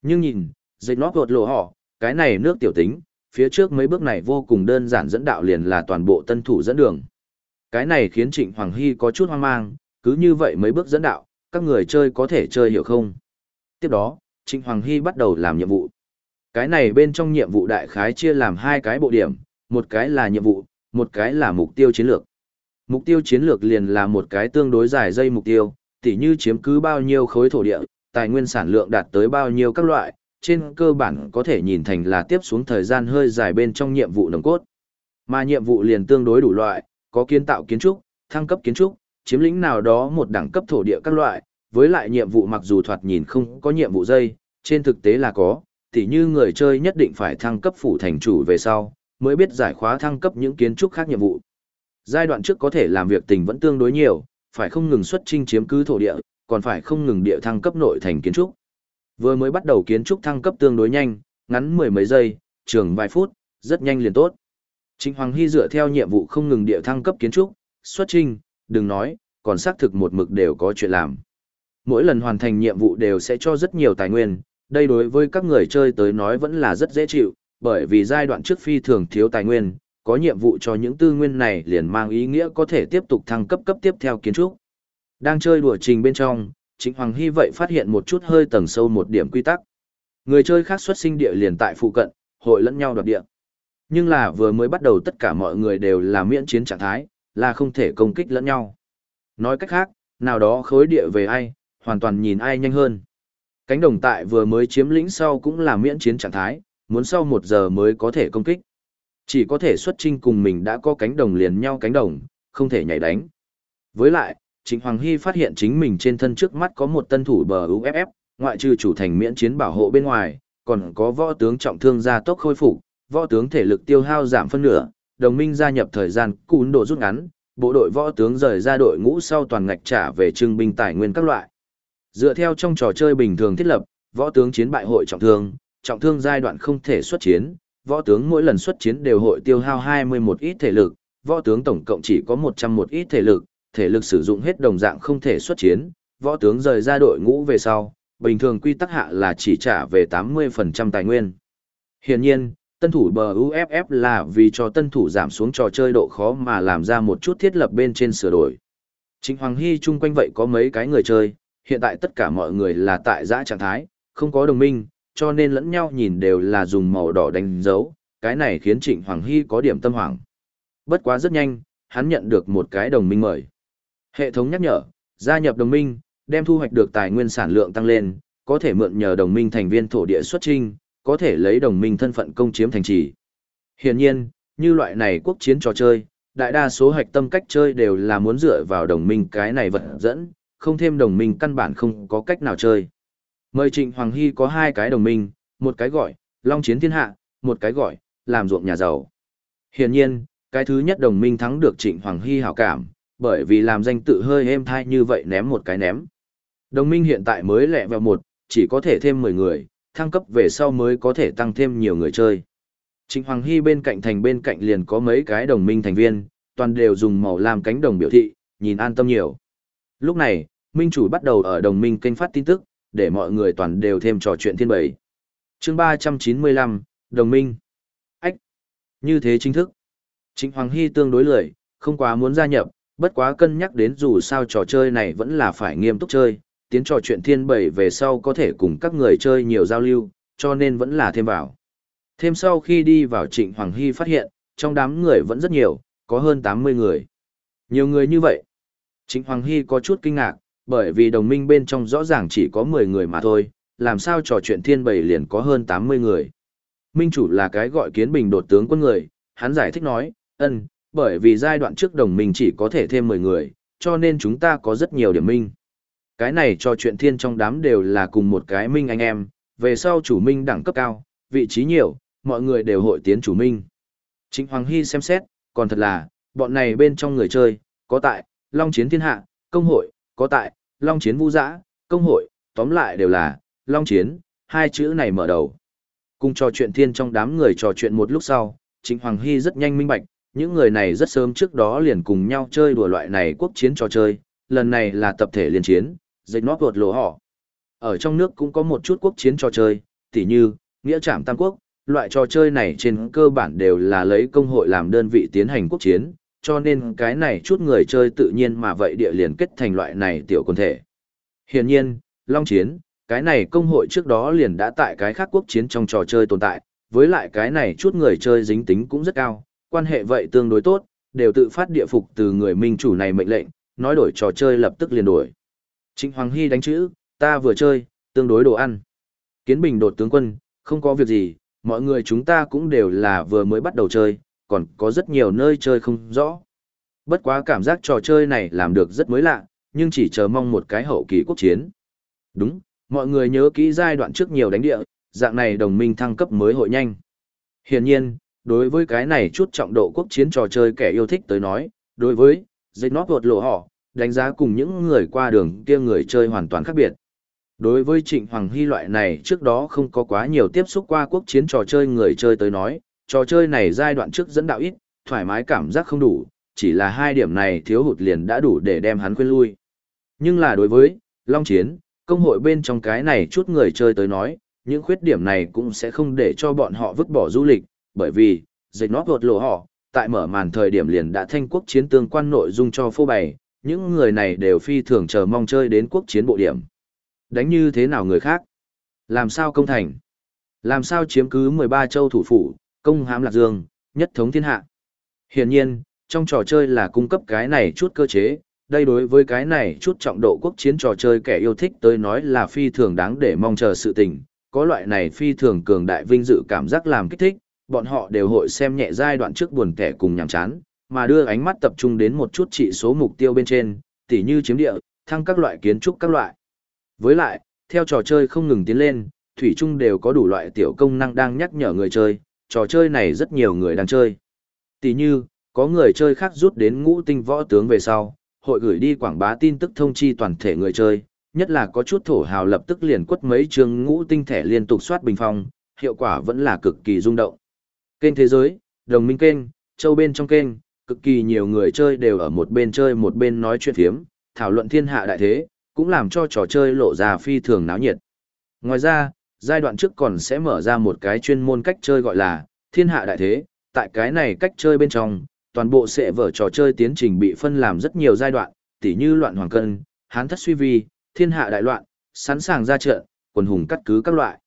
Nhưng nhìn, Dịch nó vột lộ họ, cái này nước tiểu tính, phía trước mấy bước này vô cùng đơn giản dẫn đạo liền là toàn bộ tân thủ dẫn đường. Cái này khiến Trịnh Hoàng Hy có chút hoang mang, cứ như vậy mấy bước dẫn đạo, các người chơi có thể chơi hiểu không? Tiếp đó, Trịnh Hoàng Hy bắt đầu làm nhiệm vụ. Cái này bên trong nhiệm vụ đại khái chia làm hai cái bộ điểm, một cái là nhiệm vụ, một cái là mục tiêu chiến lược. Mục tiêu chiến lược liền là một cái tương đối dài dây mục tiêu, tỉ như chiếm cứ bao nhiêu khối thổ địa, tài nguyên sản lượng đạt tới bao nhiêu các loại, trên cơ bản có thể nhìn thành là tiếp xuống thời gian hơi dài bên trong nhiệm vụ nồng cốt. Mà nhiệm vụ liền tương đối đủ loại, có kiến tạo kiến trúc, thăng cấp kiến trúc, chiếm lĩnh nào đó một đẳng cấp thổ địa các loại, với lại nhiệm vụ mặc dù thoạt nhìn không có nhiệm vụ dây, trên thực tế là có, tỉ như người chơi nhất định phải thăng cấp phủ thành chủ về sau, mới biết giải khóa thăng cấp những kiến trúc khác nhiệm vụ. Giai đoạn trước có thể làm việc tình vẫn tương đối nhiều, phải không ngừng xuất trinh chiếm cứ thổ địa, còn phải không ngừng địa thăng cấp nội thành kiến trúc. Vừa mới bắt đầu kiến trúc thăng cấp tương đối nhanh, ngắn mười mấy giây, trường vài phút, rất nhanh liền tốt. Trịnh Hoàng Hy dựa theo nhiệm vụ không ngừng địa thăng cấp kiến trúc, xuất trình, đừng nói, còn xác thực một mực đều có chuyện làm. Mỗi lần hoàn thành nhiệm vụ đều sẽ cho rất nhiều tài nguyên, đây đối với các người chơi tới nói vẫn là rất dễ chịu, bởi vì giai đoạn trước phi thường thiếu tài nguyên, có nhiệm vụ cho những tư nguyên này liền mang ý nghĩa có thể tiếp tục thăng cấp cấp tiếp theo kiến trúc. Đang chơi đùa trình bên trong, Trịnh Hoàng Hy vậy phát hiện một chút hơi tầng sâu một điểm quy tắc. Người chơi khác xuất sinh địa liền tại phụ cận, hội lẫn nhau đoạt địa. Nhưng là vừa mới bắt đầu tất cả mọi người đều là miễn chiến trạng thái, là không thể công kích lẫn nhau. Nói cách khác, nào đó khối địa về ai, hoàn toàn nhìn ai nhanh hơn. Cánh đồng tại vừa mới chiếm lĩnh sau cũng là miễn chiến trạng thái, muốn sau một giờ mới có thể công kích. Chỉ có thể xuất trinh cùng mình đã có cánh đồng liền nhau cánh đồng, không thể nhảy đánh. Với lại, Trịnh Hoàng Hy phát hiện chính mình trên thân trước mắt có một tân thủ bờ UFF, ngoại trừ chủ thành miễn chiến bảo hộ bên ngoài, còn có võ tướng trọng thương gia tốc khôi phục, võ tướng thể lực tiêu hao giảm phân nửa, đồng minh gia nhập thời gian cún độ rút ngắn, bộ đội võ tướng rời ra đội ngũ sau toàn ngạch trả về trưng binh tài nguyên các loại. Dựa theo trong trò chơi bình thường thiết lập, võ tướng chiến bại hội trọng thương, trọng thương giai đoạn không thể xuất chiến, võ tướng mỗi lần xuất chiến đều hội tiêu hao 21 ít thể lực, võ tướng tổng cộng chỉ có 101 ít thể lực, thể lực sử dụng hết đồng dạng không thể xuất chiến, võ tướng rời ra đội ngũ về sau, bình thường quy tắc hạ là chỉ trả về 80% tài nguyên. Hiển nhiên, tân thủ bờ UFF là vì cho tân thủ giảm xuống trò chơi độ khó mà làm ra một chút thiết lập bên trên sửa đổi. Chính Hoàng Hy chung quanh vậy có mấy cái người chơi, hiện tại tất cả mọi người là tại giã trạng thái, không có đồng minh, cho nên lẫn nhau nhìn đều là dùng màu đỏ đánh dấu, cái này khiến Trịnh Hoàng Hy có điểm tâm hoảng. Bất quá rất nhanh, hắn nhận được một cái đồng minh mời. Hệ thống nhắc nhở, gia nhập đồng minh, đem thu hoạch được tài nguyên sản lượng tăng lên, có thể mượn nhờ đồng minh thành viên thổ địa xuất trinh, có thể lấy đồng minh thân phận công chiếm thành trì. Hiển nhiên, như loại này quốc chiến trò chơi, đại đa số hạch tâm cách chơi đều là muốn dựa vào đồng minh cái này vật dẫn, không thêm đồng minh căn bản không có cách nào chơi. Mời Trịnh Hoàng Hy có hai cái đồng minh, một cái gọi, Long Chiến Thiên Hạ, một cái gọi, làm ruộng nhà giàu. Hiển nhiên, cái thứ nhất đồng minh thắng được Trịnh Hoàng Hy hảo cảm, bởi vì làm danh tự hơi êm thai như vậy ném một cái ném. Đồng minh hiện tại mới lẹ vào một, chỉ có thể thêm 10 người, thăng cấp về sau mới có thể tăng thêm nhiều người chơi. Trịnh Hoàng Hy bên cạnh thành bên cạnh liền có mấy cái đồng minh thành viên, toàn đều dùng màu làm cánh đồng biểu thị, nhìn an tâm nhiều. Lúc này, minh chủ bắt đầu ở đồng minh kênh phát tin tức, để mọi người toàn đều thêm trò chuyện thiên bảy. chương 395, đồng minh. Ách. Như thế chính thức. Trịnh Hoàng Hy tương đối lười, không quá muốn gia nhập, bất quá cân nhắc đến dù sao trò chơi này vẫn là phải nghiêm túc chơi, tiến trò chuyện thiên bảy về sau có thể cùng các người chơi nhiều giao lưu, cho nên vẫn là thêm vào. Thêm sau khi đi vào Trịnh Hoàng Hy phát hiện, trong đám người vẫn rất nhiều, có hơn 80 người. Nhiều người như vậy. Trịnh Hoàng Hy có chút kinh ngạc, bởi vì đồng minh bên trong rõ ràng chỉ có 10 người mà thôi, làm sao trò chuyện thiên bầy liền có hơn 80 người. Minh chủ là cái gọi kiến bình đột tướng quân người, hắn giải thích nói, ân, bởi vì giai đoạn trước đồng minh chỉ có thể thêm 10 người, cho nên chúng ta có rất nhiều điểm minh. Cái này trò chuyện thiên trong đám đều là cùng một cái minh anh em, về sau chủ minh đẳng cấp cao, vị trí nhiều, mọi người đều hội tiến chủ minh. chính Hoàng Hy xem xét, còn thật là, bọn này bên trong người chơi, có tại, Long Chiến Thiên Hạ, Công hội, có tại, Long Chiến Vũ Giã, Công hội, tóm lại đều là, Long Chiến, hai chữ này mở đầu. Cùng trò chuyện thiên trong đám người trò chuyện một lúc sau, Trịnh Hoàng Hy rất nhanh minh bạch, những người này rất sớm trước đó liền cùng nhau chơi đùa loại này quốc chiến trò chơi, lần này là tập thể liên chiến, dịch nót vượt lỗ họ. Ở trong nước cũng có một chút quốc chiến trò chơi, tỉ như, nghĩa trạm tam quốc, loại trò chơi này trên cơ bản đều là lấy công hội làm đơn vị tiến hành quốc chiến, cho nên cái này chút người chơi tự nhiên mà vậy địa liền kết thành loại này tiểu quân thể. Hiển nhiên, Long Chiến, cái này công hội trước đó liền đã tại cái khác quốc chiến trong trò chơi tồn tại, với lại cái này chút người chơi dính tính cũng rất cao, quan hệ vậy tương đối tốt, đều tự phát địa phục từ người minh chủ này mệnh lệnh, nói đổi trò chơi lập tức liền đổi. Trịnh Hoàng Hy đánh chữ, ta vừa chơi, tương đối đồ ăn. Kiến Bình đột tướng quân, không có việc gì, mọi người chúng ta cũng đều là vừa mới bắt đầu chơi, còn có rất nhiều nơi chơi không rõ. Bất quá cảm giác trò chơi này làm được rất mới lạ, nhưng chỉ chờ mong một cái hậu kỳ quốc chiến. Đúng, mọi người nhớ kỹ giai đoạn trước nhiều đánh địa, dạng này đồng minh thăng cấp mới hội nhanh. Hiển nhiên, đối với cái này chút trọng độ quốc chiến trò chơi kẻ yêu thích tới nói, đối với dây nót vột lộ họ, đánh giá cùng những người qua đường kia người chơi hoàn toàn khác biệt. Đối với Trịnh Hoàng Hy loại này trước đó không có quá nhiều tiếp xúc qua quốc chiến trò chơi người chơi tới nói, trò chơi này giai đoạn trước dẫn đạo ít, thoải mái cảm giác không đủ, chỉ là hai điểm này thiếu hụt liền đã đủ để đem hắn quên lui. Nhưng là đối với Long Chiến, công hội bên trong cái này chút người chơi tới nói, những khuyết điểm này cũng sẽ không để cho bọn họ vứt bỏ du lịch, bởi vì, dịch nót vượt lộ họ, tại mở màn thời điểm liền đã thanh quốc chiến tương quan nội dung cho phô bày, những người này đều phi thường chờ mong chơi đến quốc chiến bộ điểm. Đánh như thế nào người khác? Làm sao công thành? Làm sao chiếm cứ 13 châu thủ phủ, công hãm lạc dương, nhất thống thiên hạ? Hiển nhiên, trong trò chơi là cung cấp cái này chút cơ chế, đây đối với cái này chút trọng độ quốc chiến trò chơi kẻ yêu thích tới nói là phi thường đáng để mong chờ sự tình, có loại này phi thường cường đại vinh dự cảm giác làm kích thích, bọn họ đều hội xem nhẹ giai đoạn trước buồn kẻ cùng nhàm chán, mà đưa ánh mắt tập trung đến một chút chỉ số mục tiêu bên trên, tỉ như chiếm địa, thăng các loại kiến trúc các loại. Với lại, theo trò chơi không ngừng tiến lên, thủy chung đều có đủ loại tiểu công năng đang nhắc nhở người chơi, trò chơi này rất nhiều người đang chơi. tỷ như, có người chơi khác rút đến ngũ tinh võ tướng về sau, hội gửi đi quảng bá tin tức thông chi toàn thể người chơi, nhất là có chút thổ hào lập tức liền quất mấy trường ngũ tinh thẻ liên tục soát bình phong, hiệu quả vẫn là cực kỳ rung động. Kênh thế giới, đồng minh kênh, châu bên trong kênh, cực kỳ nhiều người chơi đều ở một bên chơi một bên nói chuyện phiếm, thảo luận thiên hạ đại thế, cũng làm cho trò chơi lộ ra phi thường náo nhiệt. Ngoài ra, giai đoạn trước còn sẽ mở ra một cái chuyên môn cách chơi gọi là thiên hạ đại thế, tại cái này cách chơi bên trong, toàn bộ sẽ vở trò chơi tiến trình bị phân làm rất nhiều giai đoạn, tỉ như loạn hoàng cân, hán thất suy vi, thiên hạ đại loạn, sẵn sàng ra trận, quần hùng cắt cứ các loại.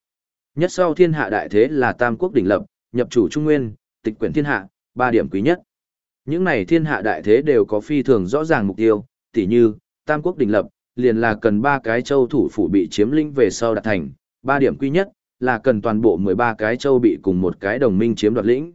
Nhất sau thiên hạ đại thế là tam quốc đỉnh lập, nhập chủ trung nguyên, tịch quyển thiên hạ, ba điểm quý nhất. Những này thiên hạ đại thế đều có phi thường rõ ràng mục tiêu, tỉ như, tam quốc đỉnh lập, liền là cần ba cái châu thủ phủ bị chiếm lĩnh về sau đạt thành, ba điểm quy nhất, là cần toàn bộ 13 cái châu bị cùng một cái đồng minh chiếm đoạt lĩnh.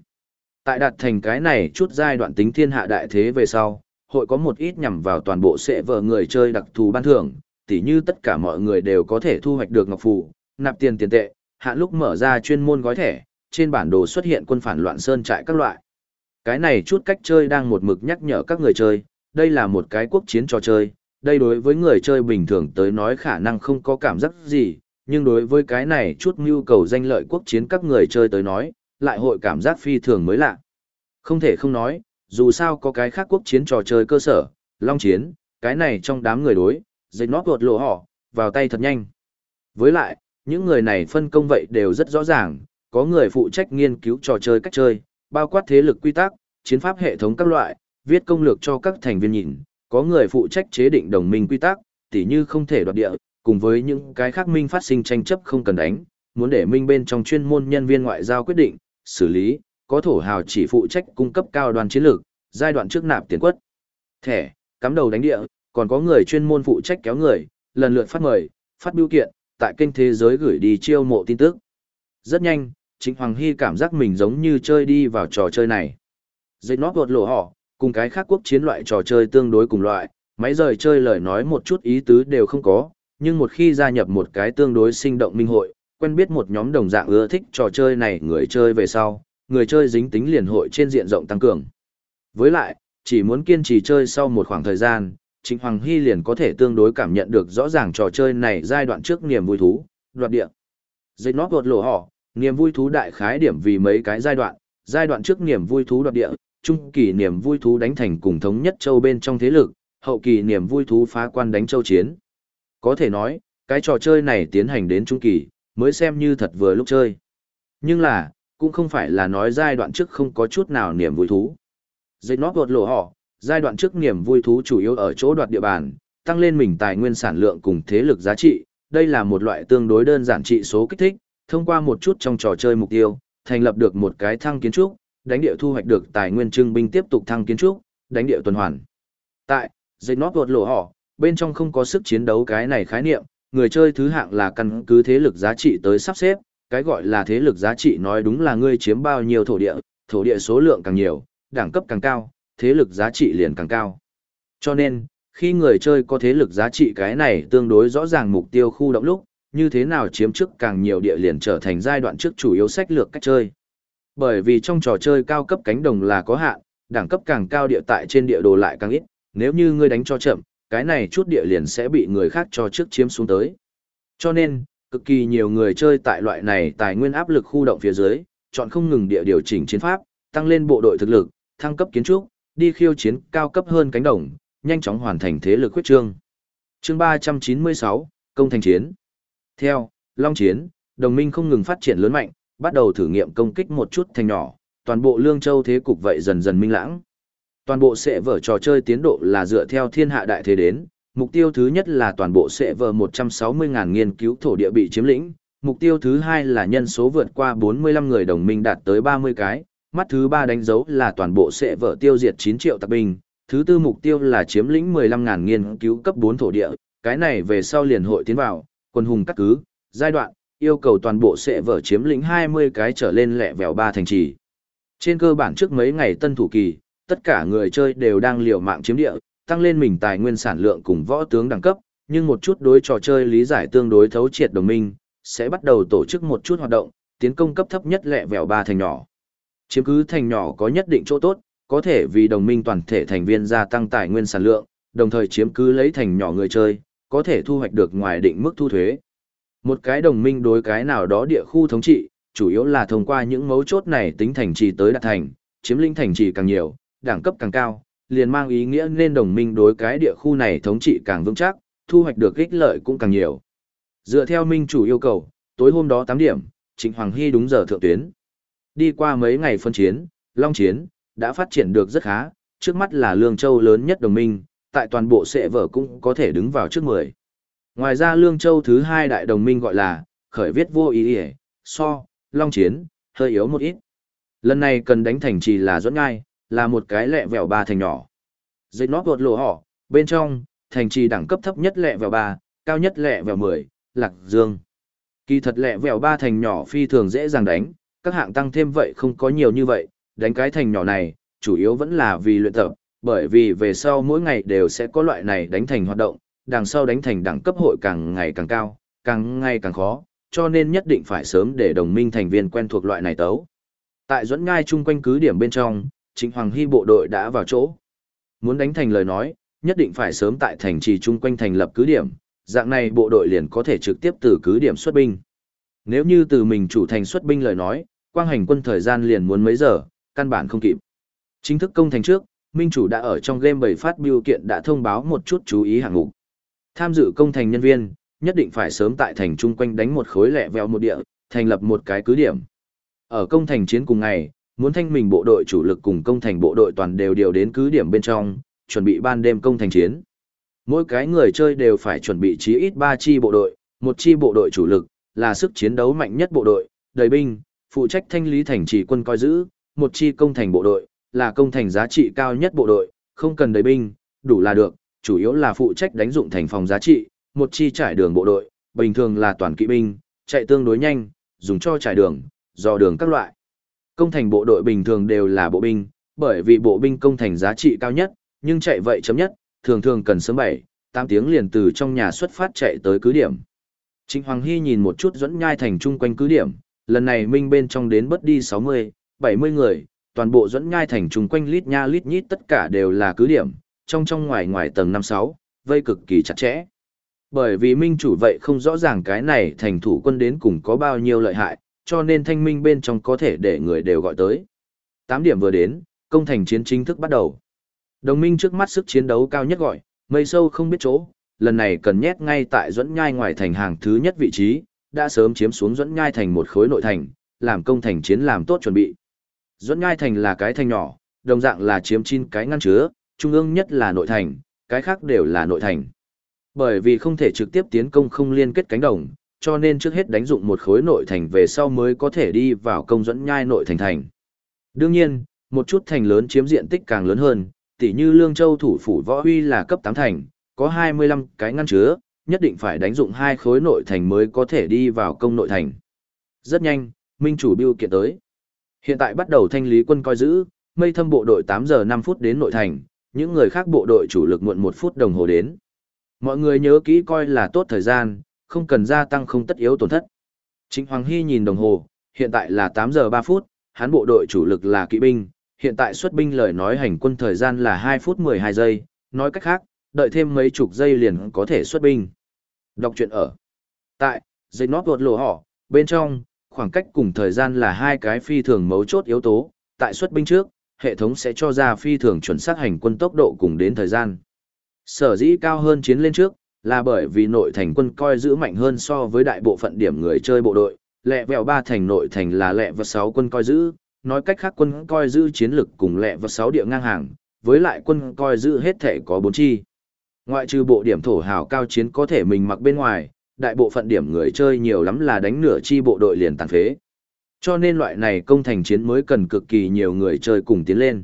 Tại đạt thành cái này chút giai đoạn tính thiên hạ đại thế về sau, hội có một ít nhằm vào toàn bộ sẽ vợ người chơi đặc thù ban thưởng, tỉ như tất cả mọi người đều có thể thu hoạch được ngọc phù, nạp tiền tiền tệ, hạn lúc mở ra chuyên môn gói thẻ, trên bản đồ xuất hiện quân phản loạn sơn trại các loại. Cái này chút cách chơi đang một mực nhắc nhở các người chơi, đây là một cái quốc chiến trò chơi, đây đối với người chơi bình thường tới nói khả năng không có cảm giác gì, nhưng đối với cái này chút Mưu cầu danh lợi quốc chiến các người chơi tới nói, lại hội cảm giác phi thường mới lạ. Không thể không nói, dù sao có cái khác quốc chiến trò chơi cơ sở, long chiến, cái này trong đám người đối, dây nót vột lộ họ, vào tay thật nhanh. Với lại, những người này phân công vậy đều rất rõ ràng, có người phụ trách nghiên cứu trò chơi cách chơi, bao quát thế lực quy tắc, chiến pháp hệ thống các loại, viết công lược cho các thành viên nhìn, có người phụ trách chế định đồng minh quy tắc, tỉ như không thể đoạt địa, cùng với những cái khác minh phát sinh tranh chấp không cần đánh, muốn để minh bên trong chuyên môn nhân viên ngoại giao quyết định, xử lý, có thổ hào chỉ phụ trách cung cấp cao đoàn chiến lược, giai đoạn trước nạp tiền quất. Thẻ, cắm đầu đánh địa, còn có người chuyên môn phụ trách kéo người, lần lượt phát mời, phát biểu kiện, tại kênh thế giới gửi đi chiêu mộ tin tức. Rất nhanh, Trịnh Hoàng Hy cảm giác mình giống như chơi đi vào trò chơi này. Dây nót gột lộ họ, cùng cái khác quốc chiến loại trò chơi tương đối cùng loại, máy rời chơi lời nói một chút ý tứ đều không có, nhưng một khi gia nhập một cái tương đối sinh động minh hội, quen biết một nhóm đồng dạng ưa thích trò chơi này người chơi về sau, người chơi dính tính liền hội trên diện rộng tăng cường. Với lại, chỉ muốn kiên trì chơi sau một khoảng thời gian, Trịnh Hoàng Hy liền có thể tương đối cảm nhận được rõ ràng trò chơi này giai đoạn trước niềm vui thú, đoạt địa. Dây nót gột lộ họ, niềm vui thú đại khái điểm vì mấy cái giai đoạn, giai đoạn trước niềm vui thú đoạt địa, trung kỳ niềm vui thú đánh thành cùng thống nhất châu bên trong thế lực, hậu kỳ niềm vui thú phá quan đánh châu chiến. Có thể nói, cái trò chơi này tiến hành đến trung kỳ, mới xem như thật vừa lúc chơi. Nhưng là, cũng không phải là nói giai đoạn trước không có chút nào niềm vui thú. Dây nót gột lộ họ, giai đoạn trước niềm vui thú chủ yếu ở chỗ đoạt địa bàn, tăng lên mình tài nguyên sản lượng cùng thế lực giá trị. Đây là một loại tương đối đơn giản trị số kích thích, thông qua một chút trong trò chơi mục tiêu, thành lập được một cái thăng kiến trúc, đánh địa thu hoạch được tài nguyên trưng binh tiếp tục thăng kiến trúc, đánh địa tuần hoàn. Tại, dây nót gột lộ họ, bên trong không có sức chiến đấu cái này khái niệm, người chơi thứ hạng là căn cứ thế lực giá trị tới sắp xếp, cái gọi là thế lực giá trị nói đúng là ngươi chiếm bao nhiêu thổ địa, thổ địa số lượng càng nhiều, đẳng cấp càng cao, thế lực giá trị liền càng cao. Cho nên, khi người chơi có thế lực giá trị cái này tương đối rõ ràng mục tiêu khu động lúc, như thế nào chiếm trước càng nhiều địa liền trở thành giai đoạn trước chủ yếu sách lược cách chơi. Bởi vì trong trò chơi cao cấp cánh đồng là có hạn, đẳng cấp càng cao địa tại trên địa đồ lại càng ít, nếu như ngươi đánh cho chậm, cái này chút địa liền sẽ bị người khác cho trước chiếm xuống tới. Cho nên, cực kỳ nhiều người chơi tại loại này tài nguyên áp lực khu động phía dưới, chọn không ngừng địa điều chỉnh chiến pháp, tăng lên bộ đội thực lực, thăng cấp kiến trúc, đi khiêu chiến cao cấp hơn cánh đồng, nhanh chóng hoàn thành thế lực quyết trương. Chương 396, công thành chiến. Theo, Long chiến, đồng minh không ngừng phát triển lớn mạnh, bắt đầu thử nghiệm công kích một chút thành nhỏ, toàn bộ Lương Châu thế cục vậy dần dần minh lãng. Toàn bộ sẽ vở trò chơi tiến độ là dựa theo thiên hạ đại thế đến, mục tiêu thứ nhất là toàn bộ sẽ vở 160.000 nghiên cứu thổ địa bị chiếm lĩnh, mục tiêu thứ hai là nhân số vượt qua 45 người đồng minh đạt tới 30 cái, mắt thứ ba đánh dấu là toàn bộ sẽ vở tiêu diệt 9 triệu tập binh, thứ tư mục tiêu là chiếm lĩnh 15.000 nghiên cứu cấp 4 thổ địa, cái này về sau liền hội tiến vào, quân hùng cắt cứ, giai đoạn, yêu cầu toàn bộ sẽ vở chiếm lĩnh 20 cái trở lên lẹ vèo ba thành trì. Trên cơ bản trước mấy ngày tân thủ kỳ, tất cả người chơi đều đang liều mạng chiếm địa, tăng lên mình tài nguyên sản lượng cùng võ tướng đẳng cấp, nhưng một chút đối trò chơi lý giải tương đối thấu triệt đồng minh, sẽ bắt đầu tổ chức một chút hoạt động, tiến công cấp thấp nhất lẹ vẹo ba thành nhỏ. Chiếm cứ thành nhỏ có nhất định chỗ tốt, có thể vì đồng minh toàn thể thành viên gia tăng tài nguyên sản lượng, đồng thời chiếm cứ lấy thành nhỏ người chơi, có thể thu hoạch được ngoài định mức thu thuế. Một cái đồng minh đối cái nào đó địa khu thống trị, chủ yếu là thông qua những mấu chốt này tính thành trì tới đạt thành, chiếm lĩnh thành trì càng nhiều, đẳng cấp càng cao, liền mang ý nghĩa nên đồng minh đối cái địa khu này thống trị càng vững chắc, thu hoạch được ích lợi cũng càng nhiều. Dựa theo minh chủ yêu cầu, tối hôm đó 8 điểm, Trịnh Hoàng Hy đúng giờ thượng tuyến. Đi qua mấy ngày phân chiến, Long Chiến, đã phát triển được rất khá, trước mắt là Lương Châu lớn nhất đồng minh, tại toàn bộ sệ vở cũng có thể đứng vào trước 10. Ngoài ra Lương Châu thứ hai đại đồng minh gọi là, khởi viết vô ý ý, so, Long Chiến, hơi yếu một ít. Lần này cần đánh thành trì là dẫn ngai, là một cái lẹ vẹo ba thành nhỏ. Dây nót gột lộ họ, bên trong, thành trì đẳng cấp thấp nhất lẹ vẹo ba, cao nhất lẹ vẹo 10, lạc dương. Kỳ thật lẹ vẹo ba thành nhỏ phi thường dễ dàng đánh, các hạng tăng thêm vậy không có nhiều như vậy, đánh cái thành nhỏ này, chủ yếu vẫn là vì luyện tập, bởi vì về sau mỗi ngày đều sẽ có loại này đánh thành hoạt động, đằng sau đánh thành đẳng cấp hội càng ngày càng cao, càng ngày càng khó, cho nên nhất định phải sớm để đồng minh thành viên quen thuộc loại này tấu. Tại dẫn ngai chung quanh cứ điểm bên trong, Trịnh Hoàng Hy bộ đội đã vào chỗ. Muốn đánh thành lời nói, nhất định phải sớm tại thành trì chung quanh thành lập cứ điểm, dạng này bộ đội liền có thể trực tiếp từ cứ điểm xuất binh. Nếu như từ mình chủ thành xuất binh lời nói, quang hành quân thời gian liền muốn mấy giờ, căn bản không kịp. Chính thức công thành trước, Minh chủ đã ở trong game bảy phát biểu kiện đã thông báo một chút chú ý hạng mục. Tham dự công thành nhân viên, nhất định phải sớm tại thành chung quanh đánh một khối lẻ veo một địa, thành lập một cái cứ điểm. Ở công thành chiến cùng ngày, muốn thanh mình bộ đội chủ lực cùng công thành bộ đội toàn đều điều đến cứ điểm bên trong, chuẩn bị ban đêm công thành chiến. Mỗi cái người chơi đều phải chuẩn bị chí ít 3 chi bộ đội, một chi bộ đội chủ lực, là sức chiến đấu mạnh nhất bộ đội, đầy binh, phụ trách thanh lý thành trì quân coi giữ, một chi công thành bộ đội, là công thành giá trị cao nhất bộ đội, không cần đầy binh, đủ là được, chủ yếu là phụ trách đánh dụng thành phòng giá trị, một chi trải đường bộ đội, bình thường là toàn kỵ binh, chạy tương đối nhanh, dùng cho trải đường, dò đường các loại. Công thành bộ đội bình thường đều là bộ binh, bởi vì bộ binh công thành giá trị cao nhất, nhưng chạy vậy chấm nhất, thường thường cần sớm 7, 8 tiếng liền từ trong nhà xuất phát chạy tới cứ điểm. Trịnh Hoàng Hy nhìn một chút dẫn nhai thành chung quanh cứ điểm, lần này minh bên trong đến bất đi 60, 70 người, toàn bộ dẫn nhai thành chung quanh lít nha lít nhít tất cả đều là cứ điểm, trong trong ngoài ngoài tầng 5-6, vây cực kỳ chặt chẽ. Bởi vì minh chủ vậy không rõ ràng cái này thành thủ quân đến cùng có bao nhiêu lợi hại, cho nên thanh minh bên trong có thể để người đều gọi tới. 8 điểm vừa đến, công thành chiến chính thức bắt đầu. Đồng minh trước mắt sức chiến đấu cao nhất gọi, mây sâu không biết chỗ, lần này cần nhét ngay tại dẫn nhai ngoài thành hàng thứ nhất vị trí, đã sớm chiếm xuống dẫn nhai thành một khối nội thành, làm công thành chiến làm tốt chuẩn bị. Dẫn Nhai Thành là cái thành nhỏ, đồng dạng là chiếm chín cái ngăn chứa, trung ương nhất là nội thành, cái khác đều là nội thành. Bởi vì không thể trực tiếp tiến công không liên kết cánh đồng, cho nên trước hết đánh dụng một khối nội thành về sau mới có thể đi vào công dẫn nhai nội thành thành. Đương nhiên, một chút thành lớn chiếm diện tích càng lớn hơn, tỉ như Lương Châu thủ phủ võ huy là cấp 8 thành, có 25 cái ngăn chứa, nhất định phải đánh dụng hai khối nội thành mới có thể đi vào công nội thành. Rất nhanh, Minh chủ biêu kiện tới. Hiện tại bắt đầu thanh lý quân coi giữ, mây thâm bộ đội 8 giờ 5 phút đến nội thành, những người khác bộ đội chủ lực muộn 1 phút đồng hồ đến. Mọi người nhớ kỹ coi là tốt thời gian, không cần gia tăng không tất yếu tổn thất. Trịnh Hoàng Hy nhìn đồng hồ, hiện tại là 8 giờ 3 phút, hắn bộ đội chủ lực là kỵ binh, hiện tại xuất binh lời nói hành quân thời gian là 2 phút 12 giây, nói cách khác, đợi thêm mấy chục giây liền có thể xuất binh. Đọc truyện ở. Tại, dây nót vột lộ họ, bên trong, khoảng cách cùng thời gian là hai cái phi thường mấu chốt yếu tố, tại xuất binh trước, hệ thống sẽ cho ra phi thường chuẩn xác hành quân tốc độ cùng đến thời gian. Sở dĩ cao hơn chiến lên trước, là bởi vì nội thành quân coi giữ mạnh hơn so với đại bộ phận điểm người chơi bộ đội, lẹ vẹo ba thành nội thành là lẹ vật sáu quân coi giữ, nói cách khác quân coi giữ chiến lực cùng lẹ vật sáu địa ngang hàng, với lại quân coi giữ hết thể có bốn chi. Ngoại trừ bộ điểm thổ hào cao chiến có thể mình mặc bên ngoài, đại bộ phận điểm người chơi nhiều lắm là đánh nửa chi bộ đội liền tàn phế. Cho nên loại này công thành chiến mới cần cực kỳ nhiều người chơi cùng tiến lên.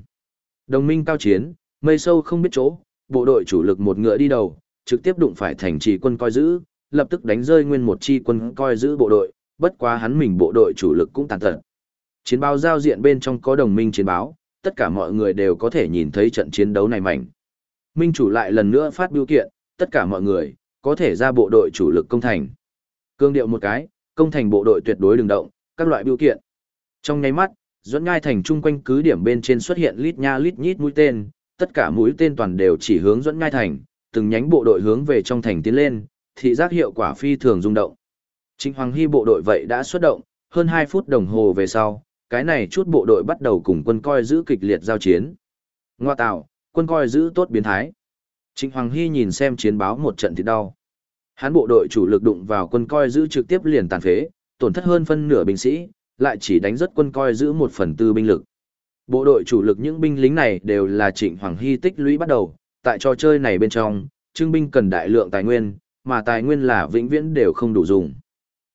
Đồng minh cao chiến, mây sâu không biết chỗ, bộ đội chủ lực một ngựa đi đầu, trực tiếp đụng phải thành trì quân coi giữ, lập tức đánh rơi nguyên một chi quân coi giữ bộ đội, bất quá hắn mình bộ đội chủ lực cũng tàn tật. Chiến báo giao diện bên trong có đồng minh chiến báo, tất cả mọi người đều có thể nhìn thấy trận chiến đấu này mạnh. Minh chủ lại lần nữa phát biểu kiện, tất cả mọi người, có thể ra bộ đội chủ lực công thành. Cương điệu một cái, công thành bộ đội tuyệt đối đừng động, các loại biểu kiện. Trong nháy mắt, dẫn ngai thành trung quanh cứ điểm bên trên xuất hiện lít nha lít nhít mũi tên, tất cả mũi tên toàn đều chỉ hướng dẫn ngai thành, từng nhánh bộ đội hướng về trong thành tiến lên, thị giác hiệu quả phi thường rung động. Trịnh Hoàng Hy bộ đội vậy đã xuất động, hơn 2 phút đồng hồ về sau, cái này chút bộ đội bắt đầu cùng quân coi giữ kịch liệt giao chiến. Ngoa tạo, quân coi giữ tốt biến thái. Trịnh Hoàng Hy nhìn xem chiến báo một trận thì đau. Hán bộ đội chủ lực đụng vào quân coi giữ trực tiếp liền tàn phế, tổn thất hơn phân nửa binh sĩ, lại chỉ đánh rất quân coi giữ một phần tư binh lực. Bộ đội chủ lực những binh lính này đều là Trịnh Hoàng Hy tích lũy bắt đầu, tại trò chơi này bên trong, trưng binh cần đại lượng tài nguyên, mà tài nguyên là vĩnh viễn đều không đủ dùng.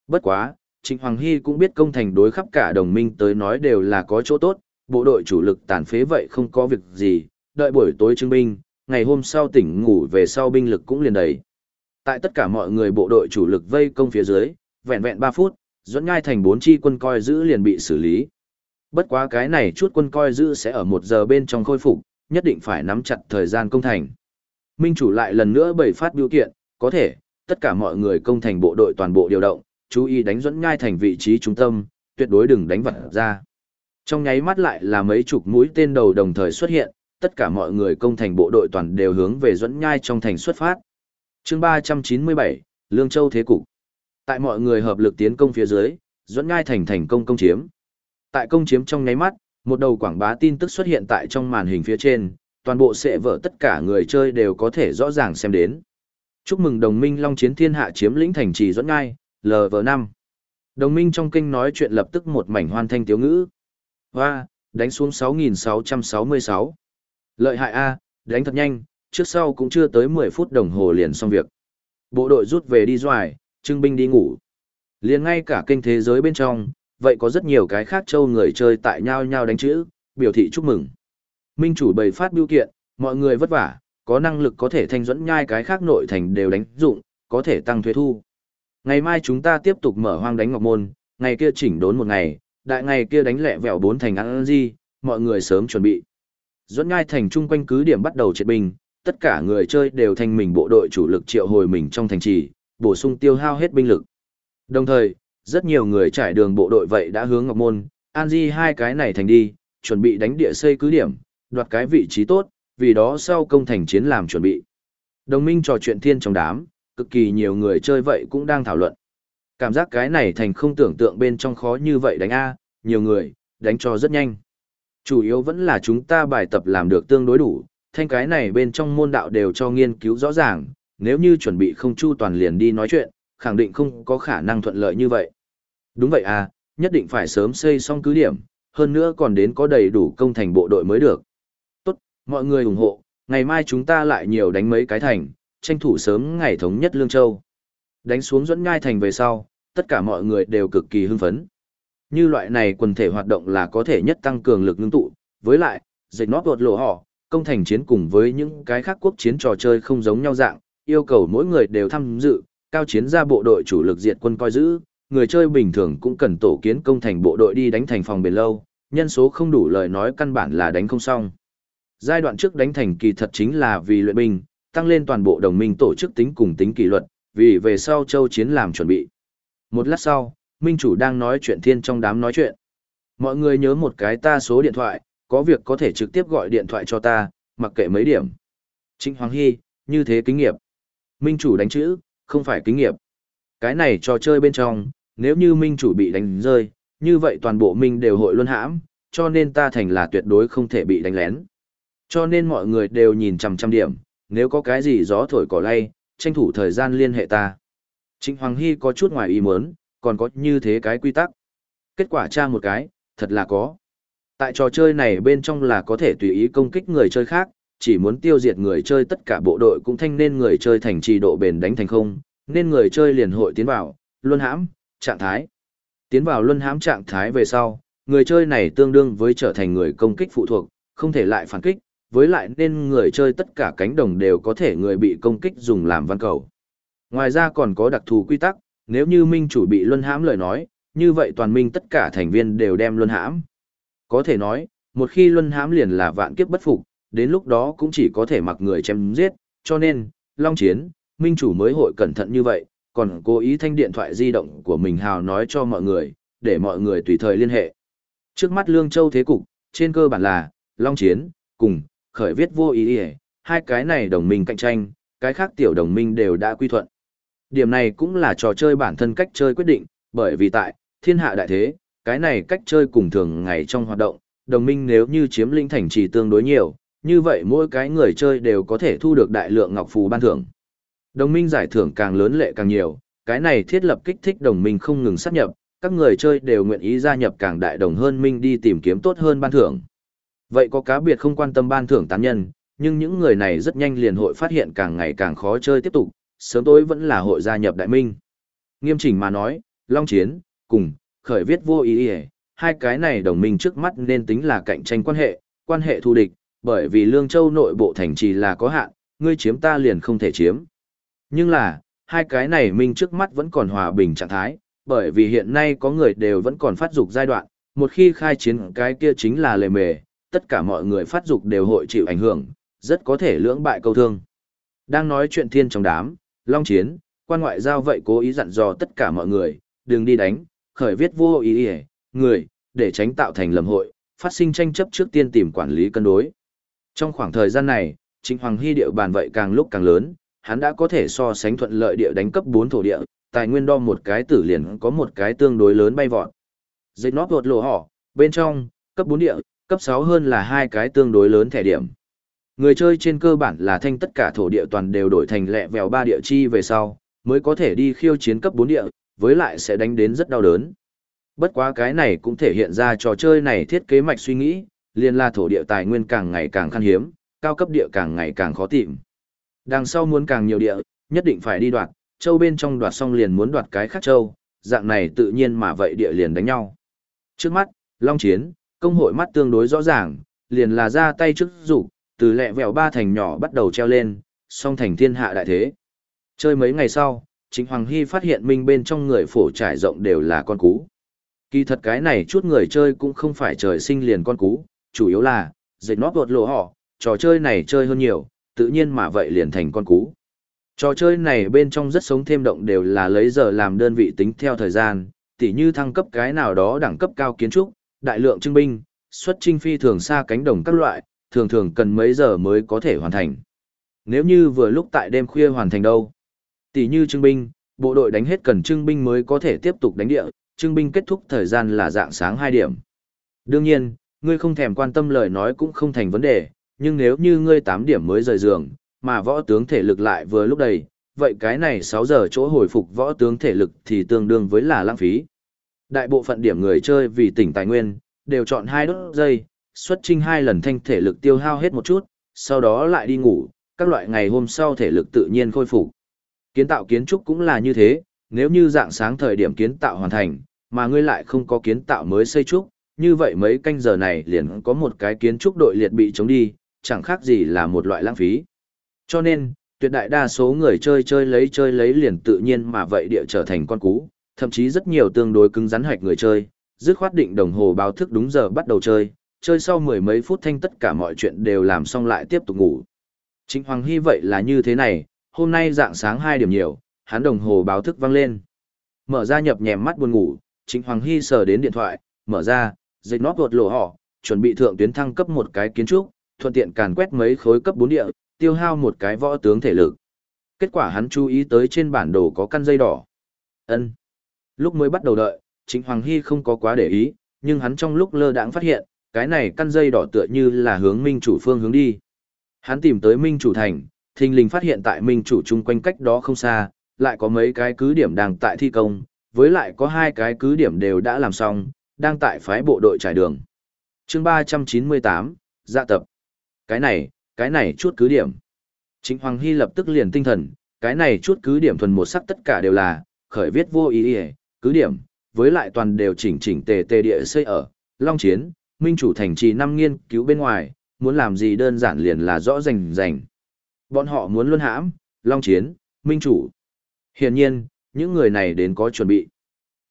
Bất quá, Trịnh Hoàng Hy cũng biết công thành đối khắp cả đồng minh tới nói đều là có chỗ tốt, bộ đội chủ lực tàn phế vậy không có việc gì, đợi buổi tối trưng binh, ngày hôm sau tỉnh ngủ về sau binh lực cũng liền đầy. Tại tất cả mọi người bộ đội chủ lực vây công phía dưới, vẹn vẹn 3 phút, dẫn ngai thành 4 chi quân coi giữ liền bị xử lý. Bất quá cái này chút quân coi giữ sẽ ở một giờ bên trong khôi phục, nhất định phải nắm chặt thời gian công thành. Minh chủ lại lần nữa bày phát biểu kiện, có thể, tất cả mọi người công thành bộ đội toàn bộ điều động, chú ý đánh dẫn nhai thành vị trí trung tâm, tuyệt đối đừng đánh vật ra. Trong nháy mắt lại là mấy chục mũi tên đầu đồng thời xuất hiện, tất cả mọi người công thành bộ đội toàn đều hướng về dẫn nhai trong thành xuất phát. chương 397, Lương Châu Thế Cục. Tại mọi người hợp lực tiến công phía dưới, dẫn nhai thành thành công công chiếm. Tại công chiếm trong nháy mắt, một đầu quảng bá tin tức xuất hiện tại trong màn hình phía trên, toàn bộ sẽ vợ tất cả người chơi đều có thể rõ ràng xem đến. Chúc mừng đồng minh Long Chiến Thiên Hạ chiếm lĩnh thành trì dẫn ngai, LV5. Đồng minh trong kinh nói chuyện lập tức một mảnh hoan thanh tiếu ngữ. Hoa, đánh xuống 6.666. Lợi hại A, đánh thật nhanh, trước sau cũng chưa tới 10 phút đồng hồ liền xong việc. Bộ đội rút về đi doài, trưng binh đi ngủ. Liền ngay cả kênh thế giới bên trong, vậy có rất nhiều cái khác châu người chơi tại nhau nhau đánh chữ, biểu thị chúc mừng. Minh chủ bày phát biểu kiện, mọi người vất vả, có năng lực có thể thanh dẫn nhai cái khác nội thành đều đánh dụng, có thể tăng thuế thu. Ngày mai chúng ta tiếp tục mở hoang đánh ngọc môn, ngày kia chỉnh đốn một ngày, đại ngày kia đánh lẹ vẹo bốn thành ăn gì, mọi người sớm chuẩn bị. Dẫn nhai thành chung quanh cứ điểm bắt đầu triệt binh, tất cả người chơi đều thành mình bộ đội chủ lực triệu hồi mình trong thành trì, bổ sung tiêu hao hết binh lực. Đồng thời, rất nhiều người trải đường bộ đội vậy đã hướng Ngọc Môn, An Di hai cái này thành đi, chuẩn bị đánh địa xây cứ điểm, đoạt cái vị trí tốt, vì đó sau công thành chiến làm chuẩn bị. Đồng minh trò chuyện thiên trong đám, cực kỳ nhiều người chơi vậy cũng đang thảo luận. Cảm giác cái này thành không tưởng tượng bên trong khó như vậy đánh A, nhiều người, đánh cho rất nhanh. Chủ yếu vẫn là chúng ta bài tập làm được tương đối đủ, thanh cái này bên trong môn đạo đều cho nghiên cứu rõ ràng, nếu như chuẩn bị không chu toàn liền đi nói chuyện, khẳng định không có khả năng thuận lợi như vậy. Đúng vậy à, nhất định phải sớm xây xong cứ điểm, hơn nữa còn đến có đầy đủ công thành bộ đội mới được. Tốt, mọi người ủng hộ, ngày mai chúng ta lại nhiều đánh mấy cái thành, tranh thủ sớm ngày thống nhất Lương Châu. Đánh xuống dẫn ngai thành về sau, tất cả mọi người đều cực kỳ hưng phấn. Như loại này quần thể hoạt động là có thể nhất tăng cường lực ngưng tụ, với lại, dịch nót gột lộ họ, công thành chiến cùng với những cái khác quốc chiến trò chơi không giống nhau dạng, yêu cầu mỗi người đều tham dự, cao chiến ra bộ đội chủ lực diệt quân coi giữ, người chơi bình thường cũng cần tổ kiến công thành bộ đội đi đánh thành phòng bền lâu, nhân số không đủ lời nói căn bản là đánh không xong. Giai đoạn trước đánh thành kỳ thật chính là vì luyện binh, tăng lên toàn bộ đồng minh tổ chức tính cùng tính kỷ luật, vì về sau châu chiến làm chuẩn bị. Một lát sau, Minh chủ đang nói chuyện thiên trong đám nói chuyện. Mọi người nhớ một cái ta số điện thoại, có việc có thể trực tiếp gọi điện thoại cho ta, mặc kệ mấy điểm. Trịnh Hoàng Hy, như thế kinh nghiệp. Minh chủ đánh chữ, không phải kinh nghiệp. Cái này trò chơi bên trong, nếu như Minh chủ bị đánh rơi, như vậy toàn bộ Minh đều hội luân hãm, cho nên ta thành là tuyệt đối không thể bị đánh lén. Cho nên mọi người đều nhìn chằm chằm điểm, nếu có cái gì gió thổi cỏ lay, tranh thủ thời gian liên hệ ta. Trịnh Hoàng Hy có chút ngoài ý muốn, còn có như thế cái quy tắc. Kết quả tra một cái, thật là có. Tại trò chơi này bên trong là có thể tùy ý công kích người chơi khác, chỉ muốn tiêu diệt người chơi tất cả bộ đội cũng thanh nên người chơi thành trì độ bền đánh thành không, nên người chơi liền hội tiến vào, luân hãm, trạng thái. Tiến vào luân hãm trạng thái về sau, người chơi này tương đương với trở thành người công kích phụ thuộc, không thể lại phản kích, với lại nên người chơi tất cả cánh đồng đều có thể người bị công kích dùng làm văn cầu. Ngoài ra còn có đặc thù quy tắc, nếu như minh chủ bị luân hãm lời nói, như vậy toàn minh tất cả thành viên đều đem luân hãm. Có thể nói, một khi luân hãm liền là vạn kiếp bất phục, đến lúc đó cũng chỉ có thể mặc người chém giết, cho nên, long chiến, minh chủ mới hội cẩn thận như vậy, còn cố ý thanh điện thoại di động của mình hào nói cho mọi người, để mọi người tùy thời liên hệ. Trước mắt Lương Châu thế cục, trên cơ bản là, long chiến, cùng, khởi viết vô ý ý, hai cái này đồng minh cạnh tranh, cái khác tiểu đồng minh đều đã quy thuận. Điểm này cũng là trò chơi bản thân cách chơi quyết định, bởi vì tại thiên hạ đại thế, cái này cách chơi cùng thường ngày trong hoạt động, đồng minh nếu như chiếm lĩnh thành trì tương đối nhiều, như vậy mỗi cái người chơi đều có thể thu được đại lượng ngọc phù ban thưởng. Đồng minh giải thưởng càng lớn lệ càng nhiều, cái này thiết lập kích thích đồng minh không ngừng sát nhập, các người chơi đều nguyện ý gia nhập càng đại đồng hơn minh đi tìm kiếm tốt hơn ban thưởng. Vậy có cá biệt không quan tâm ban thưởng tán nhân, nhưng những người này rất nhanh liền hội phát hiện càng ngày càng khó chơi tiếp tục, sớm tối vẫn là hội gia nhập đại minh. Nghiêm chỉnh mà nói, Long Chiến, cùng, khởi viết vô ý ý, hai cái này đồng minh trước mắt nên tính là cạnh tranh quan hệ, quan hệ thù địch, bởi vì Lương Châu nội bộ thành trì là có hạn, ngươi chiếm ta liền không thể chiếm. Nhưng là, hai cái này minh trước mắt vẫn còn hòa bình trạng thái, bởi vì hiện nay có người đều vẫn còn phát dục giai đoạn, một khi khai chiến cái kia chính là lề mề, tất cả mọi người phát dục đều hội chịu ảnh hưởng, rất có thể lưỡng bại câu thương. Đang nói chuyện thiên trong đám, long chiến, quan ngoại giao vậy cố ý dặn dò tất cả mọi người, đừng đi đánh, khởi viết vô ý ý, người, để tránh tạo thành lầm hội, phát sinh tranh chấp trước tiên tìm quản lý cân đối. Trong khoảng thời gian này, Trịnh Hoàng Hy địa bàn vậy càng lúc càng lớn, hắn đã có thể so sánh thuận lợi địa đánh cấp 4 thổ địa, tài nguyên đo một cái tử liền có một cái tương đối lớn bay vọt. Dịch nót vột lộ họ, bên trong, cấp 4 địa, cấp 6 hơn là hai cái tương đối lớn thẻ điểm. Người chơi trên cơ bản là thanh tất cả thổ địa toàn đều đổi thành lẹ vèo ba địa chi về sau, mới có thể đi khiêu chiến cấp 4 địa, với lại sẽ đánh đến rất đau đớn. Bất quá cái này cũng thể hiện ra trò chơi này thiết kế mạch suy nghĩ, liền là thổ địa tài nguyên càng ngày càng khan hiếm, cao cấp địa càng ngày càng khó tìm. Đằng sau muốn càng nhiều địa, nhất định phải đi đoạt, châu bên trong đoạt xong liền muốn đoạt cái khác châu, dạng này tự nhiên mà vậy địa liền đánh nhau. Trước mắt, Long Chiến, công hội mắt tương đối rõ ràng, liền là ra tay trước rủ, từ lẹ vẹo ba thành nhỏ bắt đầu treo lên, song thành thiên hạ đại thế. Chơi mấy ngày sau, chính Hoàng Hy phát hiện minh bên trong người phổ trải rộng đều là con cú. Kỳ thật cái này chút người chơi cũng không phải trời sinh liền con cú, chủ yếu là, dệt nót vột lộ họ, trò chơi này chơi hơn nhiều, tự nhiên mà vậy liền thành con cú. Trò chơi này bên trong rất sống thêm động đều là lấy giờ làm đơn vị tính theo thời gian, tỉ như thăng cấp cái nào đó đẳng cấp cao kiến trúc, đại lượng trưng binh, xuất trinh phi thường xa cánh đồng các loại, thường thường cần mấy giờ mới có thể hoàn thành. Nếu như vừa lúc tại đêm khuya hoàn thành đâu, tỉ như trưng binh, bộ đội đánh hết cần trưng binh mới có thể tiếp tục đánh địa, trưng binh kết thúc thời gian là dạng sáng 2 điểm. Đương nhiên, ngươi không thèm quan tâm lời nói cũng không thành vấn đề, nhưng nếu như ngươi 8 điểm mới rời giường, mà võ tướng thể lực lại vừa lúc đầy, vậy cái này 6 giờ chỗ hồi phục võ tướng thể lực thì tương đương với là lãng phí. Đại bộ phận điểm người chơi vì tỉnh tài nguyên, đều chọn hai đốt giây xuất trinh hai lần thanh thể lực tiêu hao hết một chút, sau đó lại đi ngủ, các loại ngày hôm sau thể lực tự nhiên khôi phục. Kiến tạo kiến trúc cũng là như thế, nếu như dạng sáng thời điểm kiến tạo hoàn thành, mà ngươi lại không có kiến tạo mới xây trúc, như vậy mấy canh giờ này liền có một cái kiến trúc đội liệt bị chống đi, chẳng khác gì là một loại lãng phí. Cho nên, tuyệt đại đa số người chơi chơi lấy chơi lấy liền tự nhiên mà vậy địa trở thành con cú, thậm chí rất nhiều tương đối cứng rắn hạch người chơi, dứt khoát định đồng hồ báo thức đúng giờ bắt đầu chơi, chơi sau mười mấy phút thanh tất cả mọi chuyện đều làm xong lại tiếp tục ngủ. Chính Hoàng Hy vậy là như thế này, hôm nay dạng sáng 2 điểm nhiều, hắn đồng hồ báo thức vang lên. Mở ra nhập nhèm mắt buồn ngủ, Chính Hoàng Hy sờ đến điện thoại, mở ra, dịch nót vột lộ họ, chuẩn bị thượng tuyến thăng cấp một cái kiến trúc, thuận tiện càn quét mấy khối cấp 4 địa, tiêu hao một cái võ tướng thể lực. Kết quả hắn chú ý tới trên bản đồ có căn dây đỏ. Ân. Lúc mới bắt đầu đợi, Trịnh Hoàng Hy không có quá để ý, nhưng hắn trong lúc lơ đãng phát hiện, cái này căn dây đỏ tựa như là hướng minh chủ phương hướng đi. Hắn tìm tới minh chủ thành, thình lình phát hiện tại minh chủ chung quanh cách đó không xa, lại có mấy cái cứ điểm đang tại thi công, với lại có hai cái cứ điểm đều đã làm xong, đang tại phái bộ đội trải đường. chương 398, dạ tập. Cái này, cái này chút cứ điểm. chính Hoàng Hy lập tức liền tinh thần, cái này chút cứ điểm thuần một sắc tất cả đều là, khởi viết vô ý ý, cứ điểm, với lại toàn đều chỉnh chỉnh tề tề địa xây ở, Long Chiến, Minh chủ thành trì năm nghiên cứu bên ngoài, muốn làm gì đơn giản liền là rõ rành rành. Bọn họ muốn luân hãm, Long Chiến, Minh chủ. Hiển nhiên, những người này đến có chuẩn bị.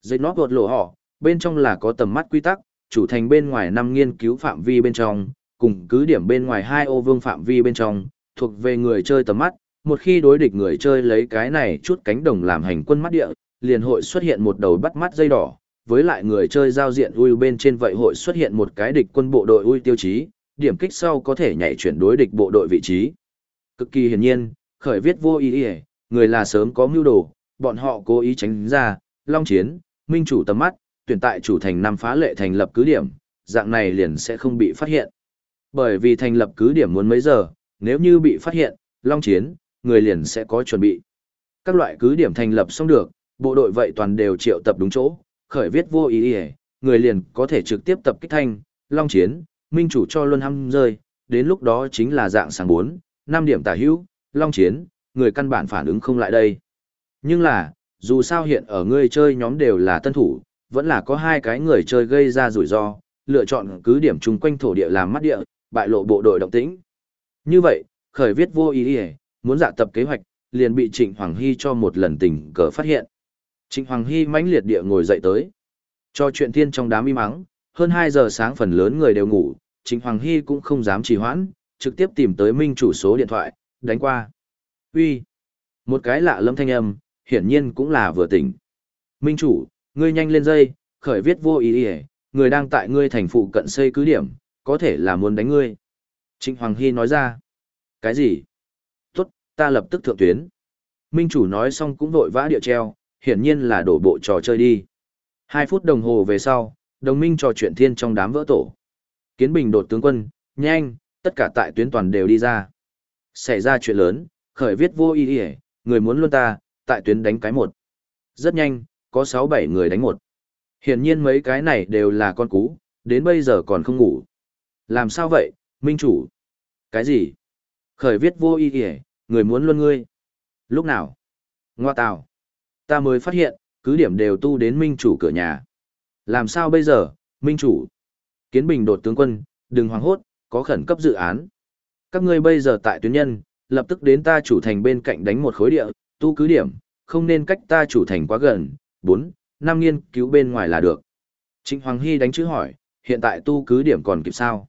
Dịch nót vượt lộ họ, bên trong là có tầm mắt quy tắc, chủ thành bên ngoài năm nghiên cứu phạm vi bên trong, cùng cứ điểm bên ngoài hai ô vương phạm vi bên trong, thuộc về người chơi tầm mắt, một khi đối địch người chơi lấy cái này chút cánh đồng làm hành quân mắt địa, liền hội xuất hiện một đầu bắt mắt dây đỏ, với lại người chơi giao diện ui bên trên vậy hội xuất hiện một cái địch quân bộ đội ui tiêu chí, điểm kích sau có thể nhảy chuyển đối địch bộ đội vị trí. Cực kỳ hiển nhiên, khởi viết vô ý ý, người là sớm có mưu đồ, bọn họ cố ý tránh ra, long chiến, minh chủ tầm mắt, tuyển tại chủ thành năm phá lệ thành lập cứ điểm, dạng này liền sẽ không bị phát hiện. Bởi vì thành lập cứ điểm muốn mấy giờ, nếu như bị phát hiện, long chiến, người liền sẽ có chuẩn bị. Các loại cứ điểm thành lập xong được, bộ đội vậy toàn đều triệu tập đúng chỗ, khởi viết vô ý ý, người liền có thể trực tiếp tập kích thanh, long chiến, minh chủ cho luân hăm rơi, đến lúc đó chính là dạng sáng 4, 5 điểm tả hữu, long chiến, người căn bản phản ứng không lại đây. Nhưng là, dù sao hiện ở người chơi nhóm đều là tân thủ, vẫn là có hai cái người chơi gây ra rủi ro, lựa chọn cứ điểm chung quanh thổ địa làm mắt địa, bại lộ bộ đội động tĩnh. Như vậy, khởi viết vô ý ý, muốn dạ tập kế hoạch, liền bị Trịnh Hoàng Hy cho một lần tình cờ phát hiện. Trịnh Hoàng Hy mãnh liệt địa ngồi dậy tới. Cho chuyện thiên trong đám im mắng, hơn 2 giờ sáng phần lớn người đều ngủ, Trịnh Hoàng Hy cũng không dám trì hoãn, trực tiếp tìm tới minh chủ số điện thoại, đánh qua. Uy, Một cái lạ lâm thanh âm, hiển nhiên cũng là vừa tỉnh. Minh chủ, ngươi nhanh lên dây, khởi viết vô ý ý, người đang tại ngươi thành phụ cận xây cứ điểm, có thể là muốn đánh ngươi. Trịnh Hoàng Hy nói ra. Cái gì? Tốt, ta lập tức thượng tuyến. Minh chủ nói xong cũng vội vã địa treo, hiển nhiên là đổ bộ trò chơi đi. Hai phút đồng hồ về sau, đồng minh trò chuyện thiên trong đám vỡ tổ. Kiến bình đột tướng quân, nhanh, tất cả tại tuyến toàn đều đi ra. Xảy ra chuyện lớn, khởi viết vô ý ý, người muốn luôn ta, tại tuyến đánh cái một. Rất nhanh, có 6-7 người đánh một. Hiển nhiên mấy cái này đều là con cú, đến bây giờ còn không ngủ. Làm sao vậy, minh chủ? Cái gì? Khởi viết vô ý ý, người muốn luôn ngươi. Lúc nào? Ngoa tào. Ta mới phát hiện, cứ điểm đều tu đến minh chủ cửa nhà. Làm sao bây giờ, minh chủ? Kiến bình đột tướng quân, đừng hoảng hốt, có khẩn cấp dự án. Các ngươi bây giờ tại tuyến nhân, lập tức đến ta chủ thành bên cạnh đánh một khối địa, tu cứ điểm, không nên cách ta chủ thành quá gần, 4, năm nghiên cứu bên ngoài là được. Trịnh Hoàng Hy đánh chữ hỏi, hiện tại tu cứ điểm còn kịp sao?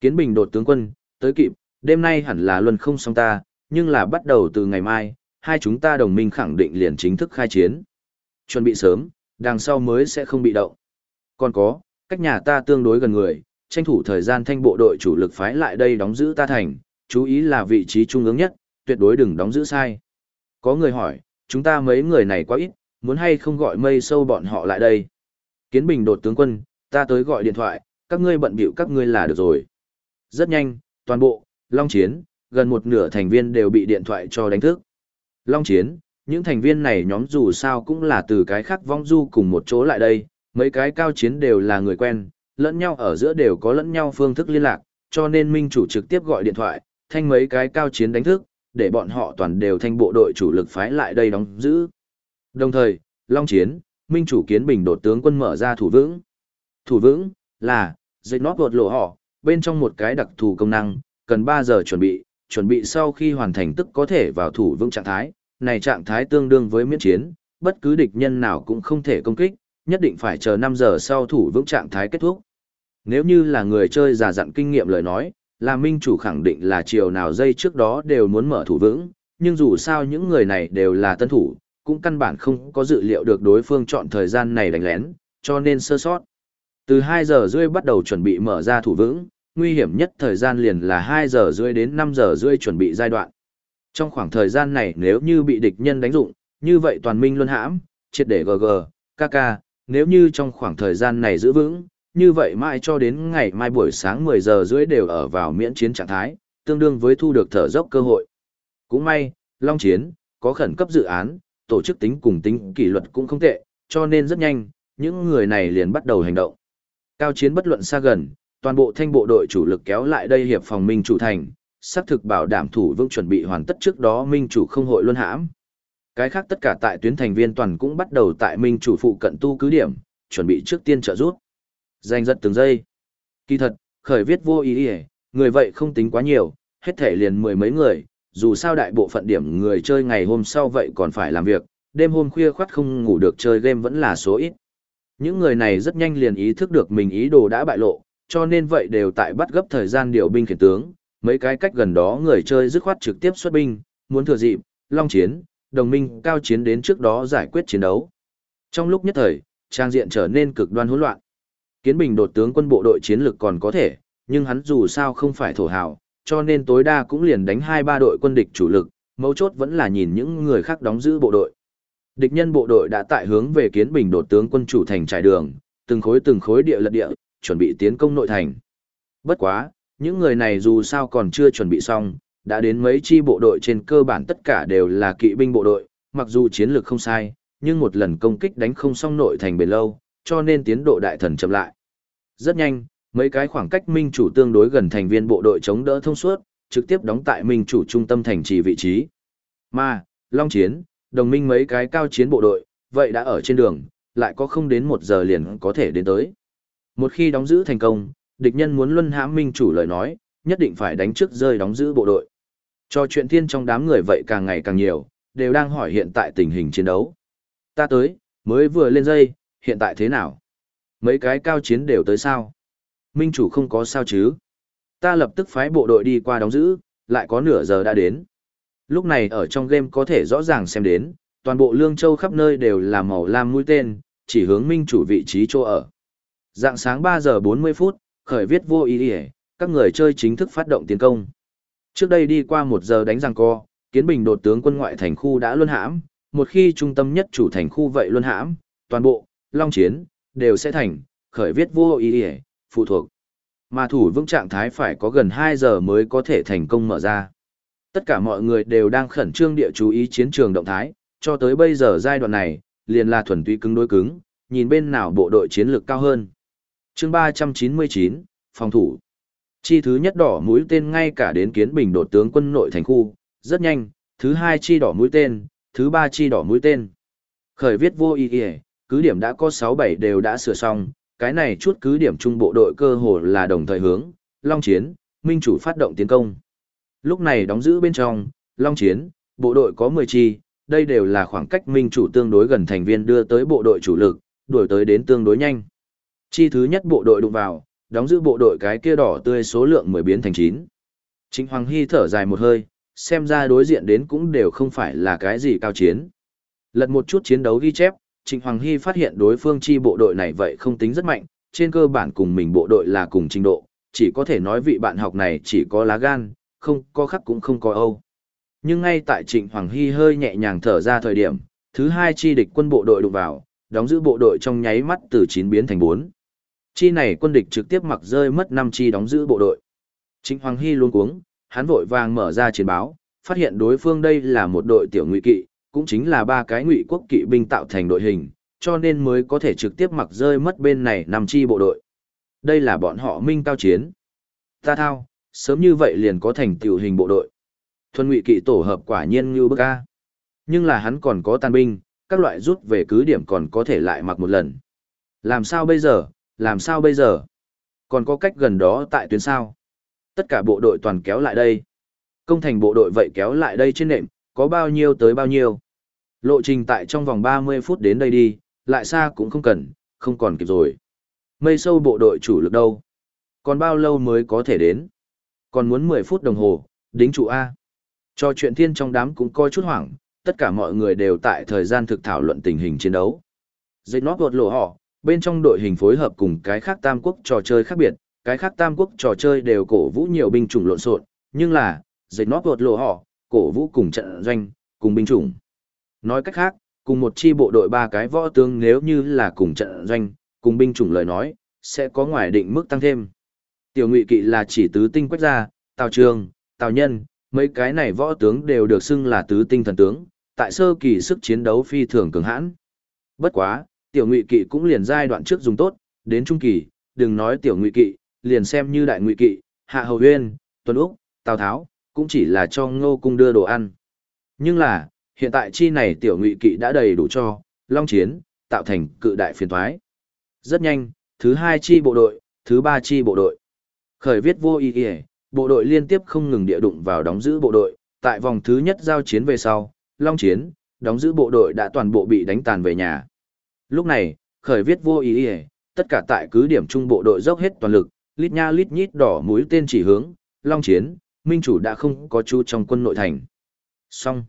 Kiến bình đột tướng quân, tới kịp, đêm nay hẳn là luân không xong ta, nhưng là bắt đầu từ ngày mai, hai chúng ta đồng minh khẳng định liền chính thức khai chiến. Chuẩn bị sớm, đằng sau mới sẽ không bị động. Còn có, cách nhà ta tương đối gần người, tranh thủ thời gian thanh bộ đội chủ lực phái lại đây đóng giữ ta thành, chú ý là vị trí trung ương nhất, tuyệt đối đừng đóng giữ sai. Có người hỏi, chúng ta mấy người này quá ít, muốn hay không gọi mây sâu bọn họ lại đây. Kiến bình đột tướng quân, ta tới gọi điện thoại, các ngươi bận bịu các ngươi là được rồi. Rất nhanh, toàn bộ, Long Chiến, gần một nửa thành viên đều bị điện thoại cho đánh thức. Long Chiến, những thành viên này nhóm dù sao cũng là từ cái khác vong du cùng một chỗ lại đây, mấy cái cao chiến đều là người quen, lẫn nhau ở giữa đều có lẫn nhau phương thức liên lạc, cho nên minh chủ trực tiếp gọi điện thoại, thanh mấy cái cao chiến đánh thức, để bọn họ toàn đều thanh bộ đội chủ lực phái lại đây đóng giữ. Đồng thời, Long Chiến, Minh chủ kiến bình đột tướng quân mở ra thủ vững. Thủ vững, là, dịch nót vột lộ họ, bên trong một cái đặc thù công năng, cần 3 giờ chuẩn bị, chuẩn bị sau khi hoàn thành tức có thể vào thủ vững trạng thái, này trạng thái tương đương với miễn chiến, bất cứ địch nhân nào cũng không thể công kích, nhất định phải chờ 5 giờ sau thủ vững trạng thái kết thúc. Nếu như là người chơi già dặn kinh nghiệm lời nói, là minh chủ khẳng định là chiều nào dây trước đó đều muốn mở thủ vững, nhưng dù sao những người này đều là tân thủ, cũng căn bản không có dự liệu được đối phương chọn thời gian này đánh lén, cho nên sơ sót. Từ 2 giờ rưỡi bắt đầu chuẩn bị mở ra thủ vững, nguy hiểm nhất thời gian liền là 2 giờ rưỡi đến 5 giờ rưỡi chuẩn bị giai đoạn. Trong khoảng thời gian này nếu như bị địch nhân đánh dụng, như vậy toàn minh luân hãm, triệt để GG, KK, nếu như trong khoảng thời gian này giữ vững, như vậy mãi cho đến ngày mai buổi sáng 10 giờ rưỡi đều ở vào miễn chiến trạng thái, tương đương với thu được thở dốc cơ hội. Cũng may, Long Chiến, có khẩn cấp dự án, tổ chức tính cùng tính kỷ luật cũng không tệ, cho nên rất nhanh, những người này liền bắt đầu hành động. Cao chiến bất luận xa gần, toàn bộ thanh bộ đội chủ lực kéo lại đây hiệp phòng minh chủ thành, xác thực bảo đảm thủ vững chuẩn bị hoàn tất trước đó minh chủ không hội luân hãm. Cái khác tất cả tại tuyến thành viên toàn cũng bắt đầu tại minh chủ phụ cận tu cứ điểm, chuẩn bị trước tiên trợ giúp. Danh giật từng giây. Kỳ thật, khởi viết vô ý ý, người vậy không tính quá nhiều, hết thể liền mười mấy người, dù sao đại bộ phận điểm người chơi ngày hôm sau vậy còn phải làm việc, đêm hôm khuya khoắt không ngủ được chơi game vẫn là số ít. Những người này rất nhanh liền ý thức được mình ý đồ đã bại lộ, cho nên vậy đều tại bắt gấp thời gian điều binh khiển tướng, mấy cái cách gần đó người chơi dứt khoát trực tiếp xuất binh, muốn thừa dịp, long chiến, đồng minh cao chiến đến trước đó giải quyết chiến đấu. Trong lúc nhất thời, trang diện trở nên cực đoan hỗn loạn. Kiến Bình đột tướng quân bộ đội chiến lực còn có thể, nhưng hắn dù sao không phải thổ hào, cho nên tối đa cũng liền đánh hai ba đội quân địch chủ lực, mấu chốt vẫn là nhìn những người khác đóng giữ bộ đội. Địch nhân bộ đội đã tại hướng về Kiến Bình đột tướng quân chủ thành trải đường, từng khối từng khối địa lật địa, chuẩn bị tiến công nội thành. Bất quá, những người này dù sao còn chưa chuẩn bị xong, đã đến mấy chi bộ đội trên cơ bản tất cả đều là kỵ binh bộ đội, mặc dù chiến lược không sai, nhưng một lần công kích đánh không xong nội thành bền lâu, cho nên tiến độ đại thần chậm lại. Rất nhanh, mấy cái khoảng cách minh chủ tương đối gần thành viên bộ đội chống đỡ thông suốt, trực tiếp đóng tại minh chủ trung tâm thành trì vị trí. Mà, Long Chiến, đồng minh mấy cái cao chiến bộ đội, vậy đã ở trên đường, lại có không đến một giờ liền có thể đến tới. Một khi đóng giữ thành công, địch nhân muốn luân hãm minh chủ lời nói, nhất định phải đánh trước rơi đóng giữ bộ đội. Cho chuyện thiên trong đám người vậy càng ngày càng nhiều, đều đang hỏi hiện tại tình hình chiến đấu. Ta tới, mới vừa lên dây, hiện tại thế nào? Mấy cái cao chiến đều tới sao? Minh chủ không có sao chứ? Ta lập tức phái bộ đội đi qua đóng giữ, lại có nửa giờ đã đến. Lúc này ở trong game có thể rõ ràng xem đến, toàn bộ Lương Châu khắp nơi đều là màu lam mũi tên, chỉ hướng minh chủ vị trí chỗ ở. Dạng sáng 3 giờ 40 phút, khởi viết vô ý ý, các người chơi chính thức phát động tiến công. Trước đây đi qua một giờ đánh răng co, kiến bình đột tướng quân ngoại thành khu đã luân hãm, một khi trung tâm nhất chủ thành khu vậy luân hãm, toàn bộ, long chiến, đều sẽ thành, khởi viết vô ý ý, phụ thuộc. Mà thủ vững trạng thái phải có gần 2 giờ mới có thể thành công mở ra. Tất cả mọi người đều đang khẩn trương địa chú ý chiến trường động thái, cho tới bây giờ giai đoạn này, liền là thuần túy cứng đối cứng, nhìn bên nào bộ đội chiến lược cao hơn. chương 399, phòng thủ. Chi thứ nhất đỏ mũi tên ngay cả đến kiến bình đột tướng quân nội thành khu, rất nhanh, thứ hai chi đỏ mũi tên, thứ ba chi đỏ mũi tên. Khởi viết vô ý nghĩa, cứ điểm đã có 6-7 đều đã sửa xong, cái này chút cứ điểm trung bộ đội cơ hồ là đồng thời hướng, Long Chiến, Minh chủ phát động tiến công. Lúc này đóng giữ bên trong, Long Chiến, bộ đội có 10 chi, đây đều là khoảng cách Minh chủ tương đối gần thành viên đưa tới bộ đội chủ lực, đuổi tới đến tương đối nhanh. Chi thứ nhất bộ đội đụng vào, đóng giữ bộ đội cái kia đỏ tươi số lượng 10 biến thành 9. Chính Hoàng Hy thở dài một hơi, xem ra đối diện đến cũng đều không phải là cái gì cao chiến. Lật một chút chiến đấu ghi chép, Trịnh Hoàng Hy phát hiện đối phương chi bộ đội này vậy không tính rất mạnh, trên cơ bản cùng mình bộ đội là cùng trình độ, chỉ có thể nói vị bạn học này chỉ có lá gan, không có khắc cũng không có âu. Nhưng ngay tại Trịnh Hoàng Hy hơi nhẹ nhàng thở ra thời điểm, thứ hai chi địch quân bộ đội đụng vào, đóng giữ bộ đội trong nháy mắt từ 9 biến thành 4. Chi này quân địch trực tiếp mặc rơi mất 5 chi đóng giữ bộ đội. Trịnh Hoàng Hy luôn cuống, hắn vội vàng mở ra chiến báo, phát hiện đối phương đây là một đội tiểu ngụy kỵ, cũng chính là ba cái ngụy quốc kỵ binh tạo thành đội hình, cho nên mới có thể trực tiếp mặc rơi mất bên này 5 chi bộ đội. Đây là bọn họ minh cao chiến. Ta thao, sớm như vậy liền có thành tiểu hình bộ đội. Thuần ngụy kỵ tổ hợp quả nhiên như bức A. Nhưng là hắn còn có tàn binh, các loại rút về cứ điểm còn có thể lại mặc một lần. Làm sao bây giờ, làm sao bây giờ? Còn có cách gần đó tại tuyến sao? Tất cả bộ đội toàn kéo lại đây. Công thành bộ đội vậy kéo lại đây trên nệm, có bao nhiêu tới bao nhiêu. Lộ trình tại trong vòng 30 phút đến đây đi, lại xa cũng không cần, không còn kịp rồi. Mây sâu bộ đội chủ lực đâu? Còn bao lâu mới có thể đến? Còn muốn 10 phút đồng hồ, đính trụ A. Cho chuyện thiên trong đám cũng coi chút hoảng, tất cả mọi người đều tại thời gian thực thảo luận tình hình chiến đấu. Dịch nót vột lộ họ, bên trong đội hình phối hợp cùng cái khác tam quốc trò chơi khác biệt, cái khác tam quốc trò chơi đều cổ vũ nhiều binh chủng lộn xộn, nhưng là, dịch nót vột lộ họ, cổ vũ cùng trận doanh, cùng binh chủng. Nói cách khác, cùng một chi bộ đội ba cái võ tướng nếu như là cùng trận doanh, cùng binh chủng lời nói, sẽ có ngoài định mức tăng thêm. Tiểu ngụy kỵ là chỉ tứ tinh quách gia, tào trường, tào nhân, mấy cái này võ tướng đều được xưng là tứ tinh thần tướng, tại sơ kỳ sức chiến đấu phi thường cường hãn. Bất quá, tiểu ngụy kỵ cũng liền giai đoạn trước dùng tốt, đến trung kỳ, đừng nói tiểu ngụy kỵ, liền xem như đại ngụy kỵ, hạ hầu huyên, tuần úc, tào tháo, cũng chỉ là cho ngô cung đưa đồ ăn. Nhưng là, hiện tại chi này tiểu ngụy kỵ đã đầy đủ cho, long chiến, tạo thành cự đại phiền thoái. Rất nhanh, thứ hai chi bộ đội, thứ ba chi bộ đội. Khởi viết vô ý ý, bộ đội liên tiếp không ngừng địa đụng vào đóng giữ bộ đội, tại vòng thứ nhất giao chiến về sau, long chiến, đóng giữ bộ đội đã toàn bộ bị đánh tàn về nhà. Lúc này, khởi viết vô ý ý, tất cả tại cứ điểm trung bộ đội dốc hết toàn lực, lít nha lít nhít đỏ mũi tên chỉ hướng, long chiến, minh chủ đã không có chú trong quân nội thành. Xong.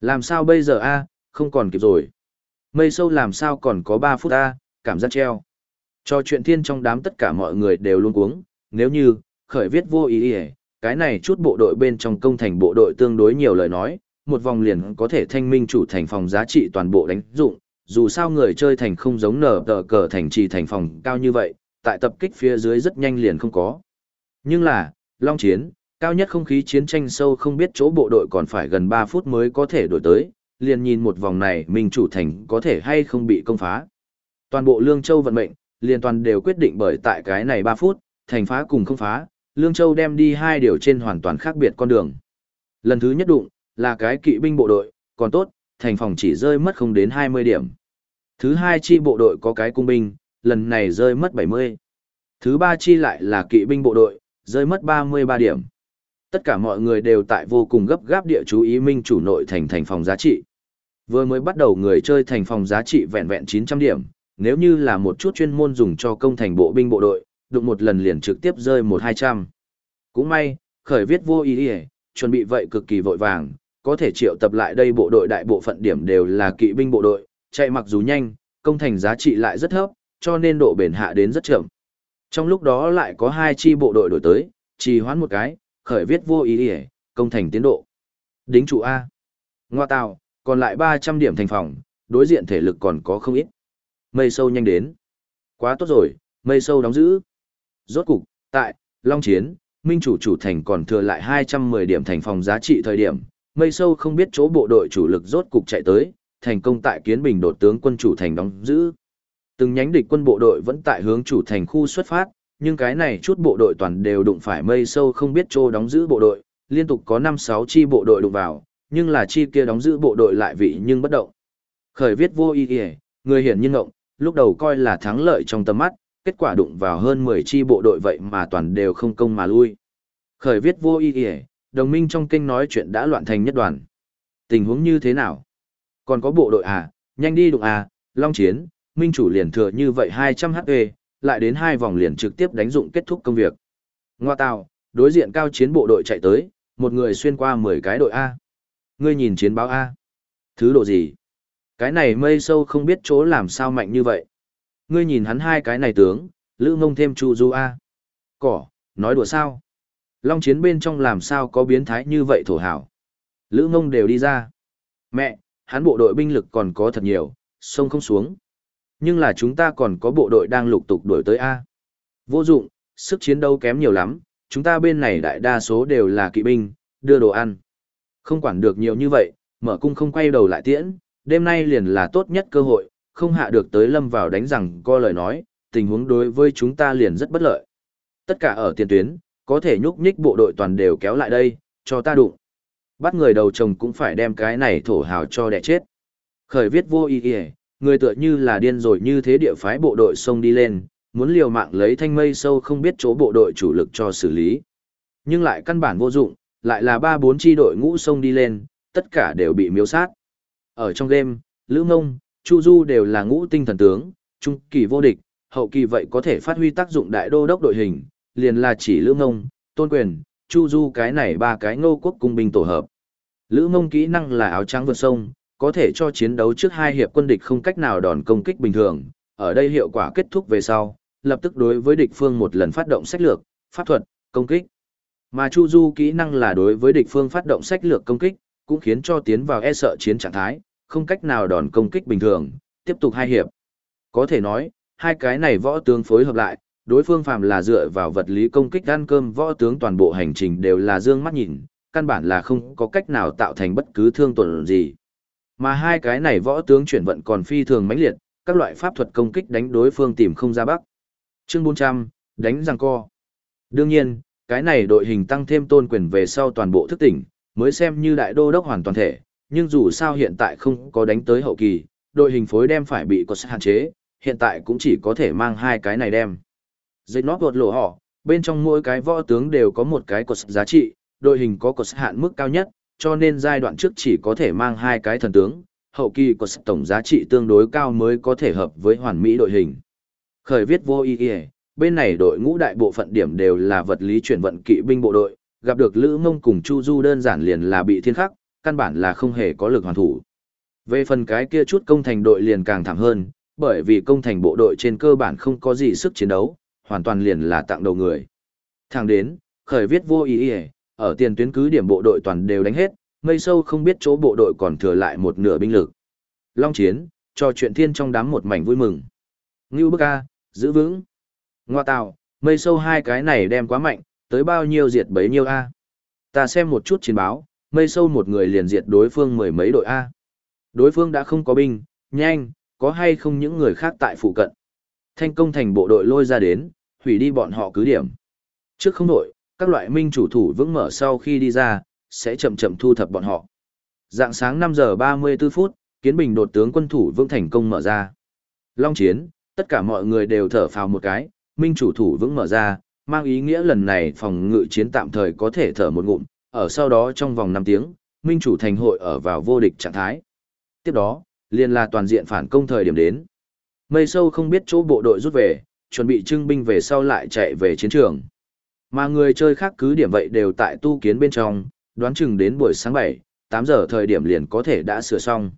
Làm sao bây giờ a không còn kịp rồi. Mây sâu làm sao còn có 3 phút a cảm giác treo. Cho chuyện thiên trong đám tất cả mọi người đều luôn cuống, nếu như, khởi viết vô ý ý, cái này chút bộ đội bên trong công thành bộ đội tương đối nhiều lời nói, một vòng liền có thể thanh minh chủ thành phòng giá trị toàn bộ đánh dụng, dù sao người chơi thành không giống nở tờ cờ thành trì thành phòng cao như vậy, tại tập kích phía dưới rất nhanh liền không có. Nhưng là, long chiến, cao nhất không khí chiến tranh sâu không biết chỗ bộ đội còn phải gần 3 phút mới có thể đổi tới, liền nhìn một vòng này mình chủ thành có thể hay không bị công phá. Toàn bộ Lương Châu vận mệnh, liền toàn đều quyết định bởi tại cái này 3 phút, thành phá cùng không phá, Lương Châu đem đi hai điều trên hoàn toàn khác biệt con đường. Lần thứ nhất đụng, là cái kỵ binh bộ đội, còn tốt, thành phòng chỉ rơi mất không đến 20 điểm. Thứ hai chi bộ đội có cái cung binh, lần này rơi mất 70. Thứ ba chi lại là kỵ binh bộ đội, rơi mất 33 điểm. Tất cả mọi người đều tại vô cùng gấp gáp địa chú ý minh chủ nội thành thành phòng giá trị. Vừa mới bắt đầu người chơi thành phòng giá trị vẹn vẹn 900 điểm, nếu như là một chút chuyên môn dùng cho công thành bộ binh bộ đội, đụng một lần liền trực tiếp rơi một hai trăm. Cũng may, khởi viết vô ý ỉa chuẩn bị vậy cực kỳ vội vàng, có thể triệu tập lại đây bộ đội đại bộ phận điểm đều là kỵ binh bộ đội, chạy mặc dù nhanh, công thành giá trị lại rất thấp, cho nên độ bền hạ đến rất chậm. Trong lúc đó lại có hai chi bộ đội đổi tới, trì hoãn một cái, khởi viết vô ý ỉa công thành tiến độ. Đính trụ A. Ngoa tào, còn lại 300 điểm thành phòng, đối diện thể lực còn có không ít. Mây sâu nhanh đến. Quá tốt rồi, mây sâu đóng giữ. Rốt cục, tại, Long Chiến, Minh chủ chủ thành còn thừa lại 210 điểm thành phòng giá trị thời điểm, mây sâu không biết chỗ bộ đội chủ lực rốt cục chạy tới, thành công tại kiến bình đột tướng quân chủ thành đóng giữ. Từng nhánh địch quân bộ đội vẫn tại hướng chủ thành khu xuất phát, nhưng cái này chút bộ đội toàn đều đụng phải mây sâu không biết chỗ đóng giữ bộ đội, liên tục có 5-6 chi bộ đội đụng vào, nhưng là chi kia đóng giữ bộ đội lại vị nhưng bất động. Khởi viết vô ý nghĩa, người hiển nhiên ngộng, lúc đầu coi là thắng lợi trong tầm mắt, kết quả đụng vào hơn 10 chi bộ đội vậy mà toàn đều không công mà lui. Khởi viết vô ý nghĩa, đồng minh trong kênh nói chuyện đã loạn thành nhất đoàn. Tình huống như thế nào? Còn có bộ đội à, nhanh đi đụng à, long chiến, minh chủ liền thừa như vậy 200 HP, lại đến hai vòng liền trực tiếp đánh dụng kết thúc công việc. Ngoa tào, đối diện cao chiến bộ đội chạy tới, một người xuyên qua 10 cái đội A. Ngươi nhìn chiến báo A. Thứ độ gì? Cái này mây sâu không biết chỗ làm sao mạnh như vậy. Ngươi nhìn hắn hai cái này tướng, lữ mông thêm chu du A. Cỏ, nói đùa sao? Long chiến bên trong làm sao có biến thái như vậy thổ hảo. Lữ mông đều đi ra. Mẹ, hắn bộ đội binh lực còn có thật nhiều, sông không xuống. Nhưng là chúng ta còn có bộ đội đang lục tục đuổi tới A. Vô dụng, sức chiến đấu kém nhiều lắm, chúng ta bên này đại đa số đều là kỵ binh, đưa đồ ăn. Không quản được nhiều như vậy, mở cung không quay đầu lại tiễn, đêm nay liền là tốt nhất cơ hội, không hạ được tới lâm vào đánh rằng co lời nói, tình huống đối với chúng ta liền rất bất lợi. Tất cả ở tiền tuyến, có thể nhúc nhích bộ đội toàn đều kéo lại đây, cho ta đụng. Bắt người đầu chồng cũng phải đem cái này thổ hào cho đẻ chết. Khởi viết vô ý ý, người tựa như là điên rồi như thế địa phái bộ đội xông đi lên, muốn liều mạng lấy thanh mây sâu không biết chỗ bộ đội chủ lực cho xử lý. Nhưng lại căn bản vô dụng, lại là ba bốn chi đội ngũ xông đi lên, tất cả đều bị miếu sát. Ở trong game, Lữ Ngông, Chu Du đều là ngũ tinh thần tướng, trung kỳ vô địch, hậu kỳ vậy có thể phát huy tác dụng đại đô đốc đội hình, liền là chỉ Lữ Ngông, Tôn Quyền, Chu Du cái này ba cái ngô quốc cung binh tổ hợp. Lữ Ngông kỹ năng là áo trắng vượt sông, có thể cho chiến đấu trước hai hiệp quân địch không cách nào đòn công kích bình thường, ở đây hiệu quả kết thúc về sau, lập tức đối với địch phương một lần phát động sách lược, pháp thuật, công kích. Mà Chu Du kỹ năng là đối với địch phương phát động sách lược công kích, cũng khiến cho tiến vào e sợ chiến trạng thái, không cách nào đòn công kích bình thường, tiếp tục hai hiệp. Có thể nói, hai cái này võ tướng phối hợp lại, đối phương phàm là dựa vào vật lý công kích ăn cơm võ tướng toàn bộ hành trình đều là dương mắt nhìn, căn bản là không có cách nào tạo thành bất cứ thương tổn gì. Mà hai cái này võ tướng chuyển vận còn phi thường mãnh liệt, các loại pháp thuật công kích đánh đối phương tìm không ra bắc. Chương 400, đánh răng co. Đương nhiên, cái này đội hình tăng thêm tôn quyền về sau toàn bộ thức tỉnh, mới xem như đại đô đốc hoàn toàn thể, nhưng dù sao hiện tại không có đánh tới hậu kỳ, đội hình phối đem phải bị có hạn chế, hiện tại cũng chỉ có thể mang hai cái này đem. Dây nót vượt lộ họ, bên trong mỗi cái võ tướng đều có một cái cột giá trị, đội hình có cột hạn mức cao nhất, cho nên giai đoạn trước chỉ có thể mang hai cái thần tướng, hậu kỳ có tổng giá trị tương đối cao mới có thể hợp với hoàn mỹ đội hình. Khởi viết vô ý ý, bên này đội ngũ đại bộ phận điểm đều là vật lý chuyển vận kỵ binh bộ đội, gặp được Lữ Mông cùng Chu Du đơn giản liền là bị thiên khắc, căn bản là không hề có lực hoàn thủ. Về phần cái kia chút công thành đội liền càng thảm hơn, bởi vì công thành bộ đội trên cơ bản không có gì sức chiến đấu, hoàn toàn liền là tặng đầu người. Thẳng đến, khởi viết vô ý ý, ở tiền tuyến cứ điểm bộ đội toàn đều đánh hết, mây sâu không biết chỗ bộ đội còn thừa lại một nửa binh lực. Long chiến, cho chuyện thiên trong đám một mảnh vui mừng. Ngưu bức A, giữ vững. Ngoa tạo, mây sâu hai cái này đem quá mạnh, tới bao nhiêu diệt bấy nhiêu A. Ta xem một chút chiến báo, mây sâu một người liền diệt đối phương mười mấy đội A. Đối phương đã không có binh, nhanh, có hay không những người khác tại phụ cận. Thanh công thành bộ đội lôi ra đến, hủy đi bọn họ cứ điểm. Trước không đội, các loại minh chủ thủ vững mở sau khi đi ra, sẽ chậm chậm thu thập bọn họ. Dạng sáng 5 giờ 34 phút, Kiến Bình đột tướng quân thủ vững thành công mở ra. Long chiến, tất cả mọi người đều thở phào một cái, minh chủ thủ vững mở ra, mang ý nghĩa lần này phòng ngự chiến tạm thời có thể thở một ngụm, ở sau đó trong vòng 5 tiếng, minh chủ thành hội ở vào vô địch trạng thái. Tiếp đó, liền là toàn diện phản công thời điểm đến. Mây sâu không biết chỗ bộ đội rút về, chuẩn bị trưng binh về sau lại chạy về chiến trường. Mà người chơi khác cứ điểm vậy đều tại tu kiến bên trong, đoán chừng đến buổi sáng 7, 8 giờ thời điểm liền có thể đã sửa xong.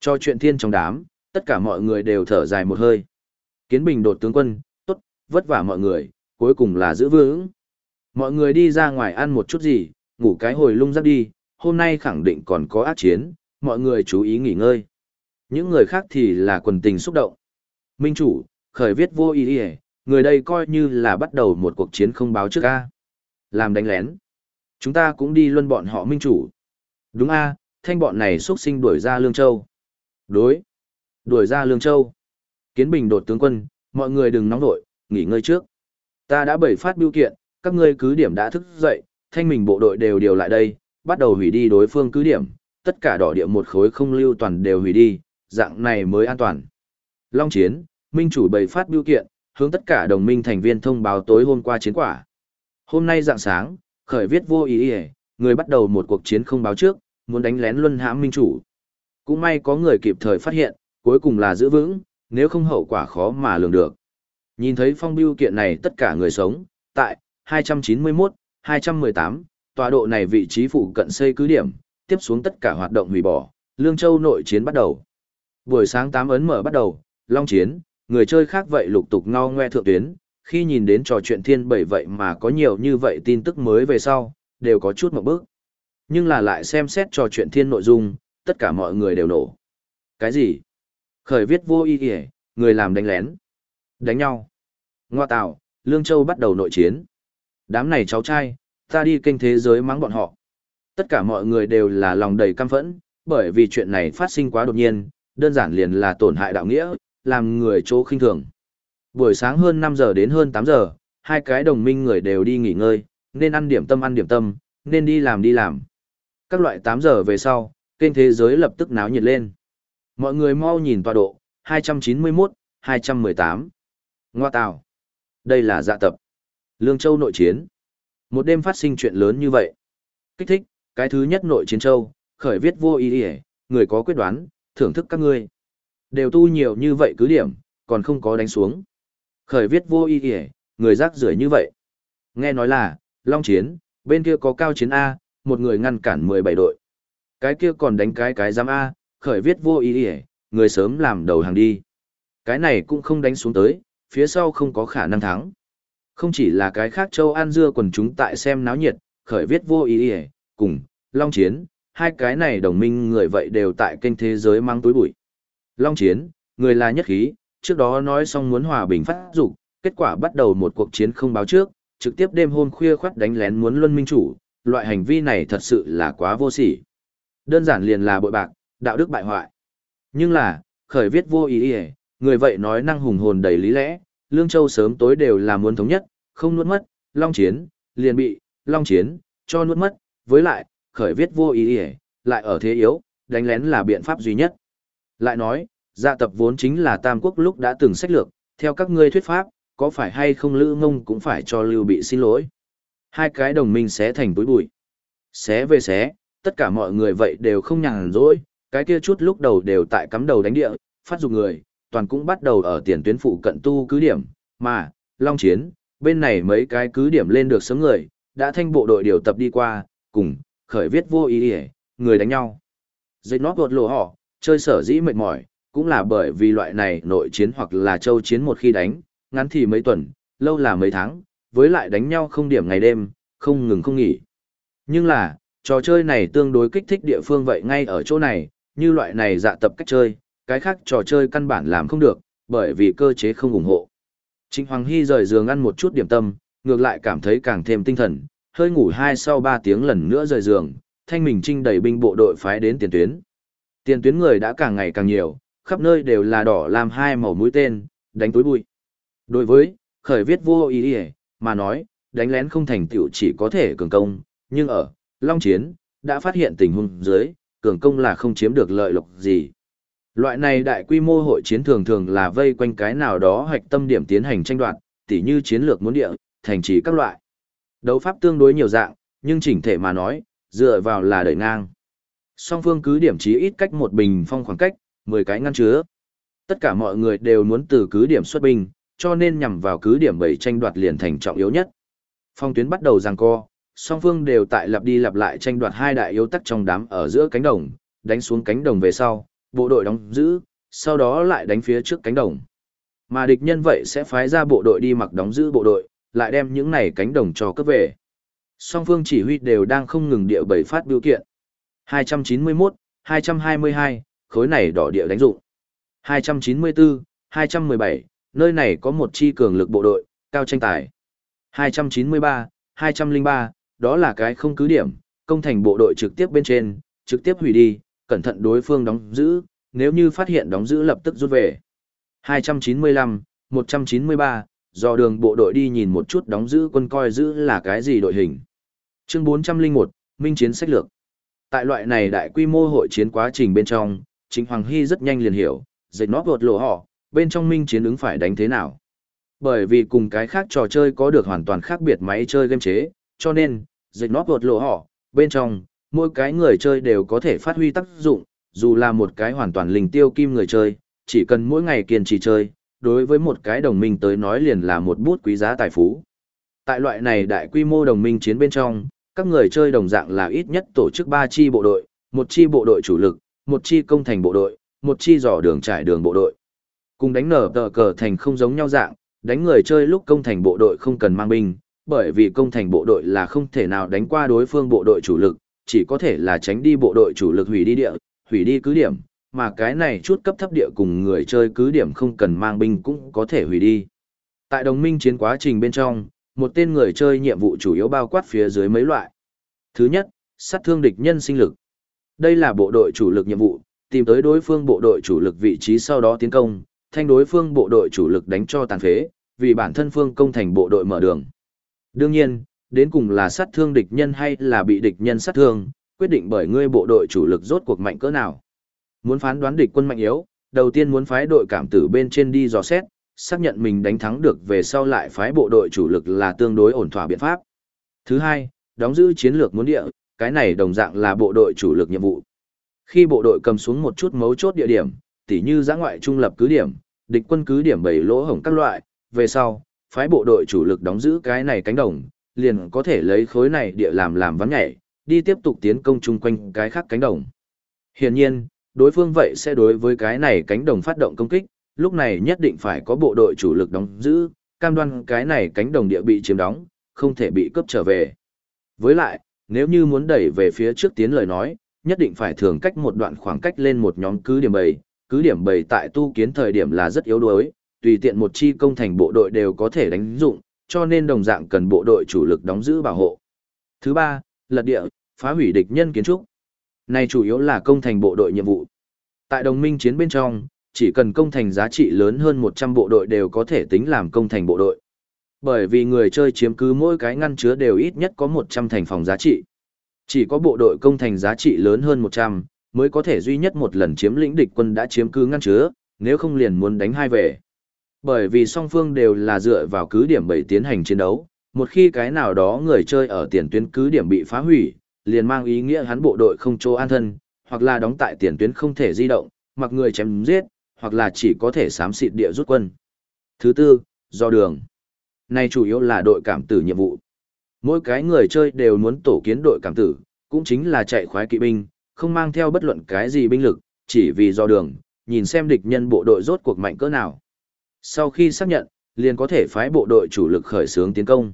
Cho chuyện thiên trong đám, tất cả mọi người đều thở dài một hơi. Kiến bình đột tướng quân, tốt, vất vả mọi người, cuối cùng là giữ vững. Mọi người đi ra ngoài ăn một chút gì, ngủ cái hồi lung giáp đi, hôm nay khẳng định còn có ác chiến, mọi người chú ý nghỉ ngơi. Những người khác thì là quần tình xúc động. Minh chủ, khởi viết vô ý ý, người đây coi như là bắt đầu một cuộc chiến không báo trước ca. Làm đánh lén. Chúng ta cũng đi luân bọn họ minh chủ. Đúng a, thanh bọn này xuất sinh đuổi ra Lương Châu. Đối. Đuổi ra Lương Châu. Kiến Bình đột tướng quân, mọi người đừng nóng vội, nghỉ ngơi trước. Ta đã bảy phát biểu kiện, các ngươi cứ điểm đã thức dậy, thanh mình bộ đội đều điều lại đây, bắt đầu hủy đi đối phương cứ điểm, tất cả đỏ địa một khối không lưu toàn đều hủy đi, dạng này mới an toàn. Long chiến, minh chủ bày phát biểu kiện, hướng tất cả đồng minh thành viên thông báo tối hôm qua chiến quả. Hôm nay dạng sáng, khởi viết vô ý ý, người bắt đầu một cuộc chiến không báo trước, muốn đánh lén luân hãm minh chủ. Cũng may có người kịp thời phát hiện, cuối cùng là giữ vững, nếu không hậu quả khó mà lường được. Nhìn thấy phong biêu kiện này tất cả người sống, tại 291, 218, tọa độ này vị trí phụ cận xây cứ điểm, tiếp xuống tất cả hoạt động hủy bỏ, Lương Châu nội chiến bắt đầu. Buổi sáng 8 ấn mở bắt đầu, Long chiến, người chơi khác vậy lục tục ngao ngoe thượng tuyến, khi nhìn đến trò chuyện thiên bảy vậy mà có nhiều như vậy tin tức mới về sau, đều có chút một bước. Nhưng là lại xem xét trò chuyện thiên nội dung, tất cả mọi người đều nổ. Cái gì? Khởi viết vô ý kìa, người làm đánh lén. Đánh nhau. Ngoa tạo, Lương Châu bắt đầu nội chiến. Đám này cháu trai, ta đi kênh thế giới mắng bọn họ. Tất cả mọi người đều là lòng đầy căm phẫn, bởi vì chuyện này phát sinh quá đột nhiên, đơn giản liền là tổn hại đạo nghĩa, làm người chỗ khinh thường. Buổi sáng hơn 5 giờ đến hơn 8 giờ, hai cái đồng minh người đều đi nghỉ ngơi, nên ăn điểm tâm ăn điểm tâm, nên đi làm đi làm. Các loại 8 giờ về sau, kênh thế giới lập tức náo nhiệt lên. Mọi người mau nhìn tọa độ, 291, 218. Ngoa tào. Đây là dạ tập. Lương Châu nội chiến. Một đêm phát sinh chuyện lớn như vậy. Kích thích, cái thứ nhất nội chiến châu, khởi viết vô ý ý, người có quyết đoán, thưởng thức các ngươi. Đều tu nhiều như vậy cứ điểm, còn không có đánh xuống. Khởi viết vô ý ý, người rác rưởi như vậy. Nghe nói là, Long Chiến, bên kia có cao chiến A, một người ngăn cản 17 đội. Cái kia còn đánh cái cái giám A, khởi viết vô ý ý, người sớm làm đầu hàng đi. Cái này cũng không đánh xuống tới, phía sau không có khả năng thắng. Không chỉ là cái khác châu An dưa quần chúng tại xem náo nhiệt, khởi viết vô ý ý, cùng, Long Chiến, hai cái này đồng minh người vậy đều tại kênh thế giới mang túi bụi. Long Chiến, người là nhất khí, trước đó nói xong muốn hòa bình phát dục kết quả bắt đầu một cuộc chiến không báo trước, trực tiếp đêm hôm khuya khoắt đánh lén muốn luân minh chủ, loại hành vi này thật sự là quá vô sỉ. Đơn giản liền là bội bạc, đạo đức bại hoại. Nhưng là, khởi viết vô ý ý, người vậy nói năng hùng hồn đầy lý lẽ, Lương Châu sớm tối đều là muốn thống nhất, không nuốt mất, Long Chiến, liền bị, Long Chiến, cho nuốt mất, với lại, khởi viết vô ý ý, lại ở thế yếu, đánh lén là biện pháp duy nhất. Lại nói, dạ tập vốn chính là Tam Quốc lúc đã từng sách lược, theo các ngươi thuyết pháp, có phải hay không Lữ Ngông cũng phải cho Lưu Bị xin lỗi. Hai cái đồng minh xé thành túi bụi. Xé về xé, tất cả mọi người vậy đều không nhàn rỗi, cái kia chút lúc đầu đều tại cắm đầu đánh địa, phát dục người, toàn cũng bắt đầu ở tiền tuyến phụ cận tu cứ điểm, mà, Long Chiến, bên này mấy cái cứ điểm lên được sớm người, đã thanh bộ đội điều tập đi qua, cùng, khởi viết vô ý để người đánh nhau. Dịch nót gột lộ họ, chơi sở dĩ mệt mỏi, cũng là bởi vì loại này nội chiến hoặc là châu chiến một khi đánh, ngắn thì mấy tuần, lâu là mấy tháng, với lại đánh nhau không điểm ngày đêm, không ngừng không nghỉ. Nhưng là, trò chơi này tương đối kích thích địa phương vậy ngay ở chỗ này, như loại này dạ tập cách chơi, cái khác trò chơi căn bản làm không được, bởi vì cơ chế không ủng hộ. Trịnh Hoàng Hy rời giường ăn một chút điểm tâm, ngược lại cảm thấy càng thêm tinh thần, hơi ngủ hai sau ba tiếng lần nữa rời giường, thanh mình trinh đẩy binh bộ đội phái đến tiền tuyến. Tiền tuyến người đã càng ngày càng nhiều, khắp nơi đều là đỏ làm hai màu mũi tên, đánh túi bụi. Đối với, khởi viết vô ý ý, mà nói, đánh lén không thành tựu chỉ có thể cường công, nhưng ở, Long Chiến, đã phát hiện tình huống dưới, cường công là không chiếm được lợi lộc gì. Loại này đại quy mô hội chiến thường thường là vây quanh cái nào đó hoạch tâm điểm tiến hành tranh đoạt, tỉ như chiến lược muốn địa, thành trì các loại. Đấu pháp tương đối nhiều dạng, nhưng chỉnh thể mà nói, dựa vào là đẩy ngang. Song phương cứ điểm chí ít cách một bình phong khoảng cách, 10 cái ngăn chứa. Tất cả mọi người đều muốn từ cứ điểm xuất binh, cho nên nhằm vào cứ điểm bảy tranh đoạt liền thành trọng yếu nhất. Phong tuyến bắt đầu giằng co, song phương đều tại lặp đi lặp lại tranh đoạt hai đại yếu tắc trong đám ở giữa cánh đồng, đánh xuống cánh đồng về sau, bộ đội đóng giữ, sau đó lại đánh phía trước cánh đồng. Mà địch nhân vậy sẽ phái ra bộ đội đi mặc đóng giữ bộ đội, lại đem những này cánh đồng cho cấp về. Song phương chỉ huy đều đang không ngừng địa bảy phát biểu kiện. 291, 222, khối này đỏ địa đánh dụng. 294, 217, nơi này có một chi cường lực bộ đội, cao tranh tài. 293, 203, đó là cái không cứ điểm, công thành bộ đội trực tiếp bên trên, trực tiếp hủy đi, cẩn thận đối phương đóng giữ, nếu như phát hiện đóng giữ lập tức rút về. 295, 193, do đường bộ đội đi nhìn một chút đóng giữ quân coi giữ là cái gì đội hình. Chương 401, Minh chiến sách lược. Tại loại này đại quy mô hội chiến quá trình bên trong, Chính Hoàng Hy rất nhanh liền hiểu, dệt nó vượt lộ họ, bên trong minh chiến ứng phải đánh thế nào. Bởi vì cùng cái khác trò chơi có được hoàn toàn khác biệt máy chơi game chế, cho nên, dịch nó vượt lộ họ, bên trong, mỗi cái người chơi đều có thể phát huy tác dụng, dù là một cái hoàn toàn linh tiêu kim người chơi, chỉ cần mỗi ngày kiên trì chơi, đối với một cái đồng minh tới nói liền là một bút quý giá tài phú. Tại loại này đại quy mô đồng minh chiến bên trong, các người chơi đồng dạng là ít nhất tổ chức 3 chi bộ đội, một chi bộ đội chủ lực, một chi công thành bộ đội, một chi dò đường trải đường bộ đội. Cùng đánh nở tờ cờ thành không giống nhau dạng, đánh người chơi lúc công thành bộ đội không cần mang binh, bởi vì công thành bộ đội là không thể nào đánh qua đối phương bộ đội chủ lực, chỉ có thể là tránh đi bộ đội chủ lực hủy đi địa, hủy đi cứ điểm, mà cái này chút cấp thấp địa cùng người chơi cứ điểm không cần mang binh cũng có thể hủy đi. Tại đồng minh chiến quá trình bên trong, một tên người chơi nhiệm vụ chủ yếu bao quát phía dưới mấy loại. Thứ nhất, sát thương địch nhân sinh lực. Đây là bộ đội chủ lực nhiệm vụ, tìm tới đối phương bộ đội chủ lực vị trí sau đó tiến công, thanh đối phương bộ đội chủ lực đánh cho tàn phế, vì bản thân phương công thành bộ đội mở đường. Đương nhiên, đến cùng là sát thương địch nhân hay là bị địch nhân sát thương, quyết định bởi ngươi bộ đội chủ lực rốt cuộc mạnh cỡ nào. Muốn phán đoán địch quân mạnh yếu, đầu tiên muốn phái đội cảm tử bên trên đi dò xét, xác nhận mình đánh thắng được về sau lại phái bộ đội chủ lực là tương đối ổn thỏa biện pháp. Thứ hai, đóng giữ chiến lược muốn địa, cái này đồng dạng là bộ đội chủ lực nhiệm vụ. Khi bộ đội cầm xuống một chút mấu chốt địa điểm, tỉ như giã ngoại trung lập cứ điểm, địch quân cứ điểm bảy lỗ hổng các loại, về sau, phái bộ đội chủ lực đóng giữ cái này cánh đồng, liền có thể lấy khối này địa làm làm vắng nhảy, đi tiếp tục tiến công chung quanh cái khác cánh đồng. Hiển nhiên, đối phương vậy sẽ đối với cái này cánh đồng phát động công kích, lúc này nhất định phải có bộ đội chủ lực đóng giữ, cam đoan cái này cánh đồng địa bị chiếm đóng, không thể bị cướp trở về. Với lại, nếu như muốn đẩy về phía trước tiến lời nói, nhất định phải thường cách một đoạn khoảng cách lên một nhóm cứ điểm bầy, cứ điểm bầy tại tu kiến thời điểm là rất yếu đuối, tùy tiện một chi công thành bộ đội đều có thể đánh dụng, cho nên đồng dạng cần bộ đội chủ lực đóng giữ bảo hộ. Thứ ba, lật địa, phá hủy địch nhân kiến trúc. Này chủ yếu là công thành bộ đội nhiệm vụ. Tại đồng minh chiến bên trong, chỉ cần công thành giá trị lớn hơn 100 bộ đội đều có thể tính làm công thành bộ đội. Bởi vì người chơi chiếm cứ mỗi cái ngăn chứa đều ít nhất có 100 thành phòng giá trị. Chỉ có bộ đội công thành giá trị lớn hơn 100, mới có thể duy nhất một lần chiếm lĩnh địch quân đã chiếm cứ ngăn chứa, nếu không liền muốn đánh hai về. Bởi vì song phương đều là dựa vào cứ điểm bảy tiến hành chiến đấu, một khi cái nào đó người chơi ở tiền tuyến cứ điểm bị phá hủy, liền mang ý nghĩa hắn bộ đội không chỗ an thân, hoặc là đóng tại tiền tuyến không thể di động, mặc người chém giết, hoặc là chỉ có thể xám xịt địa rút quân. Thứ tư, do đường. Này chủ yếu là đội cảm tử nhiệm vụ. Mỗi cái người chơi đều muốn tổ kiến đội cảm tử, cũng chính là chạy khoái kỵ binh, không mang theo bất luận cái gì binh lực, chỉ vì do đường, nhìn xem địch nhân bộ đội rốt cuộc mạnh cỡ nào. Sau khi xác nhận, liền có thể phái bộ đội chủ lực khởi xướng tiến công.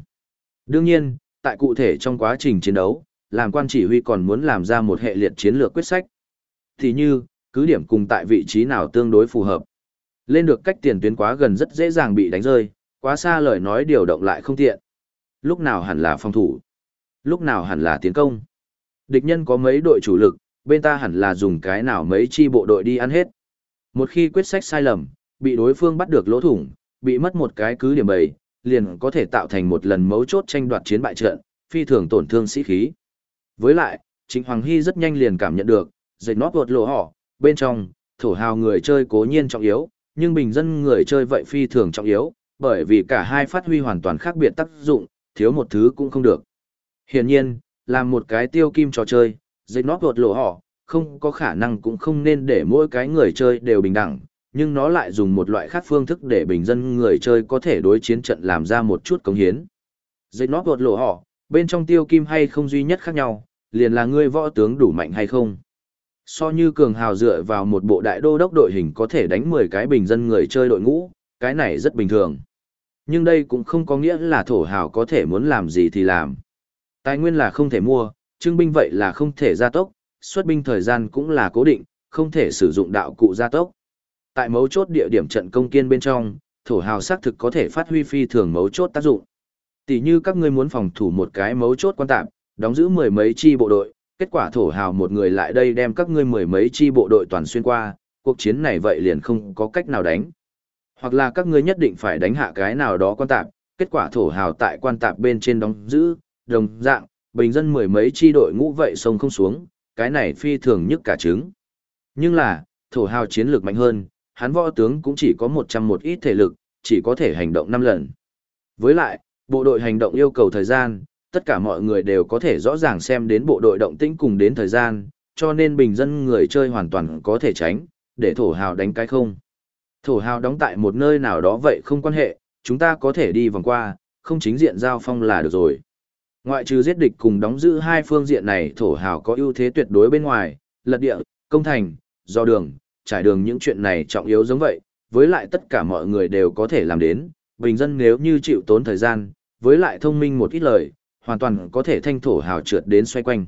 Đương nhiên, tại cụ thể trong quá trình chiến đấu, làm quan chỉ huy còn muốn làm ra một hệ liệt chiến lược quyết sách. Thì như, cứ điểm cùng tại vị trí nào tương đối phù hợp. Lên được cách tiền tuyến quá gần rất dễ dàng bị đánh rơi, quá xa lời nói điều động lại không tiện. Lúc nào hẳn là phòng thủ, lúc nào hẳn là tiến công. Địch nhân có mấy đội chủ lực, bên ta hẳn là dùng cái nào mấy chi bộ đội đi ăn hết. Một khi quyết sách sai lầm, bị đối phương bắt được lỗ thủng, bị mất một cái cứ điểm bầy, liền có thể tạo thành một lần mấu chốt tranh đoạt chiến bại trận, phi thường tổn thương sĩ khí. Với lại, Trịnh Hoàng Hy rất nhanh liền cảm nhận được, dệt nót vượt lộ họ, bên trong, thổ hào người chơi cố nhiên trọng yếu, nhưng bình dân người chơi vậy phi thường trọng yếu, bởi vì cả hai phát huy hoàn toàn khác biệt tác dụng, thiếu một thứ cũng không được. Hiển nhiên, làm một cái tiêu kim trò chơi, dệt nót vượt lộ họ, không có khả năng cũng không nên để mỗi cái người chơi đều bình đẳng, nhưng nó lại dùng một loại khác phương thức để bình dân người chơi có thể đối chiến trận làm ra một chút cống hiến. Dịch nót vượt lộ họ, bên trong tiêu kim hay không duy nhất khác nhau, liền là ngươi võ tướng đủ mạnh hay không. So như cường hào dựa vào một bộ đại đô đốc đội hình có thể đánh 10 cái bình dân người chơi đội ngũ, cái này rất bình thường. Nhưng đây cũng không có nghĩa là thổ hào có thể muốn làm gì thì làm. Tài nguyên là không thể mua, trưng binh vậy là không thể gia tốc, xuất binh thời gian cũng là cố định, không thể sử dụng đạo cụ gia tốc. Tại mấu chốt địa điểm trận công kiên bên trong, thổ hào xác thực có thể phát huy phi thường mấu chốt tác dụng. Tỷ như các ngươi muốn phòng thủ một cái mấu chốt quan tạm, đóng giữ mười mấy chi bộ đội, kết quả thổ hào một người lại đây đem các ngươi mười mấy chi bộ đội toàn xuyên qua, cuộc chiến này vậy liền không có cách nào đánh. Hoặc là các ngươi nhất định phải đánh hạ cái nào đó quan tạp, kết quả thổ hào tại quan tạp bên trên đóng giữ, đồng dạng, bình dân mười mấy chi đội ngũ vậy sông không xuống, cái này phi thường nhất cả trứng. Nhưng là, thổ hào chiến lược mạnh hơn, hắn võ tướng cũng chỉ có một trăm một ít thể lực, chỉ có thể hành động năm lần. Với lại, bộ đội hành động yêu cầu thời gian, tất cả mọi người đều có thể rõ ràng xem đến bộ đội động tĩnh cùng đến thời gian, cho nên bình dân người chơi hoàn toàn có thể tránh, để thổ hào đánh cái không. Thổ hào đóng tại một nơi nào đó vậy không quan hệ, chúng ta có thể đi vòng qua, không chính diện giao phong là được rồi. Ngoại trừ giết địch cùng đóng giữ hai phương diện này thổ hào có ưu thế tuyệt đối bên ngoài, lật địa, công thành, do đường, trải đường những chuyện này trọng yếu giống vậy, với lại tất cả mọi người đều có thể làm đến, bình dân nếu như chịu tốn thời gian, với lại thông minh một ít lời, hoàn toàn có thể thanh thổ hào trượt đến xoay quanh.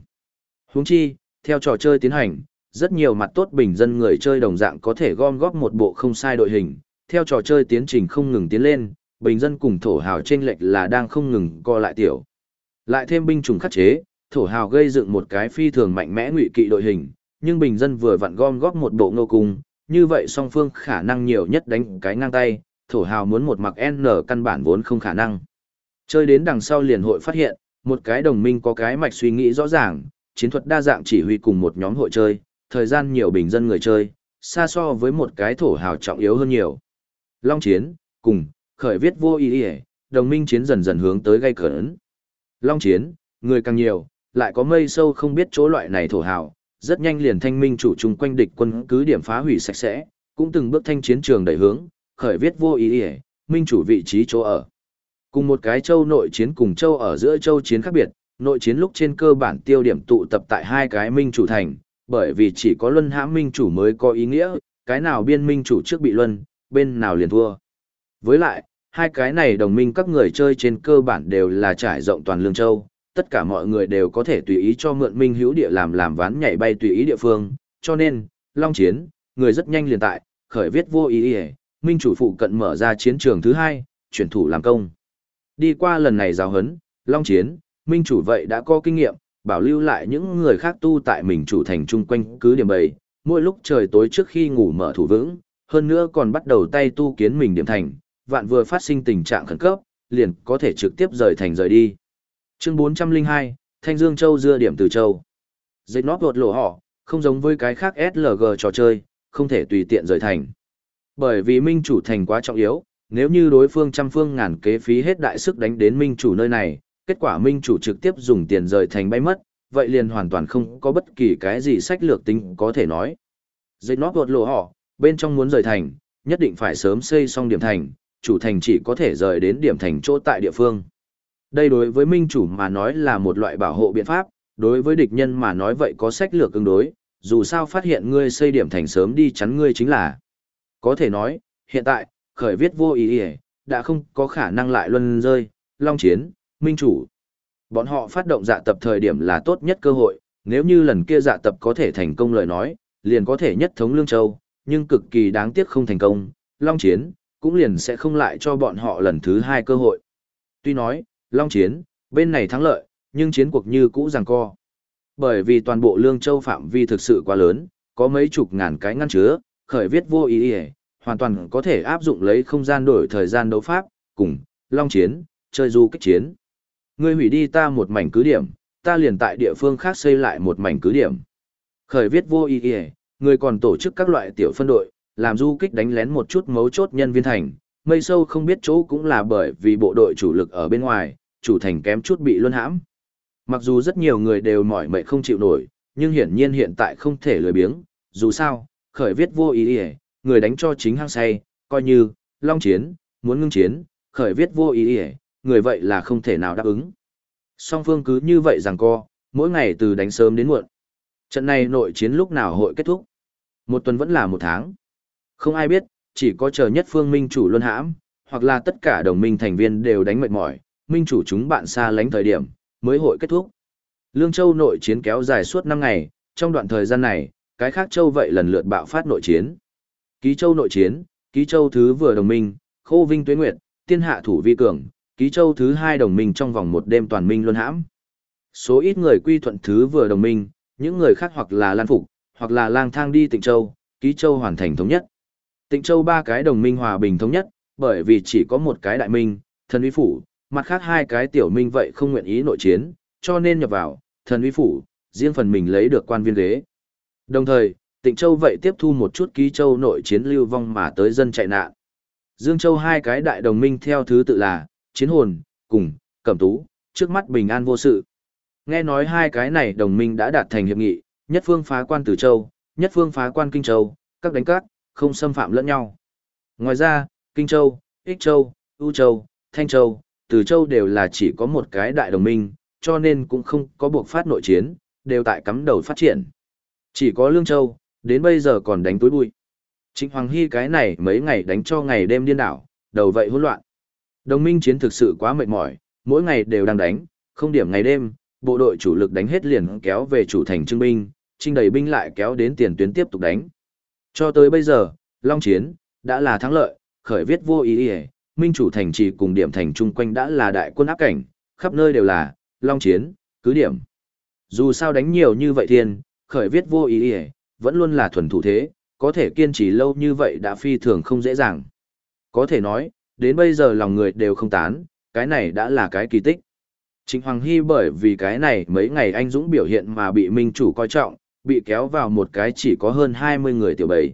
Huống chi, theo trò chơi tiến hành, rất nhiều mặt tốt bình dân người chơi đồng dạng có thể gom góp một bộ không sai đội hình, theo trò chơi tiến trình không ngừng tiến lên, bình dân cùng thổ hào chênh lệch là đang không ngừng co lại tiểu. Lại thêm binh chủng khắc chế, thổ hào gây dựng một cái phi thường mạnh mẽ ngụy kỵ đội hình, nhưng bình dân vừa vặn gom góp một bộ ngô cung, như vậy song phương khả năng nhiều nhất đánh cái ngang tay, thổ hào muốn một mặc N căn bản vốn không khả năng. Chơi đến đằng sau liền hội phát hiện, một cái đồng minh có cái mạch suy nghĩ rõ ràng, chiến thuật đa dạng chỉ huy cùng một nhóm hội chơi, thời gian nhiều bình dân người chơi, xa so với một cái thổ hào trọng yếu hơn nhiều. Long chiến, cùng, khởi viết vô ý ý, đồng minh chiến dần dần hướng tới gây cẩn. Long chiến, người càng nhiều, lại có mây sâu không biết chỗ loại này thổ hào, rất nhanh liền thanh minh chủ chung quanh địch quân cứ điểm phá hủy sạch sẽ, cũng từng bước thanh chiến trường đẩy hướng, khởi viết vô ý ý, minh chủ vị trí chỗ ở. Cùng một cái châu nội chiến cùng châu ở giữa châu chiến khác biệt, nội chiến lúc trên cơ bản tiêu điểm tụ tập tại hai cái minh chủ thành, bởi vì chỉ có luân hãm minh chủ mới có ý nghĩa, cái nào biên minh chủ trước bị luân, bên nào liền thua. Với lại, hai cái này đồng minh các người chơi trên cơ bản đều là trải rộng toàn lương châu, tất cả mọi người đều có thể tùy ý cho mượn minh hữu địa làm làm ván nhảy bay tùy ý địa phương, cho nên, long chiến, người rất nhanh liền tại, khởi viết vô ý ý, minh chủ phụ cận mở ra chiến trường thứ hai, chuyển thủ làm công. Đi qua lần này giáo hấn, long chiến, minh chủ vậy đã có kinh nghiệm, bảo lưu lại những người khác tu tại mình chủ thành chung quanh cứ điểm bầy, mỗi lúc trời tối trước khi ngủ mở thủ vững, hơn nữa còn bắt đầu tay tu kiến mình điểm thành, vạn vừa phát sinh tình trạng khẩn cấp, liền có thể trực tiếp rời thành rời đi. Chương 402, Thanh Dương Châu dưa điểm từ châu. Dịch nót vột lộ họ, không giống với cái khác SLG trò chơi, không thể tùy tiện rời thành. Bởi vì minh chủ thành quá trọng yếu, nếu như đối phương trăm phương ngàn kế phí hết đại sức đánh đến minh chủ nơi này, kết quả minh chủ trực tiếp dùng tiền rời thành bay mất, vậy liền hoàn toàn không có bất kỳ cái gì sách lược tính có thể nói. Dịch nót vột lộ họ, bên trong muốn rời thành, nhất định phải sớm xây xong điểm thành, chủ thành chỉ có thể rời đến điểm thành chỗ tại địa phương. Đây đối với minh chủ mà nói là một loại bảo hộ biện pháp, đối với địch nhân mà nói vậy có sách lược ứng đối, dù sao phát hiện ngươi xây điểm thành sớm đi chắn ngươi chính là. Có thể nói, hiện tại, khởi viết vô ý ý, đã không có khả năng lại luân rơi, long chiến, minh chủ. Bọn họ phát động dạ tập thời điểm là tốt nhất cơ hội, nếu như lần kia dạ tập có thể thành công lời nói, liền có thể nhất thống Lương Châu, nhưng cực kỳ đáng tiếc không thành công, long chiến, cũng liền sẽ không lại cho bọn họ lần thứ hai cơ hội. Tuy nói, long chiến, bên này thắng lợi, nhưng chiến cuộc như cũ giằng co. Bởi vì toàn bộ Lương Châu phạm vi thực sự quá lớn, có mấy chục ngàn cái ngăn chứa, khởi viết vô ý ý, hoàn toàn có thể áp dụng lấy không gian đổi thời gian đấu pháp, cùng, long chiến, chơi du kích chiến. Ngươi hủy đi ta một mảnh cứ điểm, ta liền tại địa phương khác xây lại một mảnh cứ điểm. Khởi viết vô ý ý, người còn tổ chức các loại tiểu phân đội, làm du kích đánh lén một chút mấu chốt nhân viên thành, mây sâu không biết chỗ cũng là bởi vì bộ đội chủ lực ở bên ngoài, chủ thành kém chút bị luân hãm. Mặc dù rất nhiều người đều mỏi mệt không chịu nổi, nhưng hiển nhiên hiện tại không thể lười biếng, dù sao, khởi viết vô ý ý, người đánh cho chính hang say, coi như, long chiến, muốn ngưng chiến, khởi viết vô ý ý, người vậy là không thể nào đáp ứng. Song phương cứ như vậy rằng co, mỗi ngày từ đánh sớm đến muộn. Trận này nội chiến lúc nào hội kết thúc? Một tuần vẫn là một tháng. Không ai biết, chỉ có chờ nhất phương minh chủ luân hãm, hoặc là tất cả đồng minh thành viên đều đánh mệt mỏi, minh chủ chúng bạn xa lánh thời điểm, mới hội kết thúc. Lương Châu nội chiến kéo dài suốt 5 ngày, trong đoạn thời gian này, cái khác châu vậy lần lượt bạo phát nội chiến. Ký Châu nội chiến, Ký Châu thứ vừa đồng minh, Khô Vinh Tuế Nguyệt, Tiên Hạ Thủ Vi Cường, Ký Châu thứ hai đồng minh trong vòng một đêm toàn minh luân hãm. Số ít người quy thuận thứ vừa đồng minh, những người khác hoặc là lan phục, hoặc là lang thang đi Tịnh Châu, Ký Châu hoàn thành thống nhất. Tịnh Châu ba cái đồng minh hòa bình thống nhất, bởi vì chỉ có một cái đại minh, thần uy phủ, mặt khác hai cái tiểu minh vậy không nguyện ý nội chiến, cho nên nhập vào, thần uy phủ, riêng phần mình lấy được quan viên ghế. Đồng thời, Tịnh Châu vậy tiếp thu một chút ký châu nội chiến lưu vong mà tới dân chạy nạn. Dương Châu hai cái đại đồng minh theo thứ tự là, chiến hồn, cùng, cẩm tú, trước mắt bình an vô sự. Nghe nói hai cái này đồng minh đã đạt thành hiệp nghị, nhất phương phá quan Tử Châu, nhất phương phá quan Kinh Châu, các đánh cát, không xâm phạm lẫn nhau. Ngoài ra, Kinh Châu, Ích Châu, U Châu, Thanh Châu, từ Châu đều là chỉ có một cái đại đồng minh, cho nên cũng không có buộc phát nội chiến, đều tại cắm đầu phát triển. Chỉ có Lương Châu, đến bây giờ còn đánh túi bụi. Trịnh Hoàng Hy cái này mấy ngày đánh cho ngày đêm điên đảo, đầu vậy hỗn loạn. Đồng minh chiến thực sự quá mệt mỏi, mỗi ngày đều đang đánh, không điểm ngày đêm, bộ đội chủ lực đánh hết liền kéo về chủ thành trưng binh, trinh đầy binh lại kéo đến tiền tuyến tiếp tục đánh. Cho tới bây giờ, Long Chiến, đã là thắng lợi, khởi viết vô ý ý, minh chủ thành trì cùng điểm thành chung quanh đã là đại quân áp cảnh, khắp nơi đều là, Long Chiến, cứ điểm. Dù sao đánh nhiều như vậy thiên, khởi viết vô ý ý, vẫn luôn là thuần thủ thế, có thể kiên trì lâu như vậy đã phi thường không dễ dàng. Có thể nói, đến bây giờ lòng người đều không tán, cái này đã là cái kỳ tích. Trịnh Hoàng Hy bởi vì cái này mấy ngày anh Dũng biểu hiện mà bị minh chủ coi trọng, bị kéo vào một cái chỉ có hơn 20 người tiểu bầy.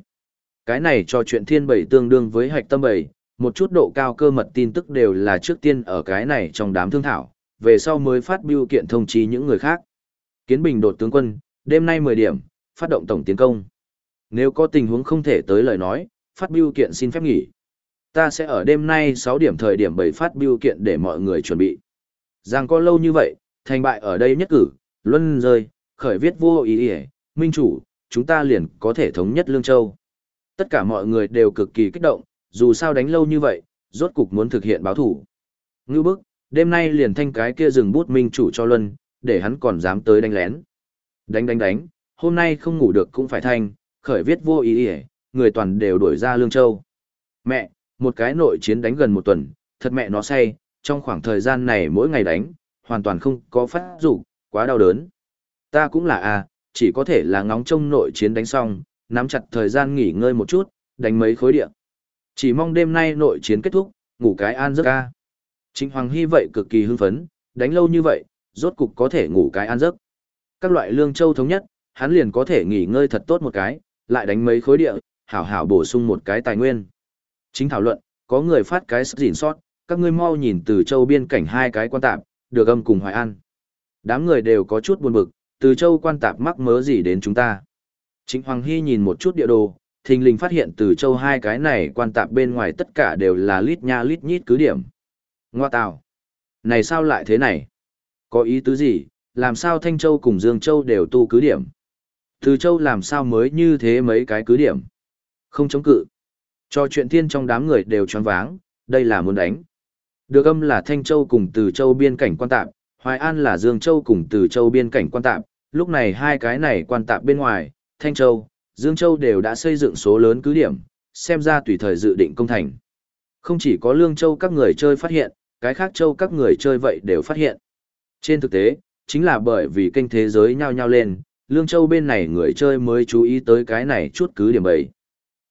Cái này cho chuyện thiên bầy tương đương với hạch tâm bầy, một chút độ cao cơ mật tin tức đều là trước tiên ở cái này trong đám thương thảo, về sau mới phát biểu kiện thông chi những người khác. Kiến Bình đột tướng quân, đêm nay 10 điểm, phát động tổng tiến công. Nếu có tình huống không thể tới lời nói, phát biểu kiện xin phép nghỉ. Ta sẽ ở đêm nay 6 điểm thời điểm bày phát biểu kiện để mọi người chuẩn bị. Giang có lâu như vậy, thành bại ở đây nhất cử, luân rơi, khởi viết vô ý ý, minh chủ, chúng ta liền có thể thống nhất Lương Châu. Tất cả mọi người đều cực kỳ kích động, dù sao đánh lâu như vậy, rốt cục muốn thực hiện báo thủ. Ngư bức, đêm nay liền thanh cái kia dừng bút minh chủ cho Luân, để hắn còn dám tới đánh lén. Đánh đánh đánh, hôm nay không ngủ được cũng phải thanh, khởi viết vô ý ý, người toàn đều đuổi ra Lương Châu. Mẹ, một cái nội chiến đánh gần một tuần, thật mẹ nó say, trong khoảng thời gian này mỗi ngày đánh, hoàn toàn không có phát rủ, quá đau đớn. Ta cũng là a, chỉ có thể là ngóng trông nội chiến đánh xong, nắm chặt thời gian nghỉ ngơi một chút, đánh mấy khối địa. Chỉ mong đêm nay nội chiến kết thúc, ngủ cái an giấc ca. Trịnh Hoàng Hy vậy cực kỳ hưng phấn, đánh lâu như vậy, rốt cục có thể ngủ cái an giấc. Các loại lương châu thống nhất, hắn liền có thể nghỉ ngơi thật tốt một cái, lại đánh mấy khối địa, hảo hảo bổ sung một cái tài nguyên. Chính thảo luận, có người phát cái gìn sót, các ngươi mau nhìn từ châu biên cảnh hai cái quan tạp, được âm cùng Hoài An. Đám người đều có chút buồn bực, từ châu quan tạp mắc mớ gì đến chúng ta. chính Hoàng Hy nhìn một chút địa đồ, thình lình phát hiện từ châu hai cái này quan tạp bên ngoài tất cả đều là lít nha lít nhít cứ điểm. Ngoa tào. Này sao lại thế này? Có ý tứ gì, làm sao Thanh Châu cùng Dương Châu đều tu cứ điểm? Từ Châu làm sao mới như thế mấy cái cứ điểm? Không chống cự. Cho chuyện thiên trong đám người đều choáng váng, đây là muốn đánh. Được âm là Thanh Châu cùng Từ Châu biên cảnh quan tạp, Hoài An là Dương Châu cùng Từ Châu biên cảnh quan tạp, lúc này hai cái này quan tạp bên ngoài, Thanh Châu, Dương Châu đều đã xây dựng số lớn cứ điểm, xem ra tùy thời dự định công thành. Không chỉ có Lương Châu các người chơi phát hiện, cái khác Châu các người chơi vậy đều phát hiện. Trên thực tế, chính là bởi vì kênh thế giới nhao nhao lên, Lương Châu bên này người chơi mới chú ý tới cái này chút cứ điểm bầy.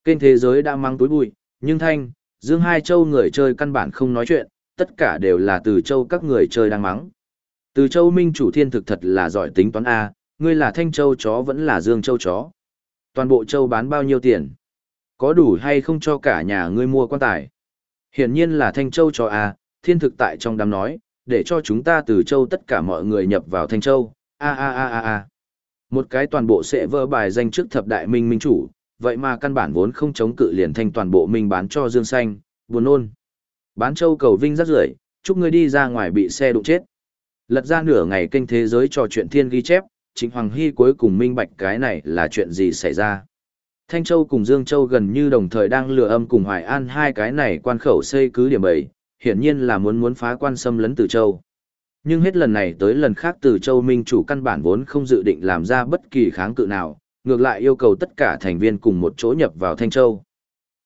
Kênh thế giới đã mang túi bụi, nhưng Thanh, Dương Hai Châu người chơi căn bản không nói chuyện, tất cả đều là từ Châu các người chơi đang mắng. Từ Châu Minh chủ thiên thực thật là giỏi tính toán A, ngươi là Thanh Châu chó vẫn là Dương Châu chó. Toàn bộ Châu bán bao nhiêu tiền? Có đủ hay không cho cả nhà ngươi mua quan tài? Hiển nhiên là Thanh Châu cho A, thiên thực tại trong đám nói, để cho chúng ta từ Châu tất cả mọi người nhập vào Thanh Châu. A a a a a. Một cái toàn bộ sẽ vơ bài danh trước thập đại minh minh chủ, vậy mà căn bản vốn không chống cự liền thanh toàn bộ minh bán cho Dương Xanh, buồn nôn. Bán châu cầu vinh rất rưởi, chúc ngươi đi ra ngoài bị xe đụng chết. Lật ra nửa ngày kênh thế giới trò chuyện thiên ghi chép, Trịnh Hoàng Hy cuối cùng minh bạch cái này là chuyện gì xảy ra. Thanh Châu cùng Dương Châu gần như đồng thời đang lừa âm cùng Hoài An hai cái này quan khẩu xây cứ điểm bầy, hiển nhiên là muốn muốn phá quan xâm lấn Từ Châu. Nhưng hết lần này tới lần khác Từ Châu Minh chủ căn bản vốn không dự định làm ra bất kỳ kháng cự nào, ngược lại yêu cầu tất cả thành viên cùng một chỗ nhập vào Thanh Châu.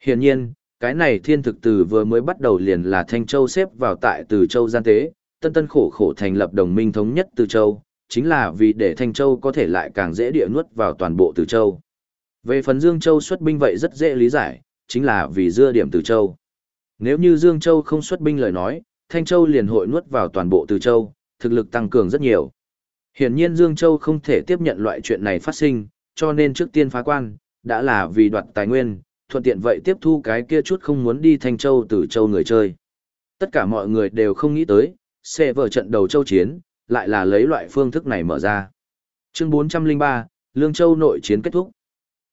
Hiển nhiên, cái này thiên thực từ vừa mới bắt đầu liền là Thanh Châu xếp vào tại Từ Châu gian tế, tân tân khổ khổ thành lập đồng minh thống nhất Từ Châu, chính là vì để Thanh Châu có thể lại càng dễ địa nuốt vào toàn bộ Từ Châu. Về phần Dương Châu xuất binh vậy rất dễ lý giải, chính là vì dưa điểm Từ Châu. Nếu như Dương Châu không xuất binh lời nói, Thanh Châu liền hội nuốt vào toàn bộ Từ Châu, thực lực tăng cường rất nhiều. Hiển nhiên Dương Châu không thể tiếp nhận loại chuyện này phát sinh, cho nên trước tiên phá quan, đã là vì đoạt tài nguyên, thuận tiện vậy tiếp thu cái kia chút không muốn đi Thanh Châu từ Châu người chơi. Tất cả mọi người đều không nghĩ tới, sẽ vở trận đầu Châu chiến, lại là lấy loại phương thức này mở ra. Chương 403, Lương Châu nội chiến kết thúc.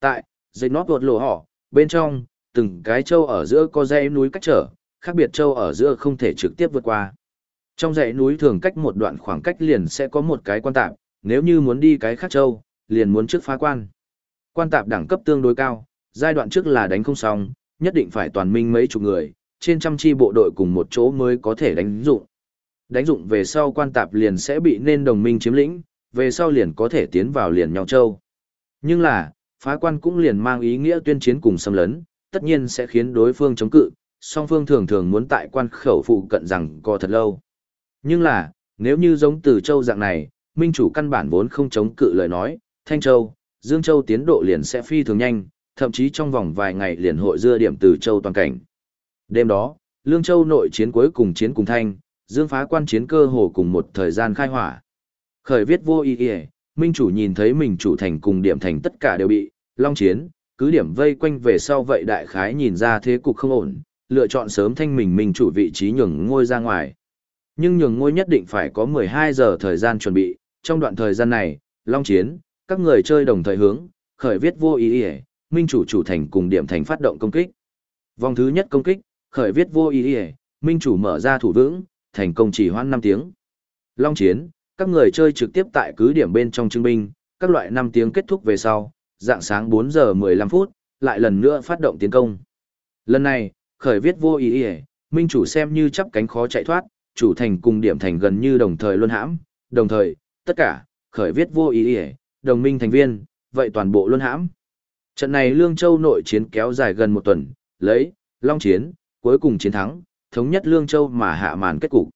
Tại, dây nót vột lộ họ, bên trong, từng cái châu ở giữa có dãy núi cách trở, khác biệt châu ở giữa không thể trực tiếp vượt qua. Trong dãy núi thường cách một đoạn khoảng cách liền sẽ có một cái quan tạm, nếu như muốn đi cái khác châu, liền muốn trước phá quan. Quan tạp đẳng cấp tương đối cao, giai đoạn trước là đánh không xong, nhất định phải toàn minh mấy chục người, trên trăm chi bộ đội cùng một chỗ mới có thể đánh dụng. Đánh dụng về sau quan tạp liền sẽ bị nên đồng minh chiếm lĩnh, về sau liền có thể tiến vào liền nhau châu. Nhưng là, phá quan cũng liền mang ý nghĩa tuyên chiến cùng xâm lấn, tất nhiên sẽ khiến đối phương chống cự, song phương thường thường muốn tại quan khẩu phụ cận rằng co thật lâu. Nhưng là, nếu như giống từ châu dạng này, minh chủ căn bản vốn không chống cự lời nói, Thanh Châu, Dương Châu tiến độ liền sẽ phi thường nhanh, thậm chí trong vòng vài ngày liền hội dưa điểm từ Châu toàn cảnh. Đêm đó, Lương Châu nội chiến cuối cùng chiến cùng thanh, Dương phá quan chiến cơ hồ cùng một thời gian khai hỏa. Khởi viết vô ý ý, Minh chủ nhìn thấy mình chủ thành cùng điểm thành tất cả đều bị, long chiến, cứ điểm vây quanh về sau vậy đại khái nhìn ra thế cục không ổn, lựa chọn sớm thanh mình mình chủ vị trí nhường ngôi ra ngoài. Nhưng nhường ngôi nhất định phải có 12 giờ thời gian chuẩn bị, trong đoạn thời gian này, long chiến, các người chơi đồng thời hướng, khởi viết vô ý ý, minh chủ chủ thành cùng điểm thành phát động công kích. Vòng thứ nhất công kích, khởi viết vô ý ý, minh chủ mở ra thủ vững, thành công chỉ hoãn 5 tiếng. Long chiến, các người chơi trực tiếp tại cứ điểm bên trong chứng binh, các loại 5 tiếng kết thúc về sau, dạng sáng 4 giờ 15 phút, lại lần nữa phát động tiến công. Lần này, khởi viết vô ý ý, minh chủ xem như chắp cánh khó chạy thoát, chủ thành cùng điểm thành gần như đồng thời luân hãm, đồng thời, tất cả, khởi viết vô ý ý, đồng minh thành viên, vậy toàn bộ luân hãm. Trận này Lương Châu nội chiến kéo dài gần một tuần, lấy, long chiến, cuối cùng chiến thắng, thống nhất Lương Châu mà hạ màn kết cục.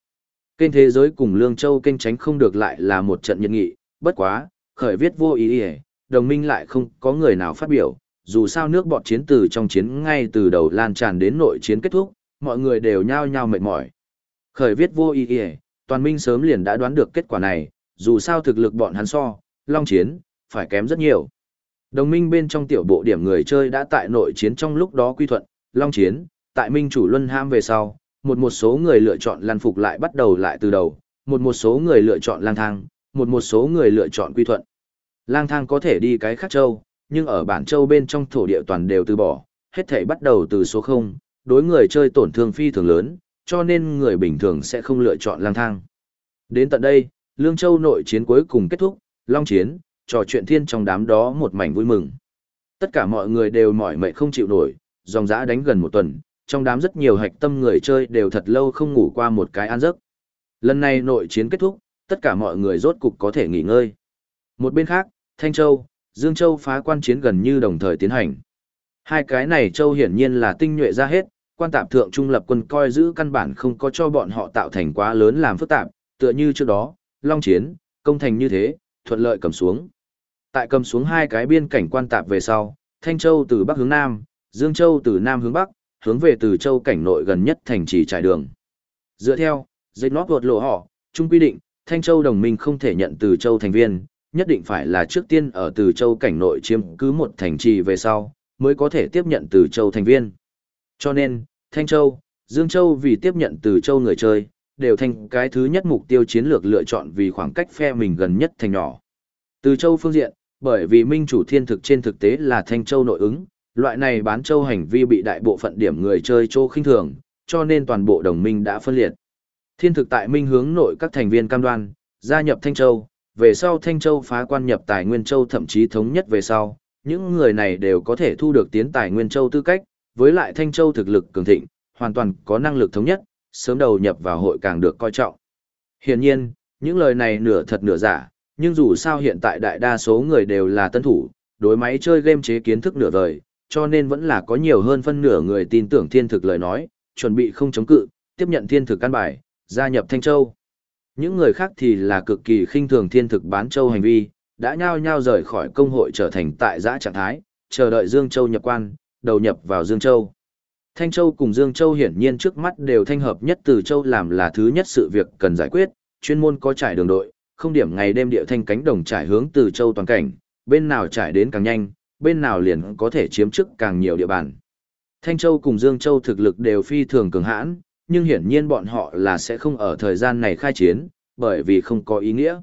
Kênh thế giới cùng Lương Châu kênh tránh không được lại là một trận nhân nghị, bất quá, khởi viết vô ý ý, đồng minh lại không có người nào phát biểu, dù sao nước bọt chiến từ trong chiến ngay từ đầu lan tràn đến nội chiến kết thúc, mọi người đều nhao nhao mệt mỏi. Khởi viết vô ý ý, toàn minh sớm liền đã đoán được kết quả này, dù sao thực lực bọn hắn so, long chiến, phải kém rất nhiều. Đồng minh bên trong tiểu bộ điểm người chơi đã tại nội chiến trong lúc đó quy thuận, long chiến, tại minh chủ luân ham về sau, một một số người lựa chọn lan phục lại bắt đầu lại từ đầu, một một số người lựa chọn lang thang, một một số người lựa chọn quy thuận. Lang thang có thể đi cái khác châu, nhưng ở bản châu bên trong thổ địa toàn đều từ bỏ, hết thể bắt đầu từ số 0, đối người chơi tổn thương phi thường lớn, cho nên người bình thường sẽ không lựa chọn lang thang. Đến tận đây, Lương Châu nội chiến cuối cùng kết thúc, Long chiến, trò chuyện thiên trong đám đó một mảnh vui mừng. Tất cả mọi người đều mỏi mệt không chịu nổi, dòng dã đánh gần một tuần, trong đám rất nhiều hạch tâm người chơi đều thật lâu không ngủ qua một cái an giấc. Lần này nội chiến kết thúc, tất cả mọi người rốt cục có thể nghỉ ngơi. Một bên khác, Thanh Châu, Dương Châu phá quan chiến gần như đồng thời tiến hành. Hai cái này Châu hiển nhiên là tinh nhuệ ra hết, quan tạp thượng trung lập quân coi giữ căn bản không có cho bọn họ tạo thành quá lớn làm phức tạp, tựa như trước đó, Long Chiến, công thành như thế, thuận lợi cầm xuống. Tại cầm xuống hai cái biên cảnh quan tạp về sau, Thanh Châu từ Bắc hướng Nam, Dương Châu từ Nam hướng Bắc, hướng về từ Châu cảnh nội gần nhất thành trì trải đường. Dựa theo, dây nót vượt lộ họ, chung quy định, Thanh Châu đồng minh không thể nhận từ Châu thành viên, nhất định phải là trước tiên ở từ Châu cảnh nội chiếm cứ một thành trì về sau, mới có thể tiếp nhận từ Châu thành viên. Cho nên, Thanh Châu, Dương Châu vì tiếp nhận từ Châu người chơi, đều thành cái thứ nhất mục tiêu chiến lược lựa chọn vì khoảng cách phe mình gần nhất thành nhỏ. Từ Châu phương diện, bởi vì minh chủ thiên thực trên thực tế là Thanh Châu nội ứng, loại này bán châu hành vi bị đại bộ phận điểm người chơi châu khinh thường, cho nên toàn bộ đồng minh đã phân liệt. Thiên thực tại minh hướng nội các thành viên cam đoan, gia nhập Thanh Châu, về sau Thanh Châu phá quan nhập tài Nguyên Châu thậm chí thống nhất về sau, những người này đều có thể thu được tiến tài Nguyên Châu tư cách, với lại Thanh Châu thực lực cường thịnh, hoàn toàn có năng lực thống nhất, sớm đầu nhập vào hội càng được coi trọng. Hiển nhiên, những lời này nửa thật nửa giả, nhưng dù sao hiện tại đại đa số người đều là tân thủ, đối máy chơi game chế kiến thức nửa vời, cho nên vẫn là có nhiều hơn phân nửa người tin tưởng thiên thực lời nói, chuẩn bị không chống cự, tiếp nhận thiên thực căn bài, gia nhập Thanh Châu. Những người khác thì là cực kỳ khinh thường thiên thực bán châu hành vi, đã nhao nhao rời khỏi công hội trở thành tại giã trạng thái, chờ đợi Dương Châu nhập quan, đầu nhập vào Dương Châu. Thanh Châu cùng Dương Châu hiển nhiên trước mắt đều thanh hợp nhất từ Châu làm là thứ nhất sự việc cần giải quyết, chuyên môn có trải đường đội, không điểm ngày đêm địa thanh cánh đồng trải hướng từ Châu toàn cảnh, bên nào trải đến càng nhanh, bên nào liền có thể chiếm chức càng nhiều địa bàn. Thanh Châu cùng Dương Châu thực lực đều phi thường cường hãn, nhưng hiển nhiên bọn họ là sẽ không ở thời gian này khai chiến, bởi vì không có ý nghĩa.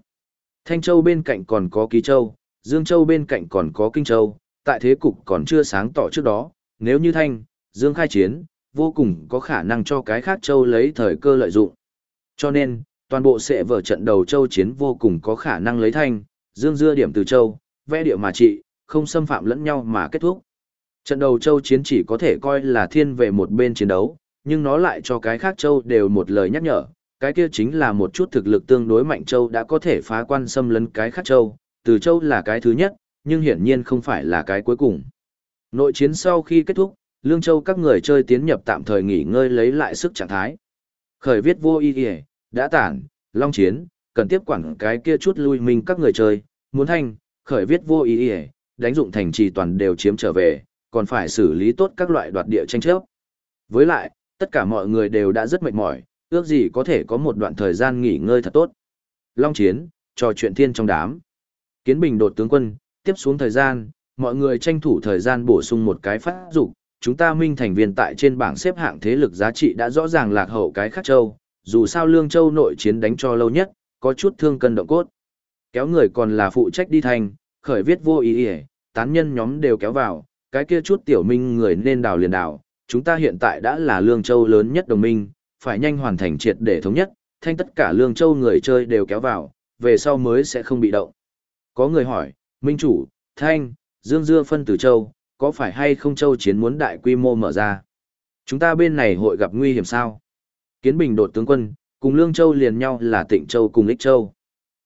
Thanh Châu bên cạnh còn có Ký Châu, Dương Châu bên cạnh còn có Kinh Châu, tại thế cục còn chưa sáng tỏ trước đó, nếu như Thanh, Dương khai chiến, vô cùng có khả năng cho cái khác Châu lấy thời cơ lợi dụng. Cho nên, toàn bộ sẽ vở trận đầu Châu chiến vô cùng có khả năng lấy Thanh, Dương dưa điểm từ Châu, vẽ địa mà trị, không xâm phạm lẫn nhau mà kết thúc. Trận đầu Châu chiến chỉ có thể coi là thiên về một bên chiến đấu, nhưng nó lại cho cái khác Châu đều một lời nhắc nhở, cái kia chính là một chút thực lực tương đối mạnh Châu đã có thể phá quan xâm lấn cái khác Châu, từ Châu là cái thứ nhất, nhưng hiển nhiên không phải là cái cuối cùng. Nội chiến sau khi kết thúc, Lương Châu các người chơi tiến nhập tạm thời nghỉ ngơi lấy lại sức trạng thái. Khởi viết vô ý nghĩa, đã tản, long chiến, cần tiếp quản cái kia chút lui mình các người chơi, muốn thành khởi viết vô ý nghĩa, đánh dụng thành trì toàn đều chiếm trở về, còn phải xử lý tốt các loại đoạt địa tranh chấp. Với lại, tất cả mọi người đều đã rất mệt mỏi, ước gì có thể có một đoạn thời gian nghỉ ngơi thật tốt. Long chiến, trò chuyện thiên trong đám. Kiến bình đột tướng quân, tiếp xuống thời gian, mọi người tranh thủ thời gian bổ sung một cái phát dục chúng ta minh thành viên tại trên bảng xếp hạng thế lực giá trị đã rõ ràng lạc hậu cái khác châu, dù sao Lương Châu nội chiến đánh cho lâu nhất, có chút thương cân động cốt. Kéo người còn là phụ trách đi thành, khởi viết vô ý ý, tán nhân nhóm đều kéo vào, cái kia chút tiểu minh người nên đào liền đào, chúng ta hiện tại đã là Lương Châu lớn nhất đồng minh, phải nhanh hoàn thành triệt để thống nhất, thanh tất cả Lương Châu người chơi đều kéo vào, về sau mới sẽ không bị động. Có người hỏi, Minh chủ, Thanh, Dương Dưa phân từ Châu, có phải hay không Châu chiến muốn đại quy mô mở ra? Chúng ta bên này hội gặp nguy hiểm sao? Kiến Bình đột tướng quân, cùng Lương Châu liền nhau là Tịnh Châu cùng Ích Châu.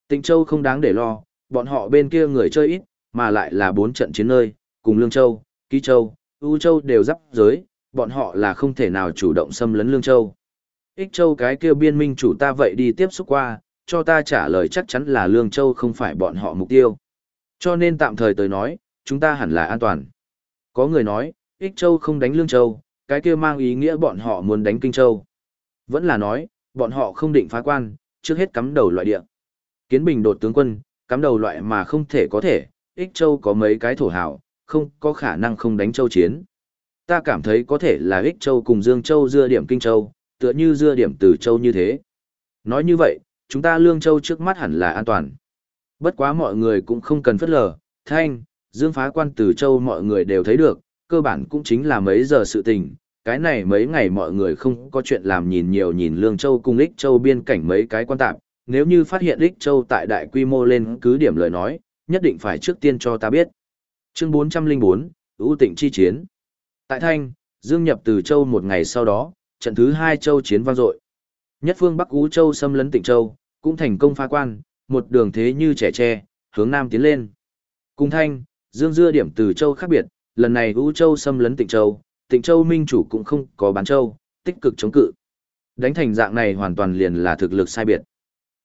Tịnh Châu không đáng để lo, bọn họ bên kia người chơi ít, mà lại là bốn trận chiến nơi, cùng Lương Châu, Ký Châu, U Châu đều giáp giới, bọn họ là không thể nào chủ động xâm lấn Lương Châu. Ích Châu cái kia biên minh chủ ta vậy đi tiếp xúc qua, cho ta trả lời chắc chắn là Lương Châu không phải bọn họ mục tiêu. Cho nên tạm thời tới nói, chúng ta hẳn là an toàn. Có người nói, Ích Châu không đánh Lương Châu, cái kia mang ý nghĩa bọn họ muốn đánh Kinh Châu. Vẫn là nói, bọn họ không định phá quan, trước hết cắm đầu loại địa. Kiến Bình đột tướng quân, cắm đầu loại mà không thể có thể, Ích Châu có mấy cái thổ hảo, không có khả năng không đánh Châu chiến. Ta cảm thấy có thể là Ích Châu cùng Dương Châu dưa điểm Kinh Châu, tựa như dưa điểm từ Châu như thế. Nói như vậy, chúng ta Lương Châu trước mắt hẳn là an toàn. Bất quá mọi người cũng không cần phất lờ, thanh, dương phá quan từ Châu mọi người đều thấy được, cơ bản cũng chính là mấy giờ sự tình. Cái này mấy ngày mọi người không có chuyện làm nhìn nhiều nhìn Lương Châu cùng ích Châu biên cảnh mấy cái quan tạp, nếu như phát hiện Lích Châu tại đại quy mô lên cứ điểm lời nói, nhất định phải trước tiên cho ta biết. Chương 404, ưu tịnh chi chiến. Tại Thanh, Dương nhập từ Châu một ngày sau đó, trận thứ hai Châu chiến vang dội. Nhất phương Bắc Ú Châu xâm lấn Tịnh Châu, cũng thành công phá quan, một đường thế như trẻ tre, hướng nam tiến lên. Cùng thanh, dương dưa điểm từ châu khác biệt, lần này U Châu xâm lấn Tịnh Châu, Tịnh Châu minh chủ cũng không có bán châu, tích cực chống cự. Đánh thành dạng này hoàn toàn liền là thực lực sai biệt.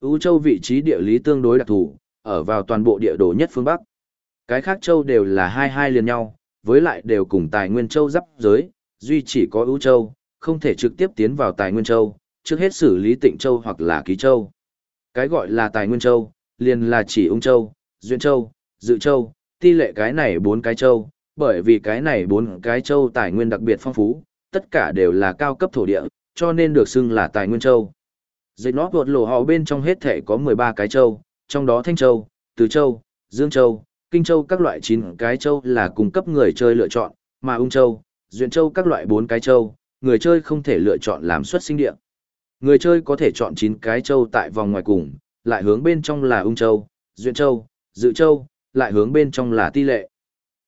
U Châu vị trí địa lý tương đối đặc thù, ở vào toàn bộ địa đồ nhất phương Bắc. Cái khác châu đều là hai hai liền nhau, với lại đều cùng tài nguyên châu giáp giới, duy chỉ có U Châu, không thể trực tiếp tiến vào tài nguyên châu, trước hết xử lý Tịnh Châu hoặc là Ký Châu. Cái gọi là tài nguyên châu, liền là chỉ ung châu, duyên châu, dự châu, ti lệ cái này bốn cái châu, bởi vì cái này bốn cái châu tài nguyên đặc biệt phong phú, tất cả đều là cao cấp thổ địa, cho nên được xưng là tài nguyên châu dây nó vượt lổ họ bên trong hết thể có 13 cái châu, trong đó Thanh Châu, Từ Châu, Dương Châu, Kinh Châu các loại 9 cái châu là cung cấp người chơi lựa chọn, mà ung châu, duyên châu các loại 4 cái châu, người chơi không thể lựa chọn làm xuất sinh địa. Người chơi có thể chọn 9 cái châu tại vòng ngoài cùng, lại hướng bên trong là ung châu, duyên châu, dự châu, lại hướng bên trong là ti lệ.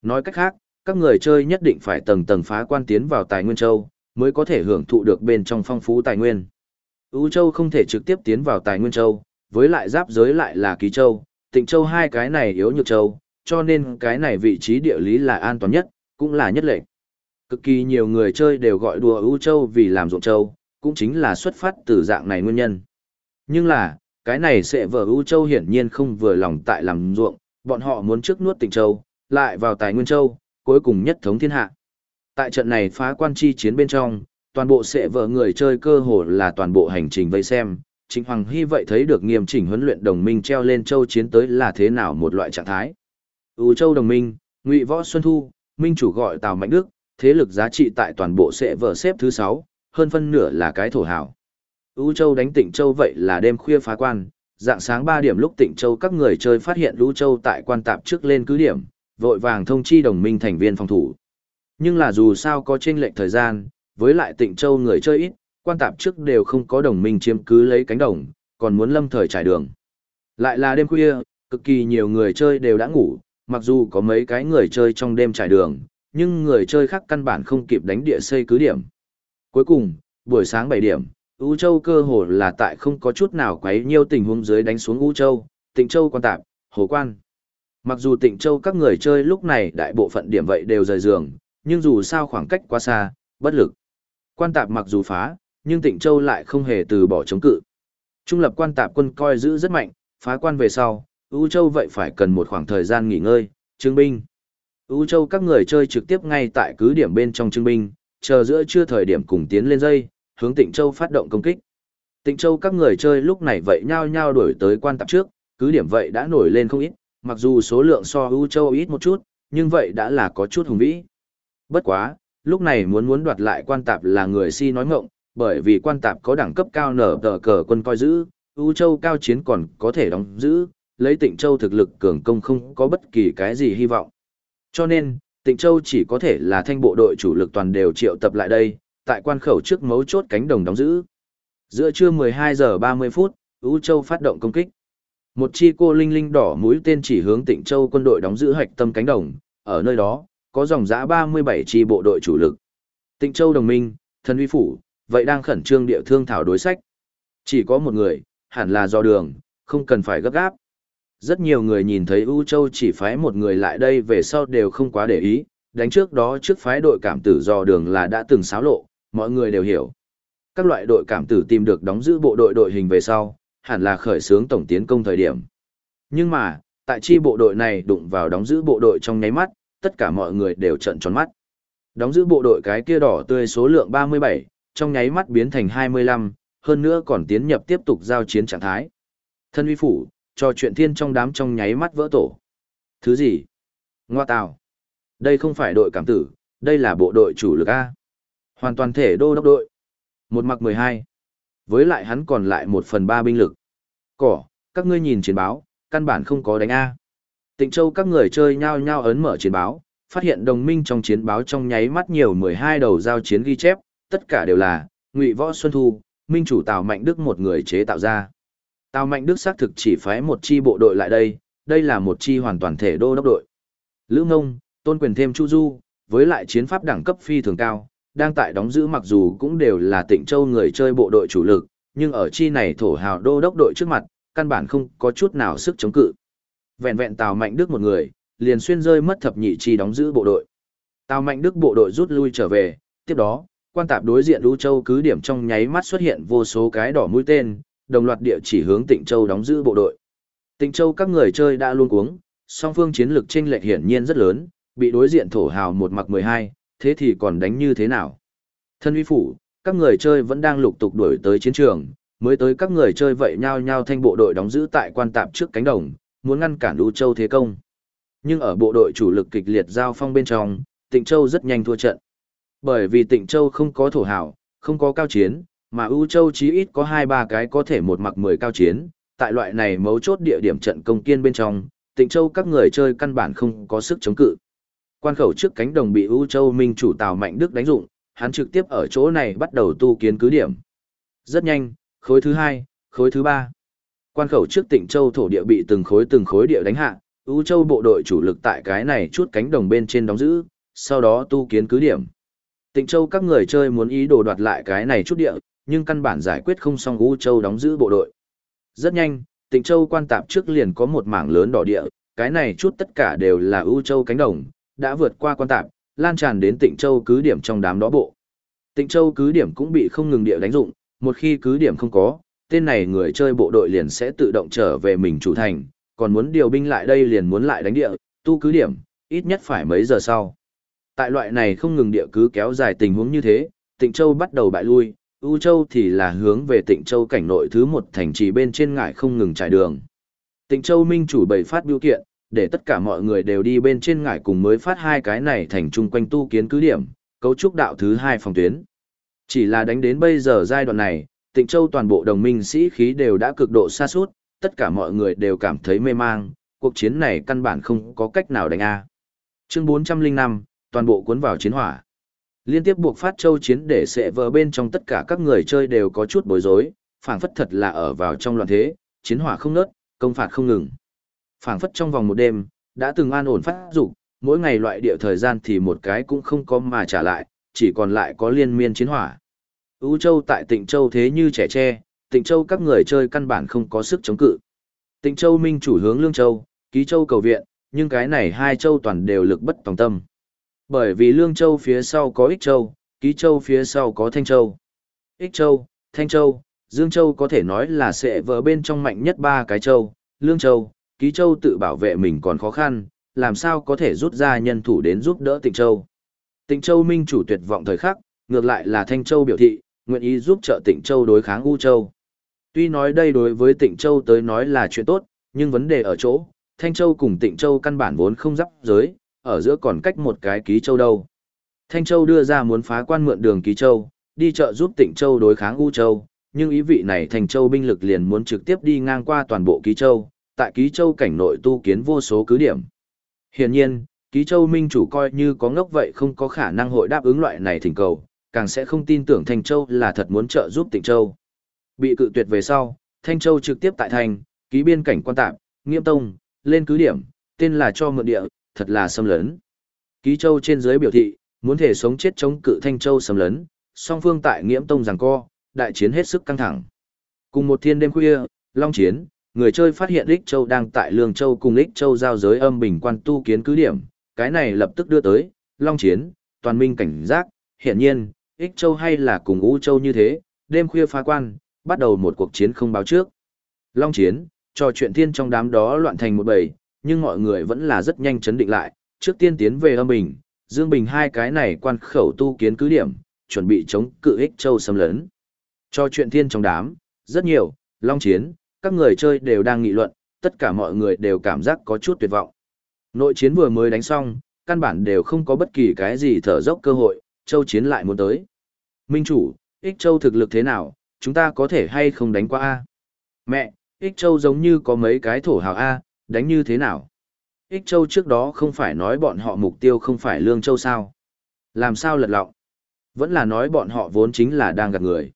Nói cách khác, các người chơi nhất định phải tầng tầng phá quan tiến vào tài nguyên châu, mới có thể hưởng thụ được bên trong phong phú tài nguyên. Ú châu không thể trực tiếp tiến vào tài nguyên châu, với lại giáp giới lại là ký châu, tịnh châu hai cái này yếu nhược châu, cho nên cái này vị trí địa lý là an toàn nhất, cũng là nhất lệnh. Cực kỳ nhiều người chơi đều gọi đùa Ú châu vì làm ruộng châu, cũng chính là xuất phát từ dạng này nguyên nhân. Nhưng là, cái này sẽ vở Ú châu hiển nhiên không vừa lòng tại làm ruộng, bọn họ muốn trước nuốt Tịnh châu, lại vào tài nguyên châu, cuối cùng nhất thống thiên hạ. Tại trận này phá quan chi chiến bên trong, toàn bộ sẽ vợ người chơi cơ hồ là toàn bộ hành trình vây xem. Trịnh Hoàng Hy vậy thấy được nghiêm chỉnh huấn luyện đồng minh treo lên châu chiến tới là thế nào một loại trạng thái. ưu châu đồng minh, ngụy võ xuân thu, minh chủ gọi Tào Mạnh Đức, thế lực giá trị tại toàn bộ sẽ vợ xếp thứ 6, hơn phân nửa là cái thổ hảo U Châu đánh tỉnh Châu vậy là đêm khuya phá quan, dạng sáng 3 điểm lúc tỉnh Châu các người chơi phát hiện U Châu tại quan tạp trước lên cứ điểm, vội vàng thông chi đồng minh thành viên phòng thủ. Nhưng là dù sao có chênh lệch thời gian, với lại Tịnh Châu người chơi ít, quan tạp trước đều không có đồng minh chiếm cứ lấy cánh đồng, còn muốn lâm thời trải đường. Lại là đêm khuya, cực kỳ nhiều người chơi đều đã ngủ, mặc dù có mấy cái người chơi trong đêm trải đường, nhưng người chơi khác căn bản không kịp đánh địa xây cứ điểm. Cuối cùng, buổi sáng 7 điểm, U Châu cơ hồ là tại không có chút nào quấy nhiêu tình huống dưới đánh xuống U Châu, Tịnh Châu quan tạp, Hồ Quan. Mặc dù Tịnh Châu các người chơi lúc này đại bộ phận điểm vậy đều rời giường, nhưng dù sao khoảng cách quá xa, bất lực. Quan tạp mặc dù phá, nhưng Tịnh Châu lại không hề từ bỏ chống cự. Trung lập quan tạp quân coi giữ rất mạnh, phá quan về sau, U Châu vậy phải cần một khoảng thời gian nghỉ ngơi, trưng binh. Ú Châu các người chơi trực tiếp ngay tại cứ điểm bên trong trưng binh, chờ giữa trưa thời điểm cùng tiến lên dây, hướng Tịnh Châu phát động công kích. Tịnh Châu các người chơi lúc này vậy nhao nhao đuổi tới quan tạp trước, cứ điểm vậy đã nổi lên không ít, mặc dù số lượng so Ú Châu ít một chút, nhưng vậy đã là có chút hùng vĩ. Bất quá, lúc này muốn muốn đoạt lại quan tạp là người si nói ngọng, bởi vì quan tạp có đẳng cấp cao nở tờ cờ quân coi giữ, ưu Châu cao chiến còn có thể đóng giữ, lấy Tịnh Châu thực lực cường công không có bất kỳ cái gì hy vọng. Cho nên, Tịnh Châu chỉ có thể là thanh bộ đội chủ lực toàn đều triệu tập lại đây, tại quan khẩu trước mấu chốt cánh đồng đóng giữ. Giữa trưa 12 giờ 30 phút, ưu Châu phát động công kích. Một chi cô linh linh đỏ mũi tên chỉ hướng Tịnh Châu quân đội đóng giữ hạch tâm cánh đồng, ở nơi đó, có dòng giã 37 chi bộ đội chủ lực. Tịnh Châu đồng minh, thần uy phủ, vậy đang khẩn trương địa thương thảo đối sách. Chỉ có một người, hẳn là do đường, không cần phải gấp gáp. Rất nhiều người nhìn thấy U Châu chỉ phái một người lại đây về sau đều không quá để ý, đánh trước đó trước phái đội cảm tử do đường là đã từng xáo lộ, mọi người đều hiểu. Các loại đội cảm tử tìm được đóng giữ bộ đội đội hình về sau, hẳn là khởi xướng tổng tiến công thời điểm. Nhưng mà, tại chi bộ đội này đụng vào đóng giữ bộ đội trong nháy mắt, tất cả mọi người đều trợn tròn mắt. Đóng giữ bộ đội cái kia đỏ tươi số lượng 37, trong nháy mắt biến thành 25, hơn nữa còn tiến nhập tiếp tục giao chiến trạng thái. Thân uy phủ, cho chuyện thiên trong đám trong nháy mắt vỡ tổ. Thứ gì? Ngoa tào. Đây không phải đội cảm tử, đây là bộ đội chủ lực A. Hoàn toàn thể đô đốc đội. Một mặc 12. Với lại hắn còn lại một phần ba binh lực. Cỏ, các ngươi nhìn chiến báo, căn bản không có đánh A. Tịnh Châu các người chơi nhao nhao ấn mở chiến báo, phát hiện đồng minh trong chiến báo trong nháy mắt nhiều 12 đầu giao chiến ghi chép, tất cả đều là Ngụy Võ Xuân Thu, minh chủ Tào Mạnh Đức một người chế tạo ra. Tào Mạnh Đức xác thực chỉ phái một chi bộ đội lại đây, đây là một chi hoàn toàn thể đô đốc đội. Lữ Ngông, tôn quyền thêm Chu Du, với lại chiến pháp đẳng cấp phi thường cao, đang tại đóng giữ mặc dù cũng đều là Tịnh Châu người chơi bộ đội chủ lực, nhưng ở chi này thổ hào đô đốc đội trước mặt, căn bản không có chút nào sức chống cự. Vẹn vẹn Tào Mạnh Đức một người, liền xuyên rơi mất thập nhị chi đóng giữ bộ đội. Tào Mạnh Đức bộ đội rút lui trở về, tiếp đó, quan tạp đối diện Lũ Châu cứ điểm trong nháy mắt xuất hiện vô số cái đỏ mũi tên, đồng loạt địa chỉ hướng Tịnh Châu đóng giữ bộ đội. Tịnh Châu các người chơi đã luôn cuống, song phương chiến lược chênh lệch hiển nhiên rất lớn, bị đối diện thổ hào một mặc 12, thế thì còn đánh như thế nào? Thân uy phủ, các người chơi vẫn đang lục tục đuổi tới chiến trường, mới tới các người chơi vậy nhau nhau thanh bộ đội đóng giữ tại quan tạp trước cánh đồng, muốn ngăn cản U Châu thế công. Nhưng ở bộ đội chủ lực kịch liệt giao phong bên trong, Tịnh Châu rất nhanh thua trận. Bởi vì Tịnh Châu không có thổ hảo, không có cao chiến, mà U Châu chí ít có 2-3 cái có thể một mặc 10 cao chiến, tại loại này mấu chốt địa điểm trận công kiên bên trong, Tịnh Châu các người chơi căn bản không có sức chống cự. Quan khẩu trước cánh đồng bị U Châu Minh chủ Tào Mạnh Đức đánh dụng, hắn trực tiếp ở chỗ này bắt đầu tu kiến cứ điểm. Rất nhanh, khối thứ hai, khối thứ ba. Quan khẩu trước Tịnh Châu thổ địa bị từng khối từng khối địa đánh hạ, U Châu bộ đội chủ lực tại cái này chút cánh đồng bên trên đóng giữ, sau đó tu kiến cứ điểm. Tịnh Châu các người chơi muốn ý đồ đoạt lại cái này chút địa, nhưng căn bản giải quyết không xong U Châu đóng giữ bộ đội. Rất nhanh, Tịnh Châu quan tạp trước liền có một mảng lớn đỏ địa, cái này chút tất cả đều là U Châu cánh đồng, đã vượt qua quan tạp, lan tràn đến Tịnh Châu cứ điểm trong đám đó bộ. Tịnh Châu cứ điểm cũng bị không ngừng địa đánh dụng, một khi cứ điểm không có, tên này người chơi bộ đội liền sẽ tự động trở về mình chủ thành, còn muốn điều binh lại đây liền muốn lại đánh địa, tu cứ điểm, ít nhất phải mấy giờ sau. Tại loại này không ngừng địa cứ kéo dài tình huống như thế, Tịnh Châu bắt đầu bại lui, U Châu thì là hướng về Tịnh Châu cảnh nội thứ một thành trì bên trên ngải không ngừng trải đường. Tịnh Châu Minh chủ bày phát biểu kiện, để tất cả mọi người đều đi bên trên ngải cùng mới phát hai cái này thành chung quanh tu kiến cứ điểm, cấu trúc đạo thứ hai phòng tuyến. Chỉ là đánh đến bây giờ giai đoạn này, Tịnh Châu toàn bộ đồng minh sĩ khí đều đã cực độ xa suốt, tất cả mọi người đều cảm thấy mê mang, cuộc chiến này căn bản không có cách nào đánh a. Chương 405, toàn bộ cuốn vào chiến hỏa. Liên tiếp buộc phát châu chiến để sẽ vờ bên trong tất cả các người chơi đều có chút bối rối, phảng phất thật là ở vào trong loạn thế, chiến hỏa không nớt, công phạt không ngừng. Phảng phất trong vòng một đêm, đã từng an ổn phát dục, mỗi ngày loại địa thời gian thì một cái cũng không có mà trả lại, chỉ còn lại có liên miên chiến hỏa. Ú Châu tại Tịnh Châu thế như trẻ tre, Tịnh Châu các người chơi căn bản không có sức chống cự. Tịnh Châu minh chủ hướng Lương Châu, Ký Châu cầu viện, nhưng cái này hai châu toàn đều lực bất tòng tâm. Bởi vì Lương Châu phía sau có Ích Châu, Ký Châu phía sau có Thanh Châu. Ích Châu, Thanh Châu, Dương Châu có thể nói là sẽ vỡ bên trong mạnh nhất ba cái châu, Lương Châu, Ký Châu tự bảo vệ mình còn khó khăn, làm sao có thể rút ra nhân thủ đến giúp đỡ Tịnh Châu. Tịnh Châu minh chủ tuyệt vọng thời khắc, ngược lại là Thanh Châu biểu thị, nguyện ý giúp trợ Tịnh Châu đối kháng U Châu. Tuy nói đây đối với Tịnh Châu tới nói là chuyện tốt, nhưng vấn đề ở chỗ, Thanh Châu cùng Tịnh Châu căn bản vốn không giáp giới, ở giữa còn cách một cái ký châu đâu. Thanh Châu đưa ra muốn phá quan mượn đường ký châu, đi chợ giúp Tịnh Châu đối kháng U Châu, nhưng ý vị này Thanh Châu binh lực liền muốn trực tiếp đi ngang qua toàn bộ ký châu, tại ký châu cảnh nội tu kiến vô số cứ điểm. Hiển nhiên, ký châu minh chủ coi như có ngốc vậy không có khả năng hội đáp ứng loại này thỉnh cầu, càng sẽ không tin tưởng Thanh Châu là thật muốn trợ giúp Tịnh Châu. Bị cự tuyệt về sau, Thanh Châu trực tiếp tại thành, ký biên cảnh quan tạm, nghiêm tông, lên cứ điểm, tên là cho mượn địa, thật là xâm lấn. Ký Châu trên dưới biểu thị, muốn thể sống chết chống cự Thanh Châu xâm lấn, song phương tại nghiễm tông giằng co, đại chiến hết sức căng thẳng. Cùng một thiên đêm khuya, long chiến, người chơi phát hiện Lích Châu đang tại Lương Châu cùng Lích Châu giao giới âm bình quan tu kiến cứ điểm, cái này lập tức đưa tới, long chiến, toàn minh cảnh giác, hiện nhiên, ích Châu hay là cùng U Châu như thế, đêm khuya phá quan, bắt đầu một cuộc chiến không báo trước. Long chiến, trò chuyện thiên trong đám đó loạn thành một bầy, nhưng mọi người vẫn là rất nhanh chấn định lại, trước tiên tiến về âm bình, Dương Bình hai cái này quan khẩu tu kiến cứ điểm, chuẩn bị chống cự ích châu xâm lấn. Trò chuyện thiên trong đám, rất nhiều, long chiến, các người chơi đều đang nghị luận, tất cả mọi người đều cảm giác có chút tuyệt vọng. Nội chiến vừa mới đánh xong, căn bản đều không có bất kỳ cái gì thở dốc cơ hội, châu chiến lại muốn tới. Minh chủ, ích châu thực lực thế nào, chúng ta có thể hay không đánh qua A? Mẹ, ích châu giống như có mấy cái thổ hào A, đánh như thế nào? Ích châu trước đó không phải nói bọn họ mục tiêu không phải lương châu sao? Làm sao lật lọng? Vẫn là nói bọn họ vốn chính là đang gạt người.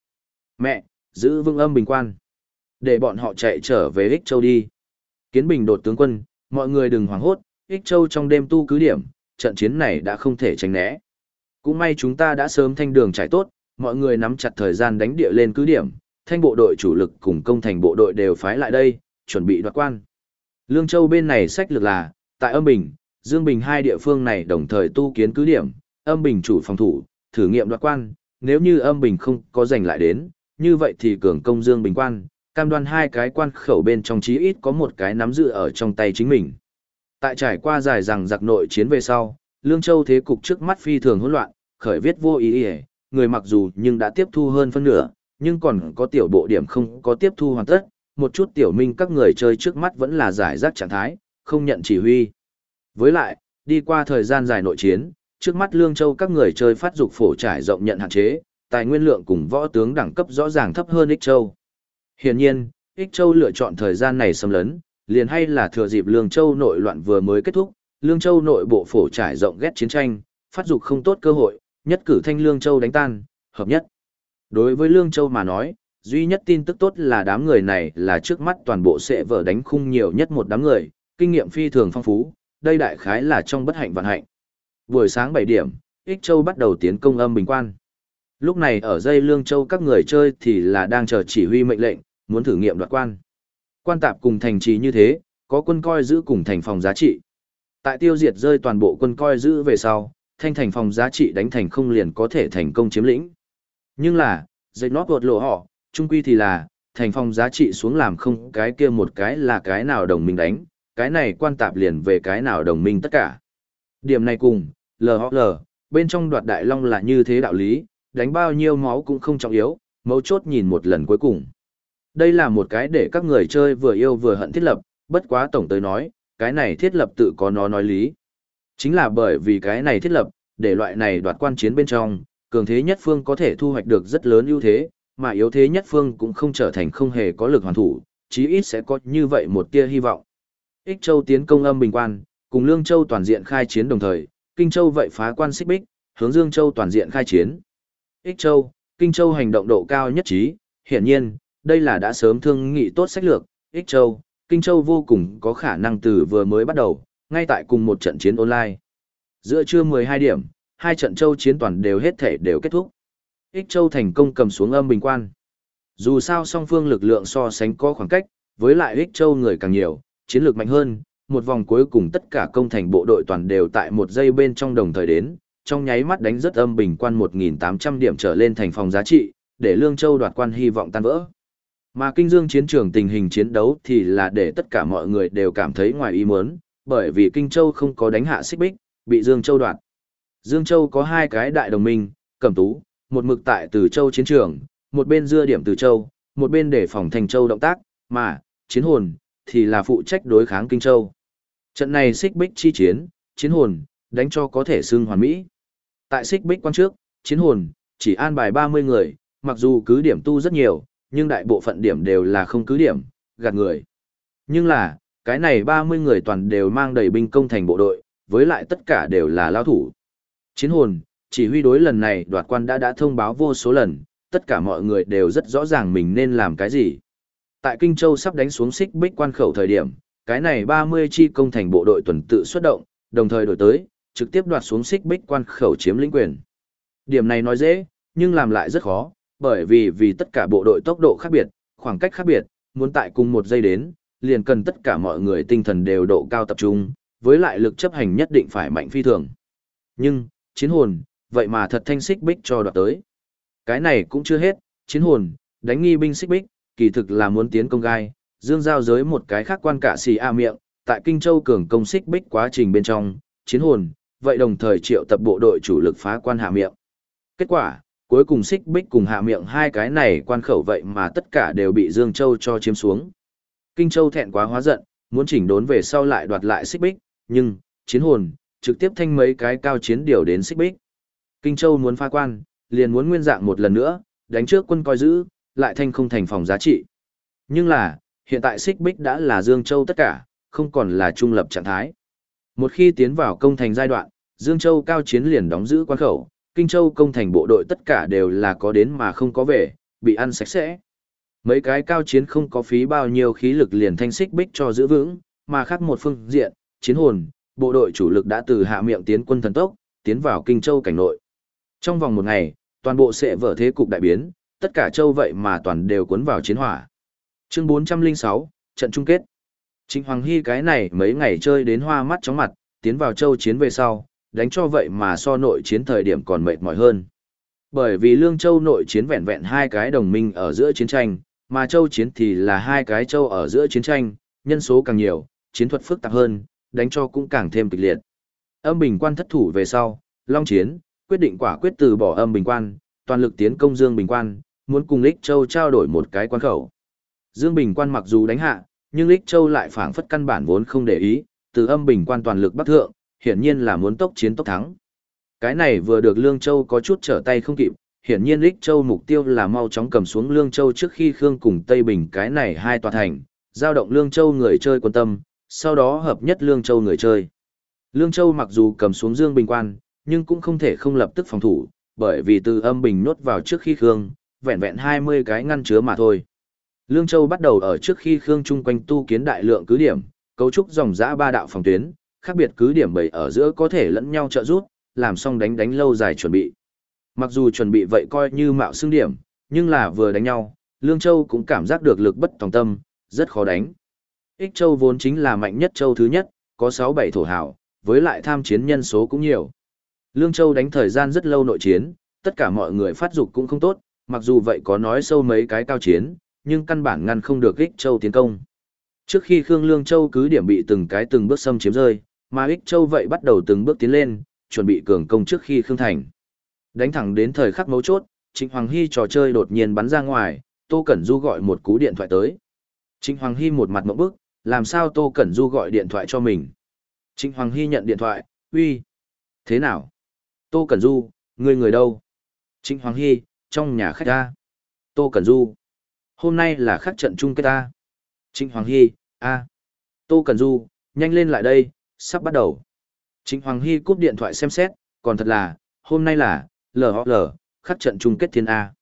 Mẹ, giữ vững âm bình quan. Để bọn họ chạy trở về Ích Châu đi. Kiến bình đột tướng quân, mọi người đừng hoảng hốt, Ích Châu trong đêm tu cứ điểm, trận chiến này đã không thể tránh né. Cũng may chúng ta đã sớm thanh đường trải tốt, mọi người nắm chặt thời gian đánh địa lên cứ điểm, thanh bộ đội chủ lực cùng công thành bộ đội đều phái lại đây, chuẩn bị đoạt quan. Lương Châu bên này sách lược là, tại âm bình, Dương Bình hai địa phương này đồng thời tu kiến cứ điểm, âm bình chủ phòng thủ, thử nghiệm đoạt quan, nếu như âm bình không có giành lại đến, như vậy thì cường công Dương Bình quan, cam đoan hai cái quan khẩu bên trong chí ít có một cái nắm giữ ở trong tay chính mình. Tại trải qua dài rằng giặc nội chiến về sau, Lương Châu thế cục trước mắt phi thường hỗn loạn, khởi viết vô ý ý, người mặc dù nhưng đã tiếp thu hơn phân nửa, nhưng còn có tiểu bộ điểm không có tiếp thu hoàn tất, một chút tiểu minh các người chơi trước mắt vẫn là giải rác trạng thái, không nhận chỉ huy. Với lại, đi qua thời gian dài nội chiến, trước mắt Lương Châu các người chơi phát dục phổ trải rộng nhận hạn chế, tài nguyên lượng cùng võ tướng đẳng cấp rõ ràng thấp hơn Ích Châu. Hiển nhiên, Ích Châu lựa chọn thời gian này xâm lấn, liền hay là thừa dịp Lương Châu nội loạn vừa mới kết thúc, Lương Châu nội bộ phổ trải rộng ghét chiến tranh, phát dục không tốt cơ hội, nhất cử thanh Lương Châu đánh tan, hợp nhất. Đối với Lương Châu mà nói, duy nhất tin tức tốt là đám người này là trước mắt toàn bộ sẽ vở đánh khung nhiều nhất một đám người, kinh nghiệm phi thường phong phú, đây đại khái là trong bất hạnh vận hạnh. Buổi sáng 7 điểm, Ích Châu bắt đầu tiến công âm bình quan. Lúc này ở dây Lương Châu các người chơi thì là đang chờ chỉ huy mệnh lệnh, muốn thử nghiệm đoạt quan. Quan tạp cùng thành trì như thế, có quân coi giữ cùng thành phòng giá trị. Tại tiêu diệt rơi toàn bộ quân coi giữ về sau, thanh thành phòng giá trị đánh thành không liền có thể thành công chiếm lĩnh. Nhưng là, dây nót vượt lộ họ, trung quy thì là, thành phòng giá trị xuống làm không cái kia một cái là cái nào đồng minh đánh, cái này quan tạp liền về cái nào đồng minh tất cả. Điểm này cùng, LHL, bên trong đoạt đại long là như thế đạo lý, đánh bao nhiêu máu cũng không trọng yếu, mấu chốt nhìn một lần cuối cùng. Đây là một cái để các người chơi vừa yêu vừa hận thiết lập, bất quá tổng tới nói, cái này thiết lập tự có nó nói lý. Chính là bởi vì cái này thiết lập, để loại này đoạt quan chiến bên trong, cường thế nhất phương có thể thu hoạch được rất lớn ưu thế, mà yếu thế nhất phương cũng không trở thành không hề có lực hoàn thủ, chí ít sẽ có như vậy một tia hy vọng. Ích Châu tiến công âm bình quan, cùng Lương Châu toàn diện khai chiến đồng thời, Kinh Châu vậy phá quan xích bích, hướng Dương Châu toàn diện khai chiến. Ích Châu, Kinh Châu hành động độ cao nhất trí, hiển nhiên, đây là đã sớm thương nghị tốt sách lược, Ích Châu, Kinh Châu vô cùng có khả năng từ vừa mới bắt đầu, ngay tại cùng một trận chiến online. Giữa trưa 12 điểm, hai trận châu chiến toàn đều hết thể đều kết thúc. Ích Châu thành công cầm xuống âm bình quan. Dù sao song phương lực lượng so sánh có khoảng cách, với lại Ích Châu người càng nhiều, chiến lược mạnh hơn, một vòng cuối cùng tất cả công thành bộ đội toàn đều tại một giây bên trong đồng thời đến, trong nháy mắt đánh rất âm bình quan 1.800 điểm trở lên thành phòng giá trị, để Lương Châu đoạt quan hy vọng tan vỡ. Mà kinh dương chiến trường tình hình chiến đấu thì là để tất cả mọi người đều cảm thấy ngoài ý muốn, bởi vì Kinh Châu không có đánh hạ xích bích, bị Dương Châu đoạt. Dương Châu có hai cái đại đồng minh, Cẩm Tú, một mực tại Từ Châu chiến trường, một bên dưa điểm Từ Châu, một bên để phòng Thành Châu động tác, mà, chiến hồn, thì là phụ trách đối kháng Kinh Châu. Trận này xích bích chi chiến, chiến hồn, đánh cho có thể xưng hoàn mỹ. Tại xích bích quan trước, chiến hồn, chỉ an bài 30 người, mặc dù cứ điểm tu rất nhiều, nhưng đại bộ phận điểm đều là không cứ điểm, gạt người. Nhưng là, cái này 30 người toàn đều mang đầy binh công thành bộ đội, với lại tất cả đều là lao thủ. Chiến hồn, chỉ huy đối lần này đoạt quan đã đã thông báo vô số lần, tất cả mọi người đều rất rõ ràng mình nên làm cái gì. Tại Kinh Châu sắp đánh xuống xích bích quan khẩu thời điểm, cái này 30 chi công thành bộ đội tuần tự xuất động, đồng thời đổi tới, trực tiếp đoạt xuống xích bích quan khẩu chiếm lĩnh quyền. Điểm này nói dễ, nhưng làm lại rất khó, bởi vì vì tất cả bộ đội tốc độ khác biệt, khoảng cách khác biệt, muốn tại cùng một giây đến, liền cần tất cả mọi người tinh thần đều độ cao tập trung, với lại lực chấp hành nhất định phải mạnh phi thường. Nhưng, chiến hồn, vậy mà thật thanh xích bích cho đoạt tới. Cái này cũng chưa hết, chiến hồn, đánh nghi binh xích bích, kỳ thực là muốn tiến công gai, dương giao giới một cái khác quan cả xì a miệng, tại Kinh Châu cường công xích bích quá trình bên trong, chiến hồn, vậy đồng thời triệu tập bộ đội chủ lực phá quan hạ miệng. Kết quả, cuối cùng xích bích cùng hạ miệng hai cái này quan khẩu vậy mà tất cả đều bị Dương Châu cho chiếm xuống. Kinh Châu thẹn quá hóa giận, muốn chỉnh đốn về sau lại đoạt lại xích bích, nhưng, chiến hồn, trực tiếp thanh mấy cái cao chiến điều đến xích bích. Kinh Châu muốn phá quan, liền muốn nguyên dạng một lần nữa, đánh trước quân coi giữ, lại thanh không thành phòng giá trị. Nhưng là, hiện tại xích bích đã là Dương Châu tất cả, không còn là trung lập trạng thái. Một khi tiến vào công thành giai đoạn, Dương Châu cao chiến liền đóng giữ quan khẩu, Kinh Châu công thành bộ đội tất cả đều là có đến mà không có về, bị ăn sạch sẽ. Mấy cái cao chiến không có phí bao nhiêu khí lực liền thanh xích bích cho giữ vững, mà khác một phương diện, chiến hồn, bộ đội chủ lực đã từ hạ miệng tiến quân thần tốc, tiến vào Kinh Châu cảnh nội. Trong vòng một ngày, toàn bộ sẽ vở thế cục đại biến, tất cả châu vậy mà toàn đều cuốn vào chiến hỏa. Chương 406, trận chung kết. Trịnh Hoàng Hy cái này mấy ngày chơi đến hoa mắt chóng mặt, tiến vào châu chiến về sau, đánh cho vậy mà so nội chiến thời điểm còn mệt mỏi hơn. Bởi vì Lương Châu nội chiến vẹn vẹn hai cái đồng minh ở giữa chiến tranh, mà châu chiến thì là hai cái châu ở giữa chiến tranh, nhân số càng nhiều, chiến thuật phức tạp hơn, đánh cho cũng càng thêm kịch liệt. Âm bình quan thất thủ về sau, Long chiến, quyết định quả quyết từ bỏ âm bình quan, toàn lực tiến công Dương Bình quan, muốn cùng Lích Châu trao đổi một cái quan khẩu. Dương Bình quan mặc dù đánh hạ, nhưng Lích Châu lại phảng phất căn bản vốn không để ý, từ âm bình quan toàn lực bắt thượng, hiển nhiên là muốn tốc chiến tốc thắng. Cái này vừa được Lương Châu có chút trở tay không kịp, hiển nhiên Lích Châu mục tiêu là mau chóng cầm xuống Lương Châu trước khi Khương cùng Tây Bình cái này hai tòa thành, giao động Lương Châu người chơi quan tâm, sau đó hợp nhất Lương Châu người chơi. Lương Châu mặc dù cầm xuống Dương Bình quan, nhưng cũng không thể không lập tức phòng thủ, bởi vì từ âm bình nốt vào trước khi Khương, vẹn vẹn 20 cái ngăn chứa mà thôi. Lương Châu bắt đầu ở trước khi Khương chung quanh tu kiến đại lượng cứ điểm, cấu trúc dòng dã ba đạo phòng tuyến, khác biệt cứ điểm bảy ở giữa có thể lẫn nhau trợ giúp, làm xong đánh đánh lâu dài chuẩn bị. Mặc dù chuẩn bị vậy coi như mạo xương điểm, nhưng là vừa đánh nhau, Lương Châu cũng cảm giác được lực bất tòng tâm, rất khó đánh. Ích Châu vốn chính là mạnh nhất châu thứ nhất, có 6-7 thổ hào với lại tham chiến nhân số cũng nhiều. Lương Châu đánh thời gian rất lâu nội chiến, tất cả mọi người phát dục cũng không tốt, mặc dù vậy có nói sâu mấy cái cao chiến, nhưng căn bản ngăn không được Ích Châu tiến công. Trước khi Khương Lương Châu cứ điểm bị từng cái từng bước xâm chiếm rơi, mà Ích Châu vậy bắt đầu từng bước tiến lên, chuẩn bị cường công trước khi Khương Thành. Đánh thẳng đến thời khắc mấu chốt, Trịnh Hoàng Hy trò chơi đột nhiên bắn ra ngoài, Tô Cẩn Du gọi một cú điện thoại tới. Trịnh Hoàng Hy một mặt mộng bức, làm sao Tô Cẩn Du gọi điện thoại cho mình. Trịnh Hoàng Hy nhận điện thoại, uy, thế nào? Tô Cẩn Du, người người đâu? Trịnh Hoàng Hy, trong nhà khách ta. Tô Cẩn Du, hôm nay là khắc trận chung kết ta. Trịnh Hoàng Hy, a. Tô Cẩn Du, nhanh lên lại đây, sắp bắt đầu. Trịnh Hoàng Hy cúp điện thoại xem xét, còn thật là, hôm nay là, LOL, khắc trận chung kết thiên A.